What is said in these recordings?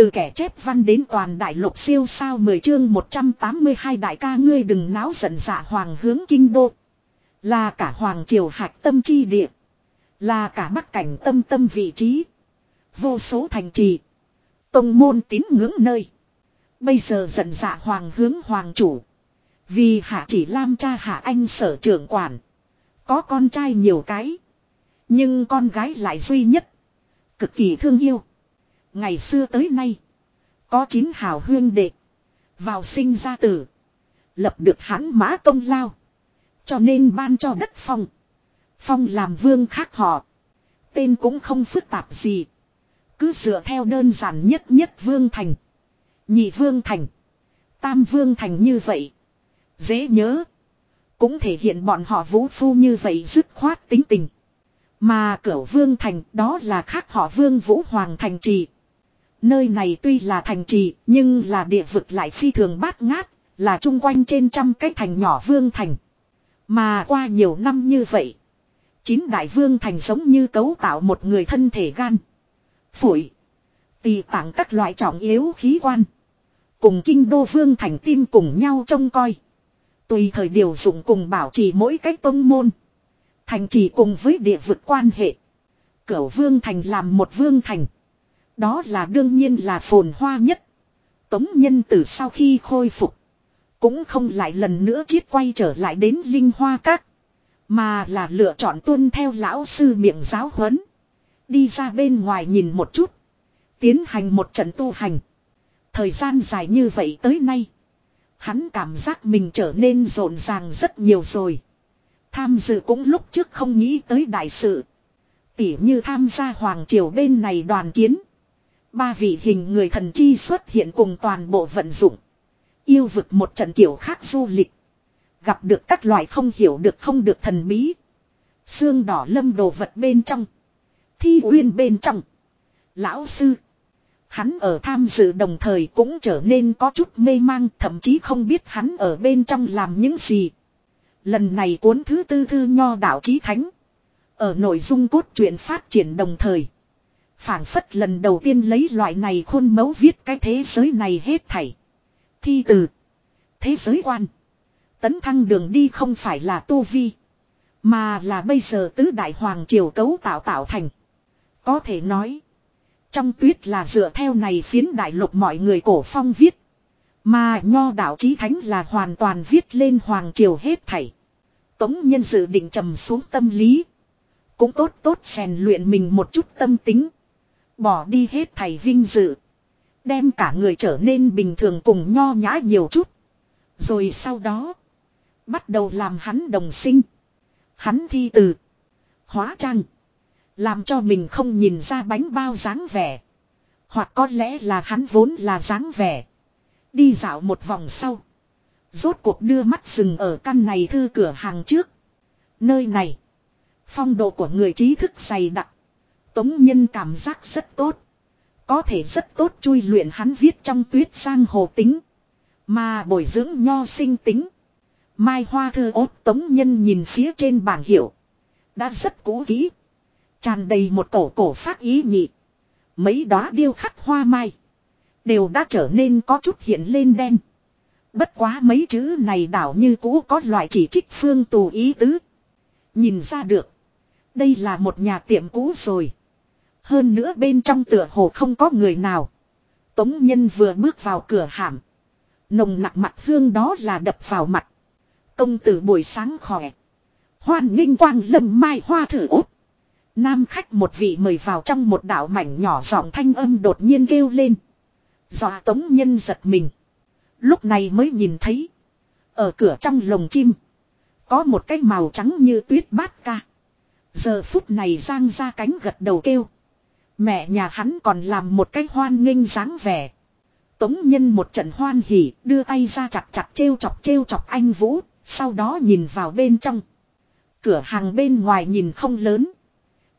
Từ kẻ chép văn đến toàn đại lục siêu sao 10 chương 182 đại ca ngươi đừng náo giận dạ hoàng hướng kinh đô. Là cả hoàng triều hạch tâm chi địa. Là cả bắc cảnh tâm tâm vị trí. Vô số thành trì. Tông môn tín ngưỡng nơi. Bây giờ giận dạ hoàng hướng hoàng chủ. Vì hạ chỉ lam cha hạ anh sở trưởng quản. Có con trai nhiều cái. Nhưng con gái lại duy nhất. Cực kỳ thương yêu. Ngày xưa tới nay. Có chín hào huyên đệ. Vào sinh ra tử. Lập được hãn mã công lao. Cho nên ban cho đất phong. Phong làm vương khác họ. Tên cũng không phức tạp gì. Cứ dựa theo đơn giản nhất nhất vương thành. Nhị vương thành. Tam vương thành như vậy. Dễ nhớ. Cũng thể hiện bọn họ vũ phu như vậy dứt khoát tính tình. Mà cửu vương thành đó là khác họ vương vũ hoàng thành trì. Nơi này tuy là thành trì nhưng là địa vực lại phi thường bát ngát, là chung quanh trên trăm cái thành nhỏ vương thành. Mà qua nhiều năm như vậy, chín đại vương thành giống như cấu tạo một người thân thể gan, phổi, tỳ tạng các loại trọng yếu khí quan. Cùng kinh đô vương thành tim cùng nhau trông coi. Tùy thời điều dụng cùng bảo trì mỗi cách tông môn. Thành trì cùng với địa vực quan hệ. Cửu vương thành làm một vương thành. Đó là đương nhiên là phồn hoa nhất. Tống nhân từ sau khi khôi phục. Cũng không lại lần nữa chiết quay trở lại đến linh hoa các. Mà là lựa chọn tuân theo lão sư miệng giáo huấn. Đi ra bên ngoài nhìn một chút. Tiến hành một trận tu hành. Thời gian dài như vậy tới nay. Hắn cảm giác mình trở nên rộn ràng rất nhiều rồi. Tham dự cũng lúc trước không nghĩ tới đại sự. Tỉ như tham gia hoàng triều bên này đoàn kiến. Ba vị hình người thần chi xuất hiện cùng toàn bộ vận dụng. Yêu vực một trận kiểu khác du lịch. Gặp được các loại không hiểu được không được thần bí. Xương đỏ lâm đồ vật bên trong. Thi uyên bên trong. Lão sư. Hắn ở tham dự đồng thời cũng trở nên có chút mê mang, thậm chí không biết hắn ở bên trong làm những gì. Lần này cuốn thứ tư thư nho đạo chí thánh. Ở nội dung cốt truyện phát triển đồng thời phảng phất lần đầu tiên lấy loại này khuôn mẫu viết cái thế giới này hết thảy. Thi từ. Thế giới quan. Tấn thăng đường đi không phải là tu vi. Mà là bây giờ tứ đại hoàng triều cấu tạo tạo thành. Có thể nói. Trong tuyết là dựa theo này phiến đại lục mọi người cổ phong viết. Mà nho đạo chí thánh là hoàn toàn viết lên hoàng triều hết thảy. Tống nhân dự định trầm xuống tâm lý. Cũng tốt tốt, rèn luyện mình một chút tâm tính. Bỏ đi hết thầy vinh dự. Đem cả người trở nên bình thường cùng nho nhã nhiều chút. Rồi sau đó. Bắt đầu làm hắn đồng sinh. Hắn thi từ. Hóa trang. Làm cho mình không nhìn ra bánh bao dáng vẻ. Hoặc có lẽ là hắn vốn là dáng vẻ. Đi dạo một vòng sau. Rốt cuộc đưa mắt dừng ở căn này thư cửa hàng trước. Nơi này. Phong độ của người trí thức dày đặc. Tống nhân cảm giác rất tốt. Có thể rất tốt chui luyện hắn viết trong tuyết sang hồ tính. Mà bồi dưỡng nho sinh tính. Mai hoa thư ốt tống nhân nhìn phía trên bảng hiệu. Đã rất cũ kỹ. Tràn đầy một cổ cổ phát ý nhị. Mấy đóa điêu khắc hoa mai. Đều đã trở nên có chút hiện lên đen. Bất quá mấy chữ này đảo như cũ có loại chỉ trích phương tù ý tứ. Nhìn ra được. Đây là một nhà tiệm cũ rồi. Hơn nữa bên trong tựa hồ không có người nào. Tống nhân vừa bước vào cửa hàm. Nồng nặc mặt hương đó là đập vào mặt. Công tử buổi sáng khỏe. Hoan nghênh quang lâm mai hoa thử út. Nam khách một vị mời vào trong một đảo mảnh nhỏ giọng thanh âm đột nhiên kêu lên. Dọa tống nhân giật mình. Lúc này mới nhìn thấy. Ở cửa trong lồng chim. Có một cái màu trắng như tuyết bát ca. Giờ phút này giang ra cánh gật đầu kêu. Mẹ nhà hắn còn làm một cái hoan nghênh dáng vẻ. Tống nhân một trận hoan hỉ, đưa tay ra chặt chặt trêu chọc trêu chọc anh Vũ, sau đó nhìn vào bên trong. Cửa hàng bên ngoài nhìn không lớn.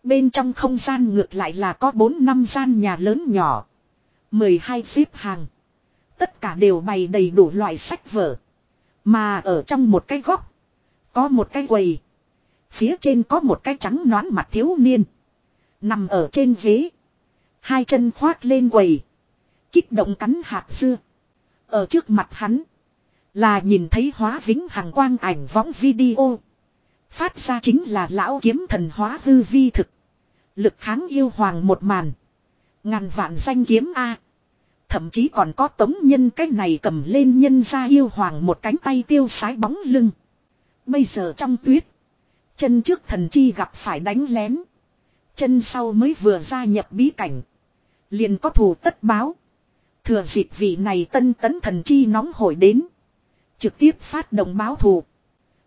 Bên trong không gian ngược lại là có 4 năm gian nhà lớn nhỏ. 12 xếp hàng. Tất cả đều bày đầy đủ loại sách vở. Mà ở trong một cái góc. Có một cái quầy. Phía trên có một cái trắng nón mặt thiếu niên. Nằm ở trên ghế. Hai chân khoác lên quầy. Kích động cắn hạt dưa. Ở trước mặt hắn. Là nhìn thấy hóa vĩnh hằng quang ảnh võng video. Phát ra chính là lão kiếm thần hóa hư vi thực. Lực kháng yêu hoàng một màn. Ngàn vạn danh kiếm A. Thậm chí còn có tống nhân cái này cầm lên nhân ra yêu hoàng một cánh tay tiêu sái bóng lưng. Bây giờ trong tuyết. Chân trước thần chi gặp phải đánh lén. Chân sau mới vừa gia nhập bí cảnh. Liền có thù tất báo. Thừa dịp vị này tân tấn thần chi nóng hổi đến. Trực tiếp phát động báo thù.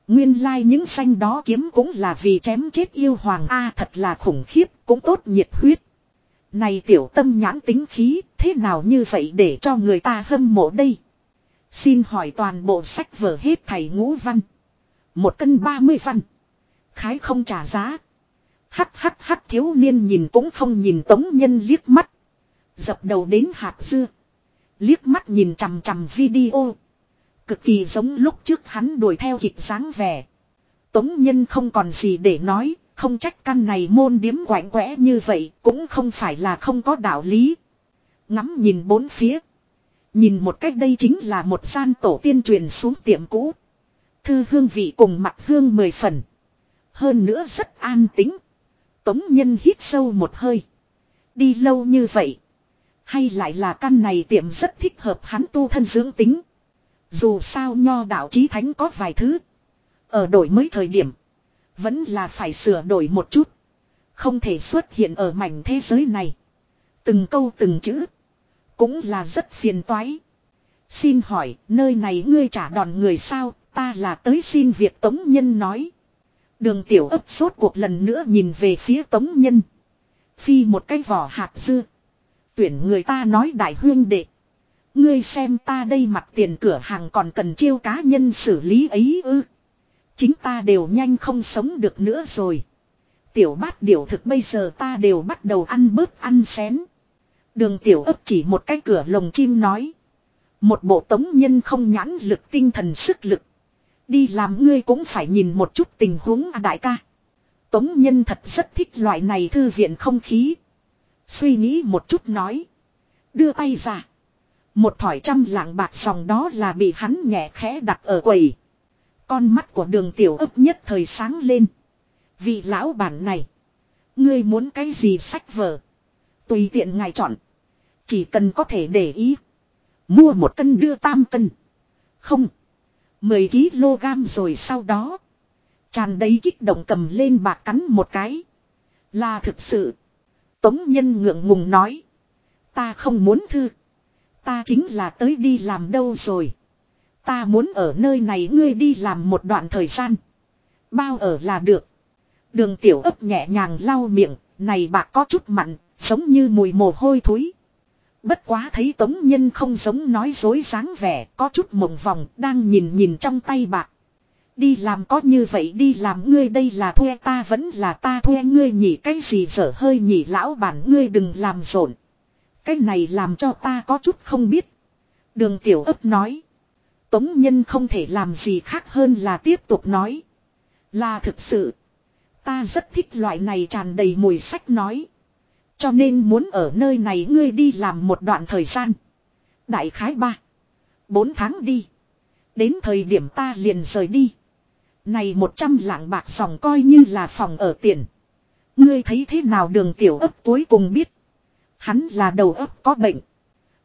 Nguyên lai like những xanh đó kiếm cũng là vì chém chết yêu hoàng A thật là khủng khiếp, cũng tốt nhiệt huyết. Này tiểu tâm nhãn tính khí, thế nào như vậy để cho người ta hâm mộ đây. Xin hỏi toàn bộ sách vở hết thầy ngũ văn. Một cân ba mươi văn. Khái không trả giá. Hắc hắc hắc thiếu niên nhìn cũng không nhìn tống nhân liếc mắt. Dập đầu đến hạt dưa. Liếc mắt nhìn chằm chằm video. Cực kỳ giống lúc trước hắn đuổi theo kịch dáng vẻ. Tống nhân không còn gì để nói, không trách căn này môn điếm quạnh quẽ như vậy, cũng không phải là không có đạo lý. Ngắm nhìn bốn phía. Nhìn một cách đây chính là một gian tổ tiên truyền xuống tiệm cũ. Thư hương vị cùng mặt hương mười phần. Hơn nữa rất an tính. Tống nhân hít sâu một hơi. Đi lâu như vậy. Hay lại là căn này tiệm rất thích hợp hắn tu thân dưỡng tính. Dù sao nho đạo chí thánh có vài thứ. Ở đổi mới thời điểm. Vẫn là phải sửa đổi một chút. Không thể xuất hiện ở mảnh thế giới này. Từng câu từng chữ. Cũng là rất phiền toái. Xin hỏi, nơi này ngươi trả đòn người sao, ta là tới xin việc Tống Nhân nói. Đường tiểu ấp sốt cuộc lần nữa nhìn về phía Tống Nhân. Phi một cái vỏ hạt dưa. Tuyển người ta nói đại huyên đệ. Ngươi xem ta đây mặt tiền cửa hàng còn cần chiêu cá nhân xử lý ấy ư. Chính ta đều nhanh không sống được nữa rồi. Tiểu bát điều thực bây giờ ta đều bắt đầu ăn bớt ăn xén. Đường tiểu ấp chỉ một cái cửa lồng chim nói. Một bộ tống nhân không nhãn lực tinh thần sức lực. Đi làm ngươi cũng phải nhìn một chút tình huống à đại ca. Tống Nhân thật rất thích loại này thư viện không khí. Suy nghĩ một chút nói. Đưa tay ra. Một thỏi trăm lạng bạc sòng đó là bị hắn nhẹ khẽ đặt ở quầy. Con mắt của đường tiểu ấp nhất thời sáng lên. Vị lão bản này. Ngươi muốn cái gì sách vở. Tùy tiện ngài chọn. Chỉ cần có thể để ý. Mua một cân đưa tam cân. Không. Không. 10kg rồi sau đó. Tràn đầy kích động cầm lên bạc cắn một cái. Là thực sự. Tống nhân ngượng ngùng nói. Ta không muốn thư. Ta chính là tới đi làm đâu rồi. Ta muốn ở nơi này ngươi đi làm một đoạn thời gian. Bao ở là được. Đường tiểu ấp nhẹ nhàng lau miệng. Này bạc có chút mặn. Giống như mùi mồ hôi thối. Bất quá thấy tống nhân không giống nói dối dáng vẻ, có chút mộng vòng, đang nhìn nhìn trong tay bạc. Đi làm có như vậy đi làm ngươi đây là thuê ta vẫn là ta thuê ngươi nhỉ cái gì dở hơi nhỉ lão bản ngươi đừng làm rộn. Cái này làm cho ta có chút không biết. Đường tiểu ấp nói. Tống nhân không thể làm gì khác hơn là tiếp tục nói. Là thực sự. Ta rất thích loại này tràn đầy mùi sách nói. Cho nên muốn ở nơi này ngươi đi làm một đoạn thời gian. Đại khái ba. Bốn tháng đi. Đến thời điểm ta liền rời đi. Này một trăm lạng bạc sòng coi như là phòng ở tiền. Ngươi thấy thế nào đường tiểu ấp cuối cùng biết. Hắn là đầu ấp có bệnh.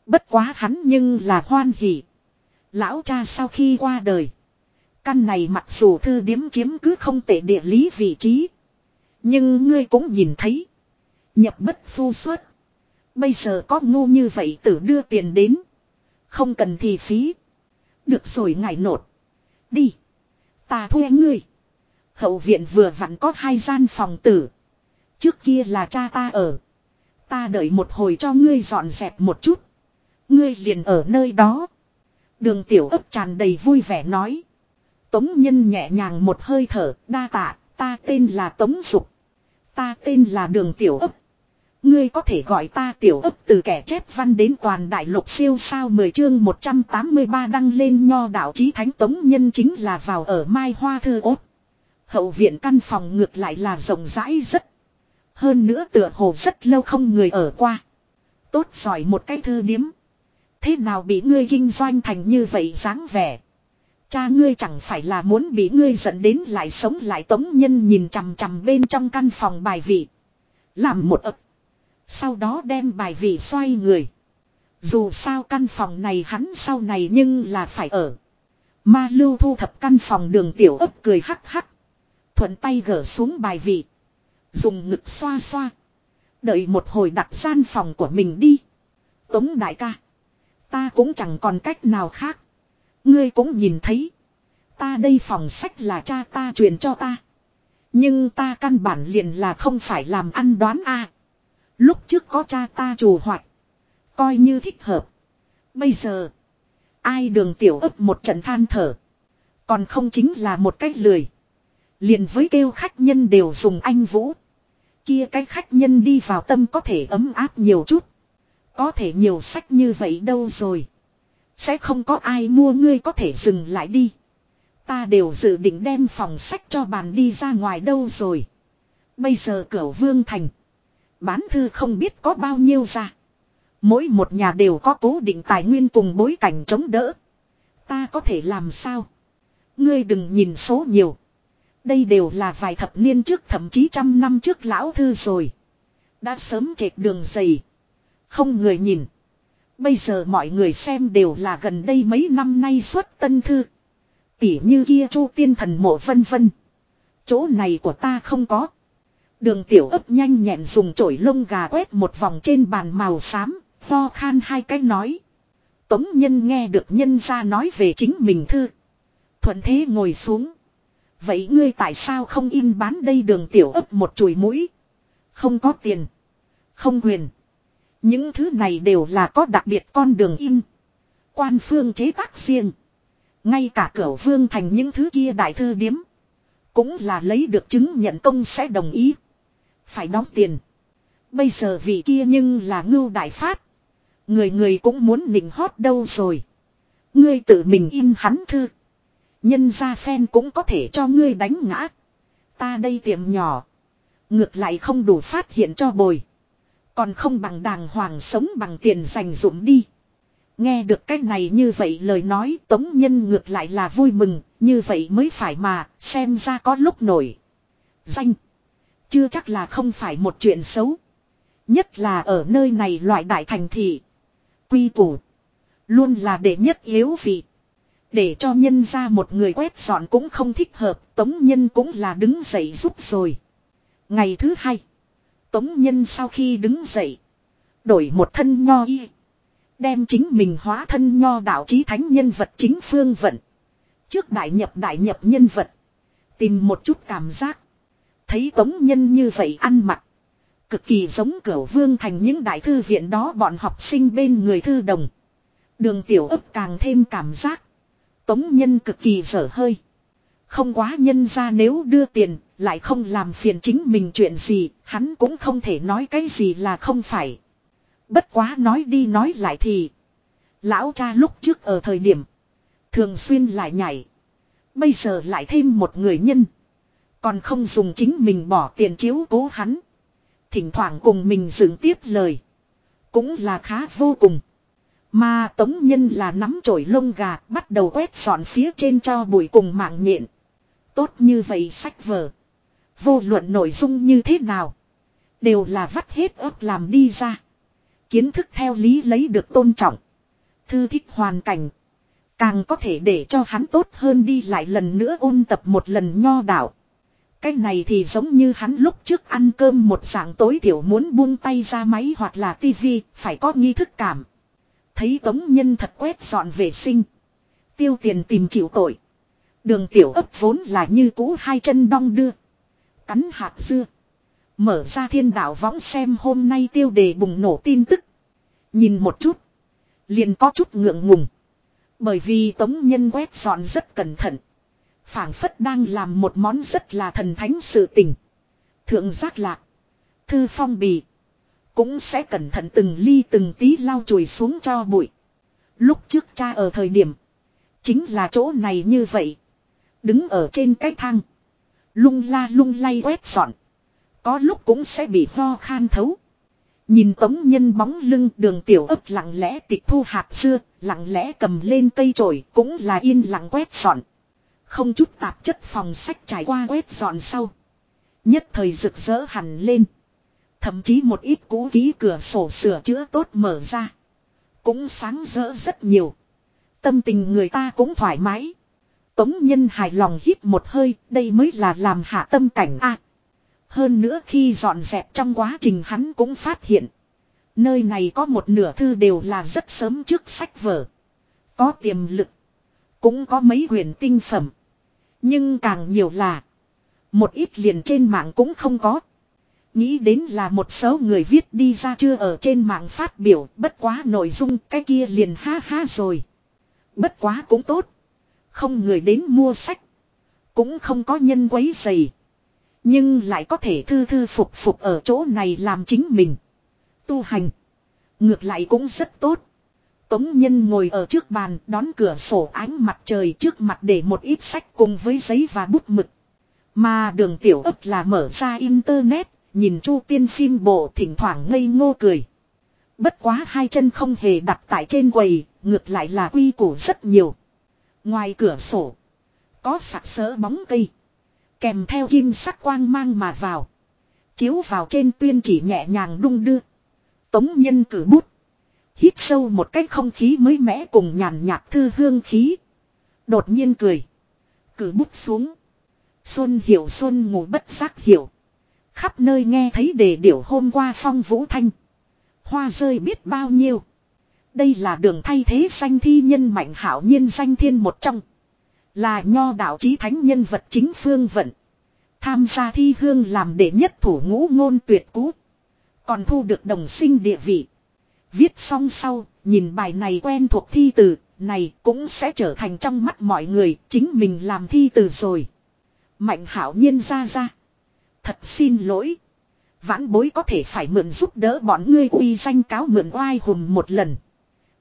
Bất quá hắn nhưng là hoan hỉ. Lão cha sau khi qua đời. Căn này mặc dù thư điếm chiếm cứ không tệ địa lý vị trí. Nhưng ngươi cũng nhìn thấy. Nhập bất phu xuất Bây giờ có ngu như vậy tử đưa tiền đến. Không cần thì phí. Được rồi ngài nột. Đi. Ta thuê ngươi. Hậu viện vừa vặn có hai gian phòng tử. Trước kia là cha ta ở. Ta đợi một hồi cho ngươi dọn dẹp một chút. Ngươi liền ở nơi đó. Đường tiểu ấp tràn đầy vui vẻ nói. Tống nhân nhẹ nhàng một hơi thở, đa tạ, ta tên là Tống Dục. Ta tên là đường tiểu ấp. Ngươi có thể gọi ta tiểu ấp từ kẻ chép văn đến toàn đại lục siêu sao 10 chương 183 đăng lên nho đạo chí thánh tống nhân chính là vào ở Mai Hoa Thư ốt. Hậu viện căn phòng ngược lại là rộng rãi rất. Hơn nữa tựa hồ rất lâu không người ở qua. Tốt giỏi một cái thư điếm. Thế nào bị ngươi kinh doanh thành như vậy dáng vẻ. Cha ngươi chẳng phải là muốn bị ngươi dẫn đến lại sống lại tống nhân nhìn chằm chằm bên trong căn phòng bài vị. Làm một ập. Sau đó đem bài vị xoay người. Dù sao căn phòng này hắn sau này nhưng là phải ở. Ma lưu thu thập căn phòng đường tiểu ấp cười hắc hắc. Thuận tay gỡ xuống bài vị. Dùng ngực xoa xoa. Đợi một hồi đặt gian phòng của mình đi. Tống đại ca. Ta cũng chẳng còn cách nào khác. Ngươi cũng nhìn thấy. Ta đây phòng sách là cha ta truyền cho ta. Nhưng ta căn bản liền là không phải làm ăn đoán a. Lúc trước có cha ta chủ hoạt. Coi như thích hợp. Bây giờ. Ai đường tiểu ấp một trận than thở. Còn không chính là một cách lười. Liền với kêu khách nhân đều dùng anh vũ. Kia cái khách nhân đi vào tâm có thể ấm áp nhiều chút. Có thể nhiều sách như vậy đâu rồi. Sẽ không có ai mua ngươi có thể dừng lại đi. Ta đều dự định đem phòng sách cho bàn đi ra ngoài đâu rồi. Bây giờ cửa vương thành. Bán thư không biết có bao nhiêu ra. Mỗi một nhà đều có cố định tài nguyên cùng bối cảnh chống đỡ. Ta có thể làm sao? Ngươi đừng nhìn số nhiều. Đây đều là vài thập niên trước, thậm chí trăm năm trước lão thư rồi. Đã sớm chệt đường dày. Không người nhìn. Bây giờ mọi người xem đều là gần đây mấy năm nay xuất tân thư. Tỉ như kia chu tiên thần mộ vân vân. Chỗ này của ta không có. Đường tiểu ấp nhanh nhẹn dùng chổi lông gà quét một vòng trên bàn màu xám, ho khan hai cái nói. Tống nhân nghe được nhân ra nói về chính mình thư. Thuận thế ngồi xuống. Vậy ngươi tại sao không in bán đây đường tiểu ấp một chùi mũi? Không có tiền. Không quyền. Những thứ này đều là có đặc biệt con đường in. Quan phương chế tác riêng. Ngay cả cửa vương thành những thứ kia đại thư điếm. Cũng là lấy được chứng nhận công sẽ đồng ý. Phải đóng tiền. Bây giờ vị kia nhưng là ngưu đại phát. Người người cũng muốn nịnh hót đâu rồi. Ngươi tự mình in hắn thư. Nhân ra phen cũng có thể cho ngươi đánh ngã. Ta đây tiệm nhỏ. Ngược lại không đủ phát hiện cho bồi. Còn không bằng đàng hoàng sống bằng tiền dành dụm đi. Nghe được cái này như vậy lời nói tống nhân ngược lại là vui mừng, như vậy mới phải mà, xem ra có lúc nổi. Danh. Chưa chắc là không phải một chuyện xấu. Nhất là ở nơi này loại đại thành thị. Quy củ. Luôn là để nhất yếu vị. Để cho nhân ra một người quét dọn cũng không thích hợp, tống nhân cũng là đứng dậy giúp rồi. Ngày thứ hai. Tống nhân sau khi đứng dậy. Đổi một thân nho y. Đem chính mình hóa thân nho đạo chí thánh nhân vật chính phương vận. Trước đại nhập đại nhập nhân vật. Tìm một chút cảm giác. Thấy tống nhân như vậy ăn mặc. Cực kỳ giống cửa vương thành những đại thư viện đó bọn học sinh bên người thư đồng. Đường tiểu ấp càng thêm cảm giác. Tống nhân cực kỳ dở hơi. Không quá nhân ra nếu đưa tiền, lại không làm phiền chính mình chuyện gì, hắn cũng không thể nói cái gì là không phải. Bất quá nói đi nói lại thì. Lão cha lúc trước ở thời điểm. Thường xuyên lại nhảy. Bây giờ lại thêm một người nhân. Còn không dùng chính mình bỏ tiền chiếu cố hắn. Thỉnh thoảng cùng mình dựng tiếp lời. Cũng là khá vô cùng. Mà tống nhân là nắm chổi lông gà, bắt đầu quét dọn phía trên cho bụi cùng mạng nhện. Tốt như vậy sách vở. Vô luận nội dung như thế nào. Đều là vắt hết ớt làm đi ra. Kiến thức theo lý lấy được tôn trọng. Thư thích hoàn cảnh. Càng có thể để cho hắn tốt hơn đi lại lần nữa ôn tập một lần nho đạo. Cái này thì giống như hắn lúc trước ăn cơm một dạng tối thiểu muốn buông tay ra máy hoặc là tivi, phải có nghi thức cảm. Thấy tống nhân thật quét dọn vệ sinh. Tiêu tiền tìm chịu tội. Đường tiểu ấp vốn là như cũ hai chân đong đưa. Cắn hạt dưa. Mở ra thiên đạo võng xem hôm nay tiêu đề bùng nổ tin tức. Nhìn một chút. Liền có chút ngượng ngùng. Bởi vì tống nhân quét dọn rất cẩn thận phảng phất đang làm một món rất là thần thánh sự tình. Thượng giác lạc. Thư phong bì. Cũng sẽ cẩn thận từng ly từng tí lau chùi xuống cho bụi. Lúc trước cha ở thời điểm. Chính là chỗ này như vậy. Đứng ở trên cái thang. Lung la lung lay quét dọn. Có lúc cũng sẽ bị ho khan thấu. Nhìn tống nhân bóng lưng đường tiểu ấp lặng lẽ tịch thu hạt xưa, lặng lẽ cầm lên cây trổi cũng là yên lặng quét dọn. Không chút tạp chất phòng sách trải qua quét dọn sau. Nhất thời rực rỡ hẳn lên. Thậm chí một ít cũ ký cửa sổ sửa chữa tốt mở ra. Cũng sáng rỡ rất nhiều. Tâm tình người ta cũng thoải mái. Tống nhân hài lòng hít một hơi, đây mới là làm hạ tâm cảnh a. hơn nữa khi dọn dẹp trong quá trình hắn cũng phát hiện. Nơi này có một nửa thư đều là rất sớm trước sách vở. Có tiềm lực. Cũng có mấy huyền tinh phẩm. Nhưng càng nhiều là. Một ít liền trên mạng cũng không có. Nghĩ đến là một số người viết đi ra chưa ở trên mạng phát biểu. Bất quá nội dung cái kia liền ha ha rồi. Bất quá cũng tốt. Không người đến mua sách. Cũng không có nhân quấy dày. Nhưng lại có thể thư thư phục phục ở chỗ này làm chính mình. Tu hành. Ngược lại cũng rất tốt. Tống Nhân ngồi ở trước bàn đón cửa sổ ánh mặt trời trước mặt để một ít sách cùng với giấy và bút mực. Mà đường tiểu ấp là mở ra internet, nhìn chu tiên phim bộ thỉnh thoảng ngây ngô cười. Bất quá hai chân không hề đặt tại trên quầy, ngược lại là quy củ rất nhiều. Ngoài cửa sổ, có sạc sỡ bóng cây. Kèm theo kim sắc quang mang mà vào. Chiếu vào trên tuyên chỉ nhẹ nhàng đung đưa. Tống nhân cử bút. Hít sâu một cái không khí mới mẻ cùng nhàn nhạt thư hương khí. Đột nhiên cười. Cử bút xuống. Xuân hiểu xuân ngủ bất giác hiểu. Khắp nơi nghe thấy đề điểu hôm qua phong vũ thanh. Hoa rơi biết bao nhiêu. Đây là đường thay thế danh thi nhân mạnh hảo nhiên danh thiên một trong. Là nho đạo chí thánh nhân vật chính phương vận. Tham gia thi hương làm đệ nhất thủ ngũ ngôn tuyệt cú. Còn thu được đồng sinh địa vị. Viết xong sau, nhìn bài này quen thuộc thi từ, này cũng sẽ trở thành trong mắt mọi người, chính mình làm thi từ rồi. Mạnh hảo nhiên ra ra. Thật xin lỗi. Vãn bối có thể phải mượn giúp đỡ bọn ngươi uy danh cáo mượn oai hùm một lần.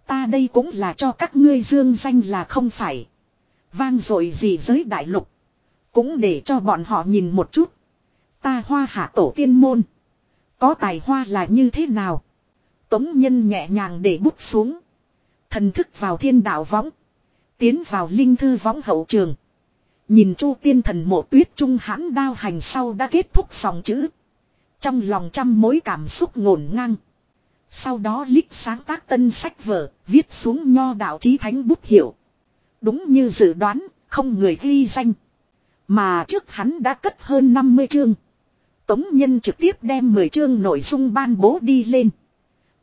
Ta đây cũng là cho các ngươi dương danh là không phải. Vang rồi gì giới đại lục. Cũng để cho bọn họ nhìn một chút. Ta hoa hạ tổ tiên môn. Có tài hoa là như thế nào? Tống nhân nhẹ nhàng để bút xuống. Thần thức vào thiên đạo võng. Tiến vào linh thư võng hậu trường. Nhìn chu tiên thần mộ tuyết trung hãn đao hành sau đã kết thúc dòng chữ. Trong lòng trăm mối cảm xúc ngổn ngang. Sau đó lít sáng tác tân sách vở, viết xuống nho đạo chí thánh bút hiệu. Đúng như dự đoán, không người ghi danh. Mà trước hắn đã cất hơn 50 chương. Tống Nhân trực tiếp đem 10 chương nội dung ban bố đi lên.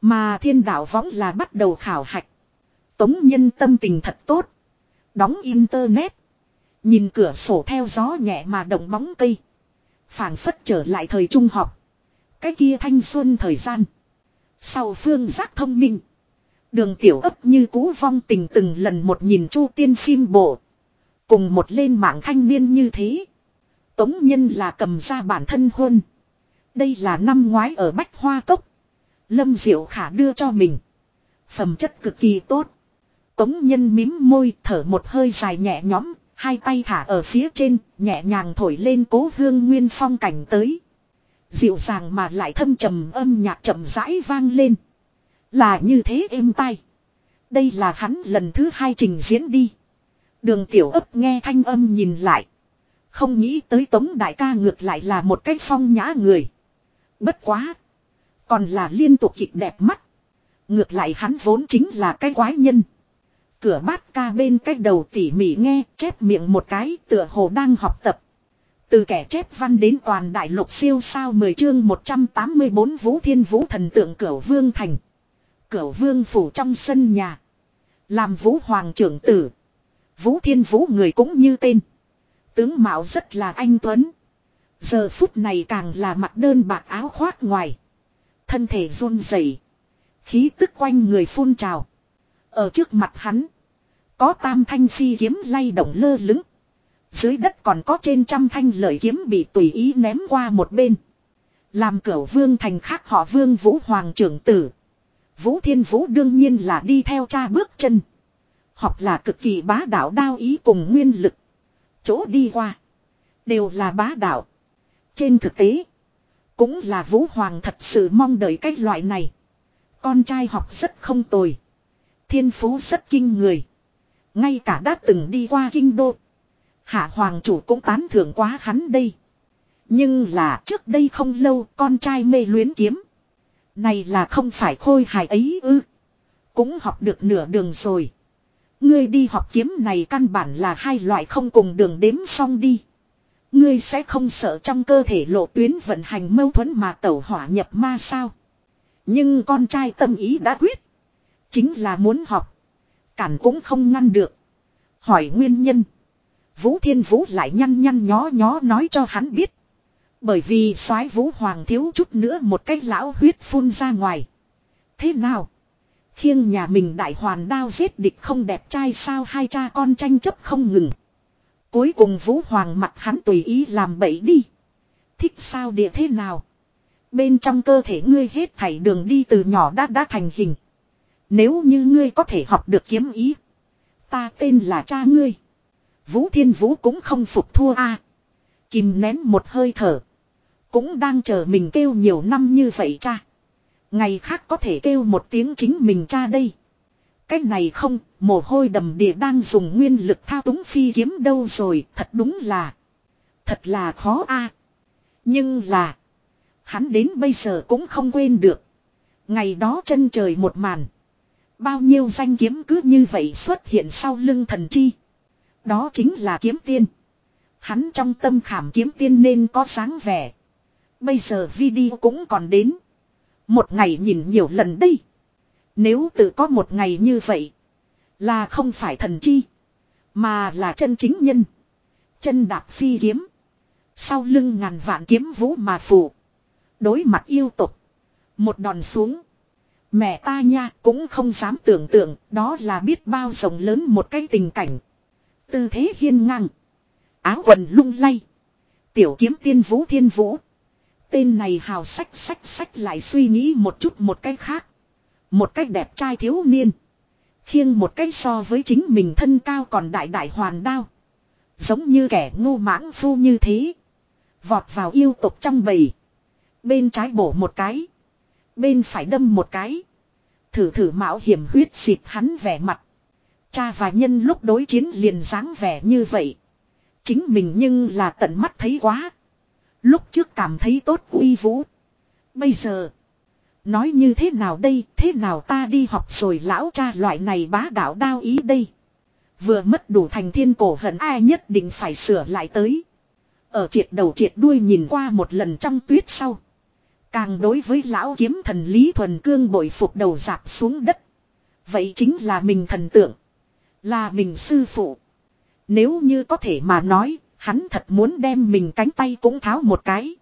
Mà thiên đạo võng là bắt đầu khảo hạch. Tống Nhân tâm tình thật tốt. Đóng internet. Nhìn cửa sổ theo gió nhẹ mà động bóng cây. phảng phất trở lại thời trung học. Cái kia thanh xuân thời gian. Sau phương giác thông minh. Đường tiểu ấp như cú vong tình từng lần một nhìn chu tiên phim bộ. Cùng một lên mạng thanh niên như thế. Tống nhân là cầm ra bản thân hôn. Đây là năm ngoái ở Bách Hoa Cốc. Lâm Diệu Khả đưa cho mình. Phẩm chất cực kỳ tốt. Tống nhân mím môi thở một hơi dài nhẹ nhõm. Hai tay thả ở phía trên, nhẹ nhàng thổi lên cố hương nguyên phong cảnh tới. Dịu dàng mà lại thâm trầm âm nhạc chậm rãi vang lên. Là như thế êm tai. Đây là hắn lần thứ hai trình diễn đi. Đường tiểu ấp nghe thanh âm nhìn lại. Không nghĩ tới tống đại ca ngược lại là một cách phong nhã người. Bất quá. Còn là liên tục kịch đẹp mắt. Ngược lại hắn vốn chính là cái quái nhân. Cửa bát ca bên cái đầu tỉ mỉ nghe, chép miệng một cái, tựa hồ đang học tập. Từ kẻ chép văn đến toàn đại lục siêu sao 10 chương 184 Vũ Thiên Vũ thần tượng cửu vương thành. Cửu vương phủ trong sân nhà. Làm vũ hoàng trưởng tử. Vũ Thiên Vũ người cũng như tên. Tướng Mạo rất là anh Tuấn. Giờ phút này càng là mặc đơn bạc áo khoác ngoài. Thân thể run rẩy, Khí tức quanh người phun trào. Ở trước mặt hắn. Có tam thanh phi kiếm lay động lơ lửng. Dưới đất còn có trên trăm thanh lợi kiếm bị tùy ý ném qua một bên. Làm cửu vương thành khác họ vương vũ hoàng trưởng tử. Vũ thiên vũ đương nhiên là đi theo cha bước chân. Hoặc là cực kỳ bá đạo đao ý cùng nguyên lực. Chỗ đi qua. Đều là bá đạo. Trên thực tế. Cũng là Vũ Hoàng thật sự mong đợi cái loại này. Con trai học rất không tồi. Thiên phú rất kinh người. Ngay cả đã từng đi qua kinh đô. Hạ Hoàng chủ cũng tán thưởng quá hắn đây. Nhưng là trước đây không lâu con trai mê luyến kiếm. Này là không phải khôi hài ấy ư. Cũng học được nửa đường rồi. Ngươi đi học kiếm này căn bản là hai loại không cùng đường đếm xong đi. Ngươi sẽ không sợ trong cơ thể lộ tuyến vận hành mâu thuẫn mà tẩu hỏa nhập ma sao. Nhưng con trai tâm ý đã quyết. Chính là muốn học. Cản cũng không ngăn được. Hỏi nguyên nhân. Vũ Thiên Vũ lại nhăn nhăn nhó nhó nói cho hắn biết. Bởi vì soái Vũ Hoàng thiếu chút nữa một cách lão huyết phun ra ngoài. Thế nào? Khiêng nhà mình đại hoàn đao giết địch không đẹp trai sao hai cha con tranh chấp không ngừng. Cuối cùng Vũ Hoàng mặt hắn tùy ý làm bậy đi. Thích sao địa thế nào? Bên trong cơ thể ngươi hết thảy đường đi từ nhỏ đã đã thành hình. Nếu như ngươi có thể học được kiếm ý. Ta tên là cha ngươi. Vũ Thiên Vũ cũng không phục thua a à, Kìm nén một hơi thở. Cũng đang chờ mình kêu nhiều năm như vậy cha. Ngày khác có thể kêu một tiếng chính mình cha đây. Cái này không, mồ hôi đầm đìa đang dùng nguyên lực thao túng phi kiếm đâu rồi, thật đúng là. Thật là khó a. Nhưng là. Hắn đến bây giờ cũng không quên được. Ngày đó chân trời một màn. Bao nhiêu danh kiếm cứ như vậy xuất hiện sau lưng thần chi. Đó chính là kiếm tiên. Hắn trong tâm khảm kiếm tiên nên có sáng vẻ. Bây giờ video cũng còn đến. Một ngày nhìn nhiều lần đây. Nếu tự có một ngày như vậy. Là không phải thần chi. Mà là chân chính nhân. Chân đạp phi kiếm. Sau lưng ngàn vạn kiếm vũ mà phủ. Đối mặt yêu tục. Một đòn xuống. Mẹ ta nha, cũng không dám tưởng tượng, đó là biết bao rộng lớn một cái tình cảnh. Tư thế hiên ngang. Áo quần lung lay. Tiểu kiếm tiên vũ thiên vũ. Tên này hào sách sách sách lại suy nghĩ một chút một cái khác. Một cách đẹp trai thiếu niên. Khiêng một cách so với chính mình thân cao còn đại đại hoàn đao. Giống như kẻ ngu mãng phu như thế. Vọt vào yêu tục trong bầy. Bên trái bổ một cái. Bên phải đâm một cái. Thử thử mạo hiểm huyết xịt hắn vẻ mặt. Cha và nhân lúc đối chiến liền dáng vẻ như vậy. Chính mình nhưng là tận mắt thấy quá. Lúc trước cảm thấy tốt uy vũ. Bây giờ. Nói như thế nào đây, thế nào ta đi học rồi lão cha loại này bá đạo đao ý đây. Vừa mất đủ thành thiên cổ hận ai nhất định phải sửa lại tới. Ở triệt đầu triệt đuôi nhìn qua một lần trong tuyết sau. Càng đối với lão kiếm thần Lý Thuần Cương bội phục đầu dạp xuống đất. Vậy chính là mình thần tượng. Là mình sư phụ. Nếu như có thể mà nói, hắn thật muốn đem mình cánh tay cũng tháo một cái.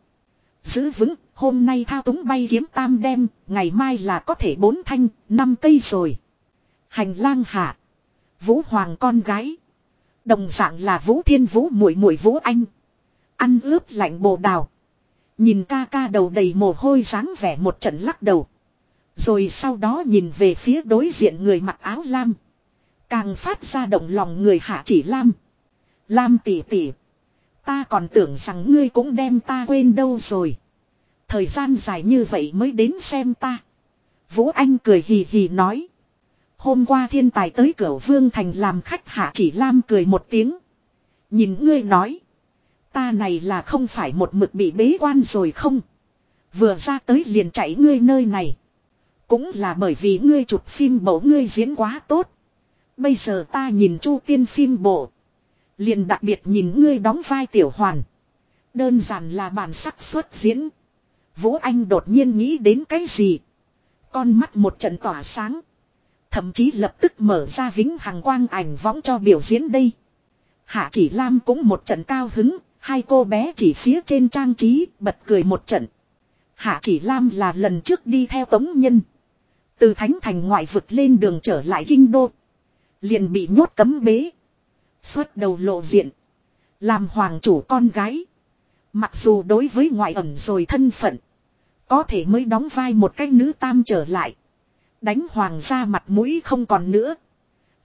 Giữ vững, hôm nay thao túng bay kiếm tam đem, ngày mai là có thể bốn thanh, năm cây rồi. Hành lang hạ. Vũ Hoàng con gái. Đồng dạng là Vũ Thiên Vũ muội muội Vũ Anh. Ăn ướp lạnh bồ đào. Nhìn ca ca đầu đầy mồ hôi dáng vẻ một trận lắc đầu. Rồi sau đó nhìn về phía đối diện người mặc áo lam. Càng phát ra động lòng người hạ chỉ lam. Lam tỷ tỷ. Ta còn tưởng rằng ngươi cũng đem ta quên đâu rồi. Thời gian dài như vậy mới đến xem ta. Vũ Anh cười hì hì nói. Hôm qua thiên tài tới cửa Vương Thành làm khách hạ chỉ Lam cười một tiếng. Nhìn ngươi nói. Ta này là không phải một mực bị bế quan rồi không? Vừa ra tới liền chạy ngươi nơi này. Cũng là bởi vì ngươi chụp phim bộ ngươi diễn quá tốt. Bây giờ ta nhìn chu tiên phim bộ. Liền đặc biệt nhìn ngươi đóng vai tiểu hoàn. Đơn giản là bản sắc xuất diễn. Vũ Anh đột nhiên nghĩ đến cái gì? Con mắt một trận tỏa sáng. Thậm chí lập tức mở ra vĩnh hằng quang ảnh võng cho biểu diễn đây. Hạ chỉ Lam cũng một trận cao hứng, hai cô bé chỉ phía trên trang trí, bật cười một trận. Hạ chỉ Lam là lần trước đi theo tống nhân. Từ Thánh Thành ngoại vực lên đường trở lại Kinh Đô. Liền bị nhốt cấm bế. Xuất đầu lộ diện. Làm hoàng chủ con gái. Mặc dù đối với ngoại ẩn rồi thân phận. Có thể mới đóng vai một cái nữ tam trở lại. Đánh hoàng gia mặt mũi không còn nữa.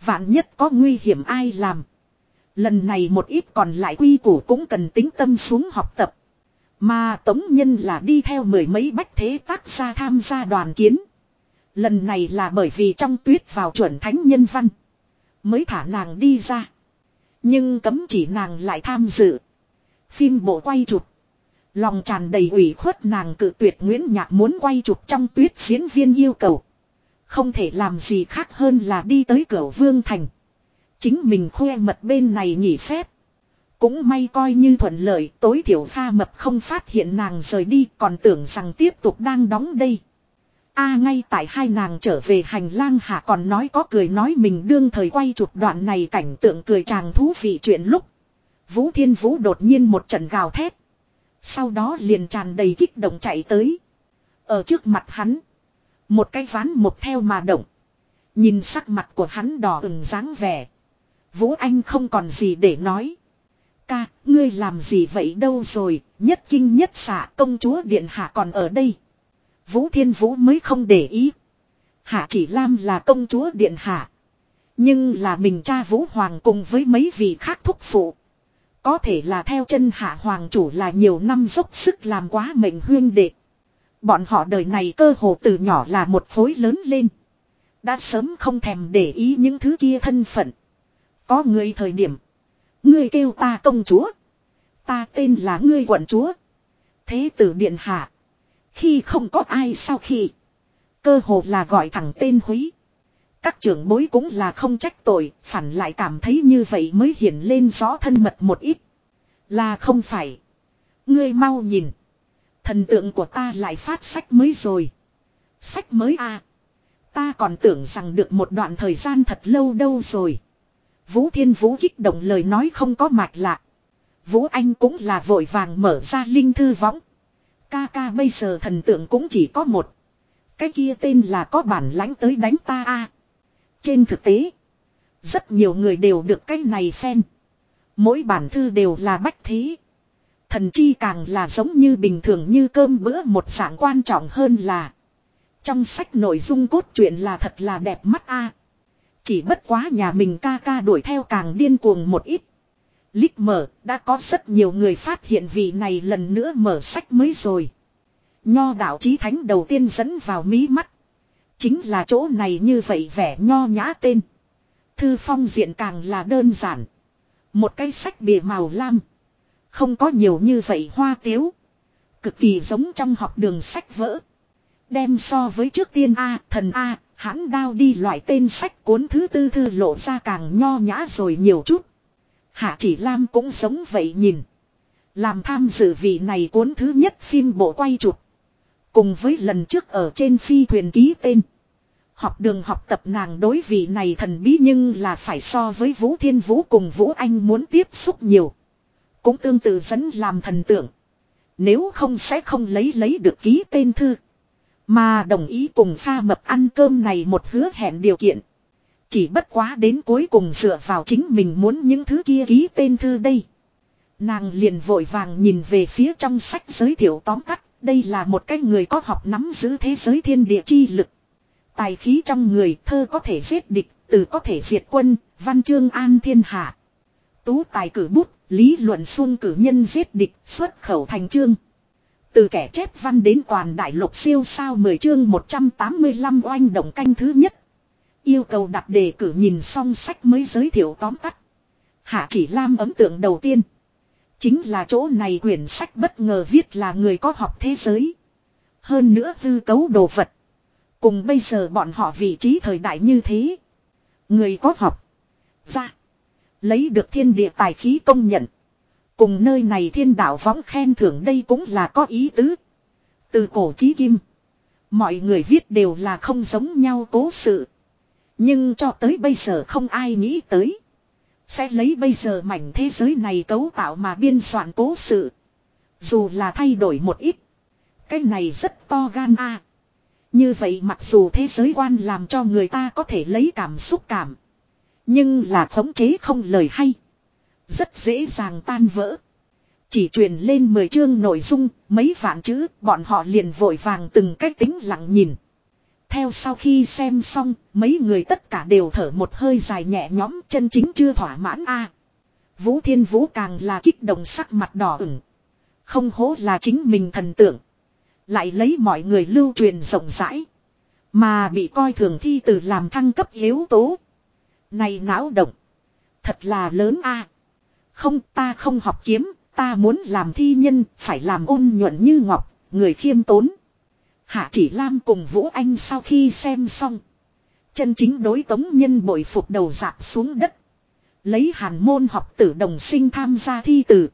Vạn nhất có nguy hiểm ai làm. Lần này một ít còn lại quy củ cũng cần tính tâm xuống học tập. Mà Tống Nhân là đi theo mười mấy bách thế tác gia tham gia đoàn kiến. Lần này là bởi vì trong tuyết vào chuẩn thánh nhân văn. Mới thả nàng đi ra. Nhưng cấm chỉ nàng lại tham dự. Phim bộ quay chụp. Lòng tràn đầy ủy khuất nàng cự tuyệt Nguyễn Nhạc muốn quay chụp trong tuyết diễn viên yêu cầu. Không thể làm gì khác hơn là đi tới cửa Vương Thành. Chính mình khoe mật bên này nghỉ phép. Cũng may coi như thuận lợi, tối thiểu pha mập không phát hiện nàng rời đi, còn tưởng rằng tiếp tục đang đóng đây. a ngay tại hai nàng trở về hành lang hạ còn nói có cười nói mình đương thời quay chụp đoạn này cảnh tượng cười chàng thú vị chuyện lúc. Vũ Thiên Vũ đột nhiên một trận gào thét. Sau đó liền tràn đầy kích động chạy tới. Ở trước mặt hắn. Một cái ván một theo mà động. Nhìn sắc mặt của hắn đỏ ửng dáng vẻ. Vũ Anh không còn gì để nói. Ca, ngươi làm gì vậy đâu rồi, nhất kinh nhất xạ công chúa điện hạ còn ở đây. Vũ Thiên Vũ mới không để ý. Hạ chỉ Lam là công chúa điện hạ. Nhưng là mình cha Vũ Hoàng cùng với mấy vị khác thúc phụ. Có thể là theo chân hạ hoàng chủ là nhiều năm dốc sức làm quá mệnh huyên đệ. Bọn họ đời này cơ hồ từ nhỏ là một phối lớn lên. Đã sớm không thèm để ý những thứ kia thân phận. Có người thời điểm. Ngươi kêu ta công chúa. Ta tên là ngươi quận chúa. Thế tử điện hạ. Khi không có ai sau khi. Cơ hồ là gọi thẳng tên húy. Các trưởng bối cũng là không trách tội, phản lại cảm thấy như vậy mới hiển lên rõ thân mật một ít. Là không phải. Ngươi mau nhìn. Thần tượng của ta lại phát sách mới rồi. Sách mới à. Ta còn tưởng rằng được một đoạn thời gian thật lâu đâu rồi. Vũ Thiên Vũ kích động lời nói không có mạch lạ. Vũ Anh cũng là vội vàng mở ra linh thư võng. Ca ca bây giờ thần tượng cũng chỉ có một. Cái kia tên là có bản lãnh tới đánh ta a. Trên thực tế, rất nhiều người đều được cái này phen. Mỗi bản thư đều là bách thí. Thần chi càng là giống như bình thường như cơm bữa một dạng quan trọng hơn là. Trong sách nội dung cốt truyện là thật là đẹp mắt a. Chỉ bất quá nhà mình ca ca đuổi theo càng điên cuồng một ít. Lít mở, đã có rất nhiều người phát hiện vị này lần nữa mở sách mới rồi. Nho đạo chí thánh đầu tiên dẫn vào mí mắt. Chính là chỗ này như vậy vẻ nho nhã tên. Thư phong diện càng là đơn giản. Một cái sách bìa màu lam. Không có nhiều như vậy hoa tiếu. Cực kỳ giống trong học đường sách vỡ. Đem so với trước tiên A, thần A, hãn đao đi loại tên sách cuốn thứ tư thư lộ ra càng nho nhã rồi nhiều chút. Hạ chỉ Lam cũng giống vậy nhìn. Làm tham dự vị này cuốn thứ nhất phim bộ quay chụp. Cùng với lần trước ở trên phi thuyền ký tên. Học đường học tập nàng đối vị này thần bí nhưng là phải so với Vũ Thiên Vũ cùng Vũ Anh muốn tiếp xúc nhiều. Cũng tương tự dẫn làm thần tượng. Nếu không sẽ không lấy lấy được ký tên thư. Mà đồng ý cùng pha mập ăn cơm này một hứa hẹn điều kiện. Chỉ bất quá đến cuối cùng dựa vào chính mình muốn những thứ kia ký tên thư đây. Nàng liền vội vàng nhìn về phía trong sách giới thiệu tóm tắt. Đây là một cái người có học nắm giữ thế giới thiên địa chi lực. Tài khí trong người thơ có thể giết địch, từ có thể diệt quân, văn chương an thiên hạ. Tú tài cử bút, lý luận xuân cử nhân giết địch, xuất khẩu thành chương. Từ kẻ chép văn đến toàn đại lục siêu sao 10 chương 185 oanh động canh thứ nhất. Yêu cầu đặt đề cử nhìn xong sách mới giới thiệu tóm tắt. Hạ chỉ lam ấn tượng đầu tiên. Chính là chỗ này quyển sách bất ngờ viết là người có học thế giới. Hơn nữa hư cấu đồ vật. Cùng bây giờ bọn họ vị trí thời đại như thế. Người có học. Ra. Lấy được thiên địa tài khí công nhận. Cùng nơi này thiên đạo võng khen thưởng đây cũng là có ý tứ. Từ cổ chí kim. Mọi người viết đều là không giống nhau cố sự. Nhưng cho tới bây giờ không ai nghĩ tới. Sẽ lấy bây giờ mảnh thế giới này cấu tạo mà biên soạn cố sự. Dù là thay đổi một ít. Cái này rất to gan a. Như vậy mặc dù thế giới quan làm cho người ta có thể lấy cảm xúc cảm. Nhưng là khống chế không lời hay. Rất dễ dàng tan vỡ. Chỉ truyền lên 10 chương nội dung, mấy vạn chữ, bọn họ liền vội vàng từng cách tính lặng nhìn. Theo sau khi xem xong, mấy người tất cả đều thở một hơi dài nhẹ nhõm chân chính chưa thỏa mãn a. Vũ Thiên Vũ càng là kích động sắc mặt đỏ ửng. Không hố là chính mình thần tượng. Lại lấy mọi người lưu truyền rộng rãi. Mà bị coi thường thi từ làm thăng cấp yếu tố. Này não động. Thật là lớn a. Không ta không học kiếm, ta muốn làm thi nhân, phải làm ôn nhuận như ngọc, người khiêm tốn. Hạ chỉ Lam cùng Vũ Anh sau khi xem xong. Chân chính đối tống nhân bội phục đầu dạp xuống đất. Lấy hàn môn học tử đồng sinh tham gia thi tử.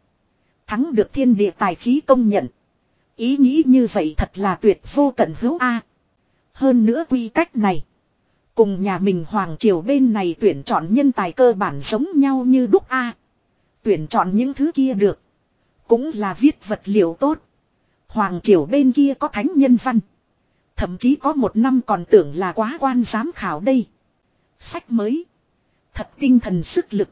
Thắng được thiên địa tài khí công nhận. Ý nghĩ như vậy thật là tuyệt vô cận hữu A. Hơn nữa quy cách này. Cùng nhà mình Hoàng Triều bên này tuyển chọn nhân tài cơ bản giống nhau như đúc A. Tuyển chọn những thứ kia được. Cũng là viết vật liệu tốt. Hoàng Triều bên kia có thánh nhân văn. Thậm chí có một năm còn tưởng là quá quan giám khảo đây. Sách mới. Thật tinh thần sức lực.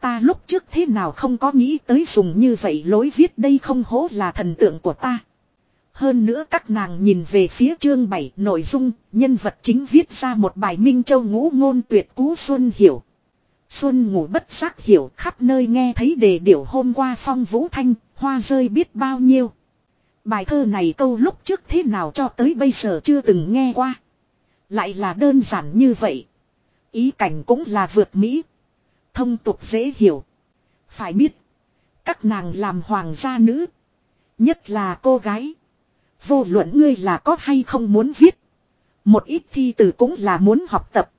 Ta lúc trước thế nào không có nghĩ tới dùng như vậy lối viết đây không hố là thần tượng của ta. Hơn nữa các nàng nhìn về phía chương 7 nội dung, nhân vật chính viết ra một bài Minh Châu ngũ ngôn tuyệt cú Xuân Hiểu. Xuân ngủ bất giác hiểu khắp nơi nghe thấy đề điểu hôm qua phong vũ thanh, hoa rơi biết bao nhiêu. Bài thơ này câu lúc trước thế nào cho tới bây giờ chưa từng nghe qua. Lại là đơn giản như vậy. Ý cảnh cũng là vượt Mỹ. Thông tục dễ hiểu. Phải biết. Các nàng làm hoàng gia nữ. Nhất là cô gái. Vô luận ngươi là có hay không muốn viết. Một ít thi từ cũng là muốn học tập.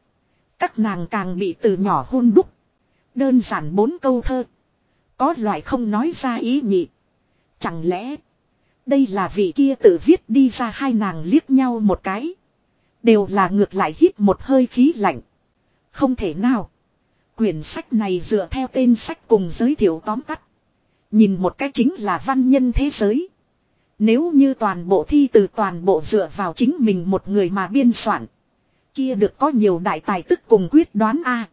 Các nàng càng bị từ nhỏ hôn đúc. Đơn giản bốn câu thơ. Có loại không nói ra ý nhị. Chẳng lẽ. Đây là vị kia tự viết đi ra hai nàng liếc nhau một cái. Đều là ngược lại hít một hơi khí lạnh. Không thể nào. Quyển sách này dựa theo tên sách cùng giới thiệu tóm tắt. Nhìn một cái chính là văn nhân thế giới. Nếu như toàn bộ thi từ toàn bộ dựa vào chính mình một người mà biên soạn. Kia được có nhiều đại tài tức cùng quyết đoán A.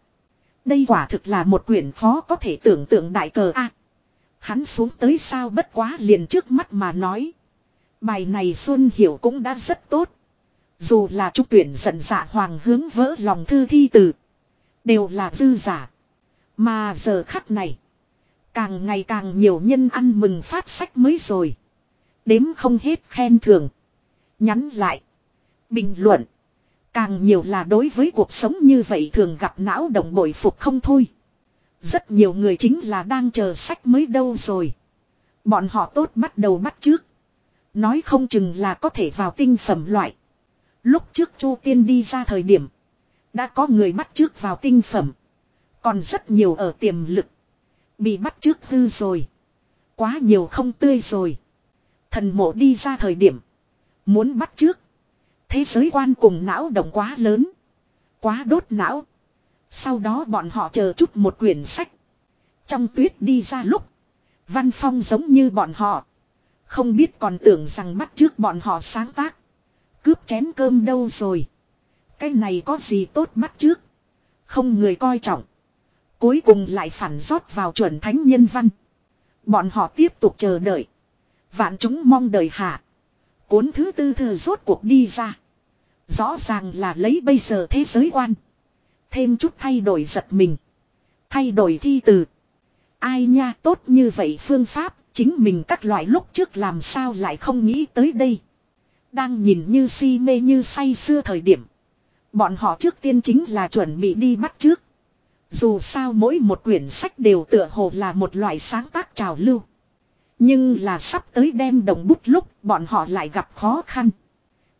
Đây quả thực là một quyển khó có thể tưởng tượng đại cờ A. Hắn xuống tới sao bất quá liền trước mắt mà nói. Bài này Xuân Hiểu cũng đã rất tốt. Dù là trúc tuyển giận dạ hoàng hướng vỡ lòng thư thi từ. Đều là dư giả. Mà giờ khắc này. Càng ngày càng nhiều nhân ăn mừng phát sách mới rồi. Đếm không hết khen thưởng. Nhắn lại. Bình luận. Càng nhiều là đối với cuộc sống như vậy thường gặp não động bội phục không thôi. Rất nhiều người chính là đang chờ sách mới đâu rồi. Bọn họ tốt bắt đầu bắt trước. Nói không chừng là có thể vào tinh phẩm loại. Lúc trước Chu Tiên đi ra thời điểm. Đã có người bắt trước vào tinh phẩm. Còn rất nhiều ở tiềm lực. Bị bắt trước hư rồi. Quá nhiều không tươi rồi. Thần mộ đi ra thời điểm. Muốn bắt trước. Thế giới quan cùng não động quá lớn. Quá đốt não. Sau đó bọn họ chờ chút một quyển sách. Trong tuyết đi ra lúc. Văn phong giống như bọn họ. Không biết còn tưởng rằng bắt trước bọn họ sáng tác. Cướp chén cơm đâu rồi. Cái này có gì tốt bắt trước. Không người coi trọng. Cuối cùng lại phản rót vào chuẩn thánh nhân văn. Bọn họ tiếp tục chờ đợi. Vạn chúng mong đợi hạ. Cuốn thứ tư thư rốt cuộc đi ra. Rõ ràng là lấy bây giờ thế giới quan. Thêm chút thay đổi giật mình. Thay đổi thi từ. Ai nha, tốt như vậy phương pháp. Chính mình các loại lúc trước làm sao lại không nghĩ tới đây. Đang nhìn như si mê như say xưa thời điểm. Bọn họ trước tiên chính là chuẩn bị đi bắt trước. Dù sao mỗi một quyển sách đều tựa hồ là một loại sáng tác trào lưu. Nhưng là sắp tới đem đồng bút lúc bọn họ lại gặp khó khăn.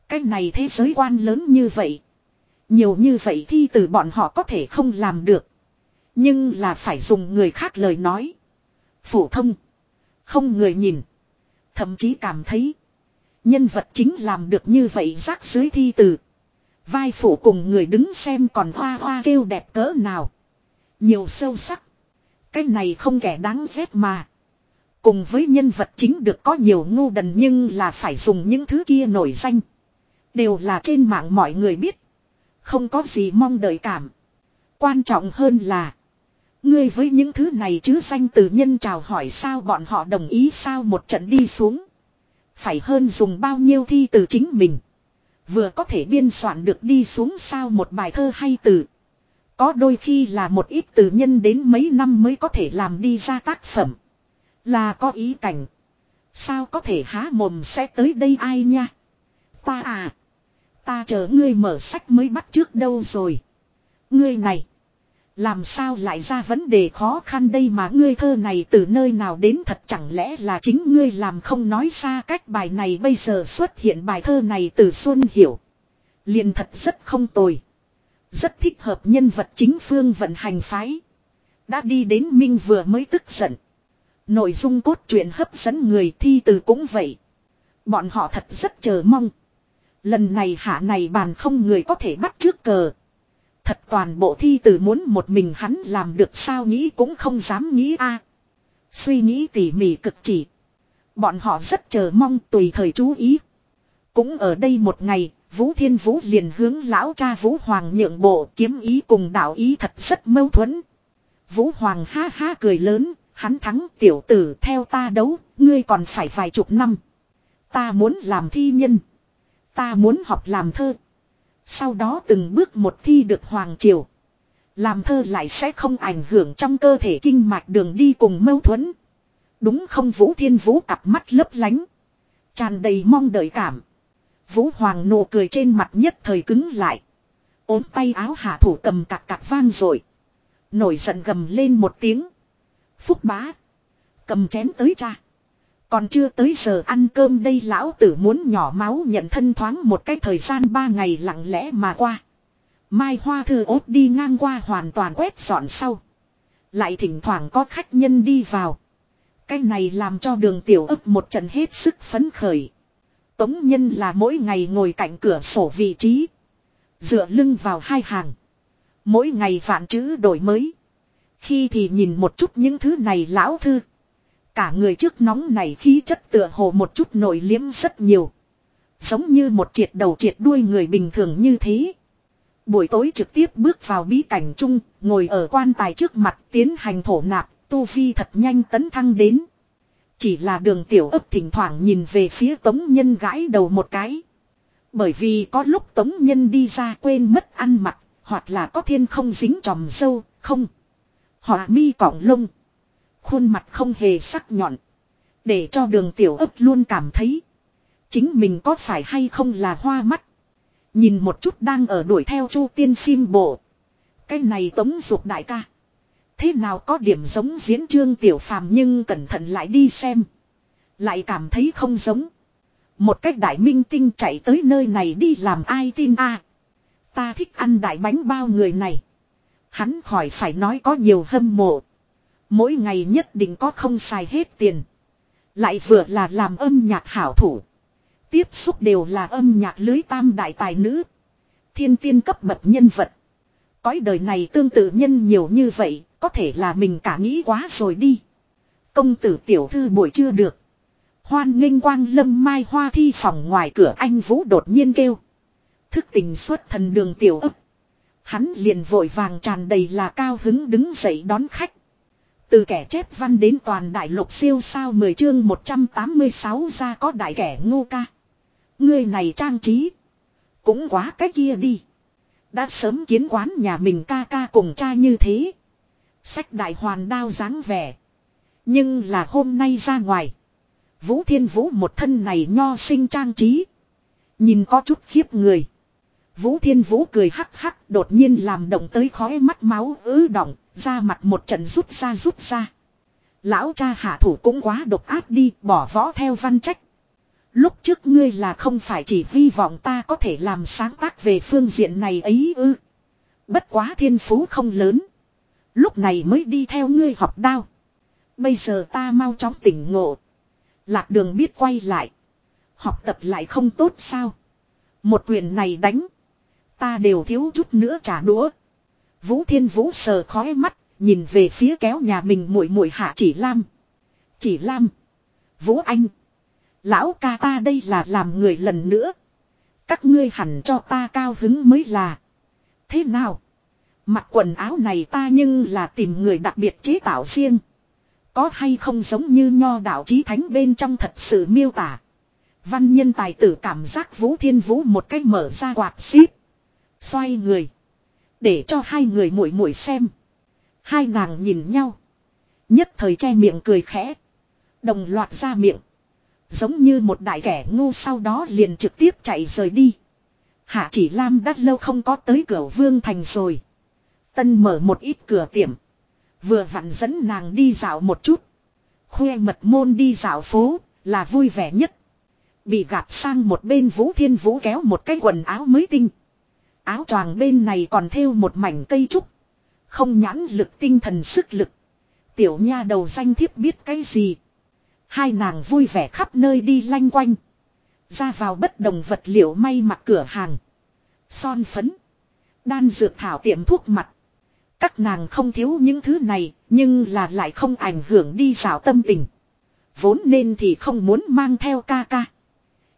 Cái này thế giới quan lớn như vậy. Nhiều như vậy thi từ bọn họ có thể không làm được. Nhưng là phải dùng người khác lời nói. Phổ thông. Không người nhìn. Thậm chí cảm thấy. Nhân vật chính làm được như vậy rác dưới thi từ. Vai phủ cùng người đứng xem còn hoa hoa kêu đẹp cỡ nào. Nhiều sâu sắc. Cái này không kẻ đáng ghét mà. Cùng với nhân vật chính được có nhiều ngu đần nhưng là phải dùng những thứ kia nổi danh. Đều là trên mạng mọi người biết. Không có gì mong đợi cảm. Quan trọng hơn là. Ngươi với những thứ này chứ danh từ nhân chào hỏi sao bọn họ đồng ý sao một trận đi xuống. Phải hơn dùng bao nhiêu thi từ chính mình. Vừa có thể biên soạn được đi xuống sao một bài thơ hay từ. Có đôi khi là một ít từ nhân đến mấy năm mới có thể làm đi ra tác phẩm. Là có ý cảnh. Sao có thể há mồm sẽ tới đây ai nha? Ta à. Ta chờ ngươi mở sách mới bắt trước đâu rồi. Ngươi này. Làm sao lại ra vấn đề khó khăn đây mà ngươi thơ này từ nơi nào đến thật chẳng lẽ là chính ngươi làm không nói xa cách bài này bây giờ xuất hiện bài thơ này từ Xuân Hiểu. liền thật rất không tồi. Rất thích hợp nhân vật chính phương vận hành phái. Đã đi đến Minh vừa mới tức giận. Nội dung cốt truyện hấp dẫn người thi từ cũng vậy. Bọn họ thật rất chờ mong. Lần này hạ này bàn không người có thể bắt trước cờ. Thật toàn bộ thi tử muốn một mình hắn làm được sao nghĩ cũng không dám nghĩ a. Suy nghĩ tỉ mỉ cực chỉ. Bọn họ rất chờ mong tùy thời chú ý. Cũng ở đây một ngày, Vũ Thiên Vũ liền hướng lão cha Vũ Hoàng nhượng bộ kiếm ý cùng đạo ý thật rất mâu thuẫn. Vũ Hoàng ha ha cười lớn, hắn thắng tiểu tử theo ta đấu, ngươi còn phải vài chục năm. Ta muốn làm thi nhân. Ta muốn học làm thơ. Sau đó từng bước một thi được Hoàng Triều. Làm thơ lại sẽ không ảnh hưởng trong cơ thể kinh mạch đường đi cùng mâu thuẫn. Đúng không Vũ Thiên Vũ cặp mắt lấp lánh. tràn đầy mong đợi cảm. Vũ Hoàng nụ cười trên mặt nhất thời cứng lại. ốm tay áo hạ thủ cầm cạc cạc vang rồi. Nổi giận gầm lên một tiếng. Phúc bá. Cầm chén tới cha. Còn chưa tới giờ ăn cơm đây lão tử muốn nhỏ máu nhận thân thoáng một cái thời gian ba ngày lặng lẽ mà qua. Mai hoa thư ốt đi ngang qua hoàn toàn quét dọn sau. Lại thỉnh thoảng có khách nhân đi vào. Cái này làm cho đường tiểu ấp một trận hết sức phấn khởi. Tống nhân là mỗi ngày ngồi cạnh cửa sổ vị trí. Dựa lưng vào hai hàng. Mỗi ngày vạn chữ đổi mới. Khi thì nhìn một chút những thứ này lão thư. Cả người trước nóng này khí chất tựa hồ một chút nổi liếm rất nhiều. Giống như một triệt đầu triệt đuôi người bình thường như thế. Buổi tối trực tiếp bước vào bí cảnh chung, ngồi ở quan tài trước mặt tiến hành thổ nạp, tu vi thật nhanh tấn thăng đến. Chỉ là đường tiểu ấp thỉnh thoảng nhìn về phía tống nhân gãi đầu một cái. Bởi vì có lúc tống nhân đi ra quên mất ăn mặc, hoặc là có thiên không dính tròm sâu, không. Họa mi cỏng lông. Khuôn mặt không hề sắc nhọn. Để cho đường tiểu ấp luôn cảm thấy. Chính mình có phải hay không là hoa mắt. Nhìn một chút đang ở đuổi theo chu tiên phim bộ. Cái này tống dục đại ca. Thế nào có điểm giống diễn trương tiểu phàm nhưng cẩn thận lại đi xem. Lại cảm thấy không giống. Một cách đại minh tinh chạy tới nơi này đi làm ai tin a Ta thích ăn đại bánh bao người này. Hắn khỏi phải nói có nhiều hâm mộ. Mỗi ngày nhất định có không xài hết tiền. Lại vừa là làm âm nhạc hảo thủ. Tiếp xúc đều là âm nhạc lưới tam đại tài nữ. Thiên tiên cấp bậc nhân vật. Cõi đời này tương tự nhân nhiều như vậy, có thể là mình cả nghĩ quá rồi đi. Công tử tiểu thư buổi trưa được. Hoan nghênh quang lâm mai hoa thi phòng ngoài cửa anh Vũ đột nhiên kêu. Thức tình xuất thần đường tiểu ấp. Hắn liền vội vàng tràn đầy là cao hứng đứng dậy đón khách. Từ kẻ chép văn đến toàn đại lục siêu sao 10 chương 186 ra có đại kẻ ngu ca. Người này trang trí. Cũng quá cái kia đi. Đã sớm kiến quán nhà mình ca ca cùng cha như thế. Sách đại hoàn đao dáng vẻ. Nhưng là hôm nay ra ngoài. Vũ Thiên Vũ một thân này nho sinh trang trí. Nhìn có chút khiếp người. Vũ Thiên Vũ cười hắc hắc đột nhiên làm động tới khói mắt máu ứ động, ra mặt một trận rút ra rút ra. Lão cha hạ thủ cũng quá độc ác đi, bỏ võ theo văn trách. Lúc trước ngươi là không phải chỉ hy vọng ta có thể làm sáng tác về phương diện này ấy ư. Bất quá thiên phú không lớn. Lúc này mới đi theo ngươi học đao. Bây giờ ta mau chóng tỉnh ngộ. Lạc đường biết quay lại. Học tập lại không tốt sao. Một quyền này đánh. Ta đều thiếu chút nữa trả đũa. Vũ Thiên Vũ sờ khói mắt, nhìn về phía kéo nhà mình muội muội hạ chỉ Lam. Chỉ Lam. Vũ Anh. Lão ca ta đây là làm người lần nữa. Các ngươi hẳn cho ta cao hứng mới là. Thế nào? Mặc quần áo này ta nhưng là tìm người đặc biệt chế tạo riêng. Có hay không giống như nho đạo chí thánh bên trong thật sự miêu tả. Văn nhân tài tử cảm giác Vũ Thiên Vũ một cách mở ra quạt xíp. Xoay người. Để cho hai người muội muội xem. Hai nàng nhìn nhau. Nhất thời che miệng cười khẽ. Đồng loạt ra miệng. Giống như một đại kẻ ngu sau đó liền trực tiếp chạy rời đi. Hạ chỉ Lam đã lâu không có tới cửa Vương Thành rồi. Tân mở một ít cửa tiệm. Vừa vặn dẫn nàng đi dạo một chút. Khoe mật môn đi dạo phố là vui vẻ nhất. Bị gạt sang một bên Vũ Thiên Vũ kéo một cái quần áo mới tinh. Áo choàng bên này còn thêu một mảnh cây trúc. Không nhãn lực tinh thần sức lực. Tiểu nha đầu danh thiếp biết cái gì. Hai nàng vui vẻ khắp nơi đi lanh quanh. Ra vào bất đồng vật liệu may mặc cửa hàng. Son phấn. Đan dược thảo tiệm thuốc mặt. Các nàng không thiếu những thứ này, nhưng là lại không ảnh hưởng đi xảo tâm tình. Vốn nên thì không muốn mang theo ca ca.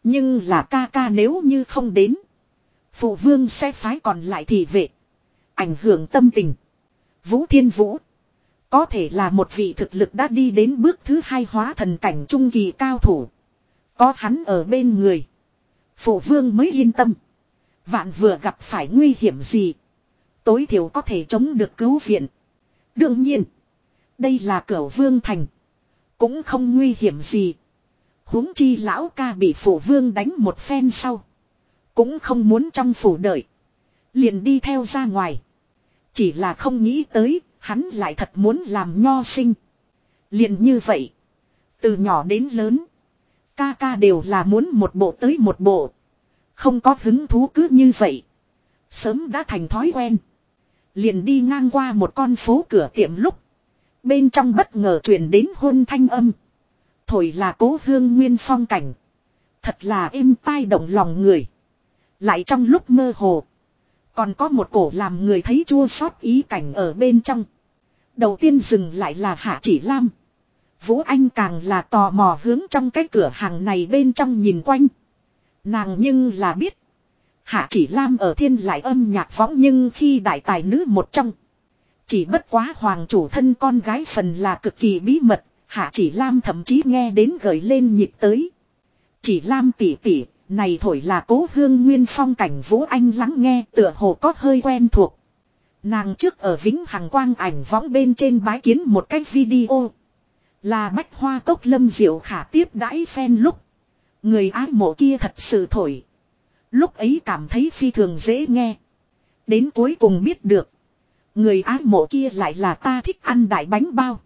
Nhưng là ca ca nếu như không đến. Phụ vương sẽ phái còn lại thì vệ. Ảnh hưởng tâm tình. Vũ Thiên Vũ. Có thể là một vị thực lực đã đi đến bước thứ hai hóa thần cảnh trung kỳ cao thủ. Có hắn ở bên người. Phụ vương mới yên tâm. Vạn vừa gặp phải nguy hiểm gì. Tối thiểu có thể chống được cứu viện. Đương nhiên. Đây là cửa vương thành. Cũng không nguy hiểm gì. huống chi lão ca bị phụ vương đánh một phen sau. Cũng không muốn trong phủ đợi. Liền đi theo ra ngoài. Chỉ là không nghĩ tới, hắn lại thật muốn làm nho sinh. Liền như vậy. Từ nhỏ đến lớn. Ca ca đều là muốn một bộ tới một bộ. Không có hứng thú cứ như vậy. Sớm đã thành thói quen. Liền đi ngang qua một con phố cửa tiệm lúc. Bên trong bất ngờ truyền đến hôn thanh âm. Thổi là cố hương nguyên phong cảnh. Thật là êm tai động lòng người. Lại trong lúc mơ hồ. Còn có một cổ làm người thấy chua xót ý cảnh ở bên trong. Đầu tiên dừng lại là Hạ Chỉ Lam. Vũ Anh càng là tò mò hướng trong cái cửa hàng này bên trong nhìn quanh. Nàng nhưng là biết. Hạ Chỉ Lam ở thiên lại âm nhạc võng nhưng khi đại tài nữ một trong. Chỉ bất quá hoàng chủ thân con gái phần là cực kỳ bí mật. Hạ Chỉ Lam thậm chí nghe đến gợi lên nhịp tới. Chỉ Lam tỉ tỉ, này thổi là cố hương nguyên phong cảnh Vũ Anh lắng nghe tựa hồ có hơi quen thuộc. Nàng trước ở Vĩnh Hằng Quang ảnh võng bên trên bái kiến một cái video. Là bách hoa cốc lâm diệu khả tiếp đãi phen lúc. Người ái mộ kia thật sự thổi. Lúc ấy cảm thấy phi thường dễ nghe. Đến cuối cùng biết được. Người ái mộ kia lại là ta thích ăn đại bánh bao.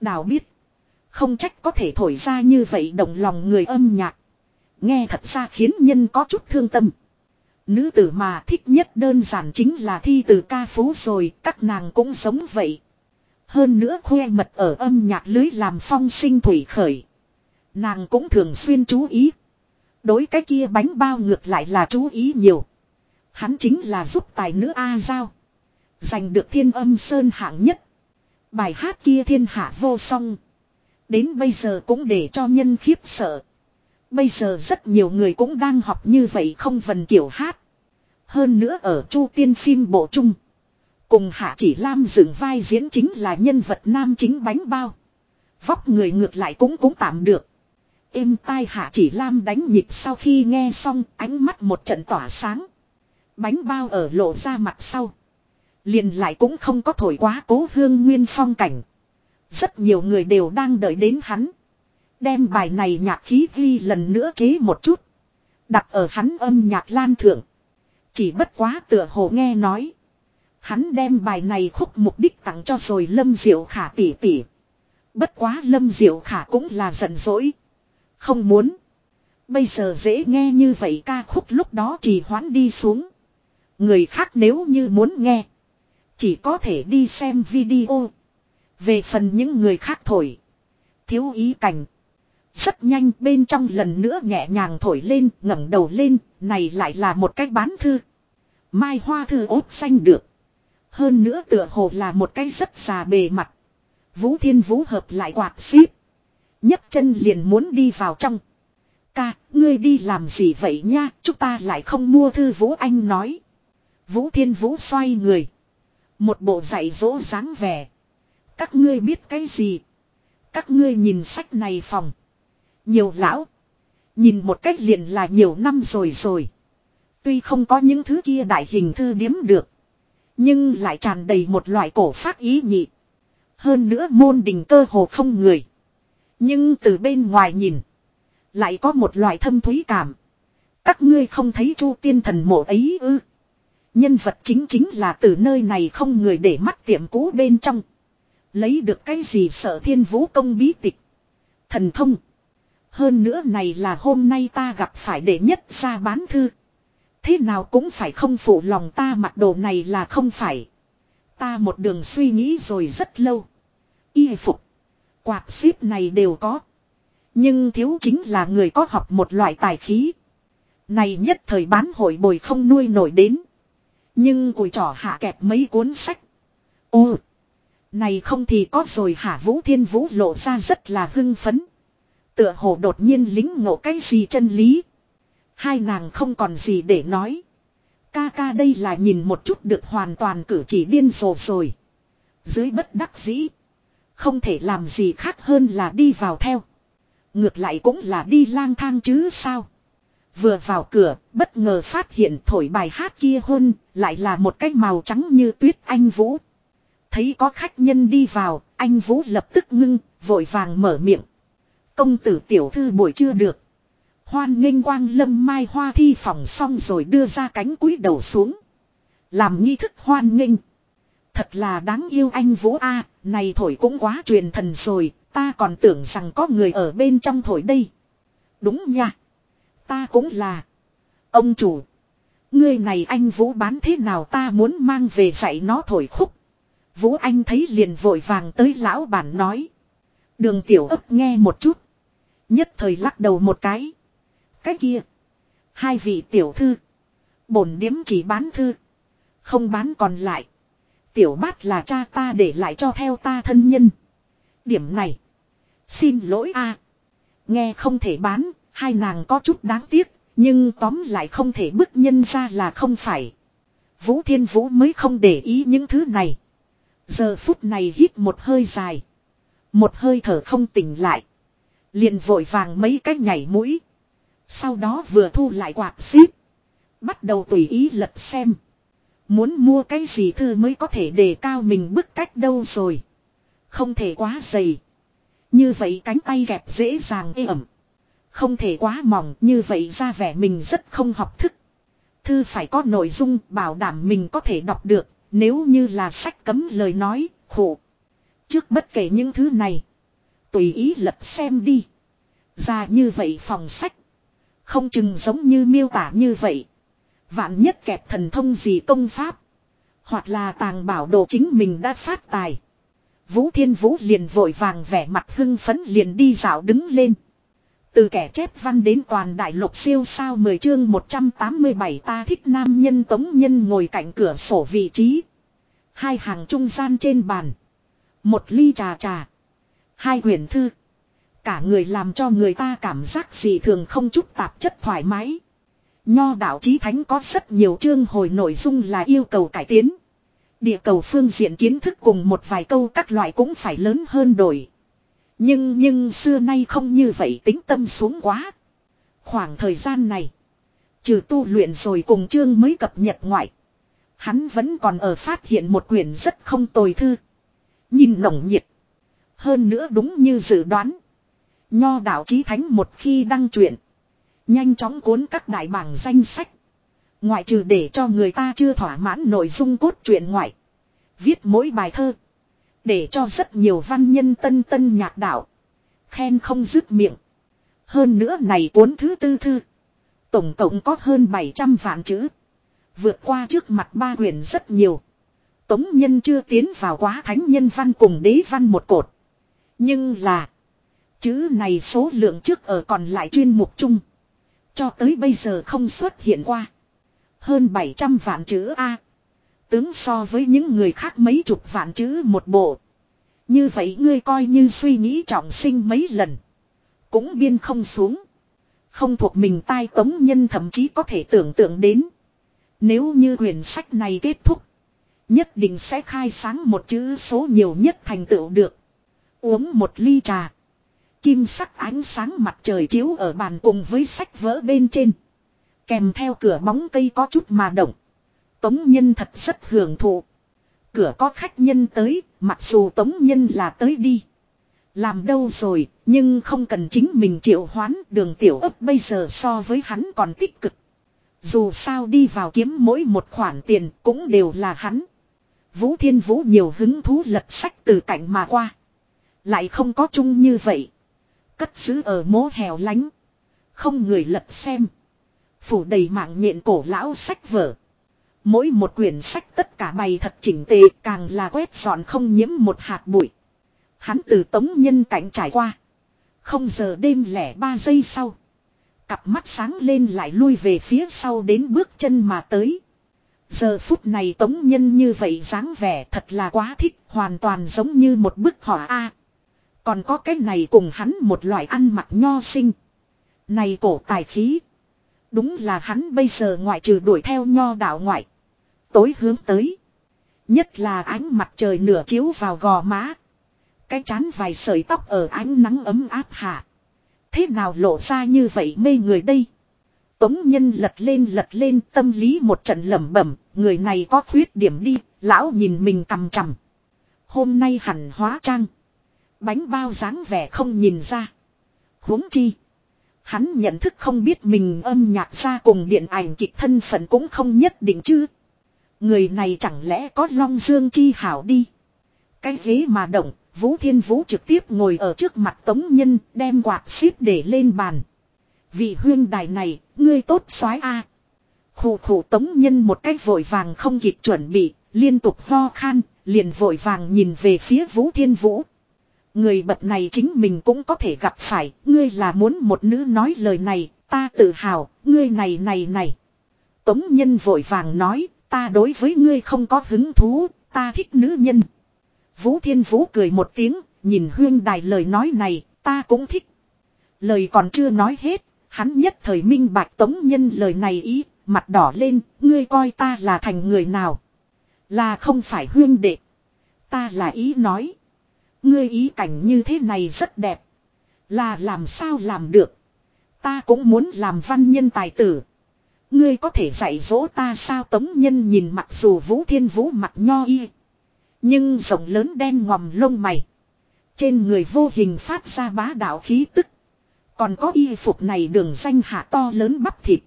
Đào biết. Không trách có thể thổi ra như vậy động lòng người âm nhạc. Nghe thật ra khiến nhân có chút thương tâm. Nữ tử mà thích nhất đơn giản chính là thi từ ca phú rồi, các nàng cũng giống vậy. Hơn nữa khoe mật ở âm nhạc lưới làm phong sinh thủy khởi. Nàng cũng thường xuyên chú ý. Đối cái kia bánh bao ngược lại là chú ý nhiều. Hắn chính là giúp tài nữ A Giao. Giành được thiên âm sơn hạng nhất. Bài hát kia thiên hạ vô song. Đến bây giờ cũng để cho nhân khiếp sợ. Bây giờ rất nhiều người cũng đang học như vậy không vần kiểu hát. Hơn nữa ở chu tiên phim bộ trung. Cùng Hạ Chỉ Lam dựng vai diễn chính là nhân vật nam chính bánh bao. Vóc người ngược lại cũng cũng tạm được. Êm tai Hạ Chỉ Lam đánh nhịp sau khi nghe xong, ánh mắt một trận tỏa sáng. Bánh bao ở lộ ra mặt sau. Liền lại cũng không có thổi quá cố hương nguyên phong cảnh. Rất nhiều người đều đang đợi đến hắn. Đem bài này nhạc khí ghi lần nữa chế một chút. Đặt ở hắn âm nhạc lan thượng. Chỉ bất quá tựa hồ nghe nói. Hắn đem bài này khúc mục đích tặng cho rồi Lâm Diệu Khả tỉ tỉ. Bất quá Lâm Diệu Khả cũng là giận dỗi. Không muốn. Bây giờ dễ nghe như vậy ca khúc lúc đó chỉ hoãn đi xuống. Người khác nếu như muốn nghe. Chỉ có thể đi xem video. Về phần những người khác thổi. Thiếu ý cảnh. Rất nhanh bên trong lần nữa nhẹ nhàng thổi lên, ngẩng đầu lên, này lại là một cái bán thư. Mai hoa thư ốt xanh được. Hơn nữa tựa hồ là một cái rất già bề mặt. Vũ Thiên Vũ hợp lại quạt xíp. nhấc chân liền muốn đi vào trong. Ca, ngươi đi làm gì vậy nha, chúng ta lại không mua thư Vũ Anh nói. Vũ Thiên Vũ xoay người. Một bộ dạy dỗ dáng vẻ. Các ngươi biết cái gì? Các ngươi nhìn sách này phòng. Nhiều lão. Nhìn một cách liền là nhiều năm rồi rồi. Tuy không có những thứ kia đại hình thư điếm được. Nhưng lại tràn đầy một loại cổ phát ý nhị. Hơn nữa môn đình cơ hồ không người. Nhưng từ bên ngoài nhìn. Lại có một loại thâm thúy cảm. Các ngươi không thấy chu tiên thần mộ ấy ư. Nhân vật chính chính là từ nơi này không người để mắt tiệm cũ bên trong. Lấy được cái gì sợ thiên vũ công bí tịch. Thần thông. Hơn nữa này là hôm nay ta gặp phải để nhất ra bán thư. Thế nào cũng phải không phụ lòng ta mặc đồ này là không phải. Ta một đường suy nghĩ rồi rất lâu. Y phục. Quạt xíp này đều có. Nhưng thiếu chính là người có học một loại tài khí. Này nhất thời bán hội bồi không nuôi nổi đến. Nhưng cùi trỏ hạ kẹp mấy cuốn sách. Ô! Này không thì có rồi hả Vũ Thiên Vũ lộ ra rất là hưng phấn. Tựa hồ đột nhiên lính ngộ cái gì chân lý. Hai nàng không còn gì để nói. Ca ca đây là nhìn một chút được hoàn toàn cử chỉ điên rồ rồi. Dưới bất đắc dĩ. Không thể làm gì khác hơn là đi vào theo. Ngược lại cũng là đi lang thang chứ sao. Vừa vào cửa, bất ngờ phát hiện thổi bài hát kia hơn, lại là một cái màu trắng như tuyết anh Vũ. Thấy có khách nhân đi vào, anh Vũ lập tức ngưng, vội vàng mở miệng. Công tử tiểu thư buổi chưa được. Hoan nghênh quang lâm mai hoa thi phòng xong rồi đưa ra cánh cúi đầu xuống. Làm nghi thức hoan nghênh. Thật là đáng yêu anh Vũ A, này thổi cũng quá truyền thần rồi, ta còn tưởng rằng có người ở bên trong thổi đây. Đúng nha. Ta cũng là. Ông chủ. Ngươi này anh Vũ bán thế nào ta muốn mang về dạy nó thổi khúc. Vũ Anh thấy liền vội vàng tới lão bản nói. Đường tiểu ấp nghe một chút. Nhất thời lắc đầu một cái. Cái kia. Hai vị tiểu thư. Bổn điếm chỉ bán thư. Không bán còn lại. Tiểu bát là cha ta để lại cho theo ta thân nhân. Điểm này. Xin lỗi a Nghe không thể bán. Hai nàng có chút đáng tiếc. Nhưng tóm lại không thể bức nhân ra là không phải. Vũ Thiên Vũ mới không để ý những thứ này. Giờ phút này hít một hơi dài. Một hơi thở không tỉnh lại. Liền vội vàng mấy cái nhảy mũi. Sau đó vừa thu lại quạt xíp. Bắt đầu tùy ý lật xem. Muốn mua cái gì thư mới có thể đề cao mình bức cách đâu rồi. Không thể quá dày. Như vậy cánh tay gẹp dễ dàng ê ẩm. Không thể quá mỏng như vậy ra vẻ mình rất không học thức. Thư phải có nội dung bảo đảm mình có thể đọc được. Nếu như là sách cấm lời nói, khổ. Trước bất kể những thứ này. Tùy ý lật xem đi. Ra như vậy phòng sách. Không chừng giống như miêu tả như vậy. Vạn nhất kẹp thần thông gì công pháp. Hoặc là tàng bảo đồ chính mình đã phát tài. Vũ Thiên Vũ liền vội vàng vẻ mặt hưng phấn liền đi dạo đứng lên. Từ kẻ chép văn đến toàn đại lục siêu sao 10 chương 187 ta thích nam nhân tống nhân ngồi cạnh cửa sổ vị trí. Hai hàng trung gian trên bàn. Một ly trà trà. Hai quyển thư. Cả người làm cho người ta cảm giác gì thường không chút tạp chất thoải mái. Nho đạo chí thánh có rất nhiều chương hồi nội dung là yêu cầu cải tiến. Địa cầu phương diện kiến thức cùng một vài câu các loại cũng phải lớn hơn đổi. Nhưng nhưng xưa nay không như vậy tính tâm xuống quá. Khoảng thời gian này. Trừ tu luyện rồi cùng chương mới cập nhật ngoại. Hắn vẫn còn ở phát hiện một quyển rất không tồi thư. Nhìn nồng nhiệt. Hơn nữa đúng như dự đoán. Nho đạo chí thánh một khi đăng truyện. Nhanh chóng cuốn các đại bảng danh sách. Ngoại trừ để cho người ta chưa thỏa mãn nội dung cốt truyện ngoại. Viết mỗi bài thơ. Để cho rất nhiều văn nhân tân tân nhạc đạo. Khen không dứt miệng. Hơn nữa này cuốn thứ tư thư. Tổng cộng có hơn 700 vạn chữ. Vượt qua trước mặt ba huyền rất nhiều. Tống nhân chưa tiến vào quá thánh nhân văn cùng đế văn một cột. Nhưng là. Chữ này số lượng trước ở còn lại chuyên mục chung. Cho tới bây giờ không xuất hiện qua. Hơn 700 vạn chữ A. Tướng so với những người khác mấy chục vạn chữ một bộ. Như vậy ngươi coi như suy nghĩ trọng sinh mấy lần. Cũng biên không xuống. Không thuộc mình tai tống nhân thậm chí có thể tưởng tượng đến. Nếu như huyền sách này kết thúc. Nhất định sẽ khai sáng một chữ số nhiều nhất thành tựu được. Uống một ly trà. Kim sắc ánh sáng mặt trời chiếu ở bàn cùng với sách vỡ bên trên. Kèm theo cửa bóng cây có chút mà động. Tống nhân thật rất hưởng thụ. Cửa có khách nhân tới, mặc dù tống nhân là tới đi. Làm đâu rồi, nhưng không cần chính mình triệu hoán đường tiểu ấp bây giờ so với hắn còn tích cực. Dù sao đi vào kiếm mỗi một khoản tiền cũng đều là hắn. Vũ Thiên Vũ nhiều hứng thú lật sách từ cảnh mà qua. Lại không có chung như vậy. Cất giữ ở mố hẻo lánh. Không người lật xem. Phủ đầy mạng nhện cổ lão sách vở. Mỗi một quyển sách tất cả bày thật chỉnh tề càng là quét dọn không nhiễm một hạt bụi. Hắn từ tống nhân cảnh trải qua. Không giờ đêm lẻ ba giây sau. Cặp mắt sáng lên lại lui về phía sau đến bước chân mà tới. Giờ phút này tống nhân như vậy dáng vẻ thật là quá thích, hoàn toàn giống như một bức họa A còn có cái này cùng hắn một loại ăn mặc nho sinh. Này cổ tài khí. Đúng là hắn bây giờ ngoại trừ đuổi theo nho đạo ngoại. Tối hướng tới. Nhất là ánh mặt trời nửa chiếu vào gò má. Cái chán vài sợi tóc ở ánh nắng ấm áp hạ. Thế nào lộ ra như vậy mê người đây? Tống nhân lật lên lật lên tâm lý một trận lẩm bẩm, người này có khuyết điểm đi, lão nhìn mình cầm chằm. Hôm nay hẳn hóa trang. Bánh bao dáng vẻ không nhìn ra. huống chi. Hắn nhận thức không biết mình âm nhạc ra cùng điện ảnh kịch thân phận cũng không nhất định chứ. Người này chẳng lẽ có long dương chi hảo đi. Cái ghế mà động, Vũ Thiên Vũ trực tiếp ngồi ở trước mặt Tống Nhân đem quạt xếp để lên bàn. Vị huyên đài này, ngươi tốt soái a. Khủ khủ Tống Nhân một cách vội vàng không kịp chuẩn bị, liên tục ho khan, liền vội vàng nhìn về phía Vũ Thiên Vũ. Người bật này chính mình cũng có thể gặp phải, ngươi là muốn một nữ nói lời này, ta tự hào, ngươi này này này. Tống Nhân vội vàng nói, ta đối với ngươi không có hứng thú, ta thích nữ nhân. Vũ Thiên Vũ cười một tiếng, nhìn huyên đài lời nói này, ta cũng thích. Lời còn chưa nói hết, hắn nhất thời minh bạch tống nhân lời này ý, mặt đỏ lên, ngươi coi ta là thành người nào. Là không phải huyên đệ. Ta là ý nói. Ngươi ý cảnh như thế này rất đẹp. Là làm sao làm được. Ta cũng muốn làm văn nhân tài tử. Ngươi có thể dạy dỗ ta sao tống nhân nhìn mặc dù vũ thiên vũ mặt nho y. Nhưng rộng lớn đen ngòm lông mày. Trên người vô hình phát ra bá đạo khí tức. Còn có y phục này đường danh hạ to lớn bắp thịt.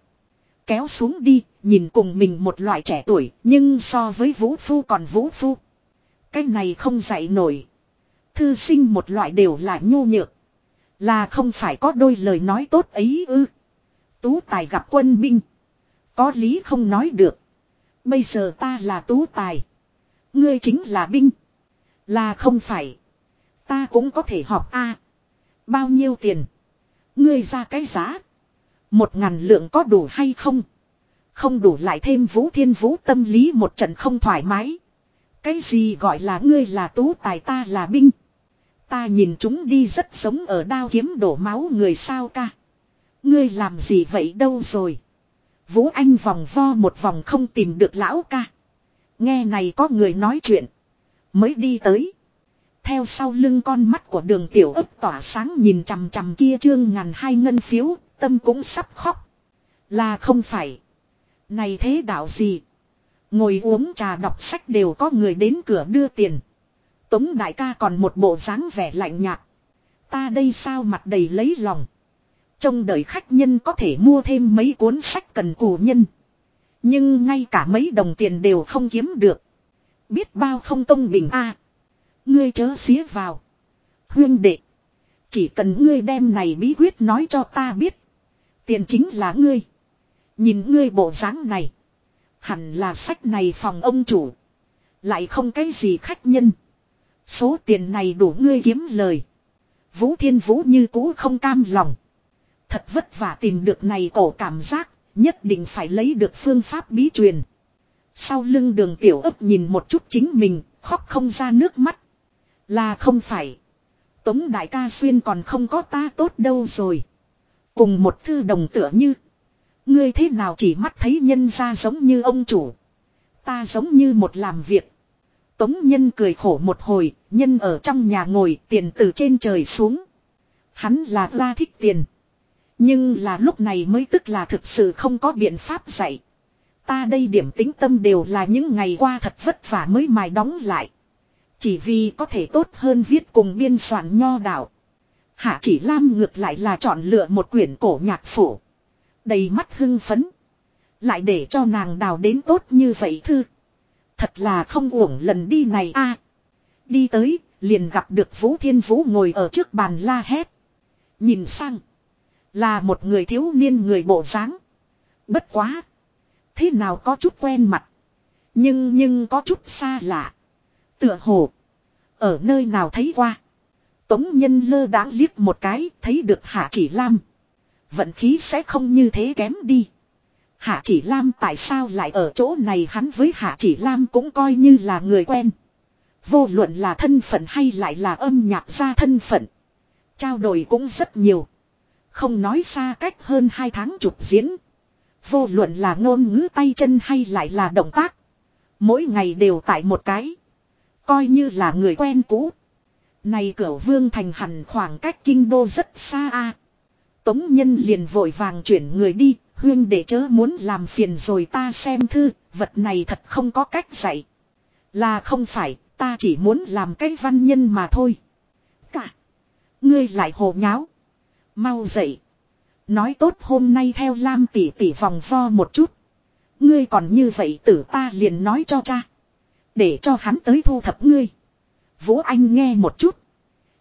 Kéo xuống đi, nhìn cùng mình một loại trẻ tuổi, nhưng so với vũ phu còn vũ phu. Cái này không dạy nổi. Thư sinh một loại đều là nhu nhược. Là không phải có đôi lời nói tốt ấy ư. Tú tài gặp quân binh. Có lý không nói được. Bây giờ ta là tú tài. Ngươi chính là binh. Là không phải. Ta cũng có thể họp A. bao nhiêu tiền. Ngươi ra cái giá. Một ngàn lượng có đủ hay không? Không đủ lại thêm vũ thiên vũ tâm lý một trận không thoải mái. Cái gì gọi là ngươi là tú tài ta là binh. Ta nhìn chúng đi rất sống ở đao kiếm đổ máu người sao ca. Ngươi làm gì vậy đâu rồi. Vũ Anh vòng vo một vòng không tìm được lão ca. Nghe này có người nói chuyện. Mới đi tới. Theo sau lưng con mắt của đường tiểu ấp tỏa sáng nhìn chằm chằm kia trương ngàn hai ngân phiếu, tâm cũng sắp khóc. Là không phải. Này thế đạo gì? Ngồi uống trà đọc sách đều có người đến cửa đưa tiền. Tống đại ca còn một bộ dáng vẻ lạnh nhạt. Ta đây sao mặt đầy lấy lòng. Trong đời khách nhân có thể mua thêm mấy cuốn sách cần cù nhân. Nhưng ngay cả mấy đồng tiền đều không kiếm được. Biết bao không công bình a Ngươi chớ xía vào. Huyên đệ. Chỉ cần ngươi đem này bí quyết nói cho ta biết. Tiền chính là ngươi. Nhìn ngươi bộ dáng này. Hẳn là sách này phòng ông chủ. Lại không cái gì khách nhân. Số tiền này đủ ngươi kiếm lời. Vũ Thiên Vũ như cũ không cam lòng. Thật vất vả tìm được này cổ cảm giác, nhất định phải lấy được phương pháp bí truyền. Sau lưng đường tiểu ấp nhìn một chút chính mình, khóc không ra nước mắt. Là không phải. Tống đại ca xuyên còn không có ta tốt đâu rồi. Cùng một thư đồng tựa như. Ngươi thế nào chỉ mắt thấy nhân ra giống như ông chủ. Ta giống như một làm việc. Tống nhân cười khổ một hồi, nhân ở trong nhà ngồi tiền từ trên trời xuống. Hắn là ra thích tiền. Nhưng là lúc này mới tức là thực sự không có biện pháp dạy. Ta đây điểm tính tâm đều là những ngày qua thật vất vả mới mài đóng lại. Chỉ vì có thể tốt hơn viết cùng biên soạn nho đạo. Hạ chỉ lam ngược lại là chọn lựa một quyển cổ nhạc phổ. Đầy mắt hưng phấn. Lại để cho nàng đào đến tốt như vậy thư. Thật là không uổng lần đi này a. đi tới, liền gặp được Vũ Thiên Vũ ngồi ở trước bàn la hét. Nhìn sang. Là một người thiếu niên người bộ dáng. Bất quá. Thế nào có chút quen mặt. Nhưng nhưng có chút xa lạ. Tựa hồ. Ở nơi nào thấy qua. Tống nhân lơ đãng liếc một cái thấy được hạ chỉ lam. Vận khí sẽ không như thế kém đi. Hạ chỉ lam tại sao lại ở chỗ này hắn với hạ chỉ lam cũng coi như là người quen. Vô luận là thân phận hay lại là âm nhạc gia thân phận. Trao đổi cũng rất nhiều. Không nói xa cách hơn hai tháng chụp diễn. Vô luận là ngôn ngữ tay chân hay lại là động tác. Mỗi ngày đều tại một cái. Coi như là người quen cũ. Này cửu vương thành hẳn khoảng cách kinh đô rất xa a. Tống nhân liền vội vàng chuyển người đi, huyên để chớ muốn làm phiền rồi ta xem thư, vật này thật không có cách dạy. Là không phải, ta chỉ muốn làm cái văn nhân mà thôi. Cả. Ngươi lại hồ nháo. Mau dậy. Nói tốt hôm nay theo Lam tỷ tỷ vòng vo một chút. Ngươi còn như vậy tử ta liền nói cho cha. Để cho hắn tới thu thập ngươi. Vũ Anh nghe một chút.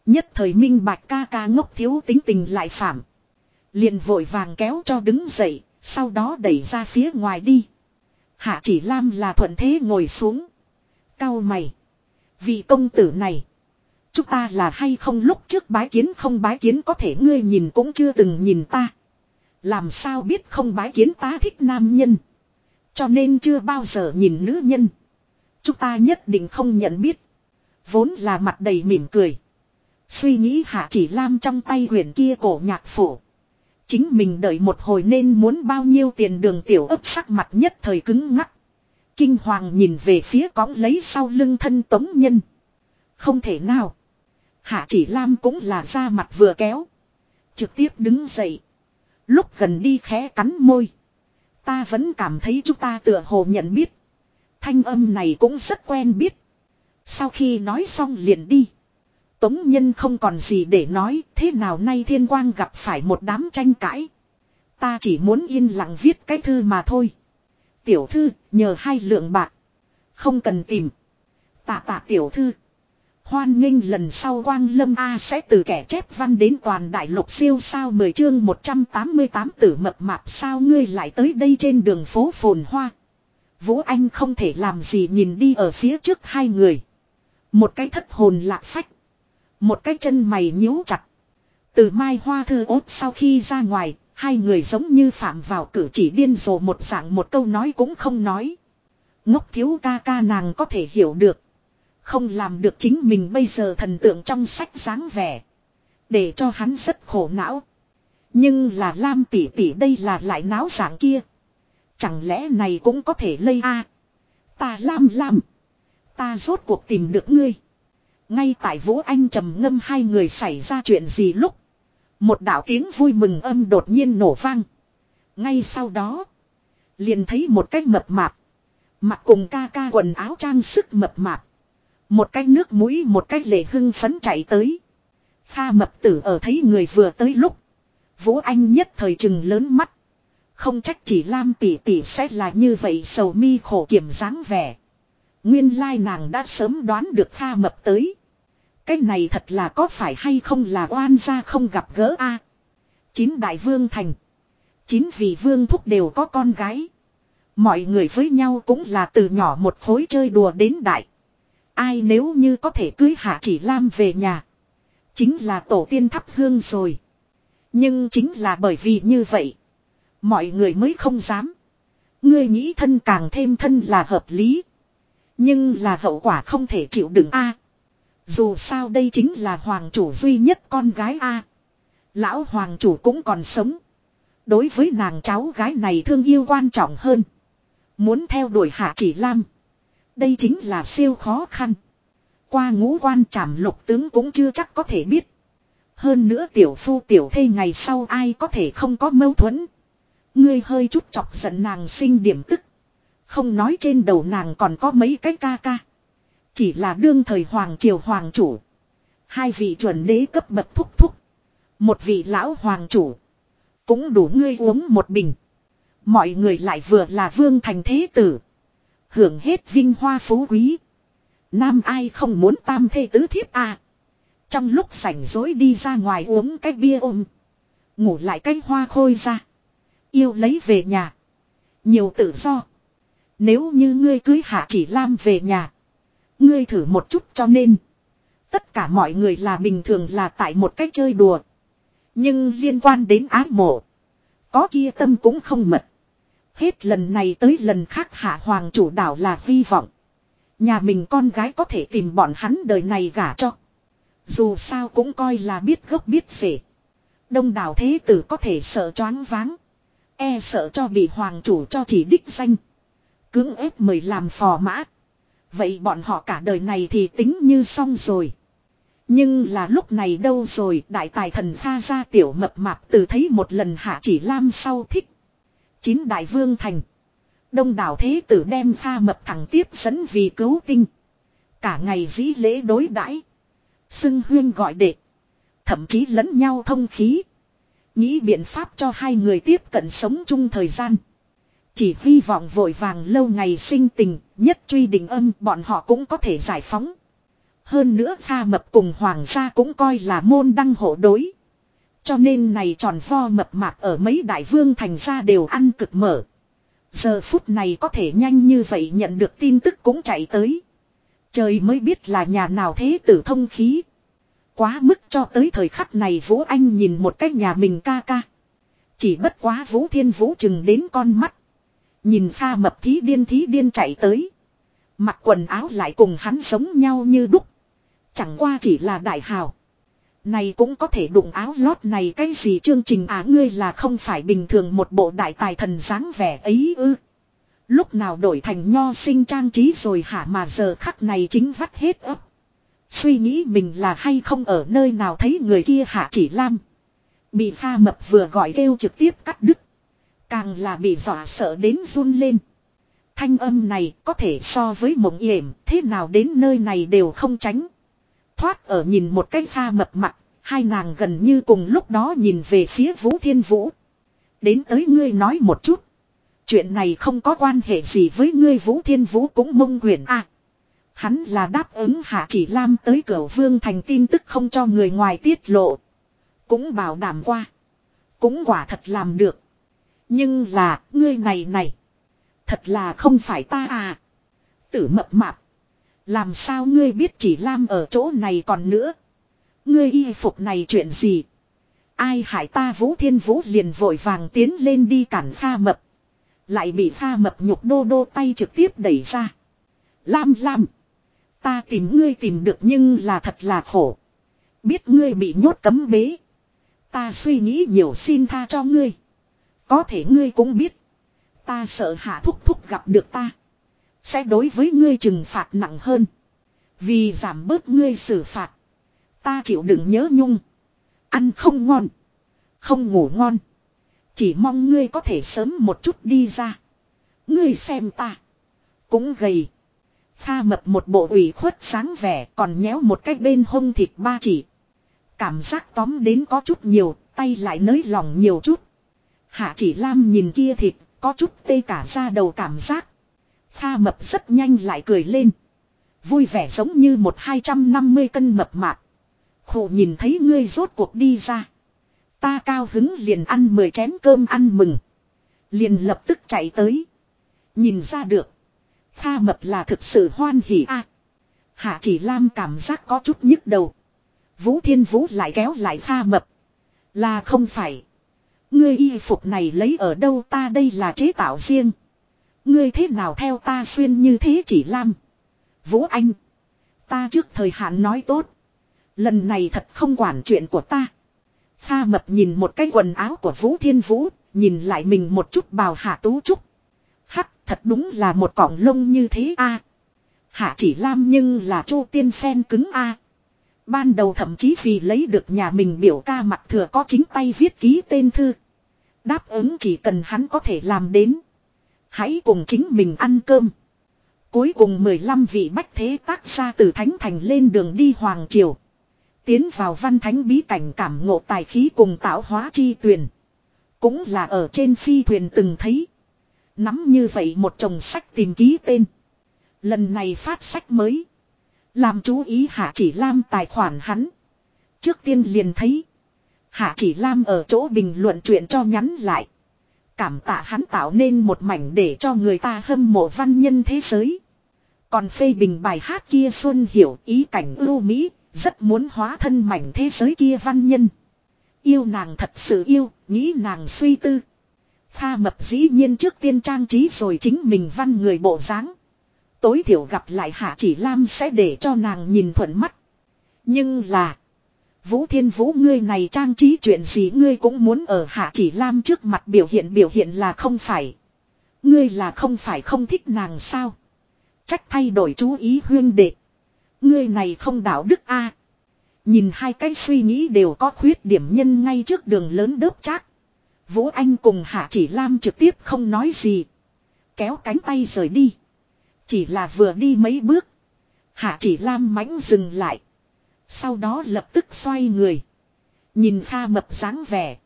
Nhất thời minh bạch ca ca ngốc thiếu tính tình lại phạm. Liền vội vàng kéo cho đứng dậy, sau đó đẩy ra phía ngoài đi. Hạ chỉ Lam là thuận thế ngồi xuống. Cao mày. Vị công tử này. Chúng ta là hay không lúc trước bái kiến không bái kiến có thể ngươi nhìn cũng chưa từng nhìn ta. Làm sao biết không bái kiến ta thích nam nhân. Cho nên chưa bao giờ nhìn nữ nhân. Chúng ta nhất định không nhận biết. Vốn là mặt đầy mỉm cười. Suy nghĩ hạ chỉ lam trong tay huyền kia cổ nhạc phổ. Chính mình đợi một hồi nên muốn bao nhiêu tiền đường tiểu ấp sắc mặt nhất thời cứng ngắc. Kinh hoàng nhìn về phía cõng lấy sau lưng thân tống nhân. Không thể nào. Hạ chỉ lam cũng là ra mặt vừa kéo. Trực tiếp đứng dậy. Lúc gần đi khẽ cắn môi. Ta vẫn cảm thấy chúng ta tựa hồ nhận biết. Thanh âm này cũng rất quen biết. Sau khi nói xong liền đi. Tống nhân không còn gì để nói, thế nào nay thiên quang gặp phải một đám tranh cãi. Ta chỉ muốn yên lặng viết cái thư mà thôi. Tiểu thư, nhờ hai lượng bạc. Không cần tìm. Tạ tạ tiểu thư. Hoan nghênh lần sau quang lâm A sẽ từ kẻ chép văn đến toàn đại lục siêu sao 10 chương 188 tử mập mạp sao ngươi lại tới đây trên đường phố phồn hoa. Vũ Anh không thể làm gì nhìn đi ở phía trước hai người. Một cái thất hồn lạc phách. Một cái chân mày nhíu chặt. Từ mai hoa thư ốt sau khi ra ngoài, hai người giống như phạm vào cử chỉ điên rồ một dạng một câu nói cũng không nói. Ngốc thiếu ca ca nàng có thể hiểu được. Không làm được chính mình bây giờ thần tượng trong sách dáng vẻ. Để cho hắn rất khổ não. Nhưng là Lam tỷ tỷ đây là lại náo dạng kia. Chẳng lẽ này cũng có thể lây a? Ta Lam Lam. Ta rốt cuộc tìm được ngươi. Ngay tại Vũ Anh trầm ngâm hai người xảy ra chuyện gì lúc. Một đạo tiếng vui mừng âm đột nhiên nổ vang. Ngay sau đó. Liền thấy một cái mập mạp. Mặc cùng ca ca quần áo trang sức mập mạp. Một cái nước mũi, một cái lệ hưng phấn chạy tới. Kha mập tử ở thấy người vừa tới lúc. Vũ Anh nhất thời trừng lớn mắt. Không trách chỉ Lam tỷ tỷ sẽ là như vậy sầu mi khổ kiểm dáng vẻ. Nguyên lai nàng đã sớm đoán được Kha mập tới. Cái này thật là có phải hay không là oan gia không gặp gỡ a Chín đại vương thành. Chín vị vương thúc đều có con gái. Mọi người với nhau cũng là từ nhỏ một khối chơi đùa đến đại. Ai nếu như có thể cưới hạ chỉ lam về nhà. Chính là tổ tiên thắp hương rồi. Nhưng chính là bởi vì như vậy. Mọi người mới không dám. Ngươi nghĩ thân càng thêm thân là hợp lý. Nhưng là hậu quả không thể chịu đựng a dù sao đây chính là hoàng chủ duy nhất con gái a. Lão hoàng chủ cũng còn sống. Đối với nàng cháu gái này thương yêu quan trọng hơn. Muốn theo đuổi hạ chỉ lam. Đây chính là siêu khó khăn. Qua ngũ quan trảm lục tướng cũng chưa chắc có thể biết. Hơn nữa tiểu phu tiểu thê ngày sau ai có thể không có mâu thuẫn. Ngươi hơi chút chọc giận nàng sinh điểm tức. Không nói trên đầu nàng còn có mấy cái ca ca. Chỉ là đương thời hoàng triều hoàng chủ. Hai vị chuẩn đế cấp bậc thúc thúc. Một vị lão hoàng chủ. Cũng đủ ngươi uống một bình. Mọi người lại vừa là vương thành thế tử. Hưởng hết vinh hoa phú quý. Nam ai không muốn tam thê tứ thiếp à. Trong lúc sảnh dối đi ra ngoài uống cái bia ôm. Ngủ lại cái hoa khôi ra. Yêu lấy về nhà. Nhiều tự do. Nếu như ngươi cưới hạ chỉ lam về nhà. Ngươi thử một chút cho nên. Tất cả mọi người là bình thường là tại một cách chơi đùa. Nhưng liên quan đến ái mộ. Có kia tâm cũng không mật. Hết lần này tới lần khác hạ hoàng chủ đảo là hy vọng. Nhà mình con gái có thể tìm bọn hắn đời này gả cho. Dù sao cũng coi là biết gốc biết rể. Đông đảo thế tử có thể sợ choáng váng. E sợ cho bị hoàng chủ cho chỉ đích danh. Cưỡng ép mời làm phò mã. Vậy bọn họ cả đời này thì tính như xong rồi. Nhưng là lúc này đâu rồi, đại tài thần pha ra tiểu mập mạp từ thấy một lần hạ chỉ lam sau thích. Chín đại vương thành. Đông đảo thế tử đem pha mập thẳng tiếp dẫn vì cứu tinh. Cả ngày dĩ lễ đối đãi Xưng huyên gọi đệ. Thậm chí lẫn nhau thông khí. Nghĩ biện pháp cho hai người tiếp cận sống chung thời gian. Chỉ hy vọng vội vàng lâu ngày sinh tình, nhất truy đình âm bọn họ cũng có thể giải phóng. Hơn nữa pha mập cùng hoàng gia cũng coi là môn đăng hộ đối. Cho nên này tròn vo mập mạp ở mấy đại vương thành ra đều ăn cực mở. Giờ phút này có thể nhanh như vậy nhận được tin tức cũng chạy tới. Trời mới biết là nhà nào thế tử thông khí. Quá mức cho tới thời khắc này Vũ Anh nhìn một cách nhà mình ca ca. Chỉ bất quá Vũ Thiên Vũ chừng đến con mắt. Nhìn pha mập thí điên thí điên chạy tới. Mặc quần áo lại cùng hắn giống nhau như đúc. Chẳng qua chỉ là đại hào. Này cũng có thể đụng áo lót này cái gì chương trình á ngươi là không phải bình thường một bộ đại tài thần dáng vẻ ấy ư. Lúc nào đổi thành nho sinh trang trí rồi hả mà giờ khắc này chính vắt hết ấp. Suy nghĩ mình là hay không ở nơi nào thấy người kia hạ chỉ lam. Bị pha mập vừa gọi kêu trực tiếp cắt đứt. Càng là bị dọa sợ đến run lên. Thanh âm này có thể so với mộng yểm thế nào đến nơi này đều không tránh. Thoát ở nhìn một cái pha mập mặt, hai nàng gần như cùng lúc đó nhìn về phía Vũ Thiên Vũ. Đến tới ngươi nói một chút. Chuyện này không có quan hệ gì với ngươi Vũ Thiên Vũ cũng mông quyền a. hắn là đáp ứng hạ chỉ lam tới cửa vương thành tin tức không cho người ngoài tiết lộ. Cũng bảo đảm qua. Cũng quả thật làm được. Nhưng là, ngươi này này. Thật là không phải ta à. Tử mập mạp. Làm sao ngươi biết chỉ Lam ở chỗ này còn nữa. Ngươi y phục này chuyện gì. Ai hại ta Vũ Thiên Vũ liền vội vàng tiến lên đi cản pha mập. Lại bị pha mập nhục đô đô tay trực tiếp đẩy ra. Lam Lam. Ta tìm ngươi tìm được nhưng là thật là khổ. Biết ngươi bị nhốt cấm bế. Ta suy nghĩ nhiều xin tha cho ngươi. Có thể ngươi cũng biết. Ta sợ hạ thúc thúc gặp được ta. Sẽ đối với ngươi trừng phạt nặng hơn. Vì giảm bớt ngươi xử phạt. Ta chịu đựng nhớ nhung. Ăn không ngon. Không ngủ ngon. Chỉ mong ngươi có thể sớm một chút đi ra. Ngươi xem ta. Cũng gầy. Pha mập một bộ ủy khuất sáng vẻ còn nhéo một cái bên hông thịt ba chỉ. Cảm giác tóm đến có chút nhiều, tay lại nới lòng nhiều chút. Hạ chỉ lam nhìn kia thịt, có chút tê cả ra đầu cảm giác. Pha mập rất nhanh lại cười lên. Vui vẻ giống như một hai trăm năm mươi cân mập mạp. Khổ nhìn thấy ngươi rốt cuộc đi ra. Ta cao hứng liền ăn mười chén cơm ăn mừng. Liền lập tức chạy tới. Nhìn ra được. Pha mập là thực sự hoan hỉ a. Hạ chỉ lam cảm giác có chút nhức đầu. Vũ thiên vũ lại kéo lại pha mập. Là không phải. Ngươi y phục này lấy ở đâu ta đây là chế tạo riêng. Ngươi thế nào theo ta xuyên như thế chỉ lam. Vũ Anh. Ta trước thời hạn nói tốt. Lần này thật không quản chuyện của ta. Pha mập nhìn một cái quần áo của Vũ Thiên Vũ. Nhìn lại mình một chút bào hạ tú trúc. Hắc, thật đúng là một cọng lông như thế a. Hạ chỉ lam nhưng là chu tiên phen cứng a. Ban đầu thậm chí vì lấy được nhà mình biểu ca mặt thừa có chính tay viết ký tên thư. Đáp ứng chỉ cần hắn có thể làm đến. Hãy cùng chính mình ăn cơm. Cuối cùng 15 vị bách thế tác ra từ Thánh Thành lên đường đi Hoàng Triều. Tiến vào văn thánh bí cảnh cảm ngộ tài khí cùng tạo hóa chi tuyển. Cũng là ở trên phi thuyền từng thấy. Nắm như vậy một chồng sách tìm ký tên. Lần này phát sách mới. Làm chú ý Hạ Chỉ Lam tài khoản hắn. Trước tiên liền thấy. Hạ Chỉ Lam ở chỗ bình luận chuyện cho nhắn lại. Cảm tạ hắn tạo nên một mảnh để cho người ta hâm mộ văn nhân thế giới. Còn phê bình bài hát kia Xuân hiểu ý cảnh ưu mỹ, rất muốn hóa thân mảnh thế giới kia văn nhân. Yêu nàng thật sự yêu, nghĩ nàng suy tư. Pha mập dĩ nhiên trước tiên trang trí rồi chính mình văn người bộ dáng. Tối thiểu gặp lại Hạ Chỉ Lam sẽ để cho nàng nhìn thuận mắt. Nhưng là. Vũ Thiên Vũ ngươi này trang trí chuyện gì ngươi cũng muốn ở Hạ Chỉ Lam trước mặt biểu hiện biểu hiện là không phải. Ngươi là không phải không thích nàng sao. Trách thay đổi chú ý huyên đệ. Ngươi này không đạo đức a. Nhìn hai cái suy nghĩ đều có khuyết điểm nhân ngay trước đường lớn đớp chát. Vũ Anh cùng Hạ Chỉ Lam trực tiếp không nói gì. Kéo cánh tay rời đi. Chỉ là vừa đi mấy bước. Hạ Chỉ Lam mãnh dừng lại. Sau đó lập tức xoay người. Nhìn Kha Mập dáng vẻ.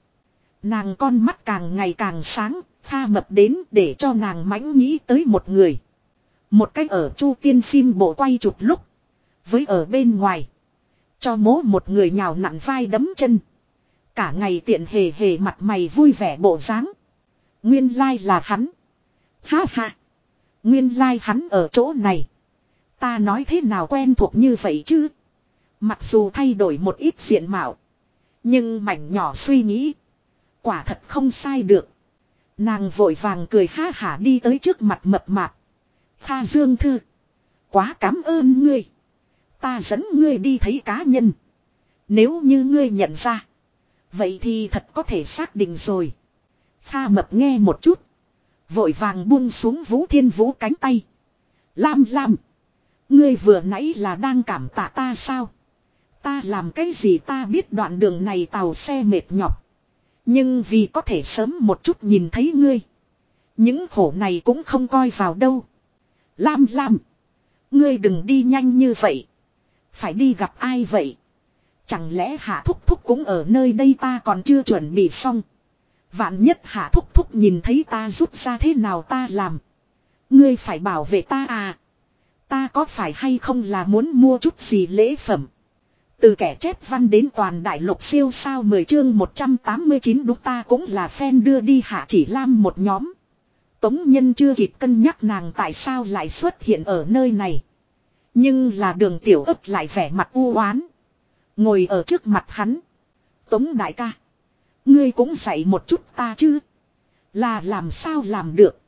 Nàng con mắt càng ngày càng sáng. Kha Mập đến để cho nàng mãnh nghĩ tới một người. Một cách ở chu tiên phim bộ quay chụp lúc. Với ở bên ngoài. Cho mố một người nhào nặn vai đấm chân. Cả ngày tiện hề hề mặt mày vui vẻ bộ dáng. Nguyên lai là hắn. Ha ha. Nguyên lai hắn ở chỗ này. Ta nói thế nào quen thuộc như vậy chứ. Mặc dù thay đổi một ít diện mạo. Nhưng mảnh nhỏ suy nghĩ. Quả thật không sai được. Nàng vội vàng cười ha hả đi tới trước mặt mập mạp. Kha Dương Thư. Quá cảm ơn ngươi. Ta dẫn ngươi đi thấy cá nhân. Nếu như ngươi nhận ra. Vậy thì thật có thể xác định rồi. Kha mập nghe một chút. Vội vàng buông xuống vũ thiên vũ cánh tay. Lam lam. Ngươi vừa nãy là đang cảm tạ ta sao? Ta làm cái gì ta biết đoạn đường này tàu xe mệt nhọc. Nhưng vì có thể sớm một chút nhìn thấy ngươi. Những khổ này cũng không coi vào đâu. Lam Lam. Ngươi đừng đi nhanh như vậy. Phải đi gặp ai vậy? Chẳng lẽ hạ thúc thúc cũng ở nơi đây ta còn chưa chuẩn bị xong. Vạn nhất hạ thúc thúc nhìn thấy ta rút ra thế nào ta làm. Ngươi phải bảo vệ ta à. Ta có phải hay không là muốn mua chút gì lễ phẩm. Từ kẻ chép văn đến toàn đại lục siêu sao 10 chương 189 đúng ta cũng là fan đưa đi hạ chỉ lam một nhóm. Tống nhân chưa kịp cân nhắc nàng tại sao lại xuất hiện ở nơi này. Nhưng là đường tiểu ấp lại vẻ mặt u oán Ngồi ở trước mặt hắn. Tống đại ca. Ngươi cũng dạy một chút ta chứ. Là làm sao làm được.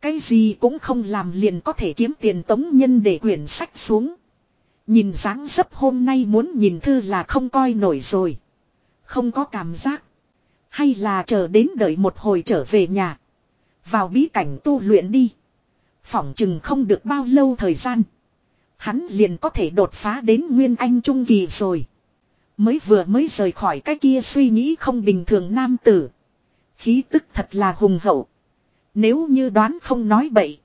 Cái gì cũng không làm liền có thể kiếm tiền tống nhân để quyển sách xuống. Nhìn dáng dấp hôm nay muốn nhìn thư là không coi nổi rồi. Không có cảm giác. Hay là chờ đến đợi một hồi trở về nhà. Vào bí cảnh tu luyện đi. Phỏng chừng không được bao lâu thời gian. Hắn liền có thể đột phá đến Nguyên Anh Trung Kỳ rồi. Mới vừa mới rời khỏi cái kia suy nghĩ không bình thường nam tử. Khí tức thật là hùng hậu. Nếu như đoán không nói bậy.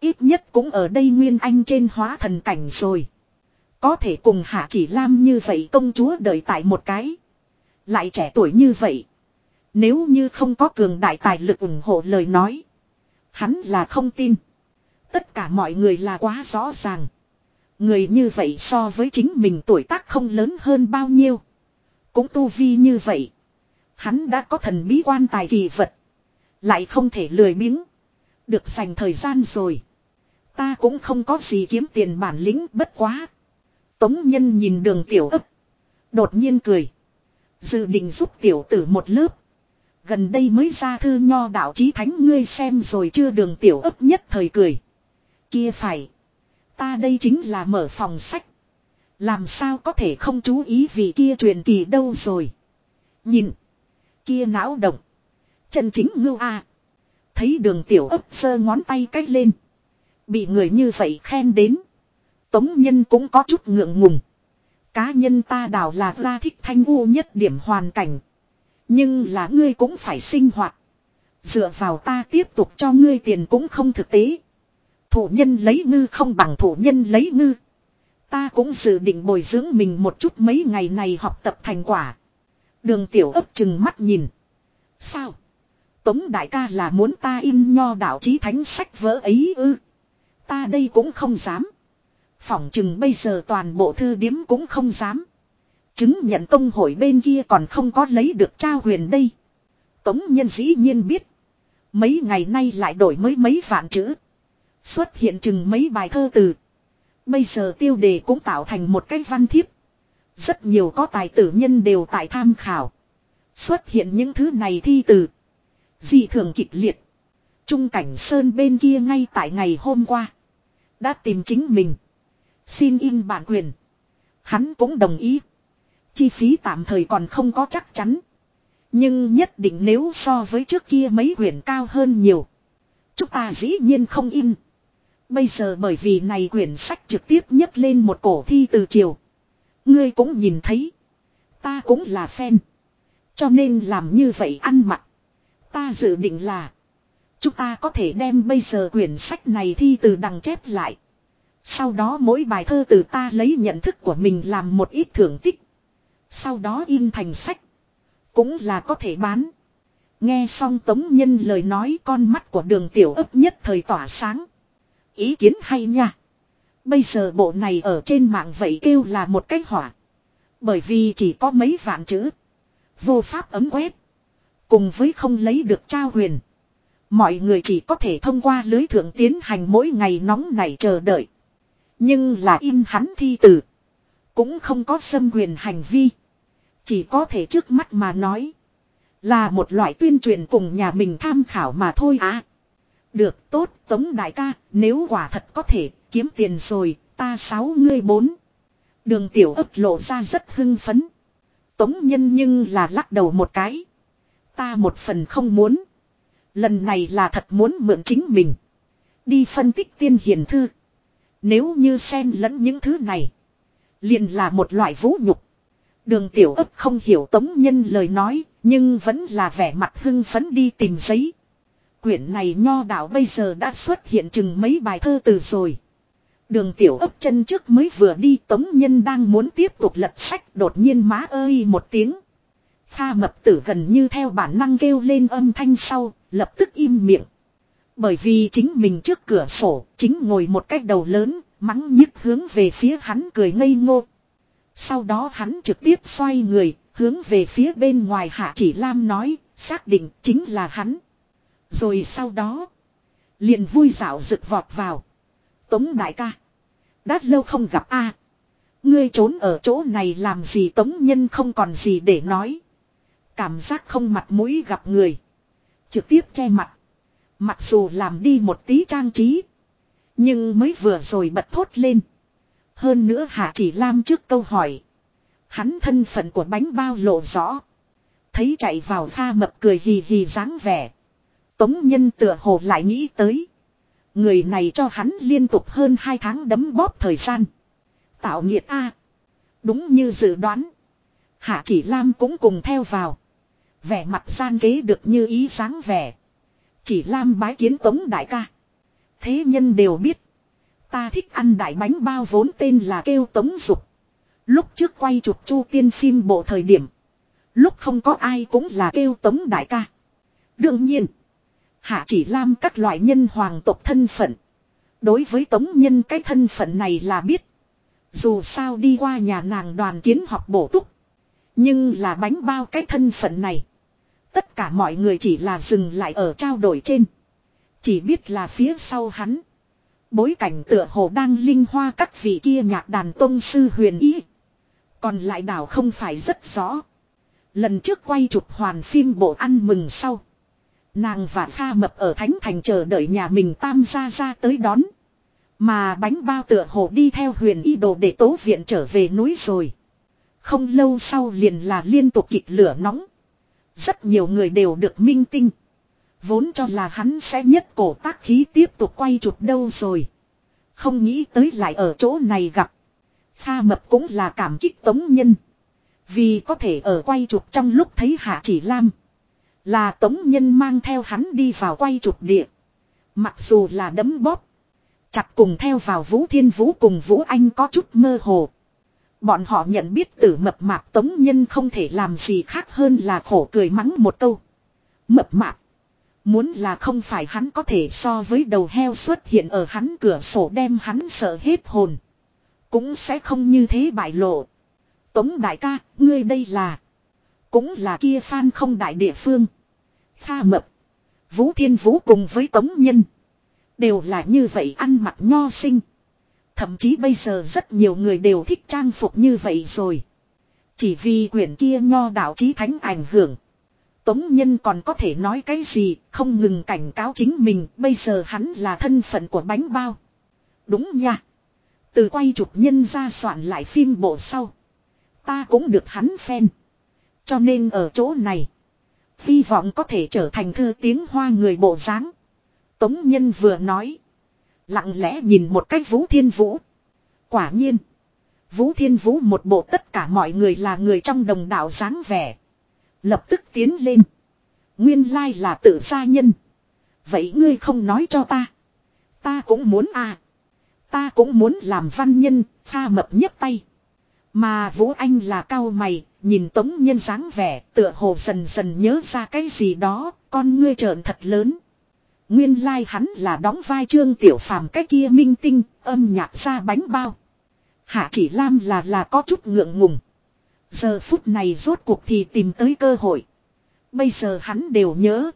Ít nhất cũng ở đây Nguyên Anh trên hóa thần cảnh rồi. Có thể cùng Hạ Chỉ Lam như vậy công chúa đợi tại một cái. Lại trẻ tuổi như vậy. Nếu như không có cường đại tài lực ủng hộ lời nói. Hắn là không tin. Tất cả mọi người là quá rõ ràng. Người như vậy so với chính mình tuổi tác không lớn hơn bao nhiêu. Cũng tu vi như vậy. Hắn đã có thần bí quan tài kỳ vật. Lại không thể lười biếng. Được dành thời gian rồi. Ta cũng không có gì kiếm tiền bản lĩnh bất quá. Tống nhân nhìn đường tiểu ấp. Đột nhiên cười. Dự định giúp tiểu tử một lớp. Gần đây mới ra thư nho đạo chí thánh ngươi xem rồi chưa đường tiểu ấp nhất thời cười. Kia phải. Ta đây chính là mở phòng sách. Làm sao có thể không chú ý vì kia truyền kỳ đâu rồi. Nhìn. Kia não động. Chân chính ngưu a. Thấy đường tiểu ấp sơ ngón tay cách lên. Bị người như vậy khen đến. Tống nhân cũng có chút ngượng ngùng. Cá nhân ta đảo là ra thích thanh u nhất điểm hoàn cảnh. Nhưng là ngươi cũng phải sinh hoạt. Dựa vào ta tiếp tục cho ngươi tiền cũng không thực tế. Thủ nhân lấy ngư không bằng thủ nhân lấy ngư. Ta cũng dự định bồi dưỡng mình một chút mấy ngày này học tập thành quả. Đường tiểu ấp chừng mắt nhìn. Sao? Tống đại ca là muốn ta in nho đạo chí thánh sách vỡ ấy ư. Ta đây cũng không dám. Phỏng chừng bây giờ toàn bộ thư điếm cũng không dám. Chứng nhận công hội bên kia còn không có lấy được trao huyền đây. Tống nhân dĩ nhiên biết. Mấy ngày nay lại đổi mới mấy vạn chữ. Xuất hiện chừng mấy bài thơ từ. Bây giờ tiêu đề cũng tạo thành một cái văn thiếp. Rất nhiều có tài tử nhân đều tại tham khảo. Xuất hiện những thứ này thi từ. Dị thường kịch liệt. Trung cảnh Sơn bên kia ngay tại ngày hôm qua. Đã tìm chính mình. Xin in bản quyền. Hắn cũng đồng ý. Chi phí tạm thời còn không có chắc chắn. Nhưng nhất định nếu so với trước kia mấy quyển cao hơn nhiều. Chúng ta dĩ nhiên không in. Bây giờ bởi vì này quyển sách trực tiếp nhất lên một cổ thi từ chiều. Ngươi cũng nhìn thấy. Ta cũng là fan. Cho nên làm như vậy ăn mặc. Ta dự định là. Chúng ta có thể đem bây giờ quyển sách này thi từ đằng chép lại. Sau đó mỗi bài thơ từ ta lấy nhận thức của mình làm một ít thưởng tích. Sau đó in thành sách. Cũng là có thể bán. Nghe xong Tống Nhân lời nói con mắt của đường tiểu ấp nhất thời tỏa sáng. Ý kiến hay nha. Bây giờ bộ này ở trên mạng vậy kêu là một cách hỏa. Bởi vì chỉ có mấy vạn chữ. Vô pháp ấm quét. Cùng với không lấy được trao huyền. Mọi người chỉ có thể thông qua lưới thượng tiến hành mỗi ngày nóng này chờ đợi. Nhưng là in hắn thi tử. Cũng không có xâm quyền hành vi. Chỉ có thể trước mắt mà nói. Là một loại tuyên truyền cùng nhà mình tham khảo mà thôi à. Được, tốt, Tống Đại ca, nếu quả thật có thể, kiếm tiền rồi, ta sáu ngươi bốn. Đường tiểu ấp lộ ra rất hưng phấn. Tống nhân nhưng là lắc đầu một cái. Ta một phần không muốn. Lần này là thật muốn mượn chính mình. Đi phân tích tiên hiền thư. Nếu như xen lẫn những thứ này. liền là một loại vũ nhục. Đường tiểu ấp không hiểu tống nhân lời nói. Nhưng vẫn là vẻ mặt hưng phấn đi tìm giấy. Quyển này nho đạo bây giờ đã xuất hiện chừng mấy bài thơ từ rồi. Đường tiểu ấp chân trước mới vừa đi tống nhân đang muốn tiếp tục lật sách đột nhiên má ơi một tiếng. Kha mập tử gần như theo bản năng kêu lên âm thanh sau, lập tức im miệng. Bởi vì chính mình trước cửa sổ, chính ngồi một cách đầu lớn, mắng nhức hướng về phía hắn cười ngây ngô. Sau đó hắn trực tiếp xoay người, hướng về phía bên ngoài hạ chỉ lam nói, xác định chính là hắn. Rồi sau đó, liền vui dạo rực vọt vào. Tống đại ca. Đã lâu không gặp a Ngươi trốn ở chỗ này làm gì tống nhân không còn gì để nói. Cảm giác không mặt mũi gặp người. Trực tiếp che mặt. Mặc dù làm đi một tí trang trí. Nhưng mới vừa rồi bật thốt lên. Hơn nữa Hạ Chỉ Lam trước câu hỏi. Hắn thân phận của bánh bao lộ rõ. Thấy chạy vào pha mập cười hì hì dáng vẻ. Tống nhân tựa hồ lại nghĩ tới. Người này cho hắn liên tục hơn hai tháng đấm bóp thời gian. Tạo nghiệt A. Đúng như dự đoán. Hạ chỉ Lam cũng cùng theo vào. Vẻ mặt gian kế được như ý sáng vẻ. Chỉ Lam bái kiến tống đại ca. Thế nhân đều biết. Ta thích ăn đại bánh bao vốn tên là kêu tống dục. Lúc trước quay chụp chu tiên phim bộ thời điểm. Lúc không có ai cũng là kêu tống đại ca. Đương nhiên. Hạ chỉ lam các loại nhân hoàng tộc thân phận. Đối với tống nhân cái thân phận này là biết. Dù sao đi qua nhà nàng đoàn kiến học bổ túc. Nhưng là bánh bao cái thân phận này. Tất cả mọi người chỉ là dừng lại ở trao đổi trên. Chỉ biết là phía sau hắn. Bối cảnh tựa hồ đang linh hoa các vị kia nhạc đàn tôn sư huyền ý. Còn lại đảo không phải rất rõ. Lần trước quay chụp hoàn phim bộ ăn mừng sau. Nàng và Kha Mập ở Thánh Thành chờ đợi nhà mình tam gia ra tới đón. Mà bánh bao tựa hồ đi theo huyền y đồ để tố viện trở về núi rồi. Không lâu sau liền là liên tục kịch lửa nóng. Rất nhiều người đều được minh tinh. Vốn cho là hắn sẽ nhất cổ tác khí tiếp tục quay chụp đâu rồi. Không nghĩ tới lại ở chỗ này gặp. Kha Mập cũng là cảm kích tống nhân. Vì có thể ở quay chụp trong lúc thấy Hạ Chỉ Lam. Là tống nhân mang theo hắn đi vào quay chụp địa. Mặc dù là đấm bóp. chặt cùng theo vào Vũ Thiên Vũ cùng Vũ Anh có chút mơ hồ. Bọn họ nhận biết tử mập mạp tống nhân không thể làm gì khác hơn là khổ cười mắng một câu. Mập mạp. Muốn là không phải hắn có thể so với đầu heo xuất hiện ở hắn cửa sổ đem hắn sợ hết hồn. Cũng sẽ không như thế bại lộ. Tống đại ca, ngươi đây là. Cũng là kia phan không đại địa phương. Kha mập. Vũ Thiên Vũ cùng với Tống Nhân. Đều là như vậy ăn mặc nho sinh. Thậm chí bây giờ rất nhiều người đều thích trang phục như vậy rồi. Chỉ vì quyển kia nho đạo chí thánh ảnh hưởng. Tống Nhân còn có thể nói cái gì, không ngừng cảnh cáo chính mình, bây giờ hắn là thân phận của bánh bao. Đúng nha. Từ quay chụp nhân ra soạn lại phim bộ sau. Ta cũng được hắn phen. Cho nên ở chỗ này. Hy vọng có thể trở thành thư tiếng hoa người bộ dáng. Tống Nhân vừa nói. Lặng lẽ nhìn một cách Vũ Thiên Vũ. Quả nhiên. Vũ Thiên Vũ một bộ tất cả mọi người là người trong đồng đạo dáng vẻ. Lập tức tiến lên. Nguyên lai là tự gia nhân. Vậy ngươi không nói cho ta. Ta cũng muốn à. Ta cũng muốn làm văn nhân, pha mập nhấp tay. Mà Vũ Anh là cao mày, nhìn tống nhân dáng vẻ, tựa hồ dần dần nhớ ra cái gì đó, con ngươi trợn thật lớn. Nguyên lai like hắn là đóng vai trương tiểu phàm cái kia minh tinh, âm nhạc ra bánh bao. Hạ chỉ Lam là là có chút ngượng ngùng. Giờ phút này rốt cuộc thì tìm tới cơ hội. Bây giờ hắn đều nhớ.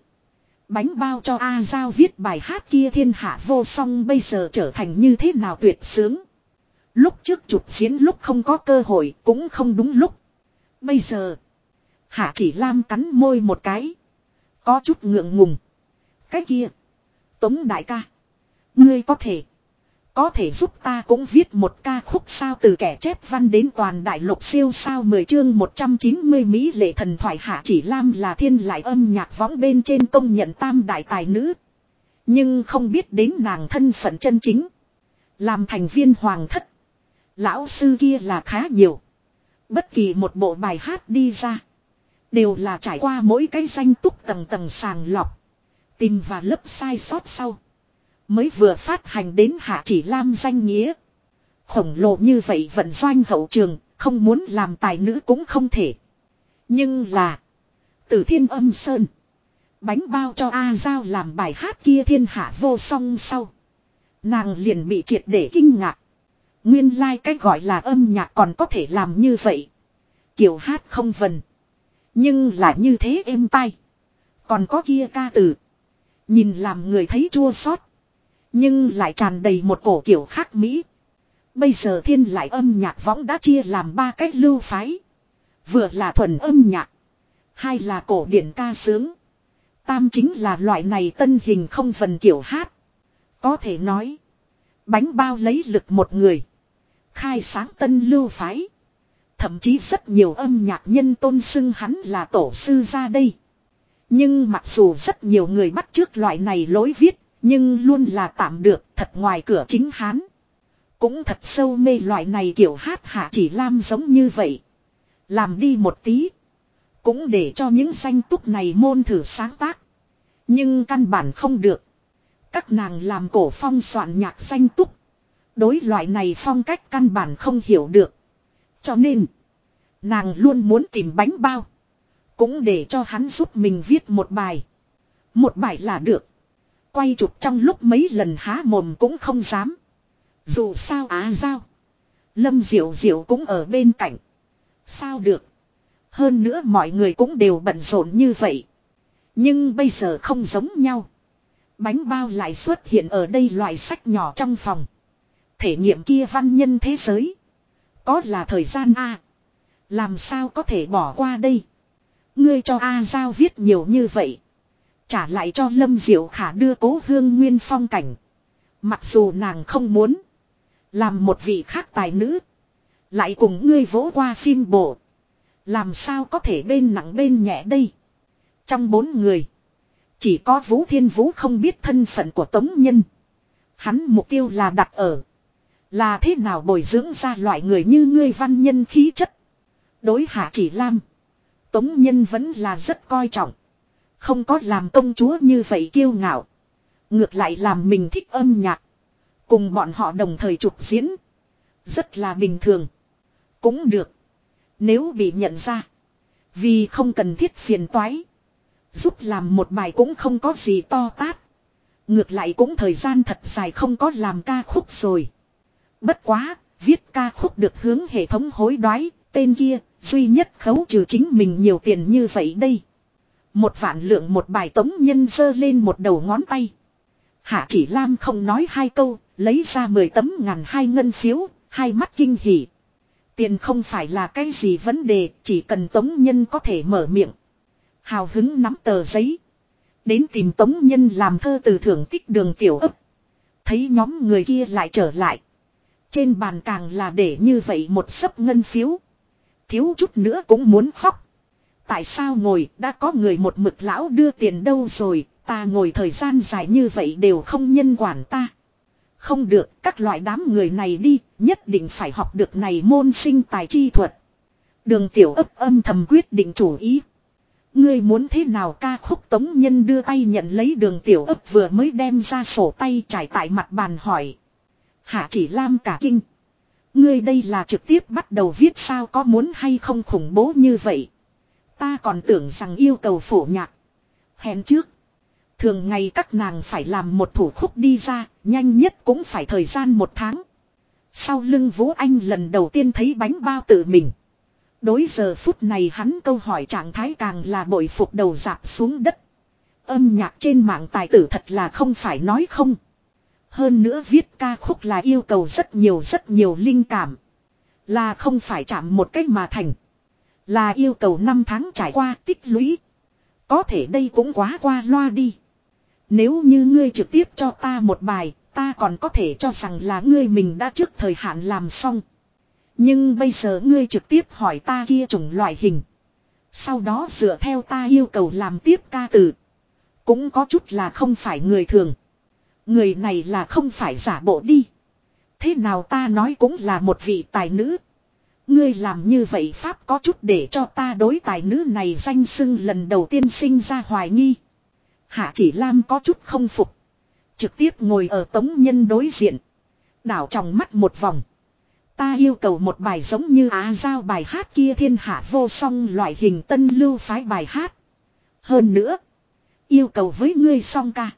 Bánh bao cho A Giao viết bài hát kia thiên hạ vô song bây giờ trở thành như thế nào tuyệt sướng. Lúc trước chụp diễn lúc không có cơ hội cũng không đúng lúc. Bây giờ. Hạ chỉ Lam cắn môi một cái. Có chút ngượng ngùng. Cái kia. Tống đại ca. Ngươi có thể. Có thể giúp ta cũng viết một ca khúc sao từ kẻ chép văn đến toàn đại lục siêu sao 10 chương 190 Mỹ lệ thần thoại hạ chỉ lam là thiên lại âm nhạc võng bên trên công nhận tam đại tài nữ. Nhưng không biết đến nàng thân phận chân chính. Làm thành viên hoàng thất. Lão sư kia là khá nhiều. Bất kỳ một bộ bài hát đi ra. Đều là trải qua mỗi cái danh túc tầng tầng sàng lọc. Tìm và lấp sai sót sau. Mới vừa phát hành đến hạ chỉ lam danh nghĩa. Khổng lồ như vậy vận doanh hậu trường, không muốn làm tài nữ cũng không thể. Nhưng là. Từ thiên âm sơn. Bánh bao cho A Giao làm bài hát kia thiên hạ vô song sau. Nàng liền bị triệt để kinh ngạc. Nguyên lai like cách gọi là âm nhạc còn có thể làm như vậy. Kiểu hát không vần. Nhưng là như thế êm tai. Còn có kia ca từ. Nhìn làm người thấy chua xót Nhưng lại tràn đầy một cổ kiểu khác Mỹ. Bây giờ thiên lại âm nhạc võng đã chia làm ba cách lưu phái. Vừa là thuần âm nhạc. Hai là cổ điển ca sướng. Tam chính là loại này tân hình không phần kiểu hát. Có thể nói. Bánh bao lấy lực một người. Khai sáng tân lưu phái. Thậm chí rất nhiều âm nhạc nhân tôn xưng hắn là tổ sư ra đây. Nhưng mặc dù rất nhiều người bắt trước loại này lối viết, nhưng luôn là tạm được thật ngoài cửa chính hán. Cũng thật sâu mê loại này kiểu hát hạ chỉ lam giống như vậy. Làm đi một tí. Cũng để cho những danh túc này môn thử sáng tác. Nhưng căn bản không được. Các nàng làm cổ phong soạn nhạc danh túc. Đối loại này phong cách căn bản không hiểu được. Cho nên. Nàng luôn muốn tìm bánh bao. Cũng để cho hắn giúp mình viết một bài. Một bài là được. Quay chụp trong lúc mấy lần há mồm cũng không dám. Dù sao á giao. Lâm Diệu Diệu cũng ở bên cạnh. Sao được. Hơn nữa mọi người cũng đều bận rộn như vậy. Nhưng bây giờ không giống nhau. Bánh bao lại xuất hiện ở đây loại sách nhỏ trong phòng. Thể nghiệm kia văn nhân thế giới. Có là thời gian A. Làm sao có thể bỏ qua đây. Ngươi cho A Giao viết nhiều như vậy. Trả lại cho Lâm Diệu Khả đưa cố hương nguyên phong cảnh. Mặc dù nàng không muốn. Làm một vị khác tài nữ. Lại cùng ngươi vỗ qua phim bộ. Làm sao có thể bên nặng bên nhẹ đây. Trong bốn người. Chỉ có Vũ Thiên Vũ không biết thân phận của Tống Nhân. Hắn mục tiêu là đặt ở. Là thế nào bồi dưỡng ra loại người như ngươi văn nhân khí chất. Đối hạ chỉ lam. Tống Nhân vẫn là rất coi trọng. Không có làm công chúa như vậy kiêu ngạo. Ngược lại làm mình thích âm nhạc. Cùng bọn họ đồng thời trục diễn. Rất là bình thường. Cũng được. Nếu bị nhận ra. Vì không cần thiết phiền toái. Giúp làm một bài cũng không có gì to tát. Ngược lại cũng thời gian thật dài không có làm ca khúc rồi. Bất quá, viết ca khúc được hướng hệ thống hối đoái, tên kia, duy nhất khấu trừ chính mình nhiều tiền như vậy đây. Một vạn lượng một bài tống nhân dơ lên một đầu ngón tay. Hạ chỉ Lam không nói hai câu, lấy ra mười tấm ngàn hai ngân phiếu, hai mắt kinh hỉ. Tiền không phải là cái gì vấn đề, chỉ cần tống nhân có thể mở miệng. Hào hứng nắm tờ giấy. Đến tìm tống nhân làm thơ từ thưởng tích đường tiểu ấp. Thấy nhóm người kia lại trở lại. Trên bàn càng là để như vậy một sấp ngân phiếu. Thiếu chút nữa cũng muốn khóc. Tại sao ngồi đã có người một mực lão đưa tiền đâu rồi, ta ngồi thời gian dài như vậy đều không nhân quản ta. Không được, các loại đám người này đi, nhất định phải học được này môn sinh tài chi thuật. Đường tiểu ấp âm thầm quyết định chủ ý. Ngươi muốn thế nào ca khúc tống nhân đưa tay nhận lấy đường tiểu ấp vừa mới đem ra sổ tay trải tại mặt bàn hỏi. Hạ chỉ lam cả kinh. Ngươi đây là trực tiếp bắt đầu viết sao có muốn hay không khủng bố như vậy. Ta còn tưởng rằng yêu cầu phổ nhạc. Hẹn trước. Thường ngày các nàng phải làm một thủ khúc đi ra, nhanh nhất cũng phải thời gian một tháng. Sau lưng Vũ Anh lần đầu tiên thấy bánh bao tự mình. Đối giờ phút này hắn câu hỏi trạng thái càng là bội phục đầu dạp xuống đất. Âm nhạc trên mạng tài tử thật là không phải nói không. Hơn nữa viết ca khúc là yêu cầu rất nhiều rất nhiều linh cảm. Là không phải chạm một cách mà thành. Là yêu cầu năm tháng trải qua tích lũy. Có thể đây cũng quá qua loa đi. Nếu như ngươi trực tiếp cho ta một bài, ta còn có thể cho rằng là ngươi mình đã trước thời hạn làm xong. Nhưng bây giờ ngươi trực tiếp hỏi ta kia chủng loại hình. Sau đó dựa theo ta yêu cầu làm tiếp ca từ. Cũng có chút là không phải người thường. Người này là không phải giả bộ đi. Thế nào ta nói cũng là một vị tài nữ. Ngươi làm như vậy Pháp có chút để cho ta đối tài nữ này danh xưng lần đầu tiên sinh ra hoài nghi. Hạ chỉ Lam có chút không phục. Trực tiếp ngồi ở tống nhân đối diện. Đảo trong mắt một vòng. Ta yêu cầu một bài giống như á giao bài hát kia thiên hạ vô song loại hình tân lưu phái bài hát. Hơn nữa. Yêu cầu với ngươi song ca.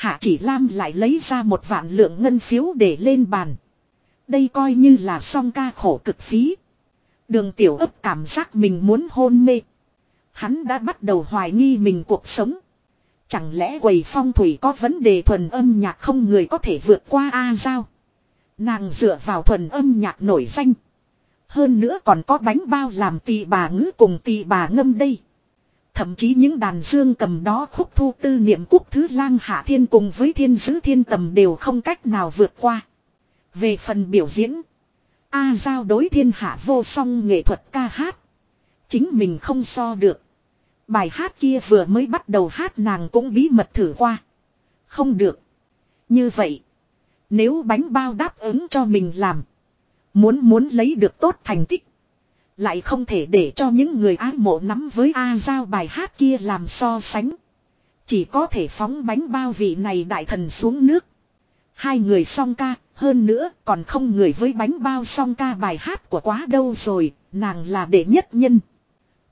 Hạ chỉ Lam lại lấy ra một vạn lượng ngân phiếu để lên bàn. Đây coi như là song ca khổ cực phí. Đường tiểu ấp cảm giác mình muốn hôn mê. Hắn đã bắt đầu hoài nghi mình cuộc sống. Chẳng lẽ quầy phong thủy có vấn đề thuần âm nhạc không người có thể vượt qua A Giao. Nàng dựa vào thuần âm nhạc nổi danh. Hơn nữa còn có bánh bao làm tỳ bà ngữ cùng tỳ bà ngâm đây. Thậm chí những đàn dương cầm đó khúc thu tư niệm quốc thứ lang hạ thiên cùng với thiên sứ thiên tầm đều không cách nào vượt qua. Về phần biểu diễn. A giao đối thiên hạ vô song nghệ thuật ca hát. Chính mình không so được. Bài hát kia vừa mới bắt đầu hát nàng cũng bí mật thử qua. Không được. Như vậy. Nếu bánh bao đáp ứng cho mình làm. Muốn muốn lấy được tốt thành tích. Lại không thể để cho những người ái mộ nắm với A Giao bài hát kia làm so sánh. Chỉ có thể phóng bánh bao vị này đại thần xuống nước. Hai người song ca, hơn nữa còn không người với bánh bao song ca bài hát của quá đâu rồi, nàng là đệ nhất nhân.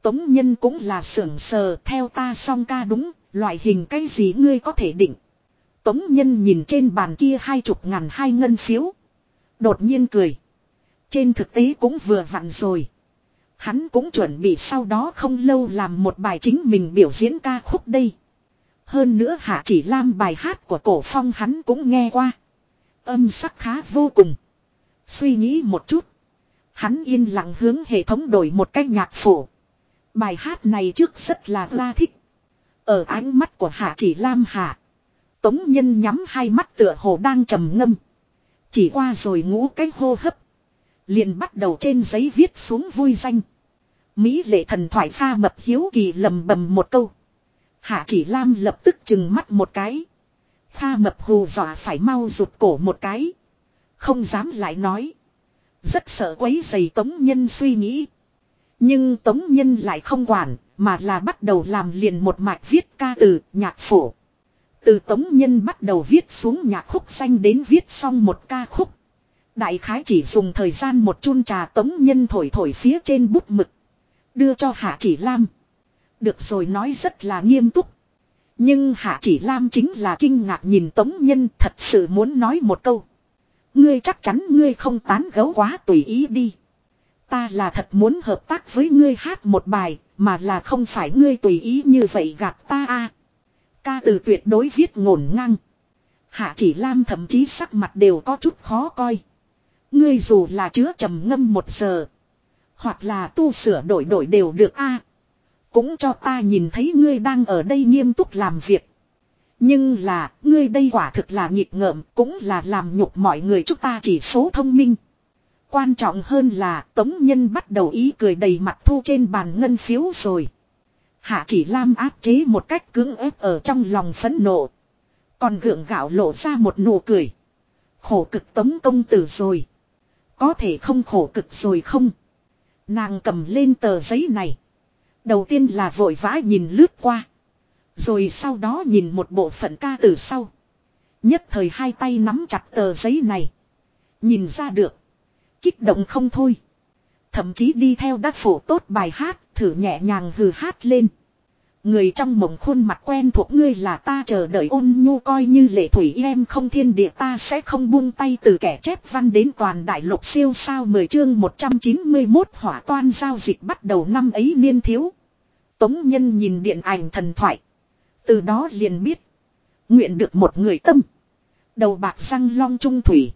Tống nhân cũng là sưởng sờ theo ta song ca đúng, loại hình cái gì ngươi có thể định. Tống nhân nhìn trên bàn kia hai chục ngàn hai ngân phiếu. Đột nhiên cười. Trên thực tế cũng vừa vặn rồi. Hắn cũng chuẩn bị sau đó không lâu làm một bài chính mình biểu diễn ca khúc đây. Hơn nữa hạ chỉ lam bài hát của cổ phong hắn cũng nghe qua. Âm sắc khá vô cùng. Suy nghĩ một chút. Hắn yên lặng hướng hệ thống đổi một cách nhạc phổ. Bài hát này trước rất là la thích. Ở ánh mắt của hạ chỉ lam hạ. Tống nhân nhắm hai mắt tựa hồ đang trầm ngâm. Chỉ qua rồi ngủ cái hô hấp. Liền bắt đầu trên giấy viết xuống vui danh. Mỹ lệ thần thoại pha mập hiếu kỳ lầm bầm một câu. Hạ chỉ lam lập tức chừng mắt một cái. Pha mập hù dọa phải mau rụt cổ một cái. Không dám lại nói. Rất sợ quấy giày tống nhân suy nghĩ. Nhưng tống nhân lại không quản, mà là bắt đầu làm liền một mạch viết ca từ, nhạc phổ. Từ tống nhân bắt đầu viết xuống nhạc khúc xanh đến viết xong một ca khúc. Đại khái chỉ dùng thời gian một chun trà tống nhân thổi thổi phía trên bút mực. Đưa cho Hạ Chỉ Lam. Được rồi nói rất là nghiêm túc. Nhưng Hạ Chỉ Lam chính là kinh ngạc nhìn tống nhân thật sự muốn nói một câu. Ngươi chắc chắn ngươi không tán gấu quá tùy ý đi. Ta là thật muốn hợp tác với ngươi hát một bài, mà là không phải ngươi tùy ý như vậy gạt ta a. Ca từ tuyệt đối viết ngổn ngang. Hạ chỉ lam thậm chí sắc mặt đều có chút khó coi. Ngươi dù là chứa trầm ngâm một giờ. Hoặc là tu sửa đổi đổi đều được a. cũng cho ta nhìn thấy ngươi đang ở đây nghiêm túc làm việc. Nhưng là, ngươi đây quả thực là nghịch ngợm, cũng là làm nhục mọi người chúng ta chỉ số thông minh. Quan trọng hơn là Tống Nhân bắt đầu ý cười đầy mặt thu trên bàn ngân phiếu rồi. Hạ chỉ Lam áp chế một cách cứng ép ở trong lòng phẫn nộ. Còn gượng gạo lộ ra một nụ cười. Khổ cực Tống công tử rồi. Có thể không khổ cực rồi không? Nàng cầm lên tờ giấy này. Đầu tiên là vội vã nhìn lướt qua. Rồi sau đó nhìn một bộ phận ca từ sau. Nhất thời hai tay nắm chặt tờ giấy này. Nhìn ra được. Kích động không thôi. Thậm chí đi theo đắc phổ tốt bài hát, thử nhẹ nhàng hừ hát lên. Người trong mộng khuôn mặt quen thuộc ngươi là ta chờ đợi ôn nhu coi như lệ thủy em không thiên địa ta sẽ không buông tay từ kẻ chép văn đến toàn đại lục siêu sao 10 chương 191 hỏa toan giao dịch bắt đầu năm ấy niên thiếu. Tống nhân nhìn điện ảnh thần thoại. Từ đó liền biết. Nguyện được một người tâm. Đầu bạc răng long trung thủy.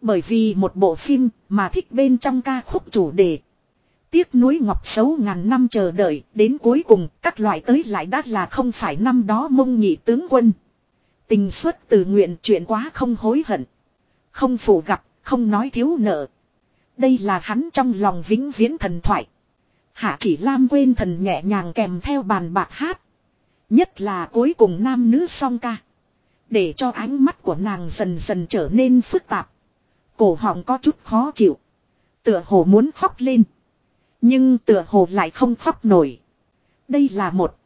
Bởi vì một bộ phim mà thích bên trong ca khúc chủ đề. Tiếc núi ngọc xấu ngàn năm chờ đợi, đến cuối cùng các loại tới lại đã là không phải năm đó mông nhị tướng quân. Tình xuất từ nguyện chuyện quá không hối hận. Không phủ gặp, không nói thiếu nợ. Đây là hắn trong lòng vĩnh viễn thần thoại. Hạ chỉ lam quên thần nhẹ nhàng kèm theo bàn bạc hát. Nhất là cuối cùng nam nữ song ca. Để cho ánh mắt của nàng dần dần trở nên phức tạp. Cổ họng có chút khó chịu. Tựa hồ muốn khóc lên. Nhưng tựa hồ lại không khóc nổi. Đây là một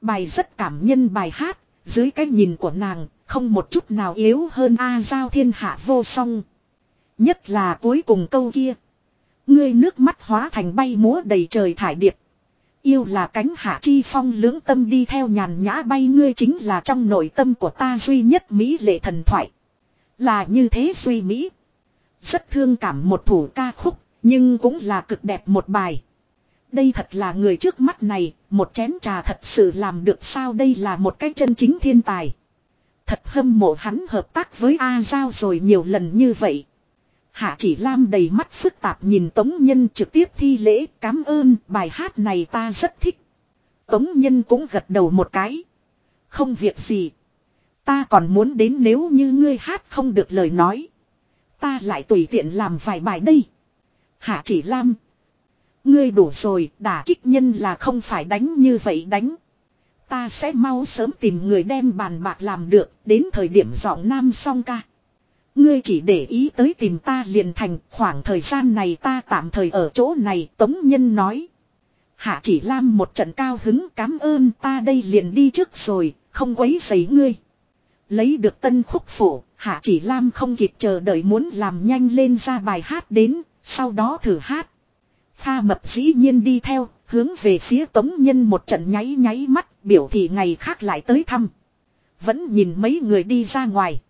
bài rất cảm nhân bài hát. Dưới cái nhìn của nàng, không một chút nào yếu hơn A Giao thiên hạ vô song. Nhất là cuối cùng câu kia. Ngươi nước mắt hóa thành bay múa đầy trời thải điệp. Yêu là cánh hạ chi phong lưỡng tâm đi theo nhàn nhã bay ngươi chính là trong nội tâm của ta duy nhất Mỹ lệ thần thoại. Là như thế suy Mỹ. Rất thương cảm một thủ ca khúc, nhưng cũng là cực đẹp một bài. Đây thật là người trước mắt này, một chén trà thật sự làm được sao đây là một cái chân chính thiên tài. Thật hâm mộ hắn hợp tác với A Giao rồi nhiều lần như vậy. Hạ chỉ lam đầy mắt phức tạp nhìn Tống Nhân trực tiếp thi lễ cảm ơn bài hát này ta rất thích. Tống Nhân cũng gật đầu một cái. Không việc gì. Ta còn muốn đến nếu như ngươi hát không được lời nói. Ta lại tùy tiện làm vài bài đây. Hạ chỉ lam. Ngươi đủ rồi, đả kích nhân là không phải đánh như vậy đánh. Ta sẽ mau sớm tìm người đem bàn bạc làm được, đến thời điểm giọng nam song ca. Ngươi chỉ để ý tới tìm ta liền thành, khoảng thời gian này ta tạm thời ở chỗ này, Tống Nhân nói. Hạ chỉ lam một trận cao hứng cảm ơn ta đây liền đi trước rồi, không quấy giấy ngươi. Lấy được tân khúc phổ, Hạ chỉ lam không kịp chờ đợi muốn làm nhanh lên ra bài hát đến, sau đó thử hát. pha mập dĩ nhiên đi theo, hướng về phía tống nhân một trận nháy nháy mắt, biểu thị ngày khác lại tới thăm. Vẫn nhìn mấy người đi ra ngoài.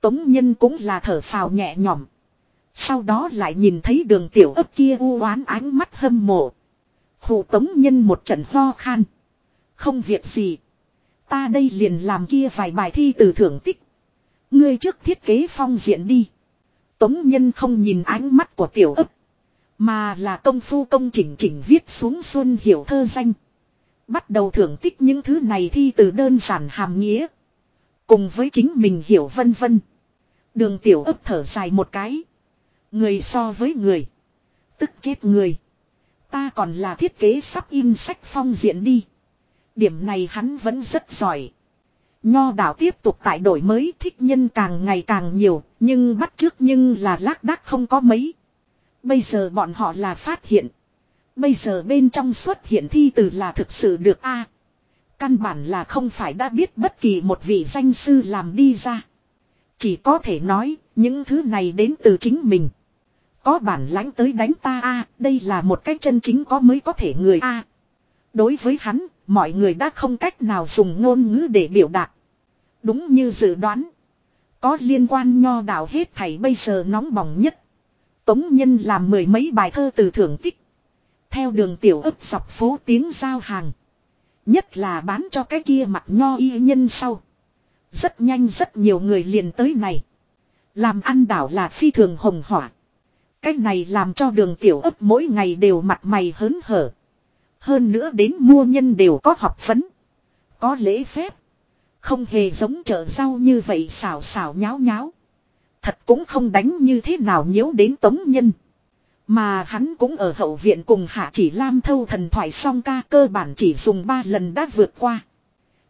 Tống nhân cũng là thở phào nhẹ nhõm. Sau đó lại nhìn thấy đường tiểu ấp kia u oán ánh mắt hâm mộ. Khủ tống nhân một trận ho khan. Không việc gì. Ta đây liền làm kia vài bài thi từ thưởng tích. Ngươi trước thiết kế phong diện đi. Tống nhân không nhìn ánh mắt của tiểu ấp. Mà là công phu công chỉnh chỉnh viết xuống xuân hiểu thơ danh. Bắt đầu thưởng tích những thứ này thi từ đơn giản hàm nghĩa. Cùng với chính mình hiểu vân vân. Đường tiểu ấp thở dài một cái. Người so với người. Tức chết người. Ta còn là thiết kế sắp in sách phong diện đi. Điểm này hắn vẫn rất giỏi. Nho đạo tiếp tục tại đổi mới thích nhân càng ngày càng nhiều, nhưng bắt trước nhưng là lác đác không có mấy. Bây giờ bọn họ là phát hiện. Bây giờ bên trong xuất hiện thi từ là thực sự được a Căn bản là không phải đã biết bất kỳ một vị danh sư làm đi ra. Chỉ có thể nói, những thứ này đến từ chính mình. Có bản lãnh tới đánh ta a đây là một cách chân chính có mới có thể người a Đối với hắn, mọi người đã không cách nào dùng ngôn ngữ để biểu đạt. Đúng như dự đoán. Có liên quan nho đạo hết thảy bây giờ nóng bỏng nhất. Tống Nhân làm mười mấy bài thơ từ thưởng tích. Theo đường tiểu ấp dọc phố tiếng giao hàng. Nhất là bán cho cái kia mặt nho y nhân sau. Rất nhanh rất nhiều người liền tới này. Làm ăn đảo là phi thường hồng hỏa. cách này làm cho đường tiểu ấp mỗi ngày đều mặt mày hớn hở. Hơn nữa đến mua nhân đều có học phấn. Có lễ phép. Không hề giống chợ rau như vậy xào xào nháo nháo. Thật cũng không đánh như thế nào nhiễu đến tống nhân. Mà hắn cũng ở hậu viện cùng hạ chỉ lam thâu thần thoại song ca cơ bản chỉ dùng ba lần đã vượt qua.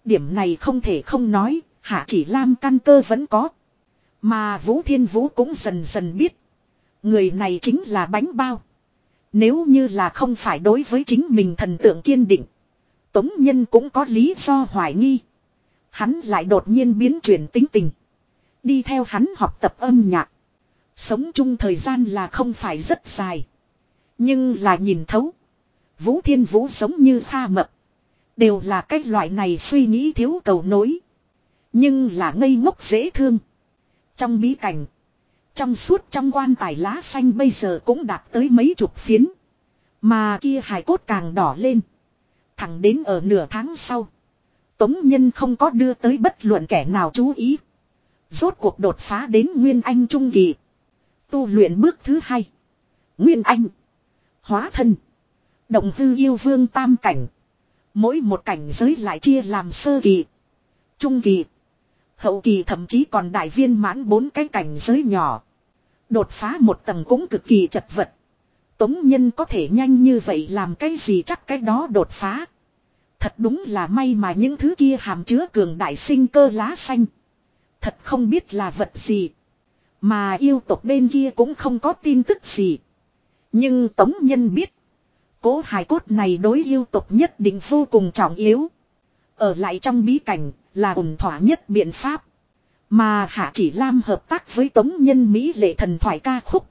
Điểm này không thể không nói, hạ chỉ lam căn cơ vẫn có. Mà Vũ Thiên Vũ cũng dần dần biết. Người này chính là bánh bao. Nếu như là không phải đối với chính mình thần tượng kiên định. Tống Nhân cũng có lý do hoài nghi. Hắn lại đột nhiên biến chuyển tính tình. Đi theo hắn học tập âm nhạc. Sống chung thời gian là không phải rất dài. Nhưng là nhìn thấu. Vũ Thiên Vũ sống như pha mập. Đều là cái loại này suy nghĩ thiếu cầu nối. Nhưng là ngây ngốc dễ thương. Trong bí cảnh. Trong suốt trong quan tài lá xanh bây giờ cũng đạt tới mấy chục phiến. Mà kia hài cốt càng đỏ lên. Thẳng đến ở nửa tháng sau. Tống Nhân không có đưa tới bất luận kẻ nào chú ý. Rốt cuộc đột phá đến Nguyên Anh Trung Kỳ. Tu luyện bước thứ hai. Nguyên Anh. Hóa thân. Động hư yêu vương tam cảnh. Mỗi một cảnh giới lại chia làm sơ kỳ. Trung kỳ. Hậu kỳ, thậm chí còn đại viên mãn bốn cái cảnh giới nhỏ. Đột phá một tầng cũng cực kỳ chật vật. Tống nhân có thể nhanh như vậy làm cái gì chắc cái đó đột phá. Thật đúng là may mà những thứ kia hàm chứa cường đại sinh cơ lá xanh. Thật không biết là vật gì. Mà yêu tộc bên kia cũng không có tin tức gì. Nhưng Tống Nhân biết. Cố hài cốt này đối yêu tộc nhất định vô cùng trọng yếu. Ở lại trong bí cảnh là ổn thỏa nhất biện pháp. Mà Hạ Chỉ Lam hợp tác với Tống Nhân Mỹ lệ thần thoại ca khúc.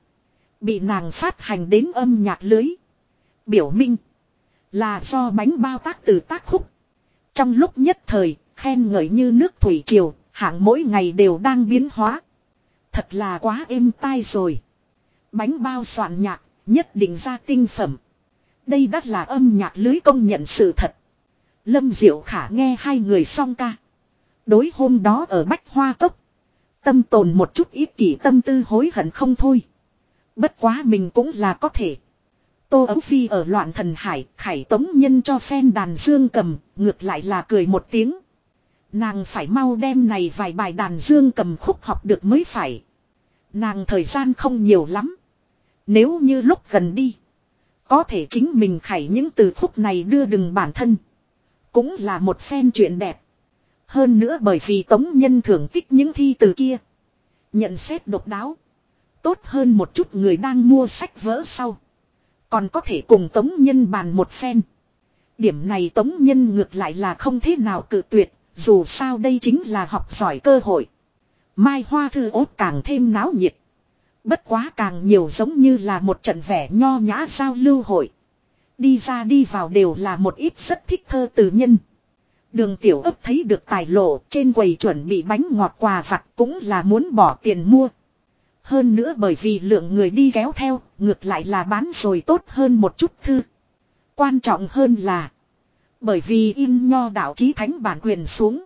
Bị nàng phát hành đến âm nhạc lưới. Biểu minh. Là do bánh bao tác từ tác khúc. Trong lúc nhất thời, khen ngợi như nước thủy triều, hạng mỗi ngày đều đang biến hóa. Thật là quá êm tai rồi. Bánh bao soạn nhạc, nhất định ra tinh phẩm. Đây đắt là âm nhạc lưới công nhận sự thật. Lâm Diệu Khả nghe hai người song ca. Đối hôm đó ở Bách Hoa Cốc. Tâm tồn một chút ít kỷ tâm tư hối hận không thôi. Bất quá mình cũng là có thể. Tô Ấu Phi ở loạn thần hải, khải tống nhân cho phen đàn dương cầm, ngược lại là cười một tiếng. Nàng phải mau đem này vài bài đàn dương cầm khúc học được mới phải. Nàng thời gian không nhiều lắm. Nếu như lúc gần đi. Có thể chính mình khải những từ khúc này đưa đừng bản thân. Cũng là một phen chuyện đẹp. Hơn nữa bởi vì tống nhân thưởng tích những thi từ kia. Nhận xét độc đáo. Tốt hơn một chút người đang mua sách vỡ sau. Còn có thể cùng tống nhân bàn một phen. Điểm này tống nhân ngược lại là không thế nào cự tuyệt. Dù sao đây chính là học giỏi cơ hội. Mai hoa thư ốt càng thêm náo nhiệt. Bất quá càng nhiều giống như là một trận vẻ nho nhã giao lưu hội. Đi ra đi vào đều là một ít rất thích thơ từ nhân. Đường tiểu ấp thấy được tài lộ trên quầy chuẩn bị bánh ngọt quà vặt cũng là muốn bỏ tiền mua. Hơn nữa bởi vì lượng người đi kéo theo, ngược lại là bán rồi tốt hơn một chút thư. Quan trọng hơn là, bởi vì in nho đạo chí thánh bản quyền xuống.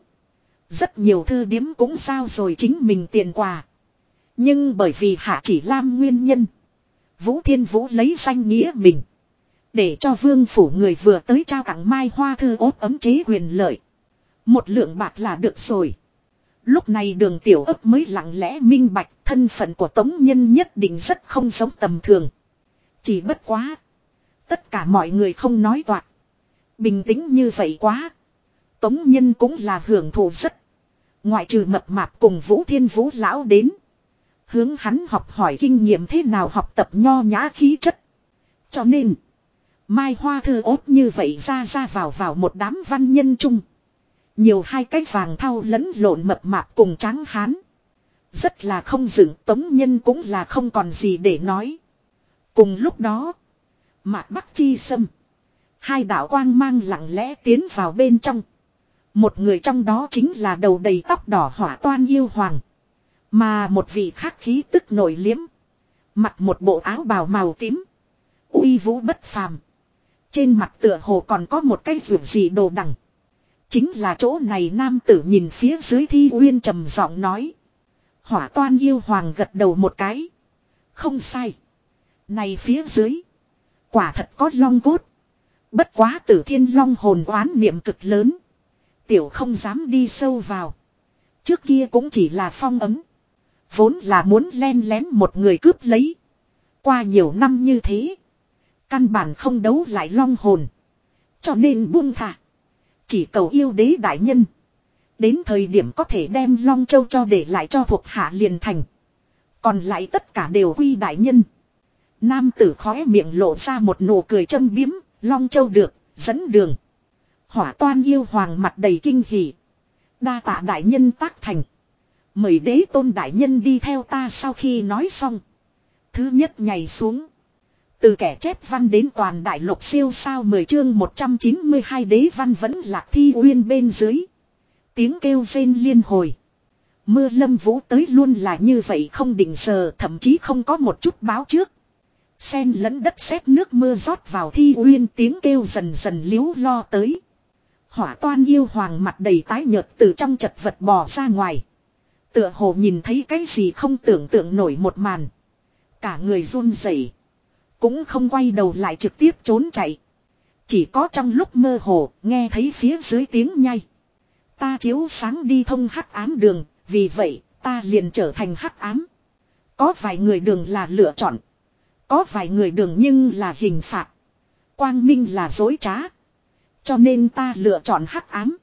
Rất nhiều thư điếm cũng sao rồi chính mình tiền quà. Nhưng bởi vì hạ chỉ lam nguyên nhân. Vũ Thiên Vũ lấy danh nghĩa mình. Để cho vương phủ người vừa tới trao tặng mai hoa thư ốt ấm chế quyền lợi. Một lượng bạc là được rồi. Lúc này đường tiểu ấp mới lặng lẽ minh bạch thân phận của tống nhân nhất định rất không giống tầm thường. Chỉ bất quá. Tất cả mọi người không nói toạc. Bình tĩnh như vậy quá. Tống nhân cũng là hưởng thụ rất. Ngoại trừ mập mạp cùng Vũ Thiên Vũ lão đến. Hướng hắn học hỏi kinh nghiệm thế nào học tập nho nhã khí chất. Cho nên. Mai Hoa Thư ốt như vậy ra ra vào vào một đám văn nhân chung. Nhiều hai cái vàng thau lẫn lộn mập mạp cùng trắng hán. Rất là không dựng, tống nhân cũng là không còn gì để nói. Cùng lúc đó. Mạc Bắc Chi Sâm. Hai đạo quang mang lặng lẽ tiến vào bên trong. Một người trong đó chính là đầu đầy tóc đỏ hỏa toan yêu hoàng. Mà một vị khác khí tức nổi liếm. Mặc một bộ áo bào màu tím. uy vũ bất phàm. Trên mặt tựa hồ còn có một cái vượt gì đồ đằng. Chính là chỗ này nam tử nhìn phía dưới thi uyên trầm giọng nói. Hỏa toan yêu hoàng gật đầu một cái. Không sai. Này phía dưới. Quả thật có long cốt. Bất quá tử thiên long hồn oán niệm cực lớn. Tiểu không dám đi sâu vào. Trước kia cũng chỉ là phong ấm. Vốn là muốn len lén một người cướp lấy. Qua nhiều năm như thế. Căn bản không đấu lại long hồn. Cho nên buông thả. Chỉ cầu yêu đế đại nhân. Đến thời điểm có thể đem long châu cho để lại cho thuộc hạ liền thành. Còn lại tất cả đều quy đại nhân. Nam tử khóe miệng lộ ra một nụ cười châm biếm. Long châu được, dẫn đường. Hỏa toan yêu hoàng mặt đầy kinh hỉ. Đa tạ đại nhân tác thành. Mời đế tôn đại nhân đi theo ta sau khi nói xong. Thứ nhất nhảy xuống. Từ kẻ chép văn đến toàn đại lục siêu sao 10 chương 192 đế văn vẫn lạc thi uyên bên dưới. Tiếng kêu rên liên hồi. Mưa lâm vũ tới luôn là như vậy không định giờ thậm chí không có một chút báo trước. Sen lẫn đất sét nước mưa rót vào thi uyên tiếng kêu dần dần liếu lo tới. Hỏa toan yêu hoàng mặt đầy tái nhợt từ trong chật vật bò ra ngoài. Tựa hồ nhìn thấy cái gì không tưởng tượng nổi một màn. Cả người run rẩy, Cũng không quay đầu lại trực tiếp trốn chạy. Chỉ có trong lúc mơ hồ nghe thấy phía dưới tiếng nhay. Ta chiếu sáng đi thông hắc ám đường, vì vậy ta liền trở thành hắc ám. Có vài người đường là lựa chọn. Có vài người đường nhưng là hình phạt. Quang minh là dối trá. Cho nên ta lựa chọn hắc ám.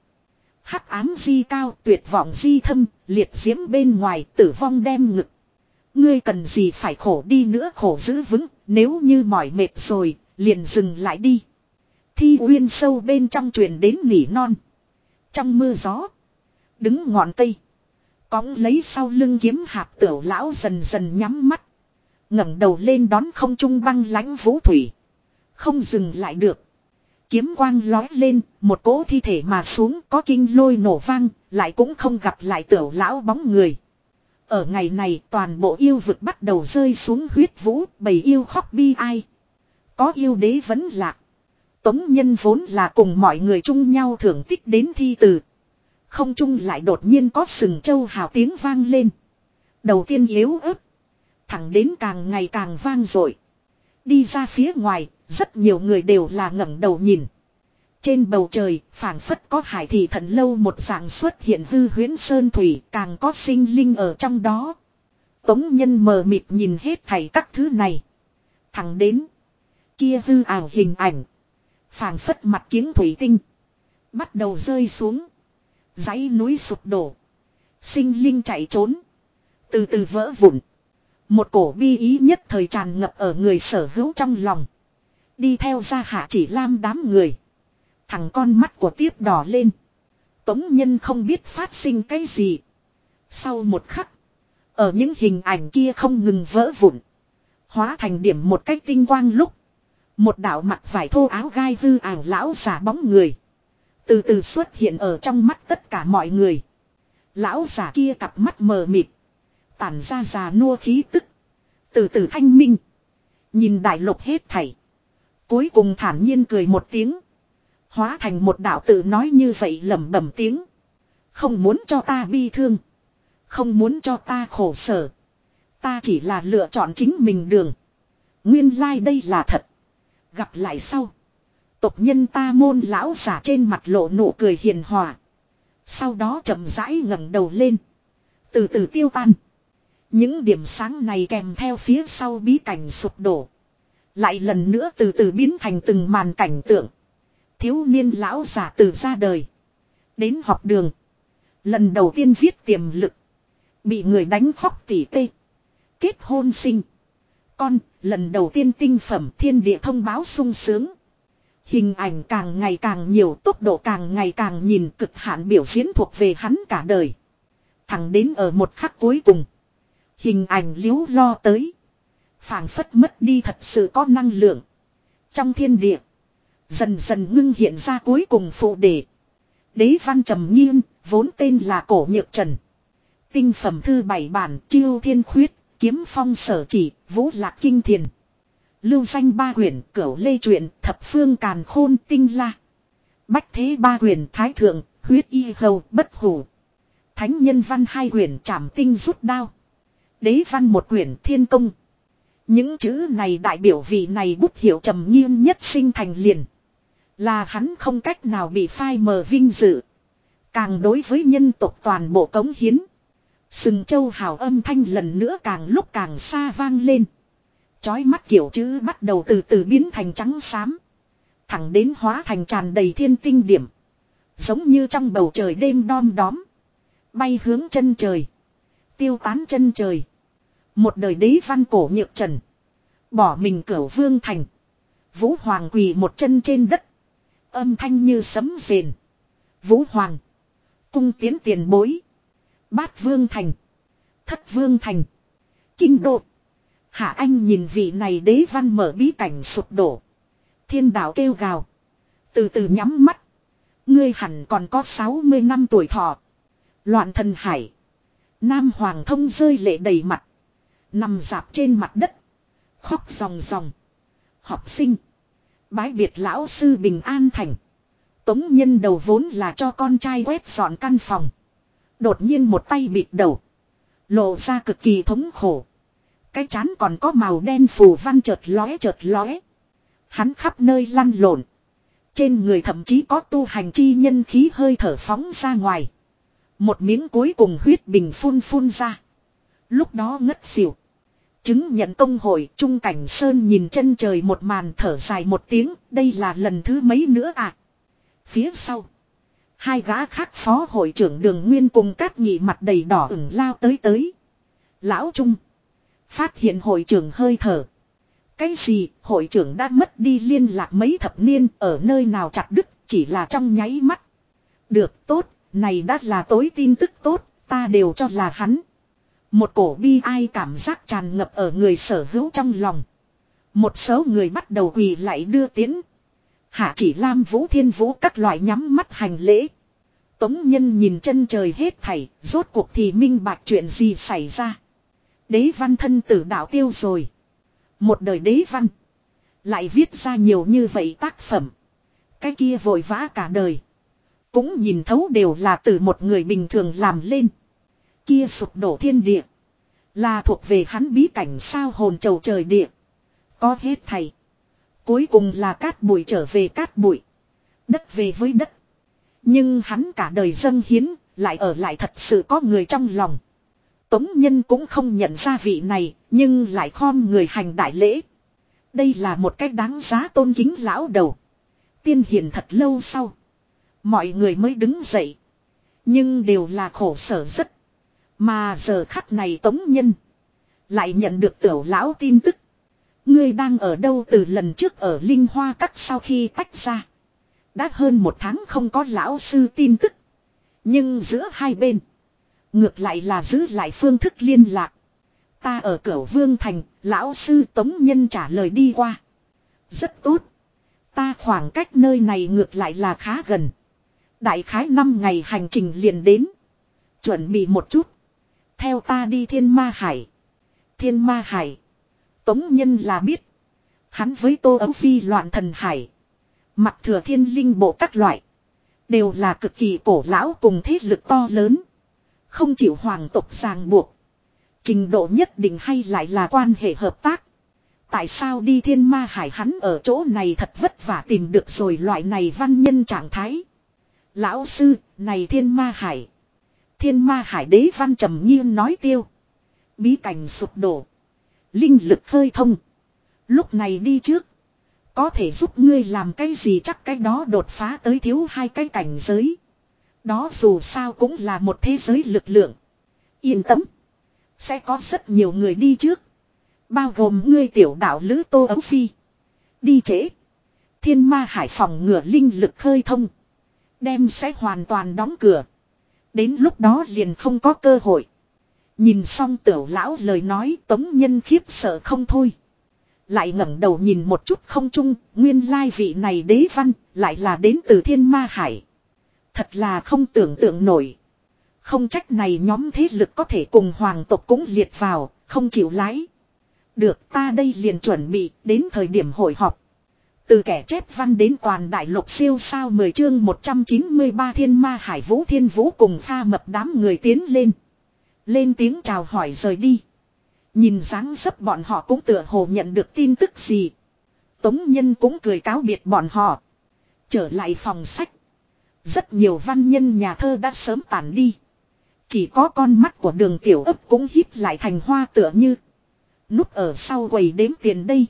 Hắc ám di cao, tuyệt vọng di thâm, liệt diễm bên ngoài, tử vong đem ngực. Ngươi cần gì phải khổ đi nữa khổ giữ vững, nếu như mỏi mệt rồi, liền dừng lại đi. Thi uyên sâu bên trong truyền đến nỉ non. Trong mưa gió, đứng ngọn cây, cóng lấy sau lưng kiếm hạp tiểu lão dần dần nhắm mắt ngẩng đầu lên đón không trung băng lãnh vũ thủy. Không dừng lại được. Kiếm quang lói lên, một cỗ thi thể mà xuống có kinh lôi nổ vang, lại cũng không gặp lại tiểu lão bóng người. Ở ngày này toàn bộ yêu vực bắt đầu rơi xuống huyết vũ, bầy yêu khóc bi ai. Có yêu đế vẫn lạc. Tống nhân vốn là cùng mọi người chung nhau thưởng tích đến thi từ. Không chung lại đột nhiên có sừng châu hào tiếng vang lên. Đầu tiên yếu ớt. Thẳng đến càng ngày càng vang dội Đi ra phía ngoài, rất nhiều người đều là ngẩng đầu nhìn. Trên bầu trời, phảng phất có hải thị thần lâu một dạng xuất hiện hư huyến sơn thủy, càng có sinh linh ở trong đó. Tống nhân mờ mịt nhìn hết thảy các thứ này. Thẳng đến. Kia hư ảo hình ảnh phảng phất mặt kiếng thủy tinh. Bắt đầu rơi xuống. dãy núi sụp đổ. Sinh linh chạy trốn. Từ từ vỡ vụn. Một cổ bi ý nhất thời tràn ngập ở người sở hữu trong lòng. Đi theo ra hạ chỉ lam đám người. Thằng con mắt của tiếp đỏ lên. Tống nhân không biết phát sinh cái gì. Sau một khắc. Ở những hình ảnh kia không ngừng vỡ vụn. Hóa thành điểm một cách tinh quang lúc. Một đạo mặt vải thô áo gai hư ảo lão giả bóng người. Từ từ xuất hiện ở trong mắt tất cả mọi người. Lão giả kia cặp mắt mờ mịt. Tản ra già nua khí tức. Từ từ thanh minh. Nhìn đại lục hết thảy. Cuối cùng thản nhiên cười một tiếng. Hóa thành một đạo tự nói như vậy lẩm bẩm tiếng. Không muốn cho ta bi thương. Không muốn cho ta khổ sở. Ta chỉ là lựa chọn chính mình đường. Nguyên lai like đây là thật. Gặp lại sau. Tộc nhân ta môn lão giả trên mặt lộ nụ cười hiền hòa. Sau đó chậm rãi ngẩng đầu lên. Từ từ tiêu tan. Những điểm sáng này kèm theo phía sau bí cảnh sụp đổ. Lại lần nữa từ từ biến thành từng màn cảnh tượng. Thiếu niên lão giả từ ra đời. Đến học đường. Lần đầu tiên viết tiềm lực. Bị người đánh khóc tỉ tê. Kết hôn sinh. Con, lần đầu tiên tinh phẩm thiên địa thông báo sung sướng. Hình ảnh càng ngày càng nhiều tốc độ càng ngày càng nhìn cực hạn biểu diễn thuộc về hắn cả đời. Thẳng đến ở một khắc cuối cùng. Hình ảnh liếu lo tới. phảng phất mất đi thật sự có năng lượng. Trong thiên địa. Dần dần ngưng hiện ra cuối cùng phụ đề. Đế văn trầm nghiêng, vốn tên là cổ nhược trần. Tinh phẩm thư bảy bản chiêu thiên khuyết, kiếm phong sở chỉ, vũ lạc kinh thiền. Lưu danh ba quyển cửu lê truyện thập phương càn khôn tinh la. Bách thế ba quyển thái thượng, huyết y hầu bất hủ. Thánh nhân văn hai quyển trảm tinh rút đao. Đế văn một quyển thiên công. Những chữ này đại biểu vị này bút hiệu trầm nghiêng nhất sinh thành liền. Là hắn không cách nào bị phai mờ vinh dự. Càng đối với nhân tộc toàn bộ cống hiến. Sừng châu hào âm thanh lần nữa càng lúc càng xa vang lên. Chói mắt kiểu chữ bắt đầu từ từ biến thành trắng xám. Thẳng đến hóa thành tràn đầy thiên tinh điểm. Giống như trong bầu trời đêm đom đóm. Bay hướng chân trời. Tiêu tán chân trời. Một đời đế văn cổ nhược trần. Bỏ mình cửa vương thành. Vũ Hoàng quỳ một chân trên đất. Âm thanh như sấm rền. Vũ Hoàng. Cung tiến tiền bối. Bát vương thành. Thất vương thành. Kinh đô. Hạ Anh nhìn vị này đế văn mở bí cảnh sụp đổ. Thiên đạo kêu gào. Từ từ nhắm mắt. Ngươi hẳn còn có 60 năm tuổi thọ. Loạn thần hải. Nam Hoàng thông rơi lệ đầy mặt. Nằm dạp trên mặt đất. Khóc ròng ròng. Học sinh. Bái biệt lão sư Bình An Thành. Tống nhân đầu vốn là cho con trai quét dọn căn phòng. Đột nhiên một tay bịt đầu. Lộ ra cực kỳ thống khổ. Cái chán còn có màu đen phù văn chợt lóe chợt lóe. Hắn khắp nơi lăn lộn. Trên người thậm chí có tu hành chi nhân khí hơi thở phóng ra ngoài. Một miếng cuối cùng huyết bình phun phun ra. Lúc đó ngất xỉu. Chứng nhận công hội, Trung Cảnh Sơn nhìn chân trời một màn thở dài một tiếng. Đây là lần thứ mấy nữa à. Phía sau. Hai gã khác phó hội trưởng đường nguyên cùng cát nhị mặt đầy đỏ ửng lao tới tới. Lão Trung. Phát hiện hội trưởng hơi thở. Cái gì hội trưởng đã mất đi liên lạc mấy thập niên ở nơi nào chặt đứt chỉ là trong nháy mắt. Được tốt, này đã là tối tin tức tốt, ta đều cho là hắn. Một cổ bi ai cảm giác tràn ngập ở người sở hữu trong lòng. Một số người bắt đầu quỳ lại đưa tiến. Hạ chỉ lam vũ thiên vũ các loại nhắm mắt hành lễ. Tống nhân nhìn chân trời hết thảy, rốt cuộc thì minh bạch chuyện gì xảy ra. Đế văn thân tử đạo tiêu rồi. Một đời đế văn. Lại viết ra nhiều như vậy tác phẩm. Cái kia vội vã cả đời. Cũng nhìn thấu đều là từ một người bình thường làm lên. Kia sụp đổ thiên địa. Là thuộc về hắn bí cảnh sao hồn trầu trời địa. Có hết thầy. Cuối cùng là cát bụi trở về cát bụi. Đất về với đất. Nhưng hắn cả đời dân hiến, lại ở lại thật sự có người trong lòng. Tống Nhân cũng không nhận ra vị này, nhưng lại khom người hành đại lễ. Đây là một cách đáng giá tôn kính lão đầu. Tiên hiền thật lâu sau. Mọi người mới đứng dậy. Nhưng đều là khổ sở rất. Mà giờ khắc này Tống Nhân. Lại nhận được tiểu lão tin tức. Ngươi đang ở đâu từ lần trước ở Linh Hoa Cắt sau khi tách ra. Đã hơn một tháng không có lão sư tin tức. Nhưng giữa hai bên. Ngược lại là giữ lại phương thức liên lạc. Ta ở cửa Vương Thành, lão sư Tống Nhân trả lời đi qua. Rất tốt. Ta khoảng cách nơi này ngược lại là khá gần. Đại khái 5 ngày hành trình liền đến. Chuẩn bị một chút. Theo ta đi thiên ma hải. Thiên ma hải. Tống Nhân là biết. Hắn với Tô Ấu Phi loạn thần hải. Mặt thừa thiên linh bộ các loại. Đều là cực kỳ cổ lão cùng thế lực to lớn. Không chịu hoàng tộc ràng buộc. Trình độ nhất định hay lại là quan hệ hợp tác. Tại sao đi thiên ma hải hắn ở chỗ này thật vất vả tìm được rồi loại này văn nhân trạng thái. Lão sư, này thiên ma hải. Thiên ma hải đế văn trầm nghiêng nói tiêu. Bí cảnh sụp đổ. Linh lực khơi thông. Lúc này đi trước. Có thể giúp ngươi làm cái gì chắc cái đó đột phá tới thiếu hai cái cảnh giới. Đó dù sao cũng là một thế giới lực lượng. Yên tâm. Sẽ có rất nhiều người đi trước. Bao gồm ngươi tiểu đạo lữ Tô Ấu Phi. Đi trễ. Thiên ma hải phòng ngựa linh lực khơi thông. Đem sẽ hoàn toàn đóng cửa. Đến lúc đó liền không có cơ hội. Nhìn xong tiểu lão lời nói tống nhân khiếp sợ không thôi. Lại ngẩng đầu nhìn một chút không chung, nguyên lai vị này đế văn, lại là đến từ thiên ma hải. Thật là không tưởng tượng nổi. Không trách này nhóm thế lực có thể cùng hoàng tộc cũng liệt vào, không chịu lái. Được ta đây liền chuẩn bị đến thời điểm hội họp. Từ kẻ chép văn đến toàn đại lục siêu sao 10 chương 193 thiên ma hải vũ thiên vũ cùng pha mập đám người tiến lên. Lên tiếng chào hỏi rời đi. Nhìn dáng dấp bọn họ cũng tựa hồ nhận được tin tức gì. Tống nhân cũng cười cáo biệt bọn họ. Trở lại phòng sách. Rất nhiều văn nhân nhà thơ đã sớm tản đi. Chỉ có con mắt của đường tiểu ấp cũng hít lại thành hoa tựa như. Núp ở sau quầy đếm tiền đây.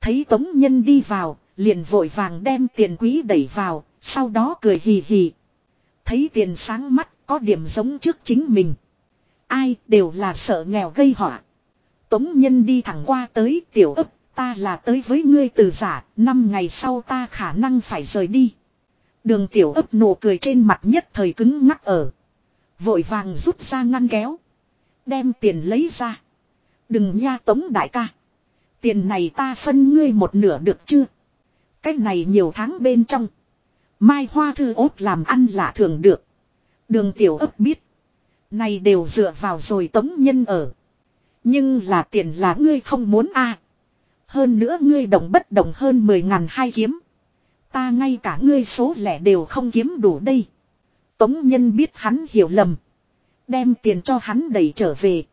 Thấy tống nhân đi vào, liền vội vàng đem tiền quý đẩy vào, sau đó cười hì hì. Thấy tiền sáng mắt, có điểm giống trước chính mình. Ai đều là sợ nghèo gây họa. Tống nhân đi thẳng qua tới tiểu ấp, ta là tới với ngươi từ giả, năm ngày sau ta khả năng phải rời đi. Đường tiểu ấp nụ cười trên mặt nhất thời cứng ngắc ở. Vội vàng rút ra ngăn kéo. Đem tiền lấy ra. Đừng nha tống đại ca. Tiền này ta phân ngươi một nửa được chưa? Cái này nhiều tháng bên trong. Mai hoa thư ốt làm ăn lạ thường được. Đường tiểu ấp biết. Này đều dựa vào rồi tống nhân ở. Nhưng là tiền là ngươi không muốn a Hơn nữa ngươi đồng bất đồng hơn 10 ngàn hai kiếm. Ta ngay cả ngươi số lẻ đều không kiếm đủ đây. Tống nhân biết hắn hiểu lầm. Đem tiền cho hắn đẩy trở về.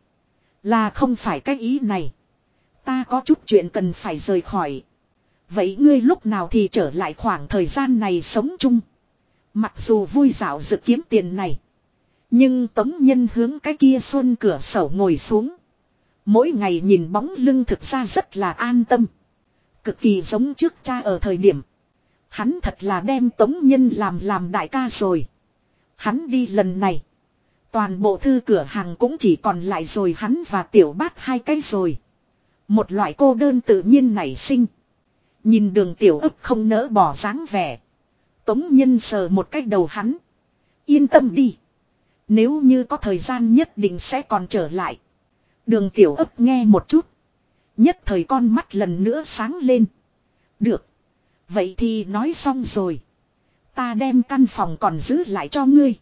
Là không phải cái ý này. Ta có chút chuyện cần phải rời khỏi. Vậy ngươi lúc nào thì trở lại khoảng thời gian này sống chung. Mặc dù vui dạo dự kiếm tiền này. Nhưng tống nhân hướng cái kia xuân cửa sổ ngồi xuống. Mỗi ngày nhìn bóng lưng thực ra rất là an tâm. Cực kỳ giống trước cha ở thời điểm. Hắn thật là đem tống nhân làm làm đại ca rồi. Hắn đi lần này. Toàn bộ thư cửa hàng cũng chỉ còn lại rồi hắn và tiểu bát hai cái rồi. Một loại cô đơn tự nhiên nảy sinh. Nhìn đường tiểu ấp không nỡ bỏ dáng vẻ. Tống nhân sờ một cách đầu hắn. Yên tâm đi. Nếu như có thời gian nhất định sẽ còn trở lại. Đường tiểu ấp nghe một chút. Nhất thời con mắt lần nữa sáng lên. Được. Vậy thì nói xong rồi. Ta đem căn phòng còn giữ lại cho ngươi.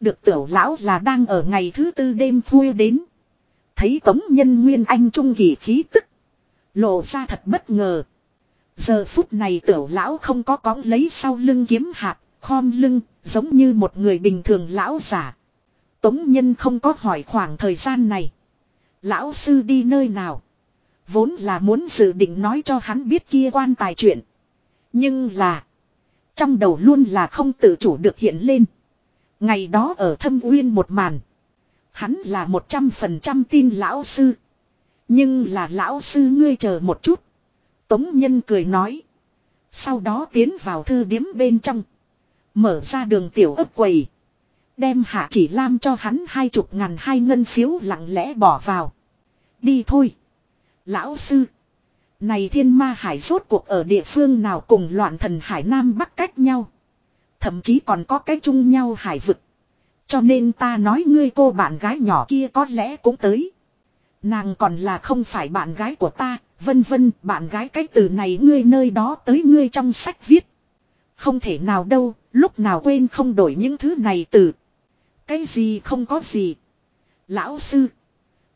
Được tiểu lão là đang ở ngày thứ tư đêm khuya đến. Thấy tống nhân nguyên anh trung kỳ khí tức. Lộ ra thật bất ngờ. Giờ phút này tiểu lão không có cóng lấy sau lưng kiếm hạt, khom lưng, giống như một người bình thường lão giả. Tống nhân không có hỏi khoảng thời gian này. Lão sư đi nơi nào? Vốn là muốn dự định nói cho hắn biết kia quan tài chuyện. Nhưng là. Trong đầu luôn là không tự chủ được hiện lên. Ngày đó ở thâm uyên một màn. Hắn là một trăm phần trăm tin lão sư. Nhưng là lão sư ngươi chờ một chút. Tống nhân cười nói. Sau đó tiến vào thư điếm bên trong. Mở ra đường tiểu ấp quầy. Đem hạ chỉ lam cho hắn hai chục ngàn hai ngân phiếu lặng lẽ bỏ vào. Đi thôi. Lão sư. Này thiên ma hải rốt cuộc ở địa phương nào cùng loạn thần hải nam bắc cách nhau. Thậm chí còn có cái chung nhau hải vực. Cho nên ta nói ngươi cô bạn gái nhỏ kia có lẽ cũng tới. Nàng còn là không phải bạn gái của ta, vân vân, bạn gái cái từ này ngươi nơi đó tới ngươi trong sách viết. Không thể nào đâu, lúc nào quên không đổi những thứ này từ. Cái gì không có gì. Lão sư.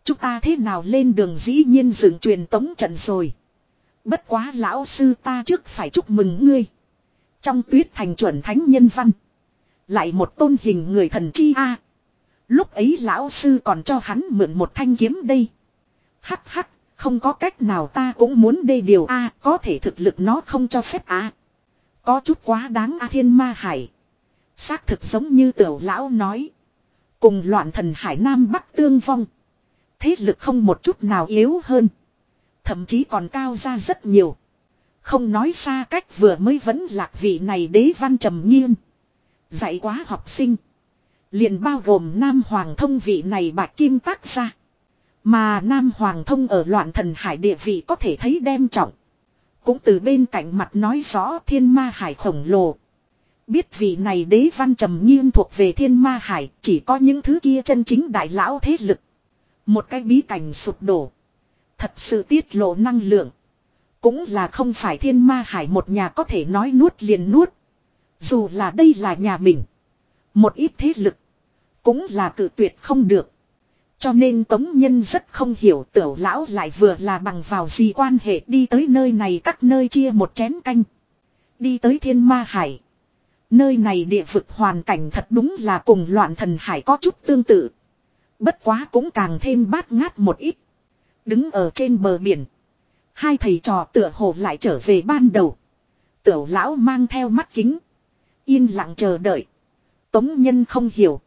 Chúng ta thế nào lên đường dĩ nhiên dựng truyền tống trận rồi. Bất quá lão sư ta trước phải chúc mừng ngươi. Trong tuyết thành chuẩn thánh nhân văn. Lại một tôn hình người thần chi a. Lúc ấy lão sư còn cho hắn mượn một thanh kiếm đây. Hắc hắc, không có cách nào ta cũng muốn đây điều a, có thể thực lực nó không cho phép a. Có chút quá đáng a thiên ma hải. Xác thực giống như tiểu lão nói. Cùng loạn thần hải nam bắc tương vong. Thế lực không một chút nào yếu hơn. Thậm chí còn cao ra rất nhiều. Không nói xa cách vừa mới vẫn lạc vị này đế văn trầm nghiêng. Dạy quá học sinh. Liền bao gồm Nam Hoàng thông vị này bạch kim tác ra. Mà Nam Hoàng thông ở loạn thần hải địa vị có thể thấy đem trọng. Cũng từ bên cạnh mặt nói rõ thiên ma hải khổng lồ. Biết vị này đế văn trầm nghiêng thuộc về thiên ma hải, chỉ có những thứ kia chân chính đại lão thế lực. Một cái bí cảnh sụp đổ. Thật sự tiết lộ năng lượng. Cũng là không phải thiên ma hải một nhà có thể nói nuốt liền nuốt. Dù là đây là nhà mình. Một ít thế lực. Cũng là cự tuyệt không được. Cho nên Tống Nhân rất không hiểu tiểu lão lại vừa là bằng vào gì quan hệ đi tới nơi này các nơi chia một chén canh. Đi tới thiên ma hải. Nơi này địa vực hoàn cảnh thật đúng là cùng loạn thần hải có chút tương tự. Bất quá cũng càng thêm bát ngát một ít. Đứng ở trên bờ biển. Hai thầy trò tựa hồ lại trở về ban đầu. Tiểu lão mang theo mắt kính. Yên lặng chờ đợi. Tống nhân không hiểu.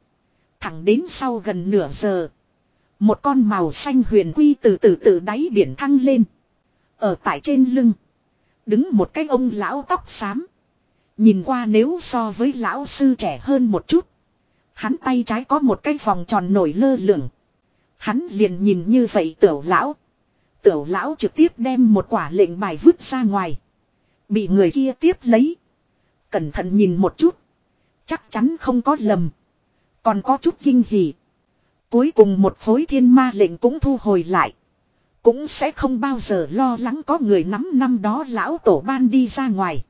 Thẳng đến sau gần nửa giờ. Một con màu xanh huyền quy từ từ từ đáy biển thăng lên. Ở tại trên lưng. Đứng một cái ông lão tóc xám. Nhìn qua nếu so với lão sư trẻ hơn một chút. Hắn tay trái có một cái vòng tròn nổi lơ lửng. Hắn liền nhìn như vậy tiểu lão. Tiểu lão trực tiếp đem một quả lệnh bài vứt ra ngoài. Bị người kia tiếp lấy. Cẩn thận nhìn một chút. Chắc chắn không có lầm. Còn có chút kinh hỉ. Cuối cùng một khối thiên ma lệnh cũng thu hồi lại. Cũng sẽ không bao giờ lo lắng có người nắm năm đó lão tổ ban đi ra ngoài.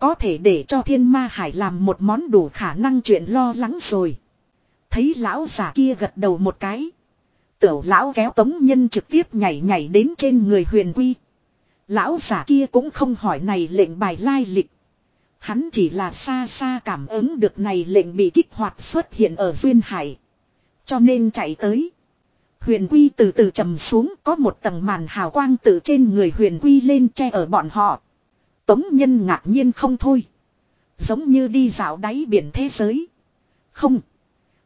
Có thể để cho thiên ma hải làm một món đủ khả năng chuyện lo lắng rồi. Thấy lão giả kia gật đầu một cái. Tiểu lão kéo tống nhân trực tiếp nhảy nhảy đến trên người huyền quy. Lão giả kia cũng không hỏi này lệnh bài lai lịch. Hắn chỉ là xa xa cảm ứng được này lệnh bị kích hoạt xuất hiện ở duyên hải. Cho nên chạy tới. Huyền quy từ từ trầm xuống, có một tầng màn hào quang từ trên người huyền quy lên che ở bọn họ. Tống nhân ngạc nhiên không thôi. Giống như đi dạo đáy biển thế giới. Không.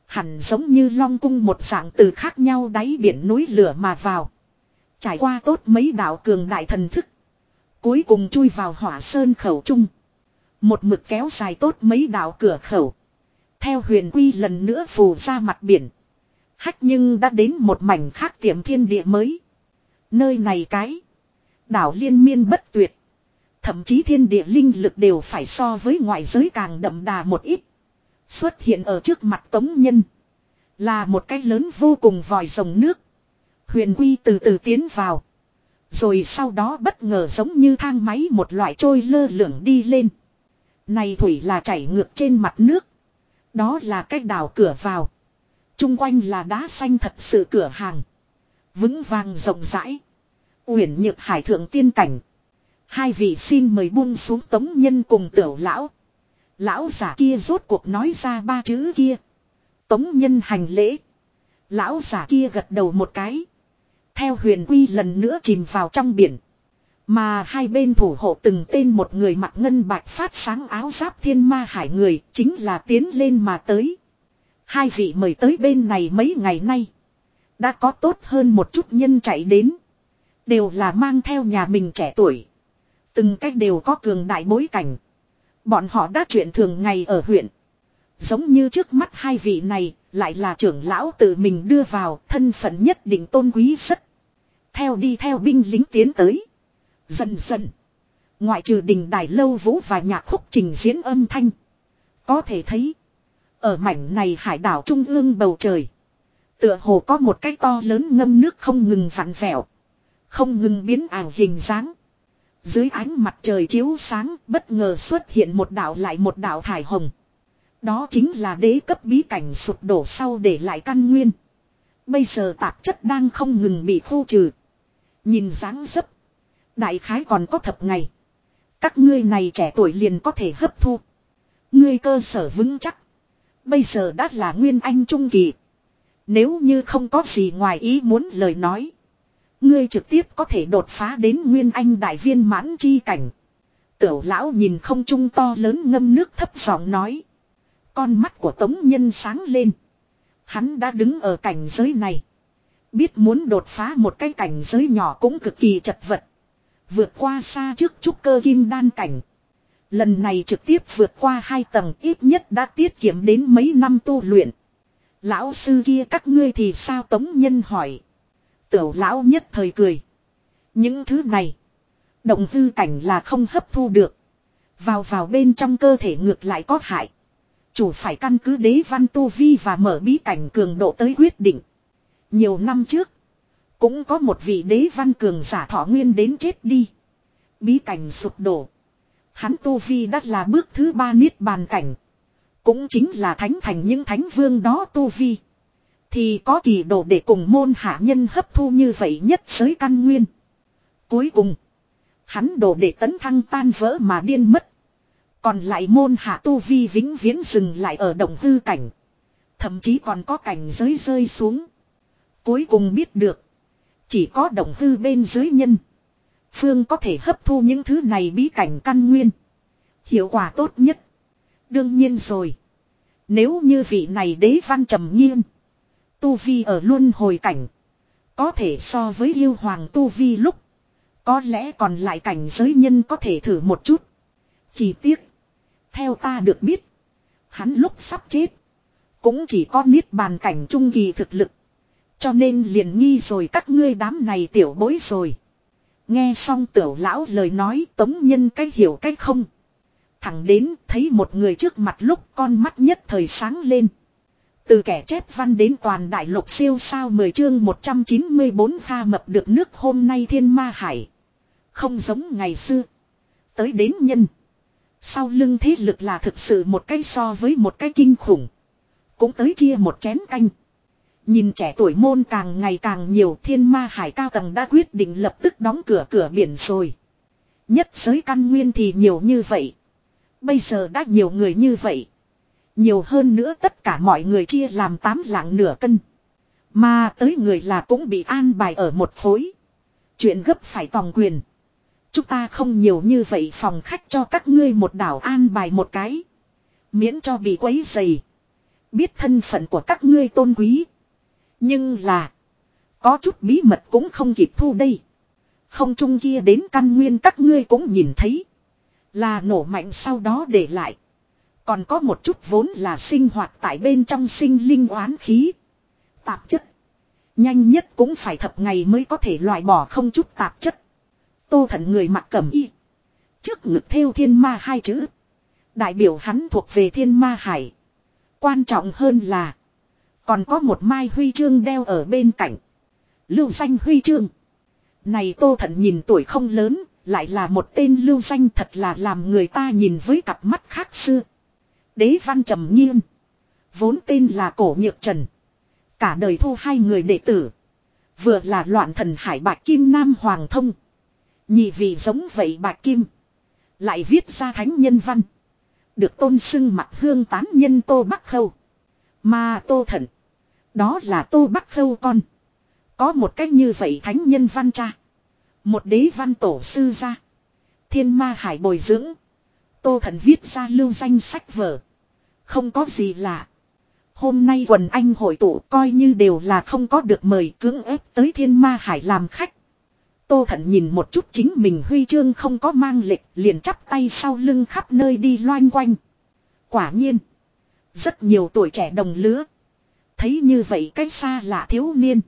Hẳn giống như long cung một dạng từ khác nhau đáy biển núi lửa mà vào. Trải qua tốt mấy đạo cường đại thần thức. Cuối cùng chui vào hỏa sơn khẩu trung. Một mực kéo dài tốt mấy đạo cửa khẩu. Theo huyền quy lần nữa phù ra mặt biển. Hách nhưng đã đến một mảnh khác tiệm thiên địa mới. Nơi này cái. Đảo liên miên bất tuyệt. Thậm chí thiên địa linh lực đều phải so với ngoại giới càng đậm đà một ít. Xuất hiện ở trước mặt tống nhân. Là một cái lớn vô cùng vòi rồng nước. Huyền quy từ từ tiến vào. Rồi sau đó bất ngờ giống như thang máy một loại trôi lơ lửng đi lên. Này thủy là chảy ngược trên mặt nước. Đó là cách đảo cửa vào. Trung quanh là đá xanh thật sự cửa hàng. Vững vàng rộng rãi. Uyển nhược hải thượng tiên cảnh. Hai vị xin mời buông xuống tống nhân cùng tiểu lão. Lão giả kia rốt cuộc nói ra ba chữ kia. Tống nhân hành lễ. Lão giả kia gật đầu một cái. Theo huyền quy lần nữa chìm vào trong biển. Mà hai bên thủ hộ từng tên một người mặc ngân bạch phát sáng áo giáp thiên ma hải người chính là tiến lên mà tới. Hai vị mời tới bên này mấy ngày nay. Đã có tốt hơn một chút nhân chạy đến. Đều là mang theo nhà mình trẻ tuổi. Từng cách đều có cường đại bối cảnh. Bọn họ đã chuyện thường ngày ở huyện. Giống như trước mắt hai vị này, lại là trưởng lão tự mình đưa vào, thân phận nhất định tôn quý rất. Theo đi theo binh lính tiến tới. Dần dần. Ngoại trừ đình đài lâu vũ và nhạc khúc trình diễn âm thanh. Có thể thấy. Ở mảnh này hải đảo trung ương bầu trời. Tựa hồ có một cái to lớn ngâm nước không ngừng vặn vẹo. Không ngừng biến ảo hình dáng. Dưới ánh mặt trời chiếu sáng, bất ngờ xuất hiện một đảo lại một đảo thải hồng. Đó chính là đế cấp bí cảnh sụp đổ sau để lại căn nguyên. Bây giờ tạp chất đang không ngừng bị khu trừ. Nhìn dáng dấp. Đại khái còn có thập ngày. Các ngươi này trẻ tuổi liền có thể hấp thu. Ngươi cơ sở vững chắc. Bây giờ đã là nguyên anh trung kỳ. Nếu như không có gì ngoài ý muốn lời nói. Ngươi trực tiếp có thể đột phá đến nguyên anh đại viên mãn chi cảnh. Tiểu lão nhìn không trung to lớn ngâm nước thấp giọng nói. Con mắt của tống nhân sáng lên. Hắn đã đứng ở cảnh giới này. Biết muốn đột phá một cái cảnh giới nhỏ cũng cực kỳ chật vật. Vượt qua xa trước trúc cơ kim đan cảnh. Lần này trực tiếp vượt qua hai tầng ít nhất đã tiết kiệm đến mấy năm tu luyện. Lão sư kia các ngươi thì sao Tống Nhân hỏi. Tiểu lão nhất thời cười. Những thứ này. Động hư cảnh là không hấp thu được. Vào vào bên trong cơ thể ngược lại có hại. Chủ phải căn cứ đế văn tu vi và mở bí cảnh cường độ tới quyết định. Nhiều năm trước. Cũng có một vị đế văn cường giả thọ nguyên đến chết đi. Bí cảnh sụp đổ. Hắn tu vi đắt là bước thứ ba niết bàn cảnh. Cũng chính là thánh thành những thánh vương đó tu vi. Thì có kỳ đồ để cùng môn hạ nhân hấp thu như vậy nhất giới căn nguyên. Cuối cùng. Hắn đồ để tấn thăng tan vỡ mà điên mất. Còn lại môn hạ tu vi vĩnh viễn dừng lại ở động hư cảnh. Thậm chí còn có cảnh giới rơi xuống. Cuối cùng biết được. Chỉ có động hư bên dưới nhân. Phương có thể hấp thu những thứ này bí cảnh căn nguyên. Hiệu quả tốt nhất. Đương nhiên rồi. Nếu như vị này đế văn trầm nhiên. Tu vi ở luôn hồi cảnh. Có thể so với yêu hoàng tu vi lúc. Có lẽ còn lại cảnh giới nhân có thể thử một chút. Chỉ tiếc. Theo ta được biết. Hắn lúc sắp chết. Cũng chỉ có niết bàn cảnh trung kỳ thực lực. Cho nên liền nghi rồi các ngươi đám này tiểu bối rồi. Nghe xong tiểu lão lời nói tống nhân cách hiểu cách không. Thẳng đến thấy một người trước mặt lúc con mắt nhất thời sáng lên. Từ kẻ chép văn đến toàn đại lục siêu sao 10 chương 194 pha mập được nước hôm nay thiên ma hải. Không giống ngày xưa. Tới đến nhân. Sau lưng thế lực là thực sự một cái so với một cái kinh khủng. Cũng tới chia một chén canh. Nhìn trẻ tuổi môn càng ngày càng nhiều thiên ma hải cao tầng đã quyết định lập tức đóng cửa cửa biển rồi. Nhất giới căn nguyên thì nhiều như vậy. Bây giờ đã nhiều người như vậy. Nhiều hơn nữa tất cả mọi người chia làm tám lạng nửa cân. Mà tới người là cũng bị an bài ở một khối. Chuyện gấp phải tòng quyền. Chúng ta không nhiều như vậy phòng khách cho các ngươi một đảo an bài một cái. Miễn cho bị quấy dày. Biết thân phận của các ngươi tôn quý. Nhưng là. Có chút bí mật cũng không kịp thu đây. Không chung kia đến căn nguyên các ngươi cũng nhìn thấy. Là nổ mạnh sau đó để lại. Còn có một chút vốn là sinh hoạt tại bên trong sinh linh oán khí. Tạp chất. Nhanh nhất cũng phải thập ngày mới có thể loại bỏ không chút tạp chất. Tô thận người mặc cẩm y. Trước ngực theo thiên ma hai chữ. Đại biểu hắn thuộc về thiên ma hải. Quan trọng hơn là. Còn có một mai huy chương đeo ở bên cạnh. Lưu danh huy chương. Này tô thận nhìn tuổi không lớn. Lại là một tên lưu danh thật là làm người ta nhìn với cặp mắt khác xưa. Đế văn trầm nhiên. Vốn tên là cổ nhược trần. Cả đời thu hai người đệ tử. Vừa là loạn thần hải bạc kim nam hoàng thông. Nhị vị giống vậy bạc kim. Lại viết ra thánh nhân văn. Được tôn xưng mặt hương tán nhân tô bắc khâu. Mà tô thận. Đó là tô bắc khâu con. Có một cách như vậy thánh nhân văn cha. Một đế văn tổ sư ra. Thiên ma hải bồi dưỡng. Tô thần viết ra lưu danh sách vở. Không có gì lạ. Hôm nay quần anh hội tụ coi như đều là không có được mời cưỡng ép tới thiên ma hải làm khách. Tô thận nhìn một chút chính mình huy chương không có mang lịch, liền chắp tay sau lưng khắp nơi đi loanh quanh. Quả nhiên. Rất nhiều tuổi trẻ đồng lứa. Thấy như vậy cách xa là thiếu niên.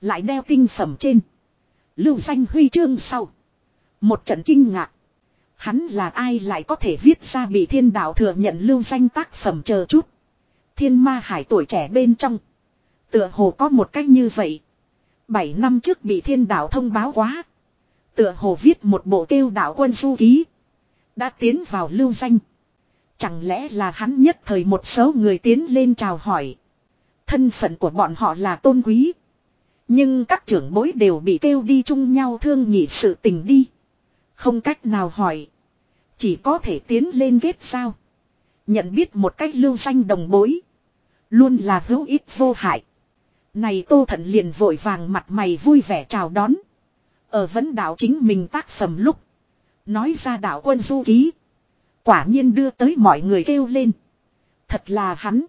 Lại đeo tinh phẩm trên. Lưu danh huy chương sau. Một trận kinh ngạc. Hắn là ai lại có thể viết ra bị thiên đạo thừa nhận lưu danh tác phẩm chờ chút. Thiên ma hải tuổi trẻ bên trong. Tựa hồ có một cách như vậy. Bảy năm trước bị thiên đạo thông báo quá. Tựa hồ viết một bộ kêu đạo quân du ký. Đã tiến vào lưu danh. Chẳng lẽ là hắn nhất thời một số người tiến lên chào hỏi. Thân phận của bọn họ là tôn quý. Nhưng các trưởng bối đều bị kêu đi chung nhau thương nhị sự tình đi. Không cách nào hỏi. Chỉ có thể tiến lên ghét sao. Nhận biết một cách lưu danh đồng bối. Luôn là hữu ích vô hại. Này tô thận liền vội vàng mặt mày vui vẻ chào đón. Ở vấn đạo chính mình tác phẩm lúc. Nói ra đạo quân du ký. Quả nhiên đưa tới mọi người kêu lên. Thật là hắn.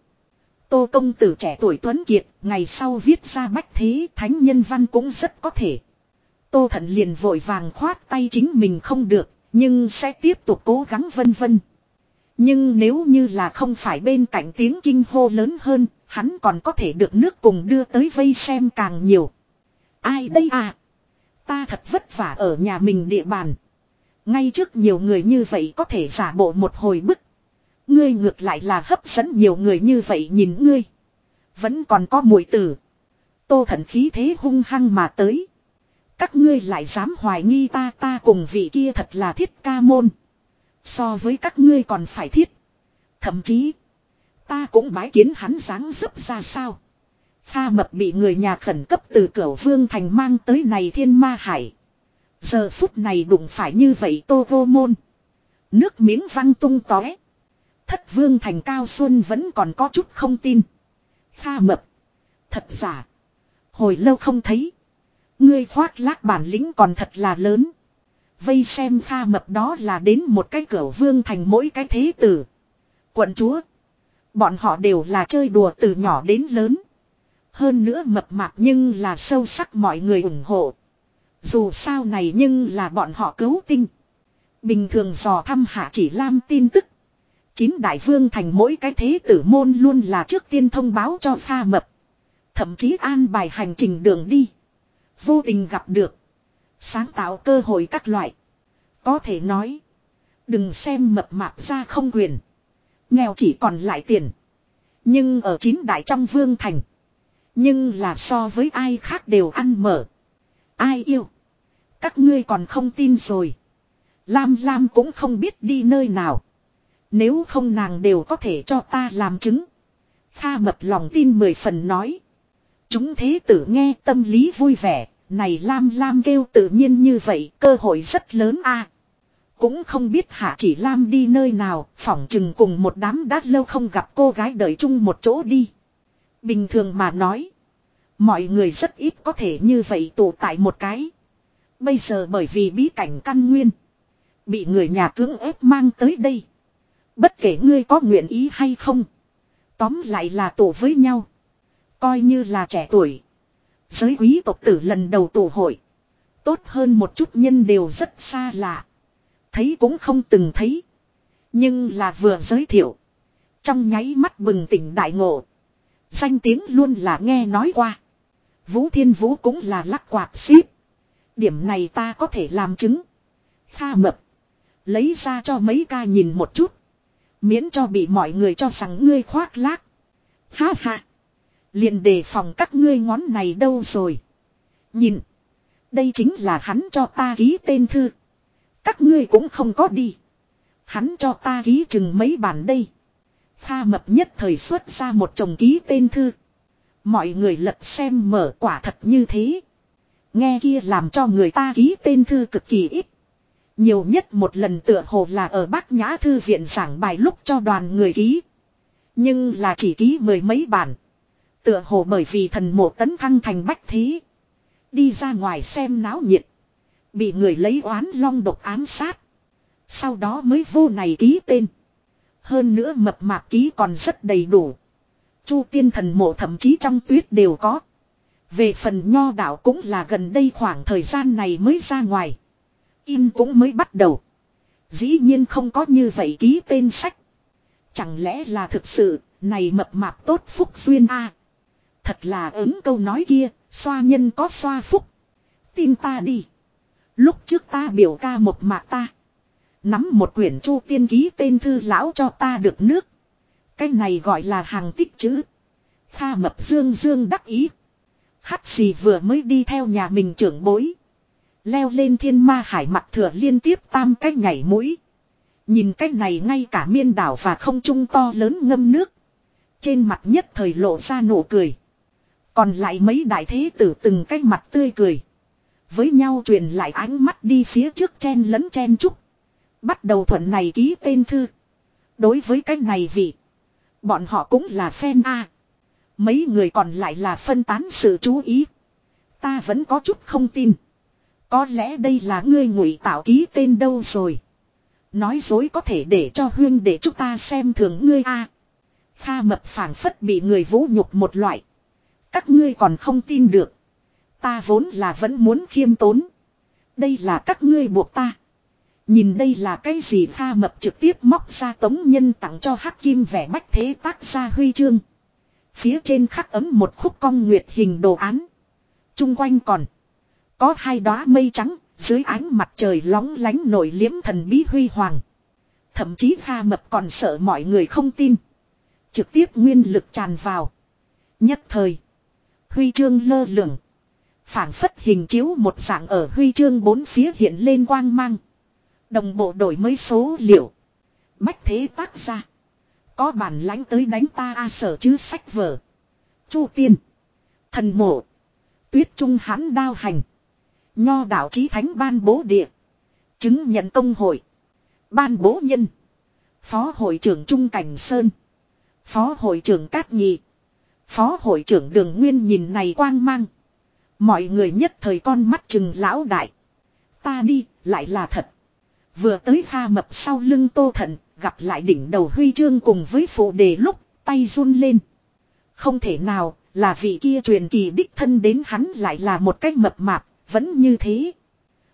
Tô công tử trẻ tuổi tuấn kiệt, ngày sau viết ra bách thế thánh nhân văn cũng rất có thể. Tô thận liền vội vàng khoát tay chính mình không được, nhưng sẽ tiếp tục cố gắng vân vân. Nhưng nếu như là không phải bên cạnh tiếng kinh hô lớn hơn, hắn còn có thể được nước cùng đưa tới vây xem càng nhiều. Ai đây à? Ta thật vất vả ở nhà mình địa bàn. Ngay trước nhiều người như vậy có thể giả bộ một hồi bức. Ngươi ngược lại là hấp dẫn nhiều người như vậy nhìn ngươi. Vẫn còn có mùi tử. Tô thần khí thế hung hăng mà tới. Các ngươi lại dám hoài nghi ta ta cùng vị kia thật là thiết ca môn. So với các ngươi còn phải thiết. Thậm chí. Ta cũng bái kiến hắn dáng dấp ra sao. Kha mập bị người nhà khẩn cấp từ cửa vương thành mang tới này thiên ma hải. Giờ phút này đụng phải như vậy tô vô môn. Nước miếng văng tung tóe. Thất vương thành cao xuân vẫn còn có chút không tin. Kha mập. Thật giả. Hồi lâu không thấy. Ngươi khoác lác bản lĩnh còn thật là lớn. Vây xem pha mập đó là đến một cái cửa vương thành mỗi cái thế tử. Quận chúa. Bọn họ đều là chơi đùa từ nhỏ đến lớn. Hơn nữa mập mạp nhưng là sâu sắc mọi người ủng hộ. Dù sao này nhưng là bọn họ cứu tinh. Bình thường dò thăm hạ chỉ lam tin tức. Chín đại vương thành mỗi cái thế tử môn luôn là trước tiên thông báo cho pha mập. Thậm chí an bài hành trình đường đi. Vô tình gặp được. Sáng tạo cơ hội các loại. Có thể nói. Đừng xem mập mạp ra không quyền. Nghèo chỉ còn lại tiền. Nhưng ở chín đại trong vương thành. Nhưng là so với ai khác đều ăn mở. Ai yêu. Các ngươi còn không tin rồi. Lam Lam cũng không biết đi nơi nào. Nếu không nàng đều có thể cho ta làm chứng. Kha mập lòng tin mười phần nói. Chúng thế tử nghe tâm lý vui vẻ. Này Lam Lam kêu tự nhiên như vậy cơ hội rất lớn a. Cũng không biết hạ chỉ Lam đi nơi nào, phỏng chừng cùng một đám đã lâu không gặp cô gái đợi chung một chỗ đi. Bình thường mà nói. Mọi người rất ít có thể như vậy tụ tại một cái. Bây giờ bởi vì bí cảnh căn nguyên. Bị người nhà cưỡng ép mang tới đây. Bất kể ngươi có nguyện ý hay không. Tóm lại là tụ với nhau. Coi như là trẻ tuổi. Giới quý tộc tử lần đầu tụ hội. Tốt hơn một chút nhân đều rất xa lạ. Thấy cũng không từng thấy. Nhưng là vừa giới thiệu. Trong nháy mắt bừng tỉnh đại ngộ. Danh tiếng luôn là nghe nói qua. Vũ Thiên Vũ cũng là lắc quạt xíp. Điểm này ta có thể làm chứng. Kha mập. Lấy ra cho mấy ca nhìn một chút. Miễn cho bị mọi người cho rằng ngươi khoác lác. Ha ha liền đề phòng các ngươi ngón này đâu rồi. Nhìn. Đây chính là hắn cho ta ký tên thư. Các ngươi cũng không có đi. Hắn cho ta ký chừng mấy bản đây. Kha mập nhất thời xuất ra một chồng ký tên thư. Mọi người lật xem mở quả thật như thế. Nghe kia làm cho người ta ký tên thư cực kỳ ít. Nhiều nhất một lần tựa hồ là ở Bắc Nhã Thư viện giảng bài lúc cho đoàn người ký. Nhưng là chỉ ký mười mấy bản. Tựa hồ bởi vì thần mộ tấn thăng thành bách thí. Đi ra ngoài xem náo nhiệt. Bị người lấy oán long độc ám sát. Sau đó mới vô này ký tên. Hơn nữa mập mạp ký còn rất đầy đủ. Chu tiên thần mộ thậm chí trong tuyết đều có. Về phần nho đạo cũng là gần đây khoảng thời gian này mới ra ngoài. In cũng mới bắt đầu. Dĩ nhiên không có như vậy ký tên sách. Chẳng lẽ là thực sự, này mập mạp tốt phúc duyên a Thật là ứng câu nói kia, xoa nhân có xoa phúc. Tin ta đi. Lúc trước ta biểu ca một mạc ta. Nắm một quyển chu tiên ký tên thư lão cho ta được nước. Cái này gọi là hàng tích chữ. Kha mập dương dương đắc ý. Hắc xì vừa mới đi theo nhà mình trưởng bối. Leo lên thiên ma hải mặt thừa liên tiếp tam cái nhảy mũi. Nhìn cái này ngay cả miên đảo và không trung to lớn ngâm nước. Trên mặt nhất thời lộ ra nụ cười. Còn lại mấy đại thế tử từng cái mặt tươi cười. Với nhau truyền lại ánh mắt đi phía trước chen lẫn chen chúc. Bắt đầu thuận này ký tên thư. Đối với cái này vị. Bọn họ cũng là fan A. Mấy người còn lại là phân tán sự chú ý. Ta vẫn có chút không tin. Có lẽ đây là ngươi ngụy tạo ký tên đâu rồi. Nói dối có thể để cho huyên để chúng ta xem thường ngươi a. Kha mập phảng phất bị người vũ nhục một loại. Các ngươi còn không tin được. Ta vốn là vẫn muốn khiêm tốn. Đây là các ngươi buộc ta. Nhìn đây là cái gì Kha mập trực tiếp móc ra tống nhân tặng cho hắc kim vẻ bách thế tác ra huy chương. Phía trên khắc ấm một khúc cong nguyệt hình đồ án. Trung quanh còn. Có hai đóa mây trắng, Dưới ánh mặt trời lóng lánh nổi liếm thần bí huy hoàng. Thậm chí Kha Mập còn sợ mọi người không tin. Trực tiếp nguyên lực tràn vào. Nhất thời. Huy chương lơ lửng. phản phất hình chiếu một dạng ở huy chương bốn phía hiện lên quang mang. Đồng bộ đổi mới số liệu. Bách thế tác ra. Có bản lãnh tới đánh ta a sở chứ sách vở. Chu tiên. Thần mộ. Tuyết trung hán đao hành. Nho đạo chí thánh ban bố địa. Chứng nhận công hội. Ban bố nhân. Phó hội trưởng Trung Cảnh Sơn. Phó hội trưởng Cát Nhị. Phó hội trưởng Đường Nguyên nhìn này quang mang. Mọi người nhất thời con mắt chừng lão đại. Ta đi, lại là thật. Vừa tới pha mập sau lưng tô thận, gặp lại đỉnh đầu huy chương cùng với phụ đề lúc, tay run lên. Không thể nào, là vị kia truyền kỳ đích thân đến hắn lại là một cách mập mạp, vẫn như thế.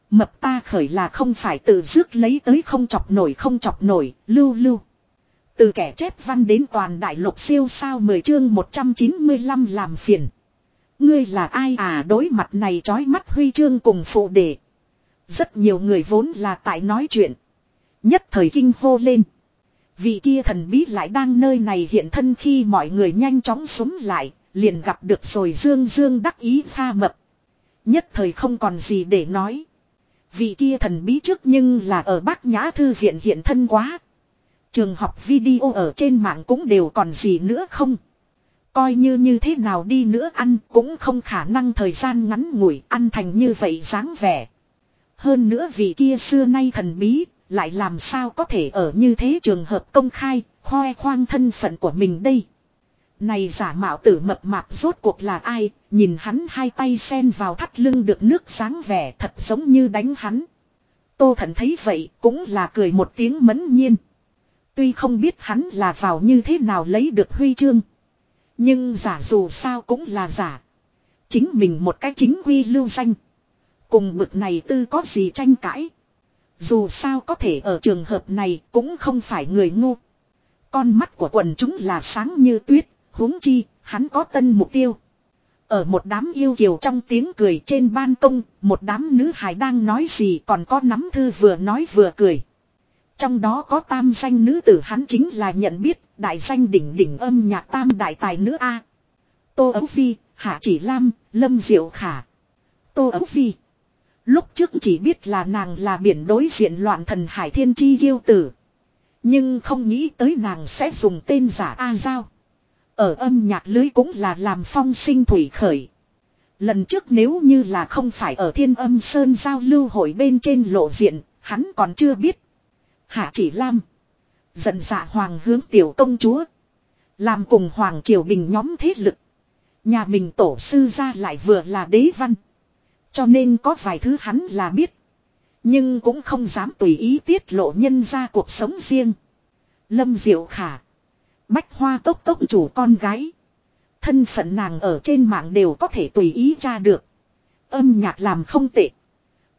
Mập ta khởi là không phải tự dước lấy tới không chọc nổi không chọc nổi, lưu lưu. Từ kẻ chép văn đến toàn đại lục siêu sao 10 chương 195 làm phiền. Ngươi là ai à đối mặt này trói mắt huy chương cùng phụ đề. Rất nhiều người vốn là tại nói chuyện. Nhất thời kinh hô lên. Vị kia thần bí lại đang nơi này hiện thân khi mọi người nhanh chóng súng lại, liền gặp được rồi dương dương đắc ý pha mập. Nhất thời không còn gì để nói. Vị kia thần bí trước nhưng là ở Bắc Nhã Thư viện hiện thân quá. Trường học video ở trên mạng cũng đều còn gì nữa không. Coi như như thế nào đi nữa ăn cũng không khả năng thời gian ngắn ngủi ăn thành như vậy dáng vẻ. Hơn nữa vị kia xưa nay thần bí, lại làm sao có thể ở như thế trường hợp công khai, khoe khoang thân phận của mình đây. Này giả mạo tử mập mạp rốt cuộc là ai, nhìn hắn hai tay sen vào thắt lưng được nước sáng vẻ thật giống như đánh hắn. Tô thần thấy vậy cũng là cười một tiếng mẫn nhiên. Tuy không biết hắn là vào như thế nào lấy được huy chương. Nhưng giả dù sao cũng là giả. Chính mình một cái chính quy lưu danh. Cùng bực này tư có gì tranh cãi. Dù sao có thể ở trường hợp này cũng không phải người ngu. Con mắt của quần chúng là sáng như tuyết, huống chi, hắn có tân mục tiêu. Ở một đám yêu kiều trong tiếng cười trên ban công, một đám nữ hài đang nói gì còn có nắm thư vừa nói vừa cười. Trong đó có tam danh nữ tử hắn chính là nhận biết, đại danh đỉnh đỉnh âm nhạc tam đại tài nữ A. Tô Ấu Phi, Hạ Chỉ Lam, Lâm Diệu Khả. Tô Ấu Phi. Lúc trước chỉ biết là nàng là biển đối diện loạn thần hải thiên chi yêu tử. Nhưng không nghĩ tới nàng sẽ dùng tên giả A Giao. Ở âm nhạc lưới cũng là làm phong sinh thủy khởi. Lần trước nếu như là không phải ở thiên âm sơn giao lưu hội bên trên lộ diện, hắn còn chưa biết. Hạ chỉ lam. Giận dạ hoàng hướng tiểu công chúa. Làm cùng hoàng triều bình nhóm thế lực. Nhà mình tổ sư ra lại vừa là đế văn. Cho nên có vài thứ hắn là biết. Nhưng cũng không dám tùy ý tiết lộ nhân ra cuộc sống riêng. Lâm Diệu Khả. Bách hoa tốc tốc chủ con gái. Thân phận nàng ở trên mạng đều có thể tùy ý tra được. Âm nhạc làm không tệ.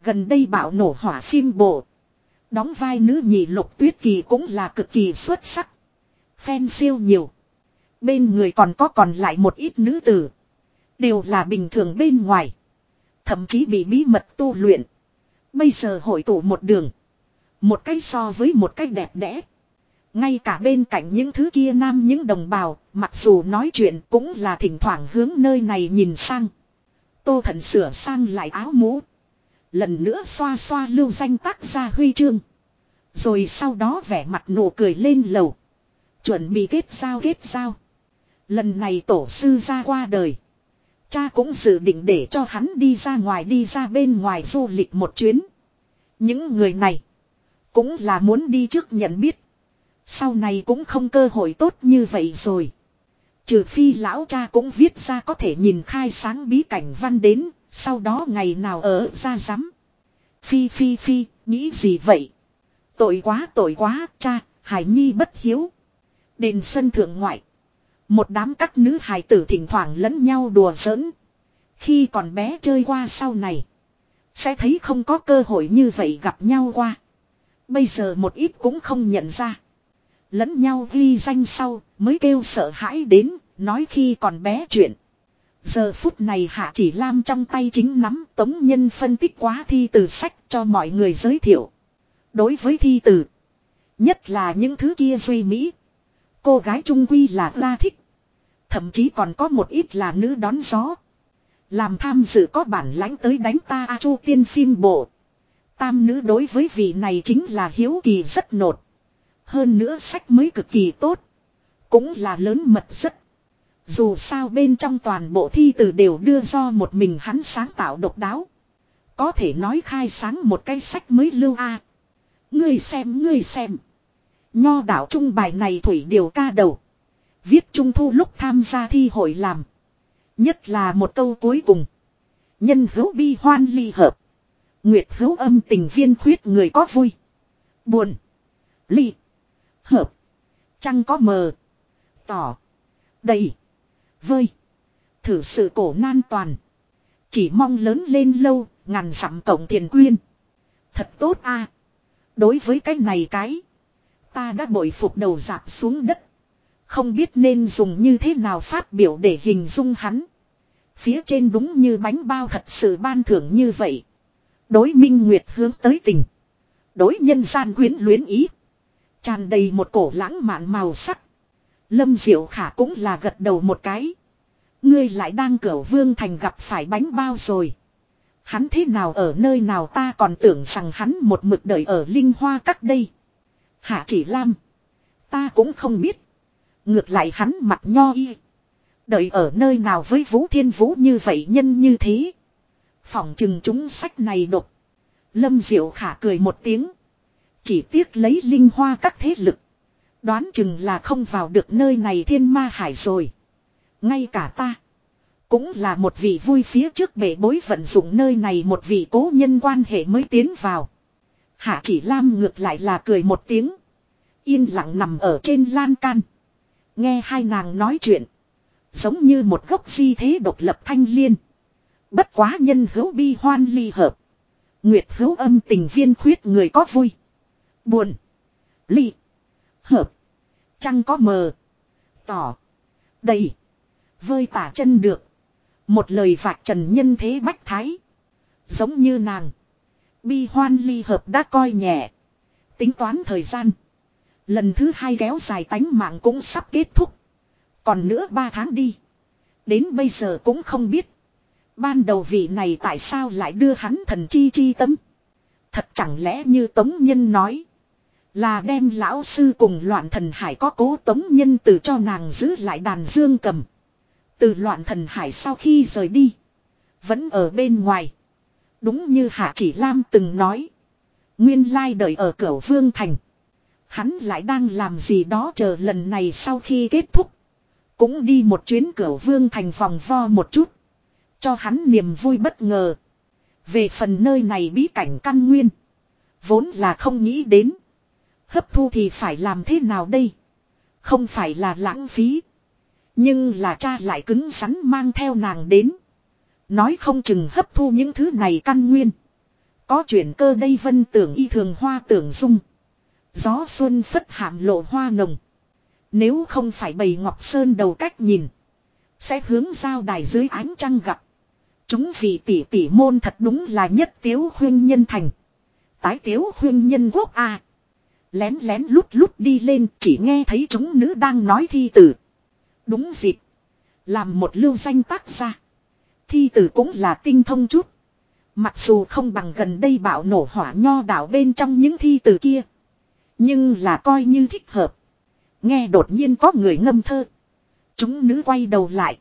Gần đây bạo nổ hỏa phim bộ. Đóng vai nữ nhị lục tuyết kỳ cũng là cực kỳ xuất sắc. Fan siêu nhiều. Bên người còn có còn lại một ít nữ tử. Đều là bình thường bên ngoài. Thậm chí bị bí mật tu luyện. Bây giờ hội tụ một đường. Một cách so với một cách đẹp đẽ. Ngay cả bên cạnh những thứ kia nam những đồng bào, mặc dù nói chuyện cũng là thỉnh thoảng hướng nơi này nhìn sang. Tô thần sửa sang lại áo mũ. Lần nữa xoa xoa lưu danh tác ra huy chương. Rồi sau đó vẻ mặt nụ cười lên lầu. Chuẩn bị kết giao kết giao. Lần này tổ sư ra qua đời. Cha cũng dự định để cho hắn đi ra ngoài đi ra bên ngoài du lịch một chuyến. Những người này. Cũng là muốn đi trước nhận biết. Sau này cũng không cơ hội tốt như vậy rồi. Trừ phi lão cha cũng viết ra có thể nhìn khai sáng bí cảnh văn đến. Sau đó ngày nào ở ra rắm. Phi phi phi, nghĩ gì vậy? Tội quá tội quá, cha, hải nhi bất hiếu. Đền sân thượng ngoại. Một đám các nữ hài tử thỉnh thoảng lẫn nhau đùa giỡn. Khi còn bé chơi qua sau này. Sẽ thấy không có cơ hội như vậy gặp nhau qua. Bây giờ một ít cũng không nhận ra. Lẫn nhau ghi danh sau mới kêu sợ hãi đến, nói khi còn bé chuyện. Giờ phút này Hạ Chỉ Lam trong tay chính nắm tống nhân phân tích quá thi từ sách cho mọi người giới thiệu. Đối với thi từ, nhất là những thứ kia duy mỹ. Cô gái trung quy là la thích. Thậm chí còn có một ít là nữ đón gió. Làm tham dự có bản lãnh tới đánh ta A Chu tiên phim bộ. Tam nữ đối với vị này chính là hiếu kỳ rất nột. Hơn nữa sách mới cực kỳ tốt. Cũng là lớn mật rất. Dù sao bên trong toàn bộ thi từ đều đưa do một mình hắn sáng tạo độc đáo. Có thể nói khai sáng một cái sách mới lưu a. Ngươi xem ngươi xem. Nho đạo trung bài này thủy điều ca đầu. Viết trung thu lúc tham gia thi hội làm. Nhất là một câu cuối cùng. Nhân hữu bi hoan ly hợp. Nguyệt hữu âm tình viên khuyết người có vui. Buồn. Ly. Hợp. Trăng có mờ. Tỏ. Đầy. Vơi. Thử sự cổ nan toàn. Chỉ mong lớn lên lâu, ngàn dặm cộng tiền quyên. Thật tốt a Đối với cái này cái. Ta đã bội phục đầu dạp xuống đất. Không biết nên dùng như thế nào phát biểu để hình dung hắn. Phía trên đúng như bánh bao thật sự ban thưởng như vậy. Đối minh nguyệt hướng tới tình. Đối nhân gian quyến luyến ý. tràn đầy một cổ lãng mạn màu sắc. Lâm Diệu Khả cũng là gật đầu một cái. Ngươi lại đang cửa vương thành gặp phải bánh bao rồi. Hắn thế nào ở nơi nào ta còn tưởng rằng hắn một mực đợi ở linh hoa các đây. Hạ chỉ lam. Ta cũng không biết. Ngược lại hắn mặt nho y. Đợi ở nơi nào với Vũ Thiên Vũ như vậy nhân như thế. Phỏng chừng chúng sách này đột. Lâm Diệu Khả cười một tiếng. Chỉ tiếc lấy linh hoa các thế lực. Đoán chừng là không vào được nơi này thiên ma hải rồi. Ngay cả ta. Cũng là một vị vui phía trước bể bối vận dụng nơi này một vị cố nhân quan hệ mới tiến vào. Hạ chỉ lam ngược lại là cười một tiếng. Yên lặng nằm ở trên lan can. Nghe hai nàng nói chuyện. Giống như một gốc di thế độc lập thanh liên. Bất quá nhân hữu bi hoan ly hợp. Nguyệt hữu âm tình viên khuyết người có vui. Buồn. Ly. Hợp. Trăng có mờ. Tỏ. Đầy. Vơi tả chân được. Một lời phạt trần nhân thế bách thái. Giống như nàng. Bi hoan ly hợp đã coi nhẹ. Tính toán thời gian. Lần thứ hai kéo dài tánh mạng cũng sắp kết thúc. Còn nữa ba tháng đi. Đến bây giờ cũng không biết. Ban đầu vị này tại sao lại đưa hắn thần chi chi tâm. Thật chẳng lẽ như Tống Nhân nói. Là đem lão sư cùng loạn thần hải có cố Tống Nhân từ cho nàng giữ lại đàn dương cầm. Từ loạn thần hải sau khi rời đi. Vẫn ở bên ngoài. Đúng như Hạ Chỉ Lam từng nói. Nguyên lai đợi ở cửa vương thành. Hắn lại đang làm gì đó chờ lần này sau khi kết thúc. Cũng đi một chuyến cửa vương thành vòng vo một chút. Cho hắn niềm vui bất ngờ. Về phần nơi này bí cảnh căn nguyên. Vốn là không nghĩ đến. Hấp thu thì phải làm thế nào đây? Không phải là lãng phí. Nhưng là cha lại cứng rắn mang theo nàng đến. Nói không chừng hấp thu những thứ này căn nguyên. Có chuyển cơ đây vân tưởng y thường hoa tưởng dung. Gió xuân phất hàm lộ hoa nồng. Nếu không phải bầy ngọc sơn đầu cách nhìn. Sẽ hướng giao đài dưới ánh trăng gặp. Chúng vì tỷ tỷ môn thật đúng là nhất tiếu huyên nhân thành. Tái tiếu huyên nhân quốc a Lén lén lút lút đi lên, chỉ nghe thấy chúng nữ đang nói thi tử. Đúng dịp. Làm một lưu danh tác ra. Thi tử cũng là tinh thông chút. Mặc dù không bằng gần đây bạo nổ hỏa nho đảo bên trong những thi tử kia. Nhưng là coi như thích hợp. Nghe đột nhiên có người ngâm thơ. Chúng nữ quay đầu lại.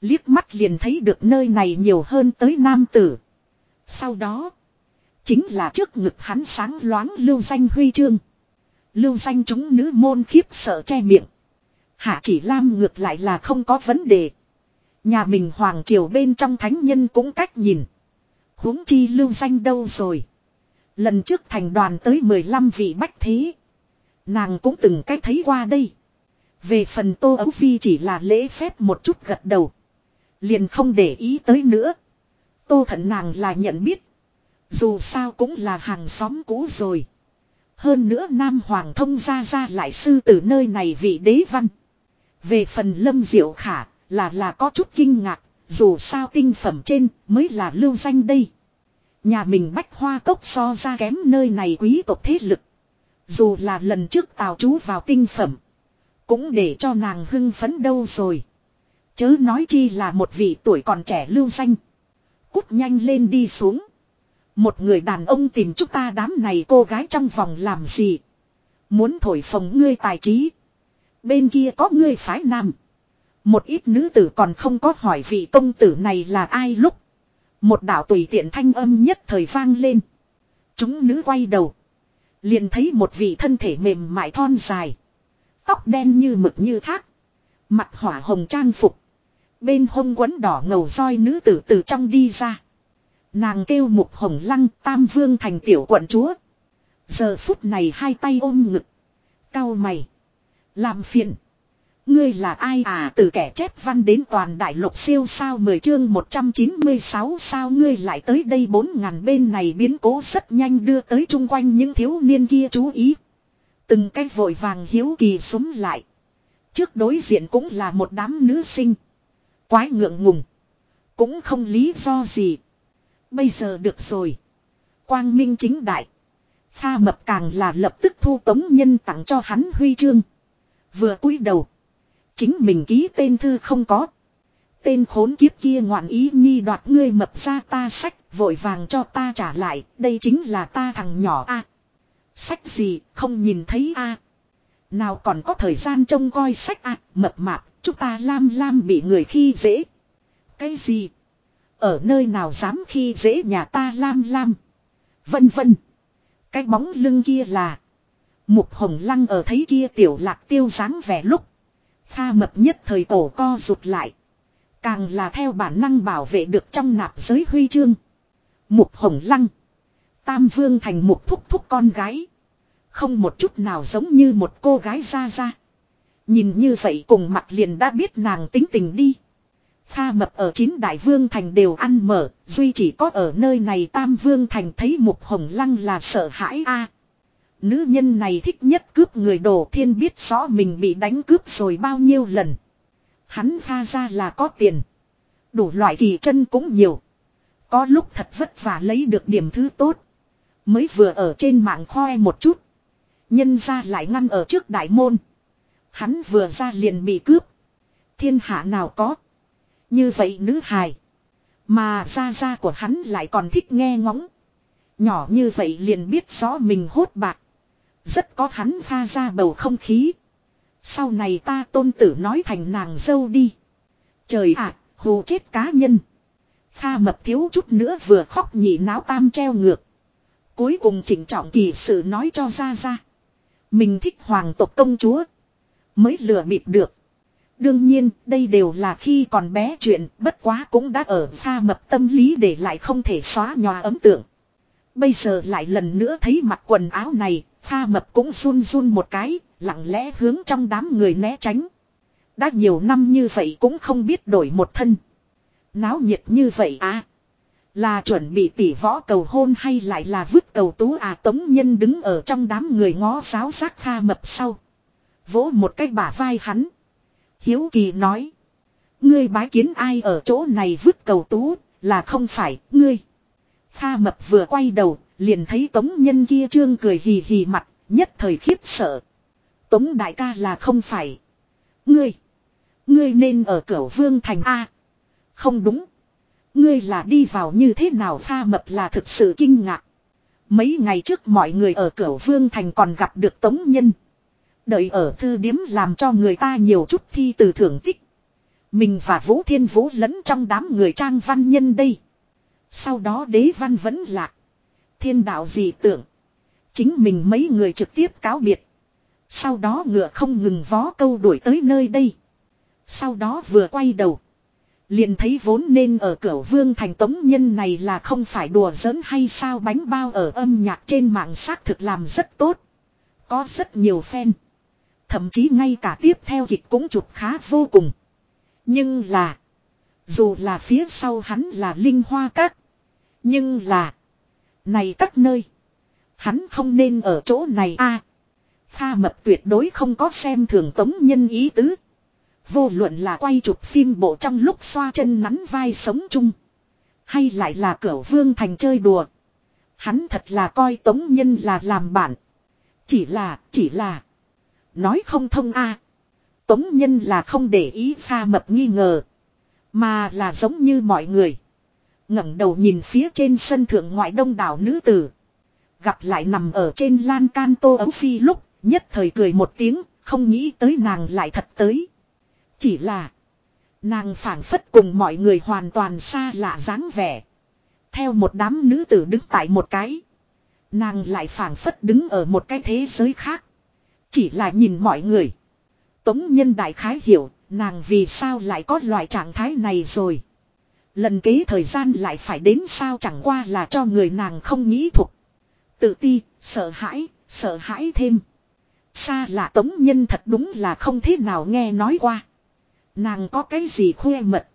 Liếc mắt liền thấy được nơi này nhiều hơn tới nam tử. Sau đó. Chính là trước ngực hắn sáng loáng lưu danh huy chương. Lưu danh chúng nữ môn khiếp sợ che miệng. Hạ chỉ lam ngược lại là không có vấn đề. Nhà mình hoàng triều bên trong thánh nhân cũng cách nhìn. huống chi lưu danh đâu rồi. Lần trước thành đoàn tới 15 vị bách thế. Nàng cũng từng cách thấy qua đây. Về phần tô ấu phi chỉ là lễ phép một chút gật đầu. Liền không để ý tới nữa. Tô thận nàng là nhận biết. Dù sao cũng là hàng xóm cũ rồi. Hơn nữa Nam Hoàng thông ra ra lại sư từ nơi này vị đế văn. Về phần lâm diệu khả là là có chút kinh ngạc. Dù sao tinh phẩm trên mới là lưu danh đây. Nhà mình bách hoa cốc so ra kém nơi này quý tộc thế lực. Dù là lần trước tào chú vào tinh phẩm. Cũng để cho nàng hưng phấn đâu rồi. Chớ nói chi là một vị tuổi còn trẻ lưu danh. Cút nhanh lên đi xuống. Một người đàn ông tìm chúng ta đám này cô gái trong vòng làm gì. Muốn thổi phồng ngươi tài trí. Bên kia có ngươi phái nam. Một ít nữ tử còn không có hỏi vị công tử này là ai lúc. Một đạo tùy tiện thanh âm nhất thời vang lên. Chúng nữ quay đầu. Liền thấy một vị thân thể mềm mại thon dài. Tóc đen như mực như thác. Mặt hỏa hồng trang phục. Bên hông quấn đỏ ngầu roi nữ tử từ trong đi ra. Nàng kêu mục hồng lăng tam vương thành tiểu quận chúa. Giờ phút này hai tay ôm ngực. Cao mày. Làm phiền. Ngươi là ai à từ kẻ chép văn đến toàn đại lục siêu sao 10 chương 196 sao ngươi lại tới đây bốn ngàn bên này biến cố rất nhanh đưa tới chung quanh những thiếu niên kia chú ý. Từng cái vội vàng hiếu kỳ súng lại. Trước đối diện cũng là một đám nữ sinh. Quái ngượng ngùng. Cũng không lý do gì. Bây giờ được rồi. Quang minh chính đại. Pha mập càng là lập tức thu tống nhân tặng cho hắn huy chương. Vừa cúi đầu. Chính mình ký tên thư không có. Tên khốn kiếp kia ngoạn ý nhi đoạt ngươi mập ra ta sách, vội vàng cho ta trả lại, đây chính là ta thằng nhỏ a. sách gì, không nhìn thấy a. Nào còn có thời gian trông coi sách a, mập mạp, chúng ta lam lam bị người khi dễ. Cái gì? Ở nơi nào dám khi dễ nhà ta lam lam? Vân vân. Cái bóng lưng kia là. Mục hồng lăng ở thấy kia tiểu lạc tiêu dáng vẻ lúc. Kha mập nhất thời cổ co rụt lại. Càng là theo bản năng bảo vệ được trong nạp giới huy chương. Mục hồng lăng. Tam vương thành mục thúc thúc con gái. Không một chút nào giống như một cô gái ra ra. Nhìn như vậy cùng mặt liền đã biết nàng tính tình đi. Kha mập ở chín đại vương thành đều ăn mở, duy chỉ có ở nơi này tam vương thành thấy mục hồng lăng là sợ hãi a. Nữ nhân này thích nhất cướp người đồ thiên biết rõ mình bị đánh cướp rồi bao nhiêu lần. Hắn pha ra là có tiền. Đủ loại kỳ chân cũng nhiều. Có lúc thật vất vả lấy được điểm thứ tốt. Mới vừa ở trên mạng khoe một chút. Nhân ra lại ngăn ở trước đại môn. Hắn vừa ra liền bị cướp. Thiên hạ nào có. Như vậy nữ hài. Mà ra ra của hắn lại còn thích nghe ngóng. Nhỏ như vậy liền biết rõ mình hốt bạc. Rất có hắn pha ra bầu không khí. Sau này ta tôn tử nói thành nàng dâu đi. Trời ạ, hù chết cá nhân. Kha mập thiếu chút nữa vừa khóc nhị náo tam treo ngược. Cuối cùng chỉnh trọng kỳ sự nói cho ra ra. Mình thích hoàng tộc công chúa. Mới lừa bịp được. Đương nhiên, đây đều là khi còn bé chuyện, bất quá cũng đã ở pha mập tâm lý để lại không thể xóa nhòa ấn tượng. Bây giờ lại lần nữa thấy mặc quần áo này, pha mập cũng run run một cái, lặng lẽ hướng trong đám người né tránh. Đã nhiều năm như vậy cũng không biết đổi một thân. Náo nhiệt như vậy à. Là chuẩn bị tỉ võ cầu hôn hay lại là vứt cầu tú à tống nhân đứng ở trong đám người ngó giáo giác pha mập sau. Vỗ một cái bả vai hắn. Hiếu kỳ nói. Ngươi bái kiến ai ở chỗ này vứt cầu tú, là không phải, ngươi. Kha mập vừa quay đầu, liền thấy tống nhân kia trương cười hì hì mặt, nhất thời khiếp sợ. Tống đại ca là không phải. Ngươi. Ngươi nên ở cửa vương thành A. Không đúng. Ngươi là đi vào như thế nào pha mập là thực sự kinh ngạc. Mấy ngày trước mọi người ở cửa vương thành còn gặp được tống nhân. Đợi ở thư điếm làm cho người ta nhiều chút thi từ thưởng tích. Mình và Vũ Thiên Vũ lẫn trong đám người trang văn nhân đây. Sau đó đế văn vẫn lạc. Thiên đạo gì tưởng. Chính mình mấy người trực tiếp cáo biệt. Sau đó ngựa không ngừng vó câu đuổi tới nơi đây. Sau đó vừa quay đầu. Liền thấy vốn nên ở cửa vương thành tống nhân này là không phải đùa giỡn hay sao bánh bao ở âm nhạc trên mạng xác thực làm rất tốt. Có rất nhiều fan. Thậm chí ngay cả tiếp theo kịch cũng chụp khá vô cùng. Nhưng là. Dù là phía sau hắn là linh hoa các. Nhưng là. Này các nơi. Hắn không nên ở chỗ này a. À, Pha mập tuyệt đối không có xem thường tống nhân ý tứ. Vô luận là quay chụp phim bộ trong lúc xoa chân nắn vai sống chung. Hay lại là cửa vương thành chơi đùa. Hắn thật là coi tống nhân là làm bạn. Chỉ là, chỉ là. Nói không thông a Tống nhân là không để ý pha mập nghi ngờ. Mà là giống như mọi người. ngẩng đầu nhìn phía trên sân thượng ngoại đông đảo nữ tử. Gặp lại nằm ở trên lan can tô ấu phi lúc, nhất thời cười một tiếng, không nghĩ tới nàng lại thật tới. Chỉ là, nàng phảng phất cùng mọi người hoàn toàn xa lạ dáng vẻ. Theo một đám nữ tử đứng tại một cái. Nàng lại phảng phất đứng ở một cái thế giới khác. Chỉ là nhìn mọi người. Tống nhân đại khái hiểu, nàng vì sao lại có loại trạng thái này rồi. Lần kế thời gian lại phải đến sao chẳng qua là cho người nàng không nghĩ thuộc. Tự ti, sợ hãi, sợ hãi thêm. Xa là tống nhân thật đúng là không thế nào nghe nói qua. Nàng có cái gì khuê mật.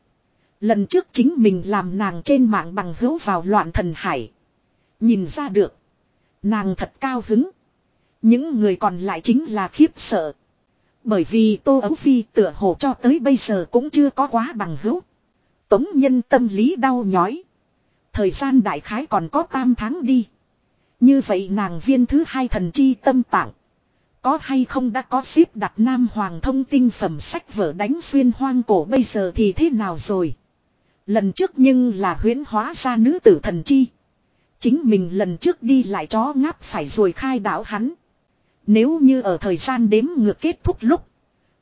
Lần trước chính mình làm nàng trên mạng bằng hữu vào loạn thần hải. Nhìn ra được. Nàng thật cao hứng. Những người còn lại chính là khiếp sợ. Bởi vì Tô Ấu Phi tựa hồ cho tới bây giờ cũng chưa có quá bằng hữu. Tống nhân tâm lý đau nhói. Thời gian đại khái còn có tam tháng đi. Như vậy nàng viên thứ hai thần chi tâm tạng. Có hay không đã có ship đặt Nam Hoàng thông tin phẩm sách vở đánh xuyên hoang cổ bây giờ thì thế nào rồi. Lần trước nhưng là huyễn hóa ra nữ tử thần chi. Chính mình lần trước đi lại chó ngáp phải rồi khai đảo hắn. Nếu như ở thời gian đếm ngược kết thúc lúc.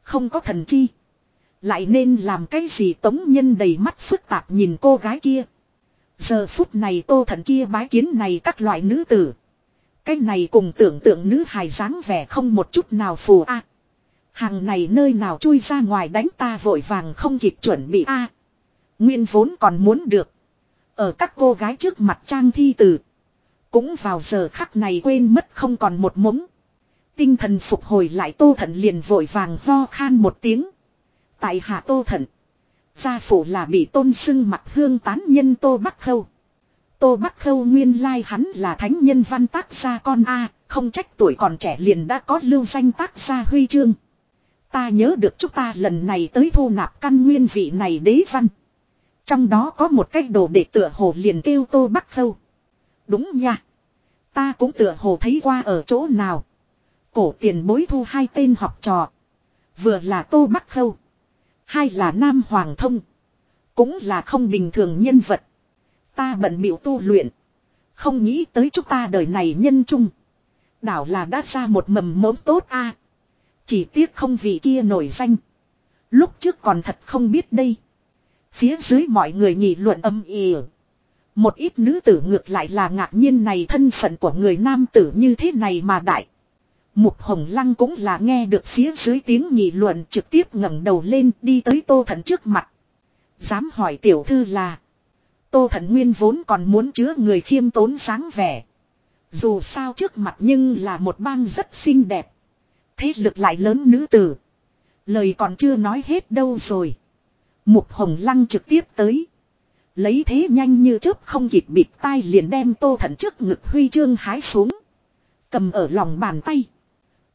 Không có thần chi. Lại nên làm cái gì tống nhân đầy mắt phức tạp nhìn cô gái kia. Giờ phút này tô thần kia bái kiến này các loại nữ tử. Cái này cùng tưởng tượng nữ hài dáng vẻ không một chút nào phù a. Hàng này nơi nào chui ra ngoài đánh ta vội vàng không kịp chuẩn bị a. Nguyên vốn còn muốn được. Ở các cô gái trước mặt trang thi tử. Cũng vào giờ khắc này quên mất không còn một mống. Tinh thần phục hồi lại tô thận liền vội vàng ho khan một tiếng. Tại hạ tô thận. Gia phủ là bị tôn sưng mặt hương tán nhân tô bắc khâu. Tô bắc khâu nguyên lai hắn là thánh nhân văn tác gia con A, không trách tuổi còn trẻ liền đã có lưu danh tác gia huy chương. Ta nhớ được chúng ta lần này tới thu nạp căn nguyên vị này đế văn. Trong đó có một cách đồ để tựa hồ liền kêu tô bắc khâu. Đúng nha. Ta cũng tựa hồ thấy qua ở chỗ nào. Cổ tiền bối thu hai tên học trò. Vừa là tô bắc khâu. Hai là nam hoàng thông. Cũng là không bình thường nhân vật. Ta bận biểu tu luyện. Không nghĩ tới chúng ta đời này nhân trung. Đảo là đã ra một mầm mống tốt a. Chỉ tiếc không vì kia nổi danh. Lúc trước còn thật không biết đây. Phía dưới mọi người nghị luận âm ỉ. Một ít nữ tử ngược lại là ngạc nhiên này thân phận của người nam tử như thế này mà đại. Mục Hồng Lăng cũng là nghe được phía dưới tiếng nghị luận trực tiếp ngẩng đầu lên đi tới Tô Thần trước mặt. Dám hỏi tiểu thư là. Tô Thần Nguyên vốn còn muốn chứa người khiêm tốn sáng vẻ. Dù sao trước mặt nhưng là một bang rất xinh đẹp. Thế lực lại lớn nữ tử. Lời còn chưa nói hết đâu rồi. Mục hồng lăng trực tiếp tới. Lấy thế nhanh như chớp không kịp bịt tai liền đem tô Thần trước ngực huy chương hái xuống. Cầm ở lòng bàn tay.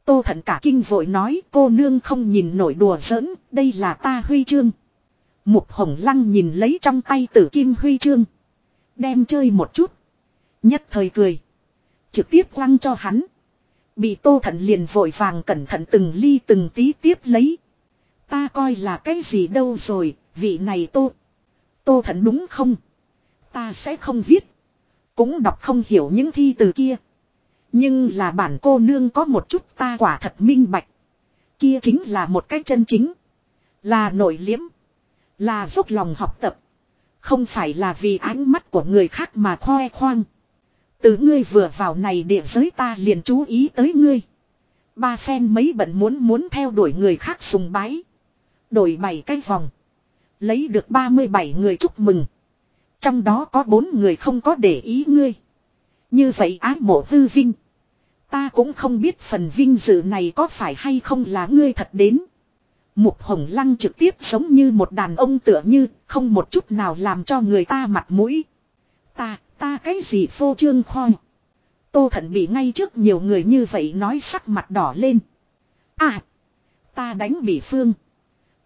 Tô thận cả kinh vội nói cô nương không nhìn nổi đùa giỡn, đây là ta huy chương. Mục hồng lăng nhìn lấy trong tay tử kim huy chương. Đem chơi một chút. Nhất thời cười. Trực tiếp lăng cho hắn. Bị tô thận liền vội vàng cẩn thận từng ly từng tí tiếp lấy. Ta coi là cái gì đâu rồi, vị này tô. Tô thận đúng không? Ta sẽ không viết. Cũng đọc không hiểu những thi từ kia. Nhưng là bản cô nương có một chút ta quả thật minh bạch. Kia chính là một cách chân chính. Là nội liếm. Là dốc lòng học tập. Không phải là vì ánh mắt của người khác mà khoe khoang. Từ ngươi vừa vào này địa giới ta liền chú ý tới ngươi. Ba phen mấy bận muốn muốn theo đuổi người khác sùng bái. Đổi bảy cái vòng. Lấy được 37 người chúc mừng. Trong đó có bốn người không có để ý ngươi. Như vậy ác mộ hư vinh. Ta cũng không biết phần vinh dự này có phải hay không là ngươi thật đến. Mục hồng lăng trực tiếp giống như một đàn ông tựa như không một chút nào làm cho người ta mặt mũi. Ta, ta cái gì phô trương khoi. Tô thận bị ngay trước nhiều người như vậy nói sắc mặt đỏ lên. À, ta đánh bị phương.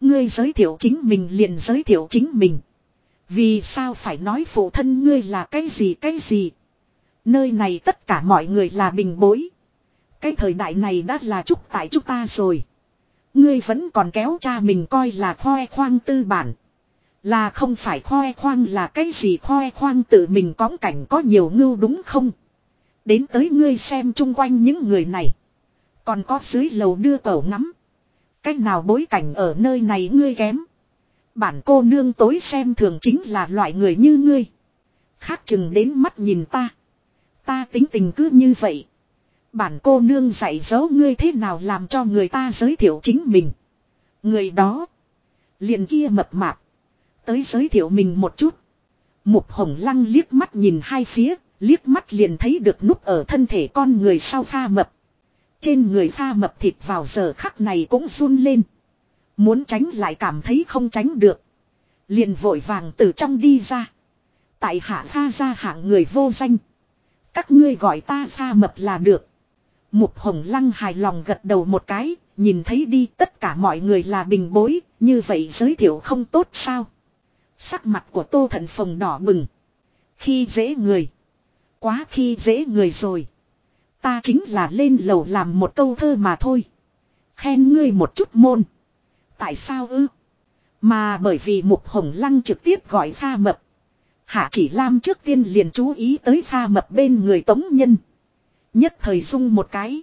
Ngươi giới thiệu chính mình liền giới thiệu chính mình. Vì sao phải nói phụ thân ngươi là cái gì cái gì. Nơi này tất cả mọi người là bình bối. Cái thời đại này đã là chúc tại chúng ta rồi. Ngươi vẫn còn kéo cha mình coi là khoe khoang tư bản. Là không phải khoe khoang là cái gì khoe khoang tự mình có cảnh có nhiều ngưu đúng không? Đến tới ngươi xem chung quanh những người này. Còn có dưới lầu đưa cẩu ngắm. Cách nào bối cảnh ở nơi này ngươi kém. Bản cô nương tối xem thường chính là loại người như ngươi. Khác chừng đến mắt nhìn ta. Ta tính tình cứ như vậy. Bản cô nương dạy dỗ ngươi thế nào làm cho người ta giới thiệu chính mình. Người đó. Liền kia mập mạp. Tới giới thiệu mình một chút. Mục hồng lăng liếc mắt nhìn hai phía. Liếc mắt liền thấy được núp ở thân thể con người sau pha mập. Trên người pha mập thịt vào giờ khắc này cũng run lên. Muốn tránh lại cảm thấy không tránh được. Liền vội vàng từ trong đi ra. Tại hạ pha ra hạng người vô danh. Các ngươi gọi ta xa mập là được. Mục hồng lăng hài lòng gật đầu một cái, nhìn thấy đi tất cả mọi người là bình bối, như vậy giới thiệu không tốt sao. Sắc mặt của tô thần phồng đỏ bừng. Khi dễ người. Quá khi dễ người rồi. Ta chính là lên lầu làm một câu thơ mà thôi. Khen ngươi một chút môn. Tại sao ư? Mà bởi vì mục hồng lăng trực tiếp gọi pha mập. Hạ chỉ lam trước tiên liền chú ý tới pha mập bên người tống nhân. Nhất thời dung một cái.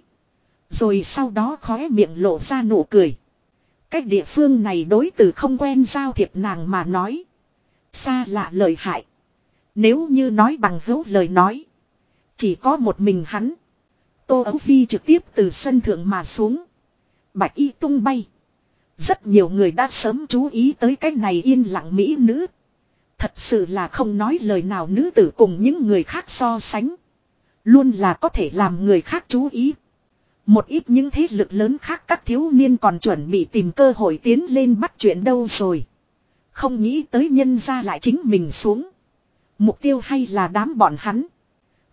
Rồi sau đó khóe miệng lộ ra nụ cười. Cách địa phương này đối từ không quen giao thiệp nàng mà nói. Xa lạ lời hại. Nếu như nói bằng hữu lời nói. Chỉ có một mình hắn. Tô Ấu Phi trực tiếp từ sân thượng mà xuống. Bạch y tung bay. Rất nhiều người đã sớm chú ý tới cái này yên lặng mỹ nữ. Thật sự là không nói lời nào nữ tử cùng những người khác so sánh. Luôn là có thể làm người khác chú ý. Một ít những thế lực lớn khác các thiếu niên còn chuẩn bị tìm cơ hội tiến lên bắt chuyện đâu rồi. Không nghĩ tới nhân ra lại chính mình xuống. Mục tiêu hay là đám bọn hắn.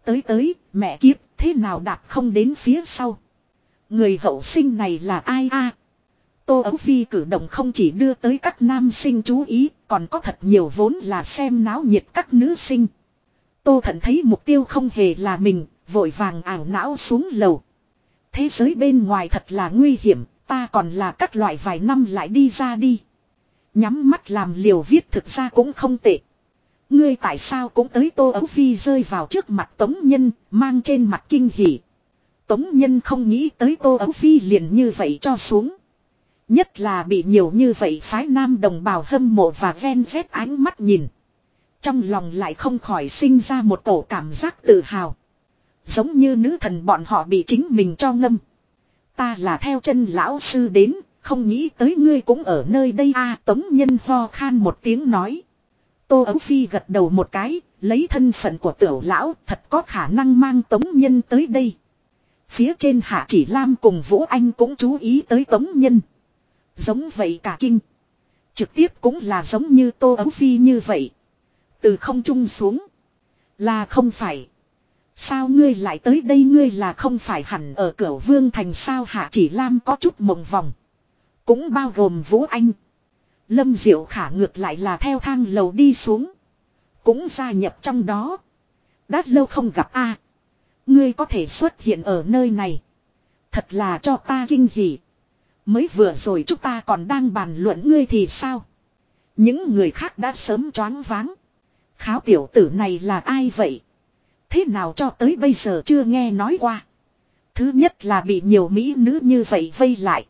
Tới tới, mẹ kiếp, thế nào đạp không đến phía sau. Người hậu sinh này là ai a? Tô Ấu Phi cử động không chỉ đưa tới các nam sinh chú ý, còn có thật nhiều vốn là xem náo nhiệt các nữ sinh. Tô Thận thấy mục tiêu không hề là mình, vội vàng ảo não xuống lầu. Thế giới bên ngoài thật là nguy hiểm, ta còn là các loại vài năm lại đi ra đi. Nhắm mắt làm liều viết thực ra cũng không tệ. Ngươi tại sao cũng tới Tô Ấu Phi rơi vào trước mặt Tống Nhân, mang trên mặt kinh hỉ. Tống Nhân không nghĩ tới Tô Ấu Phi liền như vậy cho xuống. Nhất là bị nhiều như vậy phái nam đồng bào hâm mộ và ven vét ánh mắt nhìn. Trong lòng lại không khỏi sinh ra một tổ cảm giác tự hào. Giống như nữ thần bọn họ bị chính mình cho ngâm. Ta là theo chân lão sư đến, không nghĩ tới ngươi cũng ở nơi đây a tống nhân ho khan một tiếng nói. Tô Ấu Phi gật đầu một cái, lấy thân phận của tiểu lão thật có khả năng mang tống nhân tới đây. Phía trên hạ chỉ Lam cùng Vũ Anh cũng chú ý tới tống nhân. Giống vậy cả kinh. Trực tiếp cũng là giống như Tô Ấu Phi như vậy. Từ không trung xuống. Là không phải. Sao ngươi lại tới đây ngươi là không phải hẳn ở cửa vương thành sao hạ chỉ lam có chút mộng vòng. Cũng bao gồm Vũ Anh. Lâm Diệu Khả ngược lại là theo thang lầu đi xuống. Cũng gia nhập trong đó. Đã lâu không gặp a Ngươi có thể xuất hiện ở nơi này. Thật là cho ta kinh hỉ. Mới vừa rồi chúng ta còn đang bàn luận ngươi thì sao? Những người khác đã sớm choáng váng. Kháo tiểu tử này là ai vậy? Thế nào cho tới bây giờ chưa nghe nói qua? Thứ nhất là bị nhiều mỹ nữ như vậy vây lại.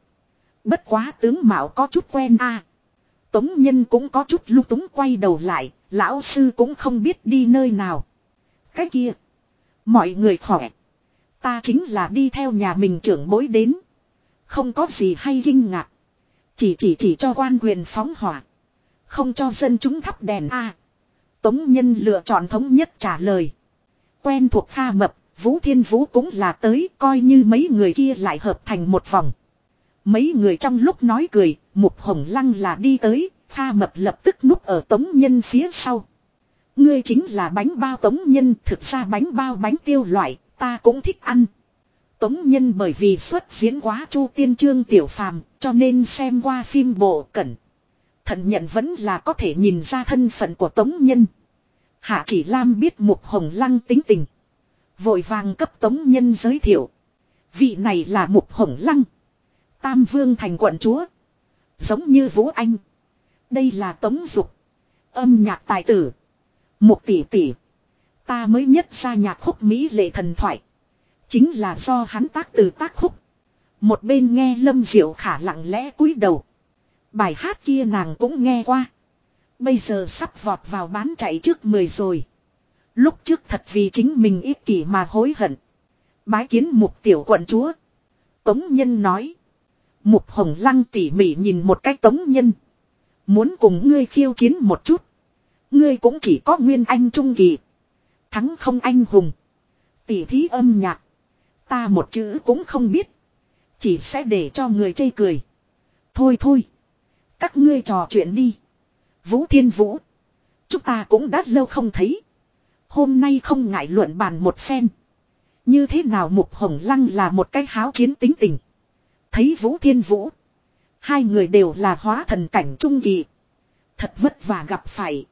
Bất quá tướng mạo có chút quen a. Tống nhân cũng có chút lưu túng quay đầu lại, lão sư cũng không biết đi nơi nào. Cái kia. Mọi người khỏe. Ta chính là đi theo nhà mình trưởng bối đến. Không có gì hay kinh ngạc. Chỉ chỉ chỉ cho quan quyền phóng hỏa. Không cho dân chúng thắp đèn a. Tống Nhân lựa chọn thống nhất trả lời. Quen thuộc pha Mập, Vũ Thiên Vũ cũng là tới coi như mấy người kia lại hợp thành một vòng. Mấy người trong lúc nói cười, Mục Hồng Lăng là đi tới, pha Mập lập tức núp ở Tống Nhân phía sau. Ngươi chính là bánh bao Tống Nhân, thực ra bánh bao bánh tiêu loại, ta cũng thích ăn. Tống Nhân bởi vì xuất diễn quá chu tiên trương tiểu phàm, cho nên xem qua phim bộ cẩn. Thận nhận vẫn là có thể nhìn ra thân phận của Tống Nhân. Hạ chỉ Lam biết Mục Hồng Lăng tính tình. Vội vàng cấp Tống Nhân giới thiệu. Vị này là Mục Hồng Lăng. Tam Vương thành quận chúa. Giống như Vũ Anh. Đây là Tống Dục. Âm nhạc tài tử. Mục tỷ tỷ. Ta mới nhất ra nhạc khúc Mỹ lệ thần thoại. Chính là do hắn tác từ tác khúc. Một bên nghe Lâm Diệu Khả lặng lẽ cúi đầu. Bài hát kia nàng cũng nghe qua. Bây giờ sắp vọt vào bán chạy trước 10 rồi. Lúc trước thật vì chính mình ích kỷ mà hối hận. Bái kiến mục tiểu quận chúa. Tống Nhân nói. Mục Hồng Lăng tỉ mỉ nhìn một cách Tống Nhân. Muốn cùng ngươi khiêu chiến một chút. Ngươi cũng chỉ có nguyên anh trung kỳ. Thắng không anh hùng. Tỉ thí âm nhạc. Ta một chữ cũng không biết. Chỉ sẽ để cho người chê cười. Thôi thôi. Các ngươi trò chuyện đi. Vũ Thiên Vũ. Chúng ta cũng đã lâu không thấy. Hôm nay không ngại luận bàn một phen. Như thế nào Mục Hồng Lăng là một cái háo chiến tính tình. Thấy Vũ Thiên Vũ. Hai người đều là hóa thần cảnh trung kỳ. Thật vất vả gặp phải.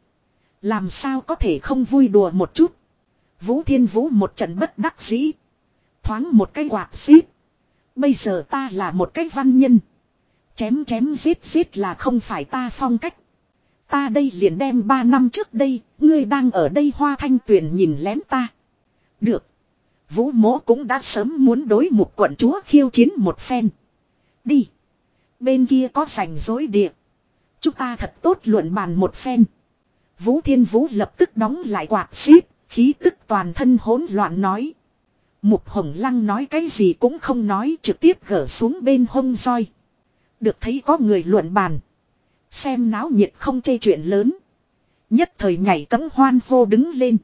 Làm sao có thể không vui đùa một chút. Vũ Thiên Vũ một trận bất đắc dĩ. Thoáng một cái quạt xít, Bây giờ ta là một cái văn nhân. Chém chém giết giết là không phải ta phong cách. Ta đây liền đem ba năm trước đây, ngươi đang ở đây hoa thanh tuyền nhìn lén ta. Được. Vũ mỗ cũng đã sớm muốn đối một quận chúa khiêu chiến một phen. Đi. Bên kia có sành dối địa. Chúng ta thật tốt luận bàn một phen. Vũ Thiên Vũ lập tức đóng lại quạt xíp, khí tức toàn thân hỗn loạn nói. Mục Hồng Lăng nói cái gì cũng không nói trực tiếp gỡ xuống bên hông roi. Được thấy có người luận bàn. Xem náo nhiệt không chê chuyện lớn. Nhất thời nhảy cấm hoan hô đứng lên.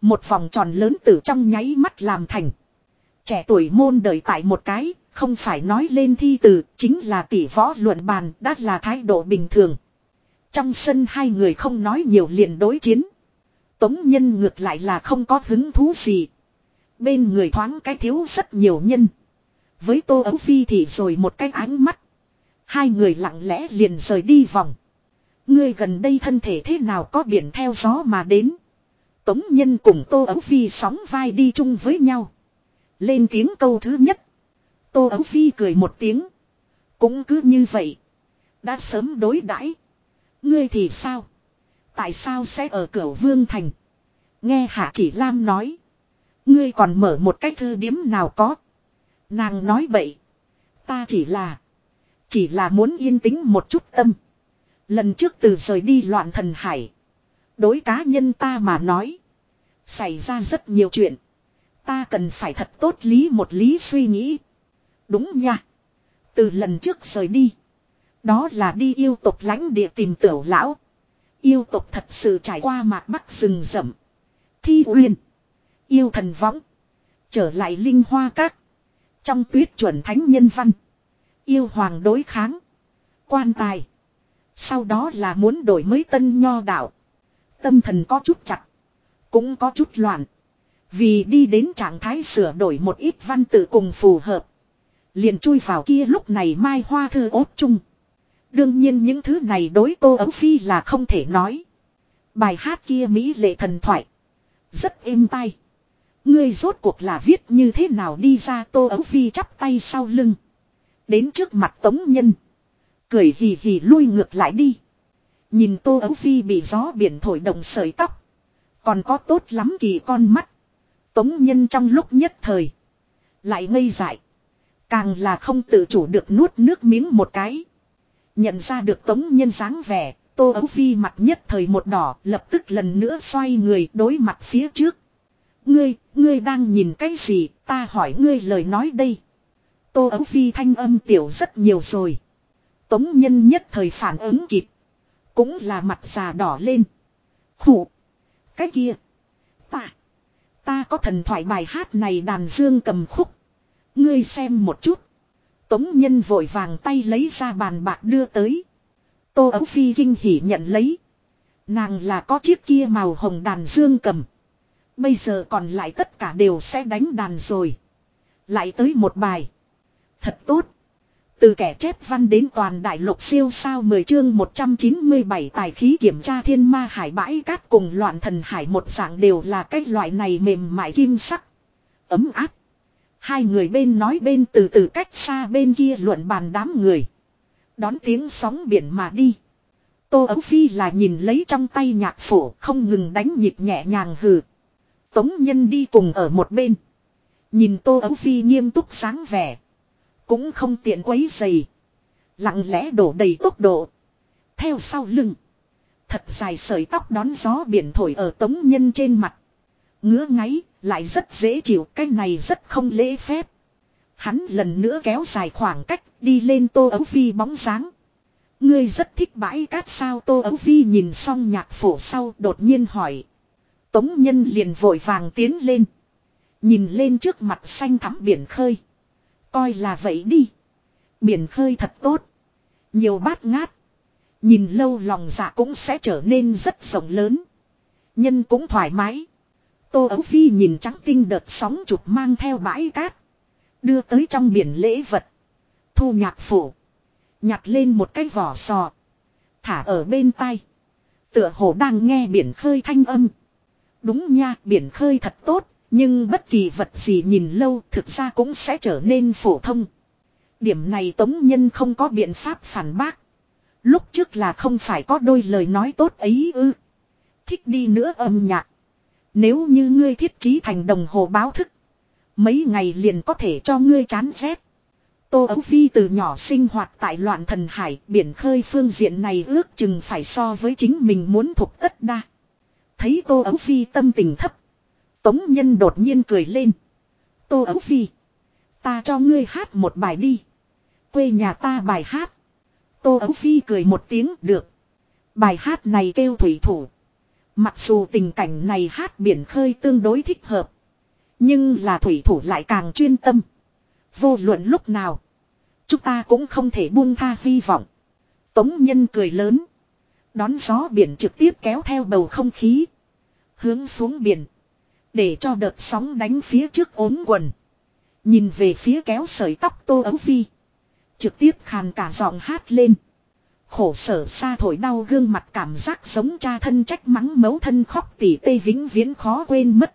Một vòng tròn lớn từ trong nháy mắt làm thành. Trẻ tuổi môn đời tại một cái, không phải nói lên thi từ, chính là tỷ võ luận bàn, đã là thái độ bình thường. Trong sân hai người không nói nhiều liền đối chiến. Tống nhân ngược lại là không có hứng thú gì. Bên người thoáng cái thiếu rất nhiều nhân. Với tô ấu phi thì rồi một cái ánh mắt. Hai người lặng lẽ liền rời đi vòng. Ngươi gần đây thân thể thế nào có biển theo gió mà đến. Tống nhân cùng tô ấu phi sóng vai đi chung với nhau. Lên tiếng câu thứ nhất. Tô ấu phi cười một tiếng. Cũng cứ như vậy. Đã sớm đối đãi Ngươi thì sao? Tại sao sẽ ở cửa vương thành? Nghe hạ chỉ lam nói. Ngươi còn mở một cái thư điếm nào có. Nàng nói vậy, Ta chỉ là. Chỉ là muốn yên tĩnh một chút tâm. Lần trước từ rời đi loạn thần hải. Đối cá nhân ta mà nói. Xảy ra rất nhiều chuyện. Ta cần phải thật tốt lý một lý suy nghĩ. Đúng nha. Từ lần trước rời đi. Đó là đi yêu tộc lãnh địa tìm tiểu lão. Yêu tộc thật sự trải qua mạc bắc rừng rậm. Thi uyên. Yêu thần võng. Trở lại linh hoa các. Trong tuyết chuẩn thánh nhân văn. Yêu hoàng đối kháng. Quan tài. Sau đó là muốn đổi mới tân nho đạo. Tâm thần có chút chặt. Cũng có chút loạn. Vì đi đến trạng thái sửa đổi một ít văn tự cùng phù hợp. Liền chui vào kia lúc này mai hoa thư ốt chung. Đương nhiên những thứ này đối tô ấu phi là không thể nói. Bài hát kia Mỹ lệ thần thoại. Rất êm tai. Ngươi rốt cuộc là viết như thế nào đi ra tô ấu phi chắp tay sau lưng. Đến trước mặt tống nhân. Cười hì hì lui ngược lại đi. Nhìn tô ấu phi bị gió biển thổi động sợi tóc. Còn có tốt lắm kỳ con mắt. Tống nhân trong lúc nhất thời. Lại ngây dại. Càng là không tự chủ được nuốt nước miếng một cái. Nhận ra được tống nhân dáng vẻ. Tô ấu phi mặt nhất thời một đỏ, lập tức lần nữa xoay người đối mặt phía trước. Ngươi, ngươi đang nhìn cái gì, ta hỏi ngươi lời nói đây. Tô ấu phi thanh âm tiểu rất nhiều rồi. Tống nhân nhất thời phản ứng kịp. Cũng là mặt già đỏ lên. Khủ. Cái kia. Ta. Ta có thần thoại bài hát này đàn dương cầm khúc. Ngươi xem một chút. Tống nhân vội vàng tay lấy ra bàn bạc đưa tới. Tô ấu phi kinh hỉ nhận lấy. Nàng là có chiếc kia màu hồng đàn dương cầm. Bây giờ còn lại tất cả đều sẽ đánh đàn rồi. Lại tới một bài. Thật tốt. Từ kẻ chép văn đến toàn đại lục siêu sao 10 chương 197 tài khí kiểm tra thiên ma hải bãi cát cùng loạn thần hải một dạng đều là cái loại này mềm mại kim sắc. Ấm áp. Hai người bên nói bên từ từ cách xa bên kia luận bàn đám người. Đón tiếng sóng biển mà đi. Tô Ấu Phi là nhìn lấy trong tay nhạc phổ không ngừng đánh nhịp nhẹ nhàng hừ. Tống Nhân đi cùng ở một bên. Nhìn Tô Ấu Phi nghiêm túc sáng vẻ. Cũng không tiện quấy dày. Lặng lẽ đổ đầy tốc độ. Theo sau lưng. Thật dài sợi tóc đón gió biển thổi ở Tống Nhân trên mặt. Ngứa ngáy, lại rất dễ chịu, cái này rất không lễ phép. Hắn lần nữa kéo dài khoảng cách, đi lên Tô Ấu Phi bóng dáng. Ngươi rất thích bãi cát sao Tô Ấu Phi nhìn xong nhạc phổ sau đột nhiên hỏi. Tống nhân liền vội vàng tiến lên. Nhìn lên trước mặt xanh thắm biển khơi. Coi là vậy đi. Biển khơi thật tốt. Nhiều bát ngát. Nhìn lâu lòng dạ cũng sẽ trở nên rất rộng lớn. Nhân cũng thoải mái. Tô Ấu Phi nhìn trắng tinh đợt sóng chụp mang theo bãi cát. Đưa tới trong biển lễ vật. Thu nhạc phủ. Nhặt lên một cái vỏ sò. Thả ở bên tay. Tựa hồ đang nghe biển khơi thanh âm. Đúng nha, biển khơi thật tốt, nhưng bất kỳ vật gì nhìn lâu thực ra cũng sẽ trở nên phổ thông. Điểm này Tống Nhân không có biện pháp phản bác. Lúc trước là không phải có đôi lời nói tốt ấy ư. Thích đi nữa âm nhạc. Nếu như ngươi thiết trí thành đồng hồ báo thức. Mấy ngày liền có thể cho ngươi chán rét. Tô Ấu Phi từ nhỏ sinh hoạt tại loạn thần hải, biển khơi phương diện này ước chừng phải so với chính mình muốn thuộc tất đa. Thấy Tô Ấu Phi tâm tình thấp. Tống Nhân đột nhiên cười lên. Tô Ấu Phi. Ta cho ngươi hát một bài đi. Quê nhà ta bài hát. Tô Ấu Phi cười một tiếng, được. Bài hát này kêu thủy thủ. Mặc dù tình cảnh này hát biển khơi tương đối thích hợp. Nhưng là thủy thủ lại càng chuyên tâm. Vô luận lúc nào. Chúng ta cũng không thể buông tha hy vọng. Tống nhân cười lớn. Đón gió biển trực tiếp kéo theo bầu không khí. Hướng xuống biển. Để cho đợt sóng đánh phía trước ốm quần. Nhìn về phía kéo sợi tóc tô ấu phi. Trực tiếp khàn cả giọng hát lên. Khổ sở xa thổi đau gương mặt cảm giác giống cha thân trách mắng mấu thân khóc tỉ tê vĩnh viễn khó quên mất.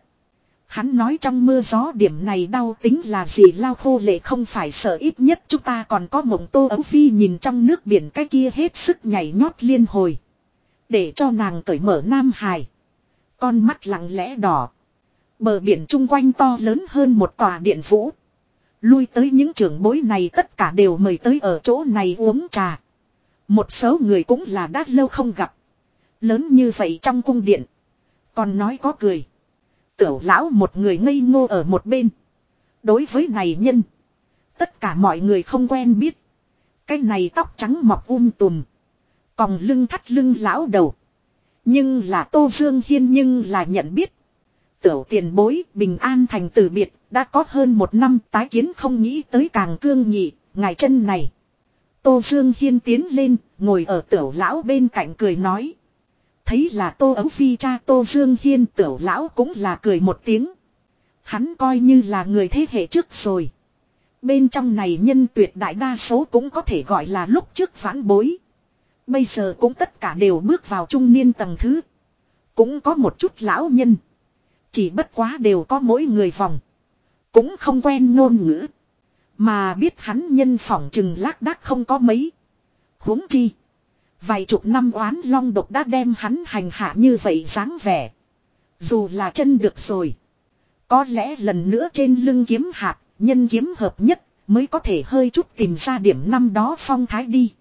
Hắn nói trong mưa gió điểm này đau tính là gì lao khô lệ không phải sợ ít nhất chúng ta còn có mộng tô ấu phi nhìn trong nước biển cái kia hết sức nhảy nhót liên hồi. Để cho nàng cởi mở nam hài. Con mắt lặng lẽ đỏ. Bờ biển chung quanh to lớn hơn một tòa điện vũ. Lui tới những trưởng bối này tất cả đều mời tới ở chỗ này uống trà. Một số người cũng là đã lâu không gặp. Lớn như vậy trong cung điện. Còn nói có cười. Tiểu lão một người ngây ngô ở một bên. Đối với này nhân. Tất cả mọi người không quen biết. Cái này tóc trắng mọc um tùm. Còn lưng thắt lưng lão đầu. Nhưng là Tô Dương Hiên nhưng là nhận biết. Tiểu tiền bối bình an thành từ biệt đã có hơn một năm tái kiến không nghĩ tới càng cương nhị, ngài chân này. Tô Dương Hiên tiến lên, ngồi ở tiểu lão bên cạnh cười nói. Thấy là Tô Ấu Phi cha Tô Dương Hiên tiểu lão cũng là cười một tiếng. Hắn coi như là người thế hệ trước rồi. Bên trong này nhân tuyệt đại đa số cũng có thể gọi là lúc trước vãn bối. Bây giờ cũng tất cả đều bước vào trung niên tầng thứ. Cũng có một chút lão nhân. Chỉ bất quá đều có mỗi người vòng. Cũng không quen ngôn ngữ. Mà biết hắn nhân phỏng chừng lác đác không có mấy. huống chi. Vài chục năm oán long độc đã đem hắn hành hạ như vậy dáng vẻ. Dù là chân được rồi. Có lẽ lần nữa trên lưng kiếm hạt, nhân kiếm hợp nhất, mới có thể hơi chút tìm ra điểm năm đó phong thái đi.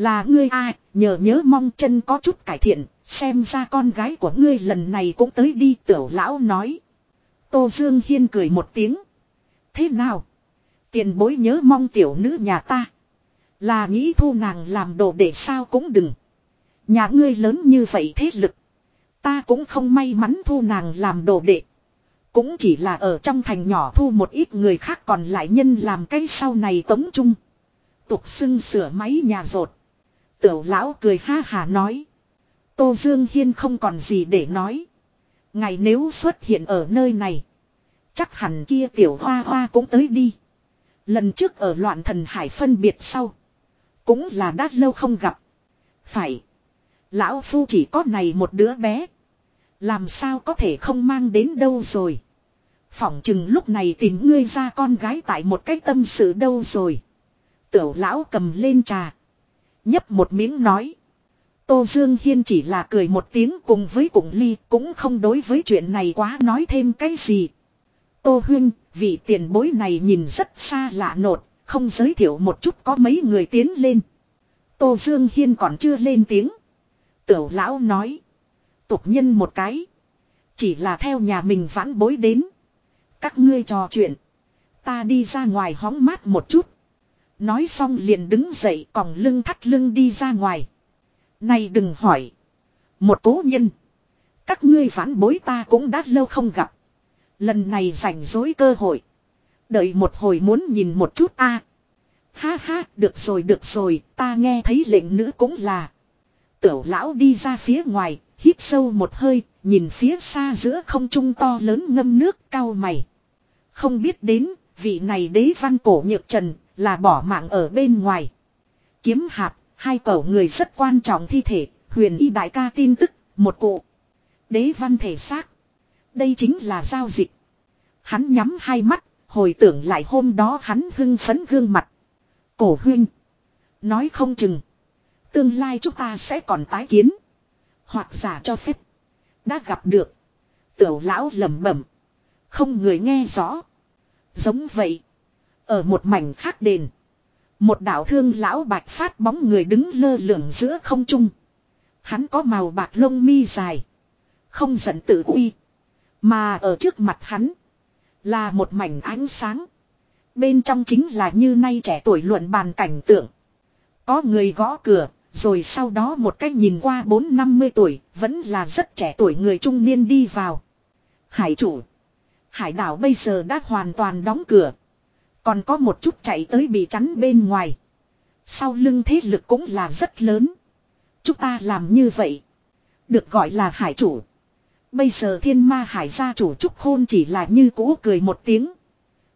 Là ngươi ai, nhờ nhớ mong chân có chút cải thiện, xem ra con gái của ngươi lần này cũng tới đi tiểu lão nói. Tô Dương Hiên cười một tiếng. Thế nào? Tiền bối nhớ mong tiểu nữ nhà ta. Là nghĩ thu nàng làm đồ để sao cũng đừng. Nhà ngươi lớn như vậy thế lực. Ta cũng không may mắn thu nàng làm đồ đệ. Cũng chỉ là ở trong thành nhỏ thu một ít người khác còn lại nhân làm cái sau này tống chung. Tục xưng sửa máy nhà rột. Tiểu lão cười ha hà nói. Tô Dương Hiên không còn gì để nói. Ngày nếu xuất hiện ở nơi này. Chắc hẳn kia tiểu hoa hoa cũng tới đi. Lần trước ở loạn thần hải phân biệt sau. Cũng là đã lâu không gặp. Phải. Lão Phu chỉ có này một đứa bé. Làm sao có thể không mang đến đâu rồi. Phỏng chừng lúc này tìm ngươi ra con gái tại một cái tâm sự đâu rồi. Tiểu lão cầm lên trà. Nhấp một miếng nói. Tô Dương Hiên chỉ là cười một tiếng cùng với Cụng Ly cũng không đối với chuyện này quá nói thêm cái gì. Tô Huyên, vị tiền bối này nhìn rất xa lạ nột, không giới thiệu một chút có mấy người tiến lên. Tô Dương Hiên còn chưa lên tiếng. Tiểu lão nói. Tục nhân một cái. Chỉ là theo nhà mình vãn bối đến. Các ngươi trò chuyện. Ta đi ra ngoài hóng mát một chút. Nói xong liền đứng dậy còng lưng thắt lưng đi ra ngoài. Này đừng hỏi. Một cố nhân. Các ngươi phản bối ta cũng đã lâu không gặp. Lần này rảnh rối cơ hội. Đợi một hồi muốn nhìn một chút a. Ha ha, được rồi được rồi, ta nghe thấy lệnh nữ cũng là. Tiểu lão đi ra phía ngoài, hít sâu một hơi, nhìn phía xa giữa không trung to lớn ngâm nước cao mày. Không biết đến, vị này đế văn cổ nhược trần, là bỏ mạng ở bên ngoài. Kiếm hạp, hai cẩu người rất quan trọng thi thể, huyền y đại ca tin tức, một cụ. Đế văn thể xác. Đây chính là giao dịch. Hắn nhắm hai mắt, hồi tưởng lại hôm đó hắn hưng phấn gương mặt. Cổ huynh. Nói không chừng. Tương lai chúng ta sẽ còn tái kiến. Hoặc giả cho phép. Đã gặp được. Tiểu lão lẩm bẩm. Không người nghe rõ. Giống vậy. Ở một mảnh khác đền. Một đạo thương lão bạch phát bóng người đứng lơ lửng giữa không trung. Hắn có màu bạc lông mi dài. Không giận tự uy. Mà ở trước mặt hắn. Là một mảnh ánh sáng. Bên trong chính là như nay trẻ tuổi luận bàn cảnh tượng. Có người gõ cửa, rồi sau đó một cách nhìn qua bốn năm mươi tuổi, vẫn là rất trẻ tuổi người trung niên đi vào. Hải chủ. Hải đảo bây giờ đã hoàn toàn đóng cửa. Còn có một chút chạy tới bị chắn bên ngoài. Sau lưng thế lực cũng là rất lớn. Chúng ta làm như vậy. Được gọi là hải chủ. Bây giờ thiên ma hải gia chủ trúc khôn chỉ là như cũ cười một tiếng.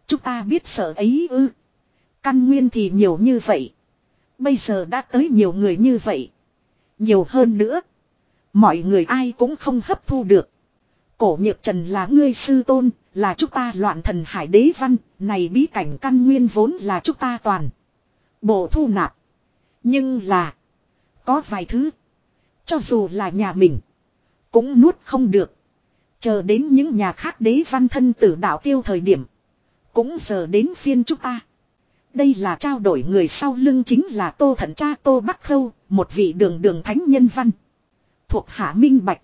Chúng ta biết sợ ấy ư. Căn nguyên thì nhiều như vậy. Bây giờ đã tới nhiều người như vậy. Nhiều hơn nữa. Mọi người ai cũng không hấp thu được. Cổ nhược trần là ngươi sư tôn, là chúng ta loạn thần hải đế văn, này bí cảnh căn nguyên vốn là chúng ta toàn. Bộ thu nạp. Nhưng là. Có vài thứ. Cho dù là nhà mình. Cũng nuốt không được. Chờ đến những nhà khác đế văn thân tử đạo tiêu thời điểm. Cũng giờ đến phiên chúng ta. Đây là trao đổi người sau lưng chính là Tô Thận Cha Tô Bắc Khâu, một vị đường đường thánh nhân văn. Thuộc hạ minh bạch.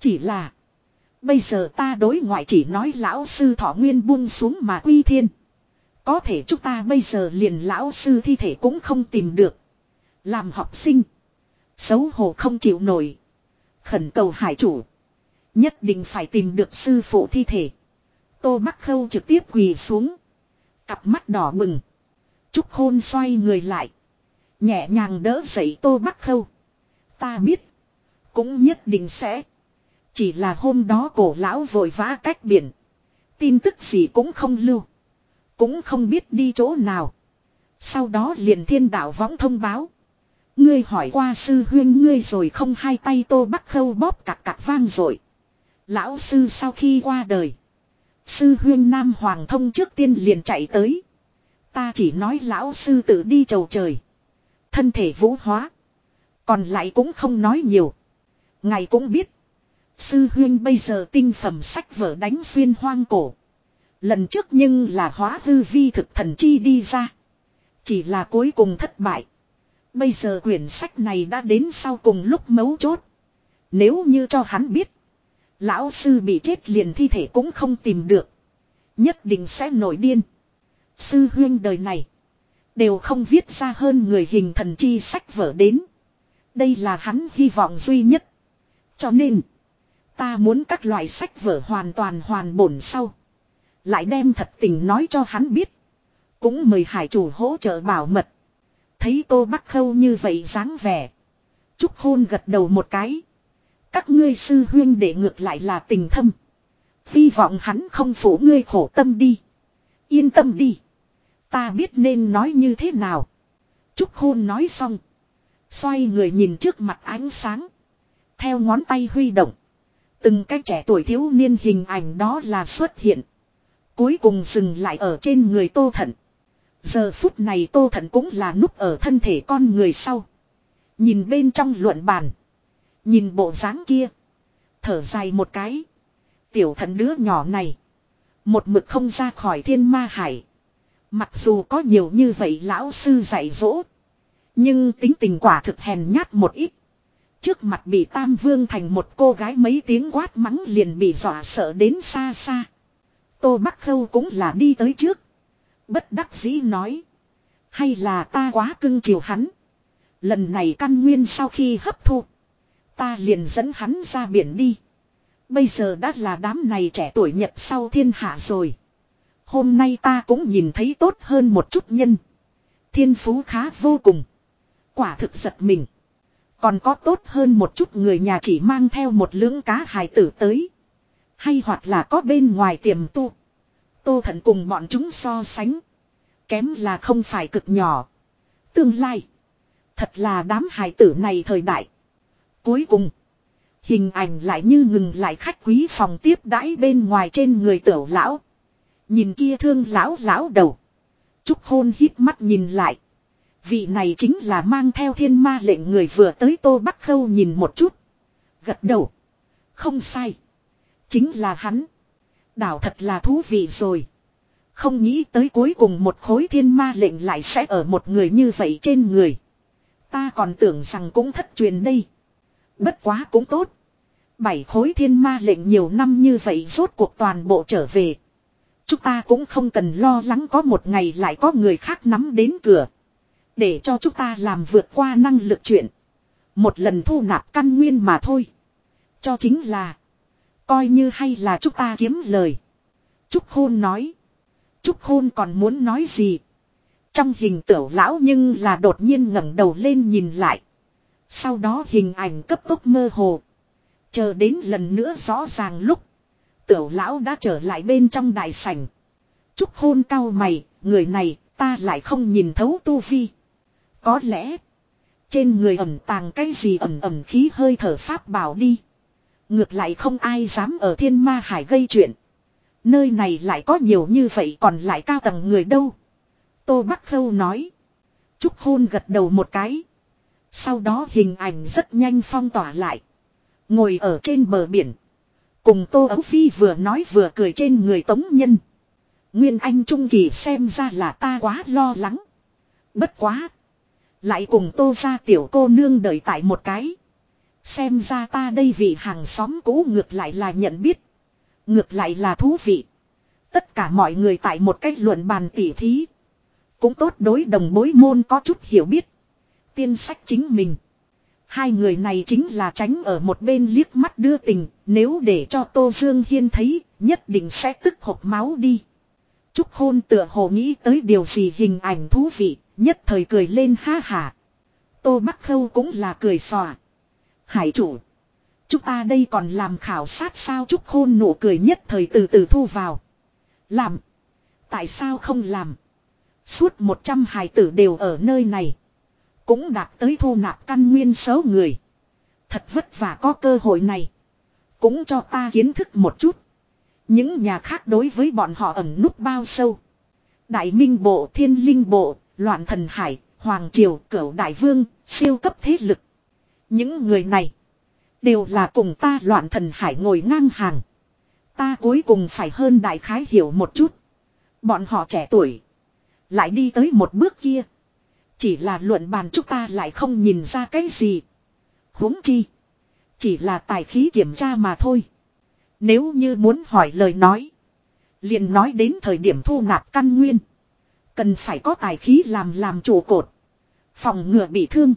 Chỉ là. Bây giờ ta đối ngoại chỉ nói lão sư thọ nguyên buông xuống mà quy thiên. Có thể chúng ta bây giờ liền lão sư thi thể cũng không tìm được. Làm học sinh. Xấu hổ không chịu nổi. Khẩn cầu hải chủ. Nhất định phải tìm được sư phụ thi thể. Tô Bắc Khâu trực tiếp quỳ xuống. Cặp mắt đỏ bừng. Trúc Khôn xoay người lại. Nhẹ nhàng đỡ dậy Tô Bắc Khâu. Ta biết. Cũng nhất định sẽ. Chỉ là hôm đó cổ lão vội vã cách biển. Tin tức gì cũng không lưu. Cũng không biết đi chỗ nào. Sau đó liền thiên đạo võng thông báo. Ngươi hỏi qua sư huyên ngươi rồi không hai tay tô bắt khâu bóp cạc cạc vang rồi. Lão sư sau khi qua đời. Sư huyên Nam Hoàng thông trước tiên liền chạy tới. Ta chỉ nói lão sư tự đi chầu trời. Thân thể vũ hóa. Còn lại cũng không nói nhiều. Ngài cũng biết. Sư huyên bây giờ tinh phẩm sách vở đánh xuyên hoang cổ. Lần trước nhưng là hóa hư vi thực thần chi đi ra. Chỉ là cuối cùng thất bại. Bây giờ quyển sách này đã đến sau cùng lúc mấu chốt. Nếu như cho hắn biết. Lão sư bị chết liền thi thể cũng không tìm được. Nhất định sẽ nổi điên. Sư huyên đời này. Đều không viết ra hơn người hình thần chi sách vở đến. Đây là hắn hy vọng duy nhất. Cho nên. Ta muốn các loại sách vở hoàn toàn hoàn bổn sau. Lại đem thật tình nói cho hắn biết. Cũng mời hải chủ hỗ trợ bảo mật. Thấy tô bắc khâu như vậy dáng vẻ. Trúc hôn gật đầu một cái. Các ngươi sư huyên để ngược lại là tình thâm. Hy vọng hắn không phủ ngươi khổ tâm đi. Yên tâm đi. Ta biết nên nói như thế nào. Trúc hôn nói xong. Xoay người nhìn trước mặt ánh sáng. Theo ngón tay huy động. Từng cái trẻ tuổi thiếu niên hình ảnh đó là xuất hiện. Cuối cùng dừng lại ở trên người tô thận. Giờ phút này tô thận cũng là núp ở thân thể con người sau. Nhìn bên trong luận bàn. Nhìn bộ dáng kia. Thở dài một cái. Tiểu thận đứa nhỏ này. Một mực không ra khỏi thiên ma hải. Mặc dù có nhiều như vậy lão sư dạy dỗ. Nhưng tính tình quả thực hèn nhát một ít. Trước mặt bị Tam Vương thành một cô gái mấy tiếng quát mắng liền bị dọa sợ đến xa xa. Tô Bắc Khâu cũng là đi tới trước. Bất đắc dĩ nói. Hay là ta quá cưng chiều hắn. Lần này căn nguyên sau khi hấp thu. Ta liền dẫn hắn ra biển đi. Bây giờ đã là đám này trẻ tuổi nhập sau thiên hạ rồi. Hôm nay ta cũng nhìn thấy tốt hơn một chút nhân. Thiên phú khá vô cùng. Quả thực giật mình. Còn có tốt hơn một chút người nhà chỉ mang theo một lưỡng cá hài tử tới. Hay hoặc là có bên ngoài tiềm tu. Tô thận cùng bọn chúng so sánh. Kém là không phải cực nhỏ. Tương lai. Thật là đám hài tử này thời đại. Cuối cùng. Hình ảnh lại như ngừng lại khách quý phòng tiếp đãi bên ngoài trên người tiểu lão. Nhìn kia thương lão lão đầu. Trúc hôn hít mắt nhìn lại. Vị này chính là mang theo thiên ma lệnh người vừa tới tô bắc khâu nhìn một chút. Gật đầu. Không sai. Chính là hắn. Đảo thật là thú vị rồi. Không nghĩ tới cuối cùng một khối thiên ma lệnh lại sẽ ở một người như vậy trên người. Ta còn tưởng rằng cũng thất truyền đây. Bất quá cũng tốt. Bảy khối thiên ma lệnh nhiều năm như vậy rốt cuộc toàn bộ trở về. Chúng ta cũng không cần lo lắng có một ngày lại có người khác nắm đến cửa. Để cho chúng ta làm vượt qua năng lực chuyện. Một lần thu nạp căn nguyên mà thôi. Cho chính là. Coi như hay là chúng ta kiếm lời. Trúc Hôn nói. Trúc Hôn còn muốn nói gì. Trong hình tiểu lão nhưng là đột nhiên ngẩng đầu lên nhìn lại. Sau đó hình ảnh cấp tốc mơ hồ. Chờ đến lần nữa rõ ràng lúc. Tiểu lão đã trở lại bên trong đại sảnh. Trúc hôn cao mày, người này ta lại không nhìn thấu tu vi. Có lẽ. Trên người ẩm tàng cái gì ẩm ẩm khí hơi thở pháp bảo đi. Ngược lại không ai dám ở thiên ma hải gây chuyện. Nơi này lại có nhiều như vậy còn lại cao tầng người đâu. Tô Bắc Khâu nói. Trúc hôn gật đầu một cái. Sau đó hình ảnh rất nhanh phong tỏa lại. Ngồi ở trên bờ biển. Cùng Tô Ấu Phi vừa nói vừa cười trên người tống nhân. Nguyên Anh Trung Kỳ xem ra là ta quá lo lắng. Bất quá. Lại cùng Tô ra tiểu cô nương đợi tại một cái. Xem ra ta đây vị hàng xóm cũ ngược lại là nhận biết. Ngược lại là thú vị. Tất cả mọi người tại một cách luận bàn tỉ thí. Cũng tốt đối đồng bối môn có chút hiểu biết. Tiên sách chính mình. Hai người này chính là tránh ở một bên liếc mắt đưa tình, nếu để cho Tô Dương Hiên thấy, nhất định sẽ tức hộp máu đi. Trúc hôn tựa hồ nghĩ tới điều gì hình ảnh thú vị, nhất thời cười lên ha hả. Tô Bắc Khâu cũng là cười xòa. Hải chủ. Chúng ta đây còn làm khảo sát sao Trúc hôn nụ cười nhất thời từ từ thu vào. Làm. Tại sao không làm? Suốt 100 hài tử đều ở nơi này. Cũng đạt tới thu nạp căn nguyên số người. Thật vất vả có cơ hội này. Cũng cho ta kiến thức một chút. Những nhà khác đối với bọn họ ẩn nút bao sâu. Đại minh bộ, thiên linh bộ, loạn thần hải, hoàng triều, cửu đại vương, siêu cấp thế lực. Những người này. Đều là cùng ta loạn thần hải ngồi ngang hàng. Ta cuối cùng phải hơn đại khái hiểu một chút. Bọn họ trẻ tuổi. Lại đi tới một bước kia. Chỉ là luận bàn chúng ta lại không nhìn ra cái gì. huống chi. Chỉ là tài khí kiểm tra mà thôi. Nếu như muốn hỏi lời nói. liền nói đến thời điểm thu nạp căn nguyên. Cần phải có tài khí làm làm trụ cột. Phòng ngừa bị thương.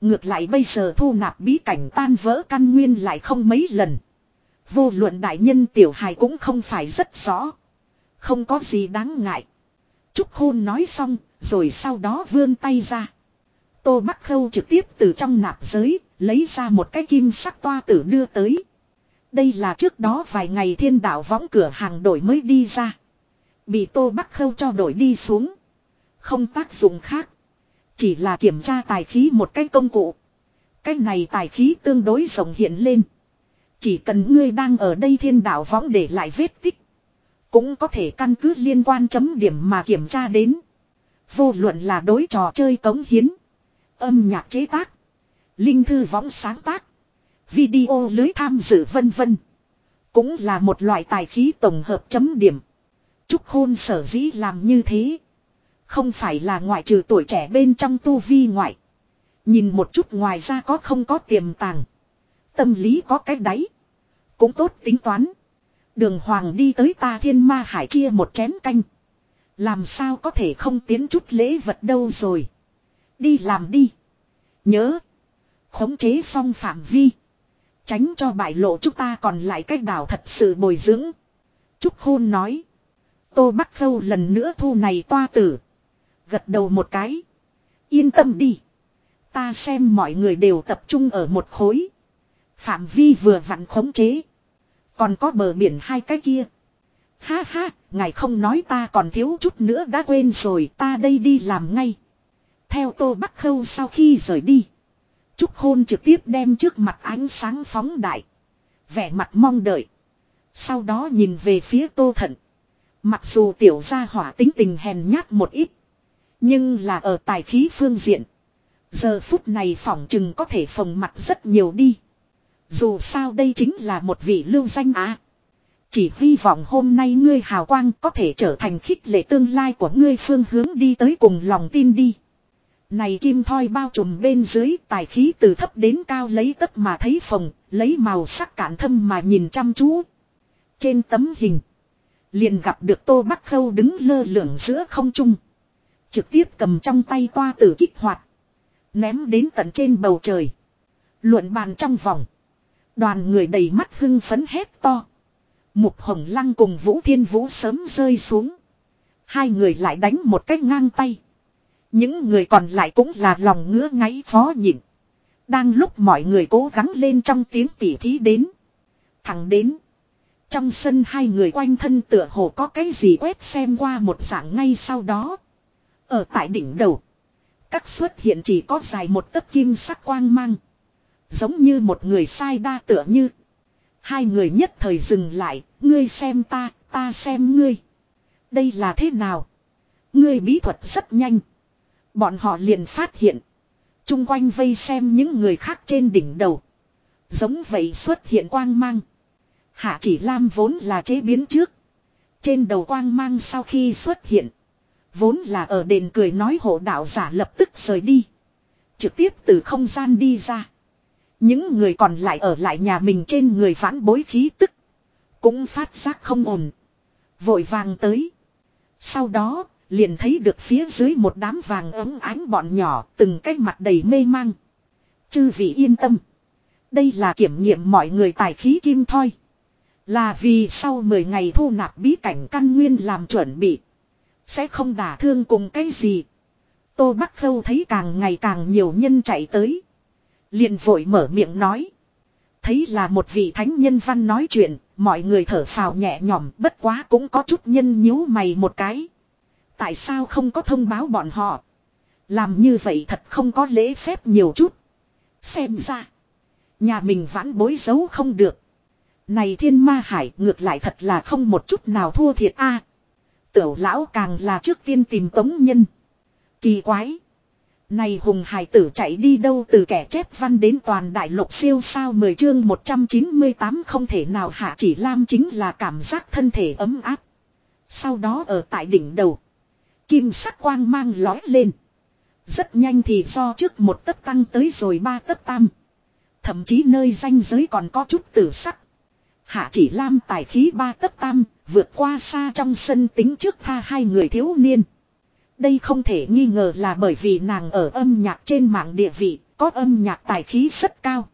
Ngược lại bây giờ thu nạp bí cảnh tan vỡ căn nguyên lại không mấy lần. Vô luận đại nhân tiểu hài cũng không phải rất rõ. Không có gì đáng ngại. Trúc Hôn nói xong, rồi sau đó vươn tay ra. Tô Bắc Khâu trực tiếp từ trong nạp giới, lấy ra một cái kim sắc toa tử đưa tới. Đây là trước đó vài ngày thiên đạo võng cửa hàng đổi mới đi ra. Bị Tô Bắc Khâu cho đổi đi xuống. Không tác dụng khác. Chỉ là kiểm tra tài khí một cái công cụ. Cái này tài khí tương đối rộng hiện lên. Chỉ cần ngươi đang ở đây thiên đạo võng để lại vết tích. Cũng có thể căn cứ liên quan chấm điểm mà kiểm tra đến. Vô luận là đối trò chơi cống hiến. Âm nhạc chế tác. Linh thư võng sáng tác. Video lưới tham dự vân vân. Cũng là một loại tài khí tổng hợp chấm điểm. Trúc hôn sở dĩ làm như thế. Không phải là ngoại trừ tuổi trẻ bên trong tu vi ngoại. Nhìn một chút ngoài ra có không có tiềm tàng. Tâm lý có cái đáy. Cũng tốt tính toán. Đường hoàng đi tới ta thiên ma hải chia một chén canh. Làm sao có thể không tiến chút lễ vật đâu rồi. Đi làm đi. Nhớ. Khống chế xong phạm vi. Tránh cho bại lộ chúng ta còn lại cách đảo thật sự bồi dưỡng. Trúc Hôn nói. Tô Bắc Khâu lần nữa thu này toa tử. Gật đầu một cái. Yên tâm đi. Ta xem mọi người đều tập trung ở một khối. Phạm vi vừa vặn khống chế. Còn có bờ biển hai cái kia. Ha ha, ngài không nói ta còn thiếu chút nữa đã quên rồi ta đây đi làm ngay. Theo Tô Bắc Khâu sau khi rời đi. Trúc Hôn trực tiếp đem trước mặt ánh sáng phóng đại. Vẻ mặt mong đợi. Sau đó nhìn về phía Tô Thận. Mặc dù tiểu gia hỏa tính tình hèn nhát một ít. Nhưng là ở tài khí phương diện. Giờ phút này phỏng chừng có thể phồng mặt rất nhiều đi. Dù sao đây chính là một vị lưu danh á. Chỉ hy vọng hôm nay ngươi hào quang có thể trở thành khích lệ tương lai của ngươi phương hướng đi tới cùng lòng tin đi. Này kim thoi bao trùm bên dưới tài khí từ thấp đến cao lấy tất mà thấy phồng, lấy màu sắc cản thâm mà nhìn chăm chú. Trên tấm hình, liền gặp được Tô Bắc Khâu đứng lơ lửng giữa không trung. Trực tiếp cầm trong tay toa tử kích hoạt. Ném đến tận trên bầu trời. Luận bàn trong vòng. Đoàn người đầy mắt hưng phấn hét to. Mục hồng lăng cùng Vũ Thiên Vũ sớm rơi xuống. Hai người lại đánh một cách ngang tay. Những người còn lại cũng là lòng ngứa ngáy phó nhịn. Đang lúc mọi người cố gắng lên trong tiếng tỉ thí đến. Thẳng đến. Trong sân hai người quanh thân tựa hồ có cái gì quét xem qua một dạng ngay sau đó. Ở tại đỉnh đầu. Các xuất hiện chỉ có dài một tấc kim sắc quang mang. Giống như một người sai đa tựa như. Hai người nhất thời dừng lại, ngươi xem ta, ta xem ngươi. Đây là thế nào? Ngươi bí thuật rất nhanh. Bọn họ liền phát hiện. Trung quanh vây xem những người khác trên đỉnh đầu. Giống vậy xuất hiện quang mang. Hạ chỉ lam vốn là chế biến trước. Trên đầu quang mang sau khi xuất hiện. Vốn là ở đền cười nói hộ đạo giả lập tức rời đi. Trực tiếp từ không gian đi ra. Những người còn lại ở lại nhà mình trên người vãn bối khí tức. Cũng phát giác không ổn. Vội vàng tới. Sau đó, liền thấy được phía dưới một đám vàng ấm ánh bọn nhỏ, từng cái mặt đầy mê mang. Chư vị yên tâm. Đây là kiểm nghiệm mọi người tài khí kim thoi. Là vì sau 10 ngày thu nạp bí cảnh căn nguyên làm chuẩn bị. Sẽ không đả thương cùng cái gì. Tô Bắc Khâu thấy càng ngày càng nhiều nhân chạy tới. liền vội mở miệng nói. Thấy là một vị thánh nhân văn nói chuyện, mọi người thở phào nhẹ nhõm bất quá cũng có chút nhân nhíu mày một cái. Tại sao không có thông báo bọn họ? Làm như vậy thật không có lễ phép nhiều chút. Xem ra. Nhà mình vãn bối xấu không được. Này thiên ma hải, ngược lại thật là không một chút nào thua thiệt a. tiểu lão càng là trước tiên tìm tống nhân. Kỳ quái. Này hùng hải tử chạy đi đâu từ kẻ chép văn đến toàn đại lục siêu sao 10 chương 198 không thể nào hạ chỉ lam chính là cảm giác thân thể ấm áp. Sau đó ở tại đỉnh đầu. Kim sắc quang mang lói lên. Rất nhanh thì do trước một tấc tăng tới rồi ba tấc tam. Thậm chí nơi danh giới còn có chút tử sắc. Hạ chỉ lam tài khí ba tấc tam, vượt qua xa trong sân tính trước tha hai người thiếu niên. Đây không thể nghi ngờ là bởi vì nàng ở âm nhạc trên mạng địa vị, có âm nhạc tài khí rất cao.